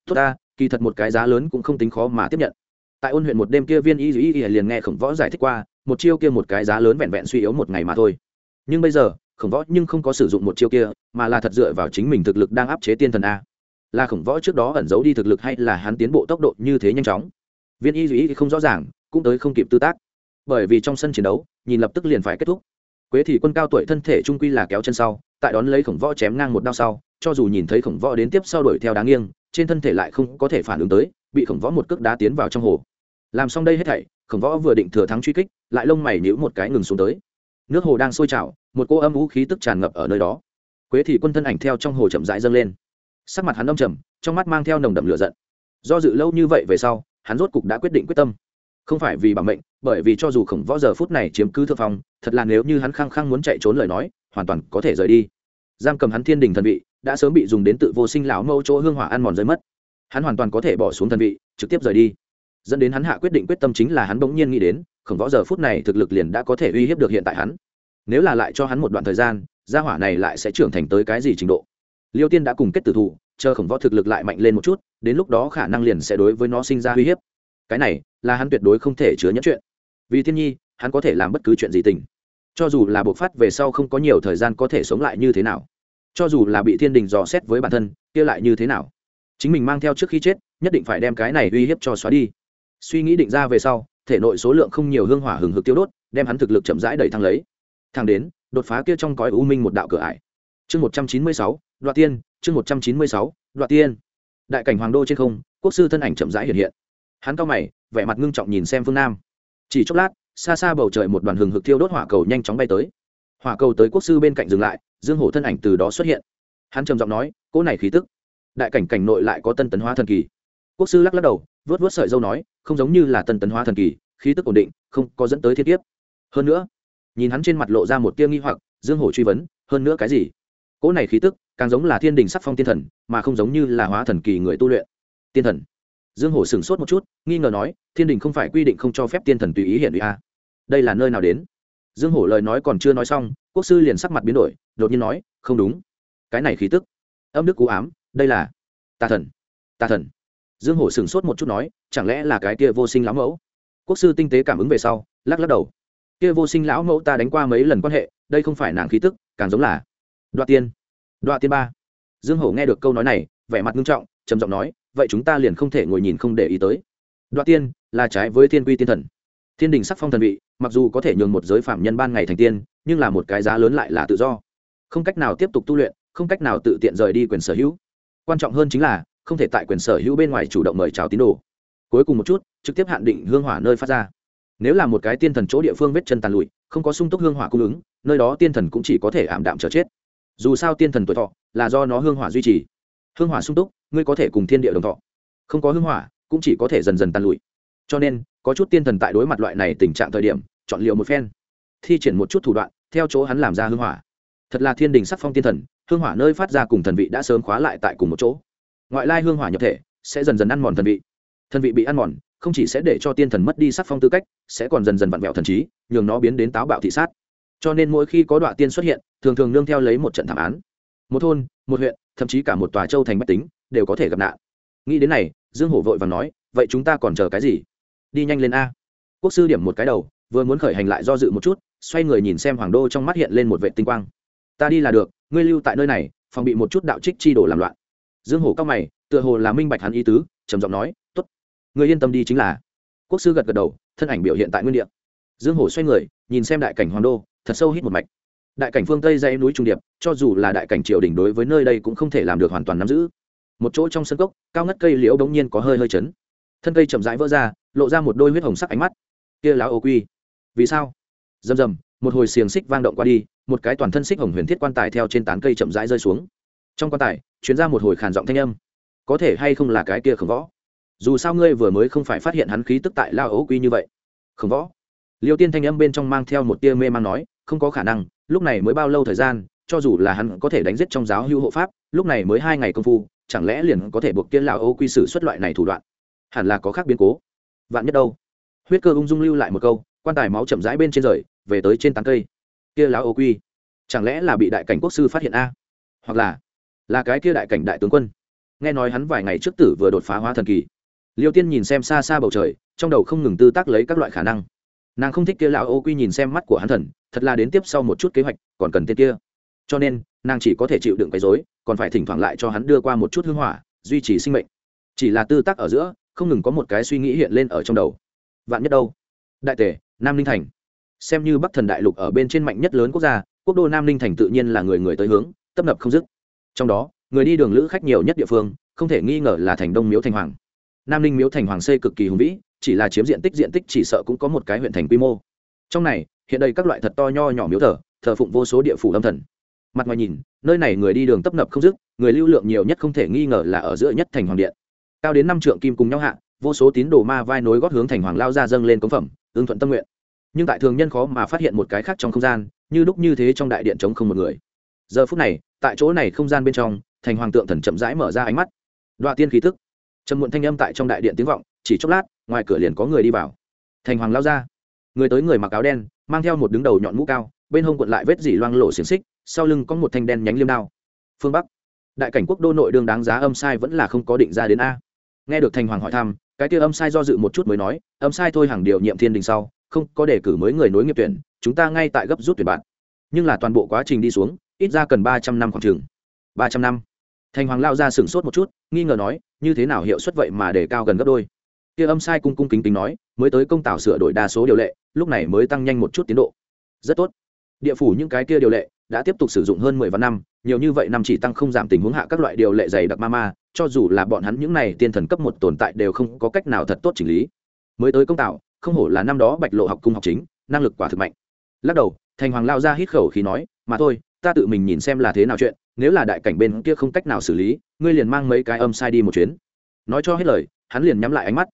A: tốt ta, kỳ thật một cái giá lớn cũng không tính khó mà tiếp nhận. Tại ôn huyện một đêm kia viên y y y liền nghe khổng võ giải thích qua, một chiêu kia một cái giá lớn vẹn vẹn suy yếu một ngày mà thôi. Nhưng bây giờ, khổng võ nhưng không có sử dụng một chiêu kia, mà là thật dựa vào chính mình thực lực đang áp chế tiên thần a. Là khổng võ trước đó ẩn giấu đi thực lực hay là hắn tiến bộ tốc độ như thế nhanh chóng? Viên y y không rõ ràng, cũng tới không kịp tư tác. Bởi vì trong sân chiến đấu, nhìn lập tức liền phải kết thúc. Quế thì quân cao tuổi thân thể trung quy là kéo chân sau, tại đón lấy khổng võ chém ngang một đao sau, cho dù nhìn thấy khổng võ đến tiếp sau đuổi theo đáng nghiêng trên thân thể lại không có thể phản ứng tới, bị khổng võ một cước đá tiến vào trong hồ. Làm xong đây hết thảy, khổng võ vừa định thừa thắng truy kích, lại lông mày nhíu một cái ngừng xuống tới. Nước hồ đang sôi trào, một cô âm vũ khí tức tràn ngập ở nơi đó. Quế thị quân thân ảnh theo trong hồ chậm rãi dâng lên. Sắc mặt hắn âm trầm, trong mắt mang theo nồng đậm lửa giận. Do dự lâu như vậy về sau, hắn rốt cục đã quyết định quyết tâm. Không phải vì bảo mệnh, bởi vì cho dù khổng võ giờ phút này chiếm cứ thượng phong, thật là nếu như hắn khăng khăng muốn chạy trốn lời nói, hoàn toàn có thể rời đi. Giam cầm hắn thiên đình thần vị đã sớm bị dùng đến tự vô sinh lão mâu chỗ hương hỏa ăn mòn rơi mất. Hắn hoàn toàn có thể bỏ xuống thần vị, trực tiếp rời đi. Dẫn đến hắn hạ quyết định quyết tâm chính là hắn bỗng nhiên nghĩ đến, khổng võ giờ phút này thực lực liền đã có thể uy hiếp được hiện tại hắn. Nếu là lại cho hắn một đoạn thời gian, gia hỏa này lại sẽ trưởng thành tới cái gì trình độ? Liêu tiên đã cùng kết tử thủ, chờ khổng võ thực lực lại mạnh lên một chút, đến lúc đó khả năng liền sẽ đối với nó sinh ra uy hiếp. Cái này là hắn tuyệt đối không thể chứa nhẫn chuyện. Vì thiên nhi, hắn có thể làm bất cứ chuyện gì tình. Cho dù là buộc phát về sau không có nhiều thời gian có thể sống lại như thế nào cho dù là bị thiên đình dò xét với bản thân, kia lại như thế nào? Chính mình mang theo trước khi chết, nhất định phải đem cái này uy hiếp cho xóa đi. Suy nghĩ định ra về sau, thể nội số lượng không nhiều hương hỏa hừng hực tiêu đốt, đem hắn thực lực chậm rãi đẩy thăng lấy. Thang đến, đột phá kia trong cõi u minh một đạo cửa ải. Chương một trăm chín mươi sáu đoạn tiên, chương một trăm chín mươi sáu đoạn tiên. Đại cảnh hoàng đô trên không, quốc sư thân ảnh chậm rãi hiện hiện. Hắn cao mày, vẻ mặt ngưng trọng nhìn xem phương nam. Chỉ chốc lát, xa xa bầu trời một đoàn hừng hực thiêu đốt hỏa cầu nhanh chóng bay tới hỏa cầu tới quốc sư bên cạnh dừng lại, dương hổ thân ảnh từ đó xuất hiện. Hắn trầm giọng nói, cỗ này khí tức. Đại cảnh cảnh nội lại có tân tấn hóa thần kỳ. Quốc sư lắc lắc đầu vớt vớt sợi dâu nói, không giống như là tân tấn hóa thần kỳ, khí tức ổn định, không có dẫn tới thiết tiếp hơn nữa, nhìn hắn trên mặt lộ ra một tia nghi hoặc, dương hổ truy vấn, hơn nữa cái gì? Cỗ này khí tức, càng giống là thiên đình sắc phong tiên thần, mà không giống như là hóa thần kỳ người tu luyện. Tiên thần? Dương hổ sửng sốt một chút, nghi ngờ nói, thiên đình không phải quy định không cho phép tiên thần tùy ý hiện ủy a. Đây là nơi nào đến? Dương hổ lời nói còn chưa nói xong, quốc sư liền sắc mặt biến đổi, đột nhiên nói, không đúng. Cái này khí tức, âm đức cú ám, đây là tà thần tà thần. Dương hổ sửng sốt một chút nói, chẳng lẽ là cái kia vô sinh lão mẫu? Quốc sư tinh tế cảm ứng về sau, lắc lắc đầu. Kia vô sinh lão mẫu ta đánh qua mấy lần quan hệ, đây không phải nàng khí tức, càng giống là đoạn tiên. Đoạn tiên ba. Dương hổ nghe được câu nói này, vẻ mặt nghiêm trọng, trầm giọng nói, vậy chúng ta liền không thể ngồi nhìn không để ý tới. Đoạn tiên là trái với thiên quy tiên thần. Thiên đình sắc phong thần vị mặc dù có thể nhường một giới phạm nhân ban ngày thành tiên, nhưng là một cái giá lớn lại là tự do. Không cách nào tiếp tục tu luyện, không cách nào tự tiện rời đi quyền sở hữu. Quan trọng hơn chính là, không thể tại quyền sở hữu bên ngoài chủ động mời chào tín đồ. Cuối cùng một chút, trực tiếp hạn định hương hỏa nơi phát ra. Nếu là một cái tiên thần chỗ địa phương vết chân tàn lụi, không có sung túc hương hỏa cung ứng, nơi đó tiên thần cũng chỉ có thể ảm đạm chờ chết. Dù sao tiên thần tuổi thọ là do nó hương hỏa duy trì. Hương hỏa sung túc, ngươi có thể cùng thiên địa đồng thọ. Không có hương hỏa, cũng chỉ có thể dần dần tàn lụi. Cho nên có chút tiên thần tại đối mặt loại này tình trạng thời điểm, chọn liệu một phen, thi triển một chút thủ đoạn, theo chỗ hắn làm ra hương hỏa. Thật là thiên đình sắc phong tiên thần, hương hỏa nơi phát ra cùng thần vị đã sớm khóa lại tại cùng một chỗ. Ngoại lai hương hỏa nhập thể, sẽ dần dần ăn mòn thần vị. Thần vị bị ăn mòn, không chỉ sẽ để cho tiên thần mất đi sắc phong tư cách, sẽ còn dần dần vặn vẹo thần trí, nhường nó biến đến táo bạo thị sát. Cho nên mỗi khi có đoạn tiên xuất hiện, thường thường nương theo lấy một trận thảm án. Một thôn, một huyện, thậm chí cả một tòa châu thành bách tính, đều có thể gặp nạn. Nghĩ đến này, dương hổ vội và nói, vậy chúng ta còn chờ cái gì? Đi nhanh lên a. Quốc sư điểm một cái đầu, vừa muốn khởi hành lại do dự một chút, xoay người nhìn xem hoàng đô trong mắt hiện lên một vệ tinh quang. Ta đi là được, ngươi lưu tại nơi này, phòng bị một chút đạo trích chi đổ làm loạn. Dương hổ cao mày, tựa hồ là minh bạch hắn ý tứ, trầm giọng nói t ố t người yên tâm đi chính là. Quốc sư gật gật đầu, thân ảnh biểu hiện tại nguyên đ ị a dương hổ xoay người, nhìn xem đại cảnh hoàng đô, thật sâu hít một mạch. Đại cảnh phương tây dây núi trung điệp, cho dù là đại cảnh triều đình đối với nơi đây cũng không thể làm được hoàn toàn nắm giữ. Một chỗ trong sân cốc, cao ngất cây liễu bỗng nhiên có hơi hơi chấn thân cây chậm rãi vỡ ra, lộ ra một đôi huyết hồng sắc ánh mắt. Kia lão ô quy, vì sao? Rầm rầm, một hồi xiềng xích vang động qua đi, một cái toàn thân xích hồng huyền thiết quan tài theo trên tán cây chậm rãi rơi xuống. Trong quan tài chuyến ra một hồi khàn giọng thanh âm. Có thể hay không là cái kia khổng võ? Dù sao ngươi vừa mới không phải phát hiện hắn khí tức tại lao ấu quy như vậy. Khổng võ? Liêu tiên thanh âm bên trong mang theo một tia mê man nói, không có khả năng, lúc này mới bao lâu thời gian, cho dù là hắn có thể đánh giết trong giáo hữu hộ pháp, lúc này mới hai ngày công phu, chẳng lẽ liền có thể buộc tiên lao ấu quy sử xuất loại này thủ đoạn? Hẳn là có khác biến cố. Vạn nhất đâu? Huyết cơ ung dung lưu lại một câu, quan tài máu chậm rãi bên trên rời, về tới trên tán cây. Kia lão ô quy, chẳng lẽ là bị đại cảnh quốc sư phát hiện a? Hoặc là là cái kia đại cảnh đại tướng quân? Nghe nói hắn vài ngày trước tử vừa đột phá hóa thần kỳ. Liêu tiên nhìn xem xa xa bầu trời, trong đầu không ngừng tư tác lấy các loại khả năng. Nàng không thích kia lão ô quy nhìn xem mắt của hắn thần, thật là đến tiếp sau một chút kế hoạch, còn cần tên kia. Cho nên, nàng chỉ có thể chịu đựng cái dối còn phải thỉnh thoảng lại cho hắn đưa qua một chút hương hỏa, duy trì sinh mệnh. Chỉ là tư tác ở giữa không ngừng có một cái suy nghĩ hiện lên ở trong đầu. Vạn nhất đâu? Đại tể nam ninh thành. Xem như bắc thần đại lục ở bên trên mạnh nhất lớn quốc gia, quốc đô nam ninh thành tự nhiên là người người tới hướng, tấp nập không dứt. Trong đó, người đi đường lữ khách nhiều nhất địa phương, không thể nghi ngờ là thành đông miếu thành hoàng. Nam ninh miếu thành hoàng xây cực kỳ hùng vĩ, chỉ là chiếm diện tích diện tích chỉ sợ cũng có một cái huyện thành quy mô. Trong này, hiện đây các loại thật to nho nhỏ miếu thờ thờ phụng vô số địa phủ âm thần. Mặt ngoài nhìn, nơi này người đi đường tấp nập không dứt, người lưu lượng nhiều nhất không thể nghi ngờ là ở giữa nhất thành hoàng điện cao đến năm trượng kim cùng nhau hạ, vô số tín đồ ma vai nối gót hướng thành hoàng lao ra dâng lên cống phẩm ương thuận tâm nguyện. Nhưng tại thường nhân khó mà phát hiện một cái khác trong không gian, như lúc như thế trong đại điện trống không một người. Giờ phút này, tại chỗ này không gian bên trong, thành hoàng tượng thần chậm rãi mở ra ánh mắt. Đoạ tiên khí thức trầm muộn thanh âm tại trong đại điện tiếng vọng, chỉ chốc lát, ngoài cửa liền có người đi vào. Thành hoàng lao ra. Người tới người mặc áo đen, mang theo một đứng đầu nhọn mũ cao, bên hông quận lại vết dỉ loang lộ xiềng xích, sau lưng có một thanh đen nhánh liêm đao. Phương bắc. Đại cảnh quốc đô nội đương đáng giá âm sai vẫn là không có định ra đến a nghe được thành hoàng hỏi thăm, cái kia âm sai do dự một chút mới nói, âm sai thôi hàng điều nhiệm thiên đình sau, không có đề cử mới người nối nghiệp tuyển, chúng ta ngay tại gấp rút tuyển bạn. Nhưng là toàn bộ quá trình đi xuống, ít ra cần ba trăm năm khoảng trường ba trăm năm. Thành hoàng lao ra sửng sốt một chút, nghi ngờ nói, như thế nào hiệu suất vậy mà để cao gần gấp đôi? Kia âm sai cung cung kính kính nói, mới tới công tảo sửa đổi đa số điều lệ, lúc này mới tăng nhanh một chút tiến độ. Rất tốt. Địa phủ những cái kia điều lệ đã tiếp tục sử dụng hơn mười vạn năm, nhiều như vậy năm chỉ tăng không giảm tình huống hạ các loại điều lệ dày đặc ma ma, cho dù là bọn hắn những này tiên thần cấp một tồn tại đều không có cách nào thật tốt chỉnh lý. Mới tới công tạo, không hổ là năm đó bạch lộ học cung học chính, năng lực quả thực mạnh. Lắc đầu, thành hoàng lao ra hít khẩu khí nói, mà thôi, ta tự mình nhìn xem là thế nào chuyện, nếu là đại cảnh bên kia không cách nào xử lý, ngươi liền mang mấy cái âm sai đi một chuyến. Nói cho hết lời, hắn liền nhắm lại ánh mắt.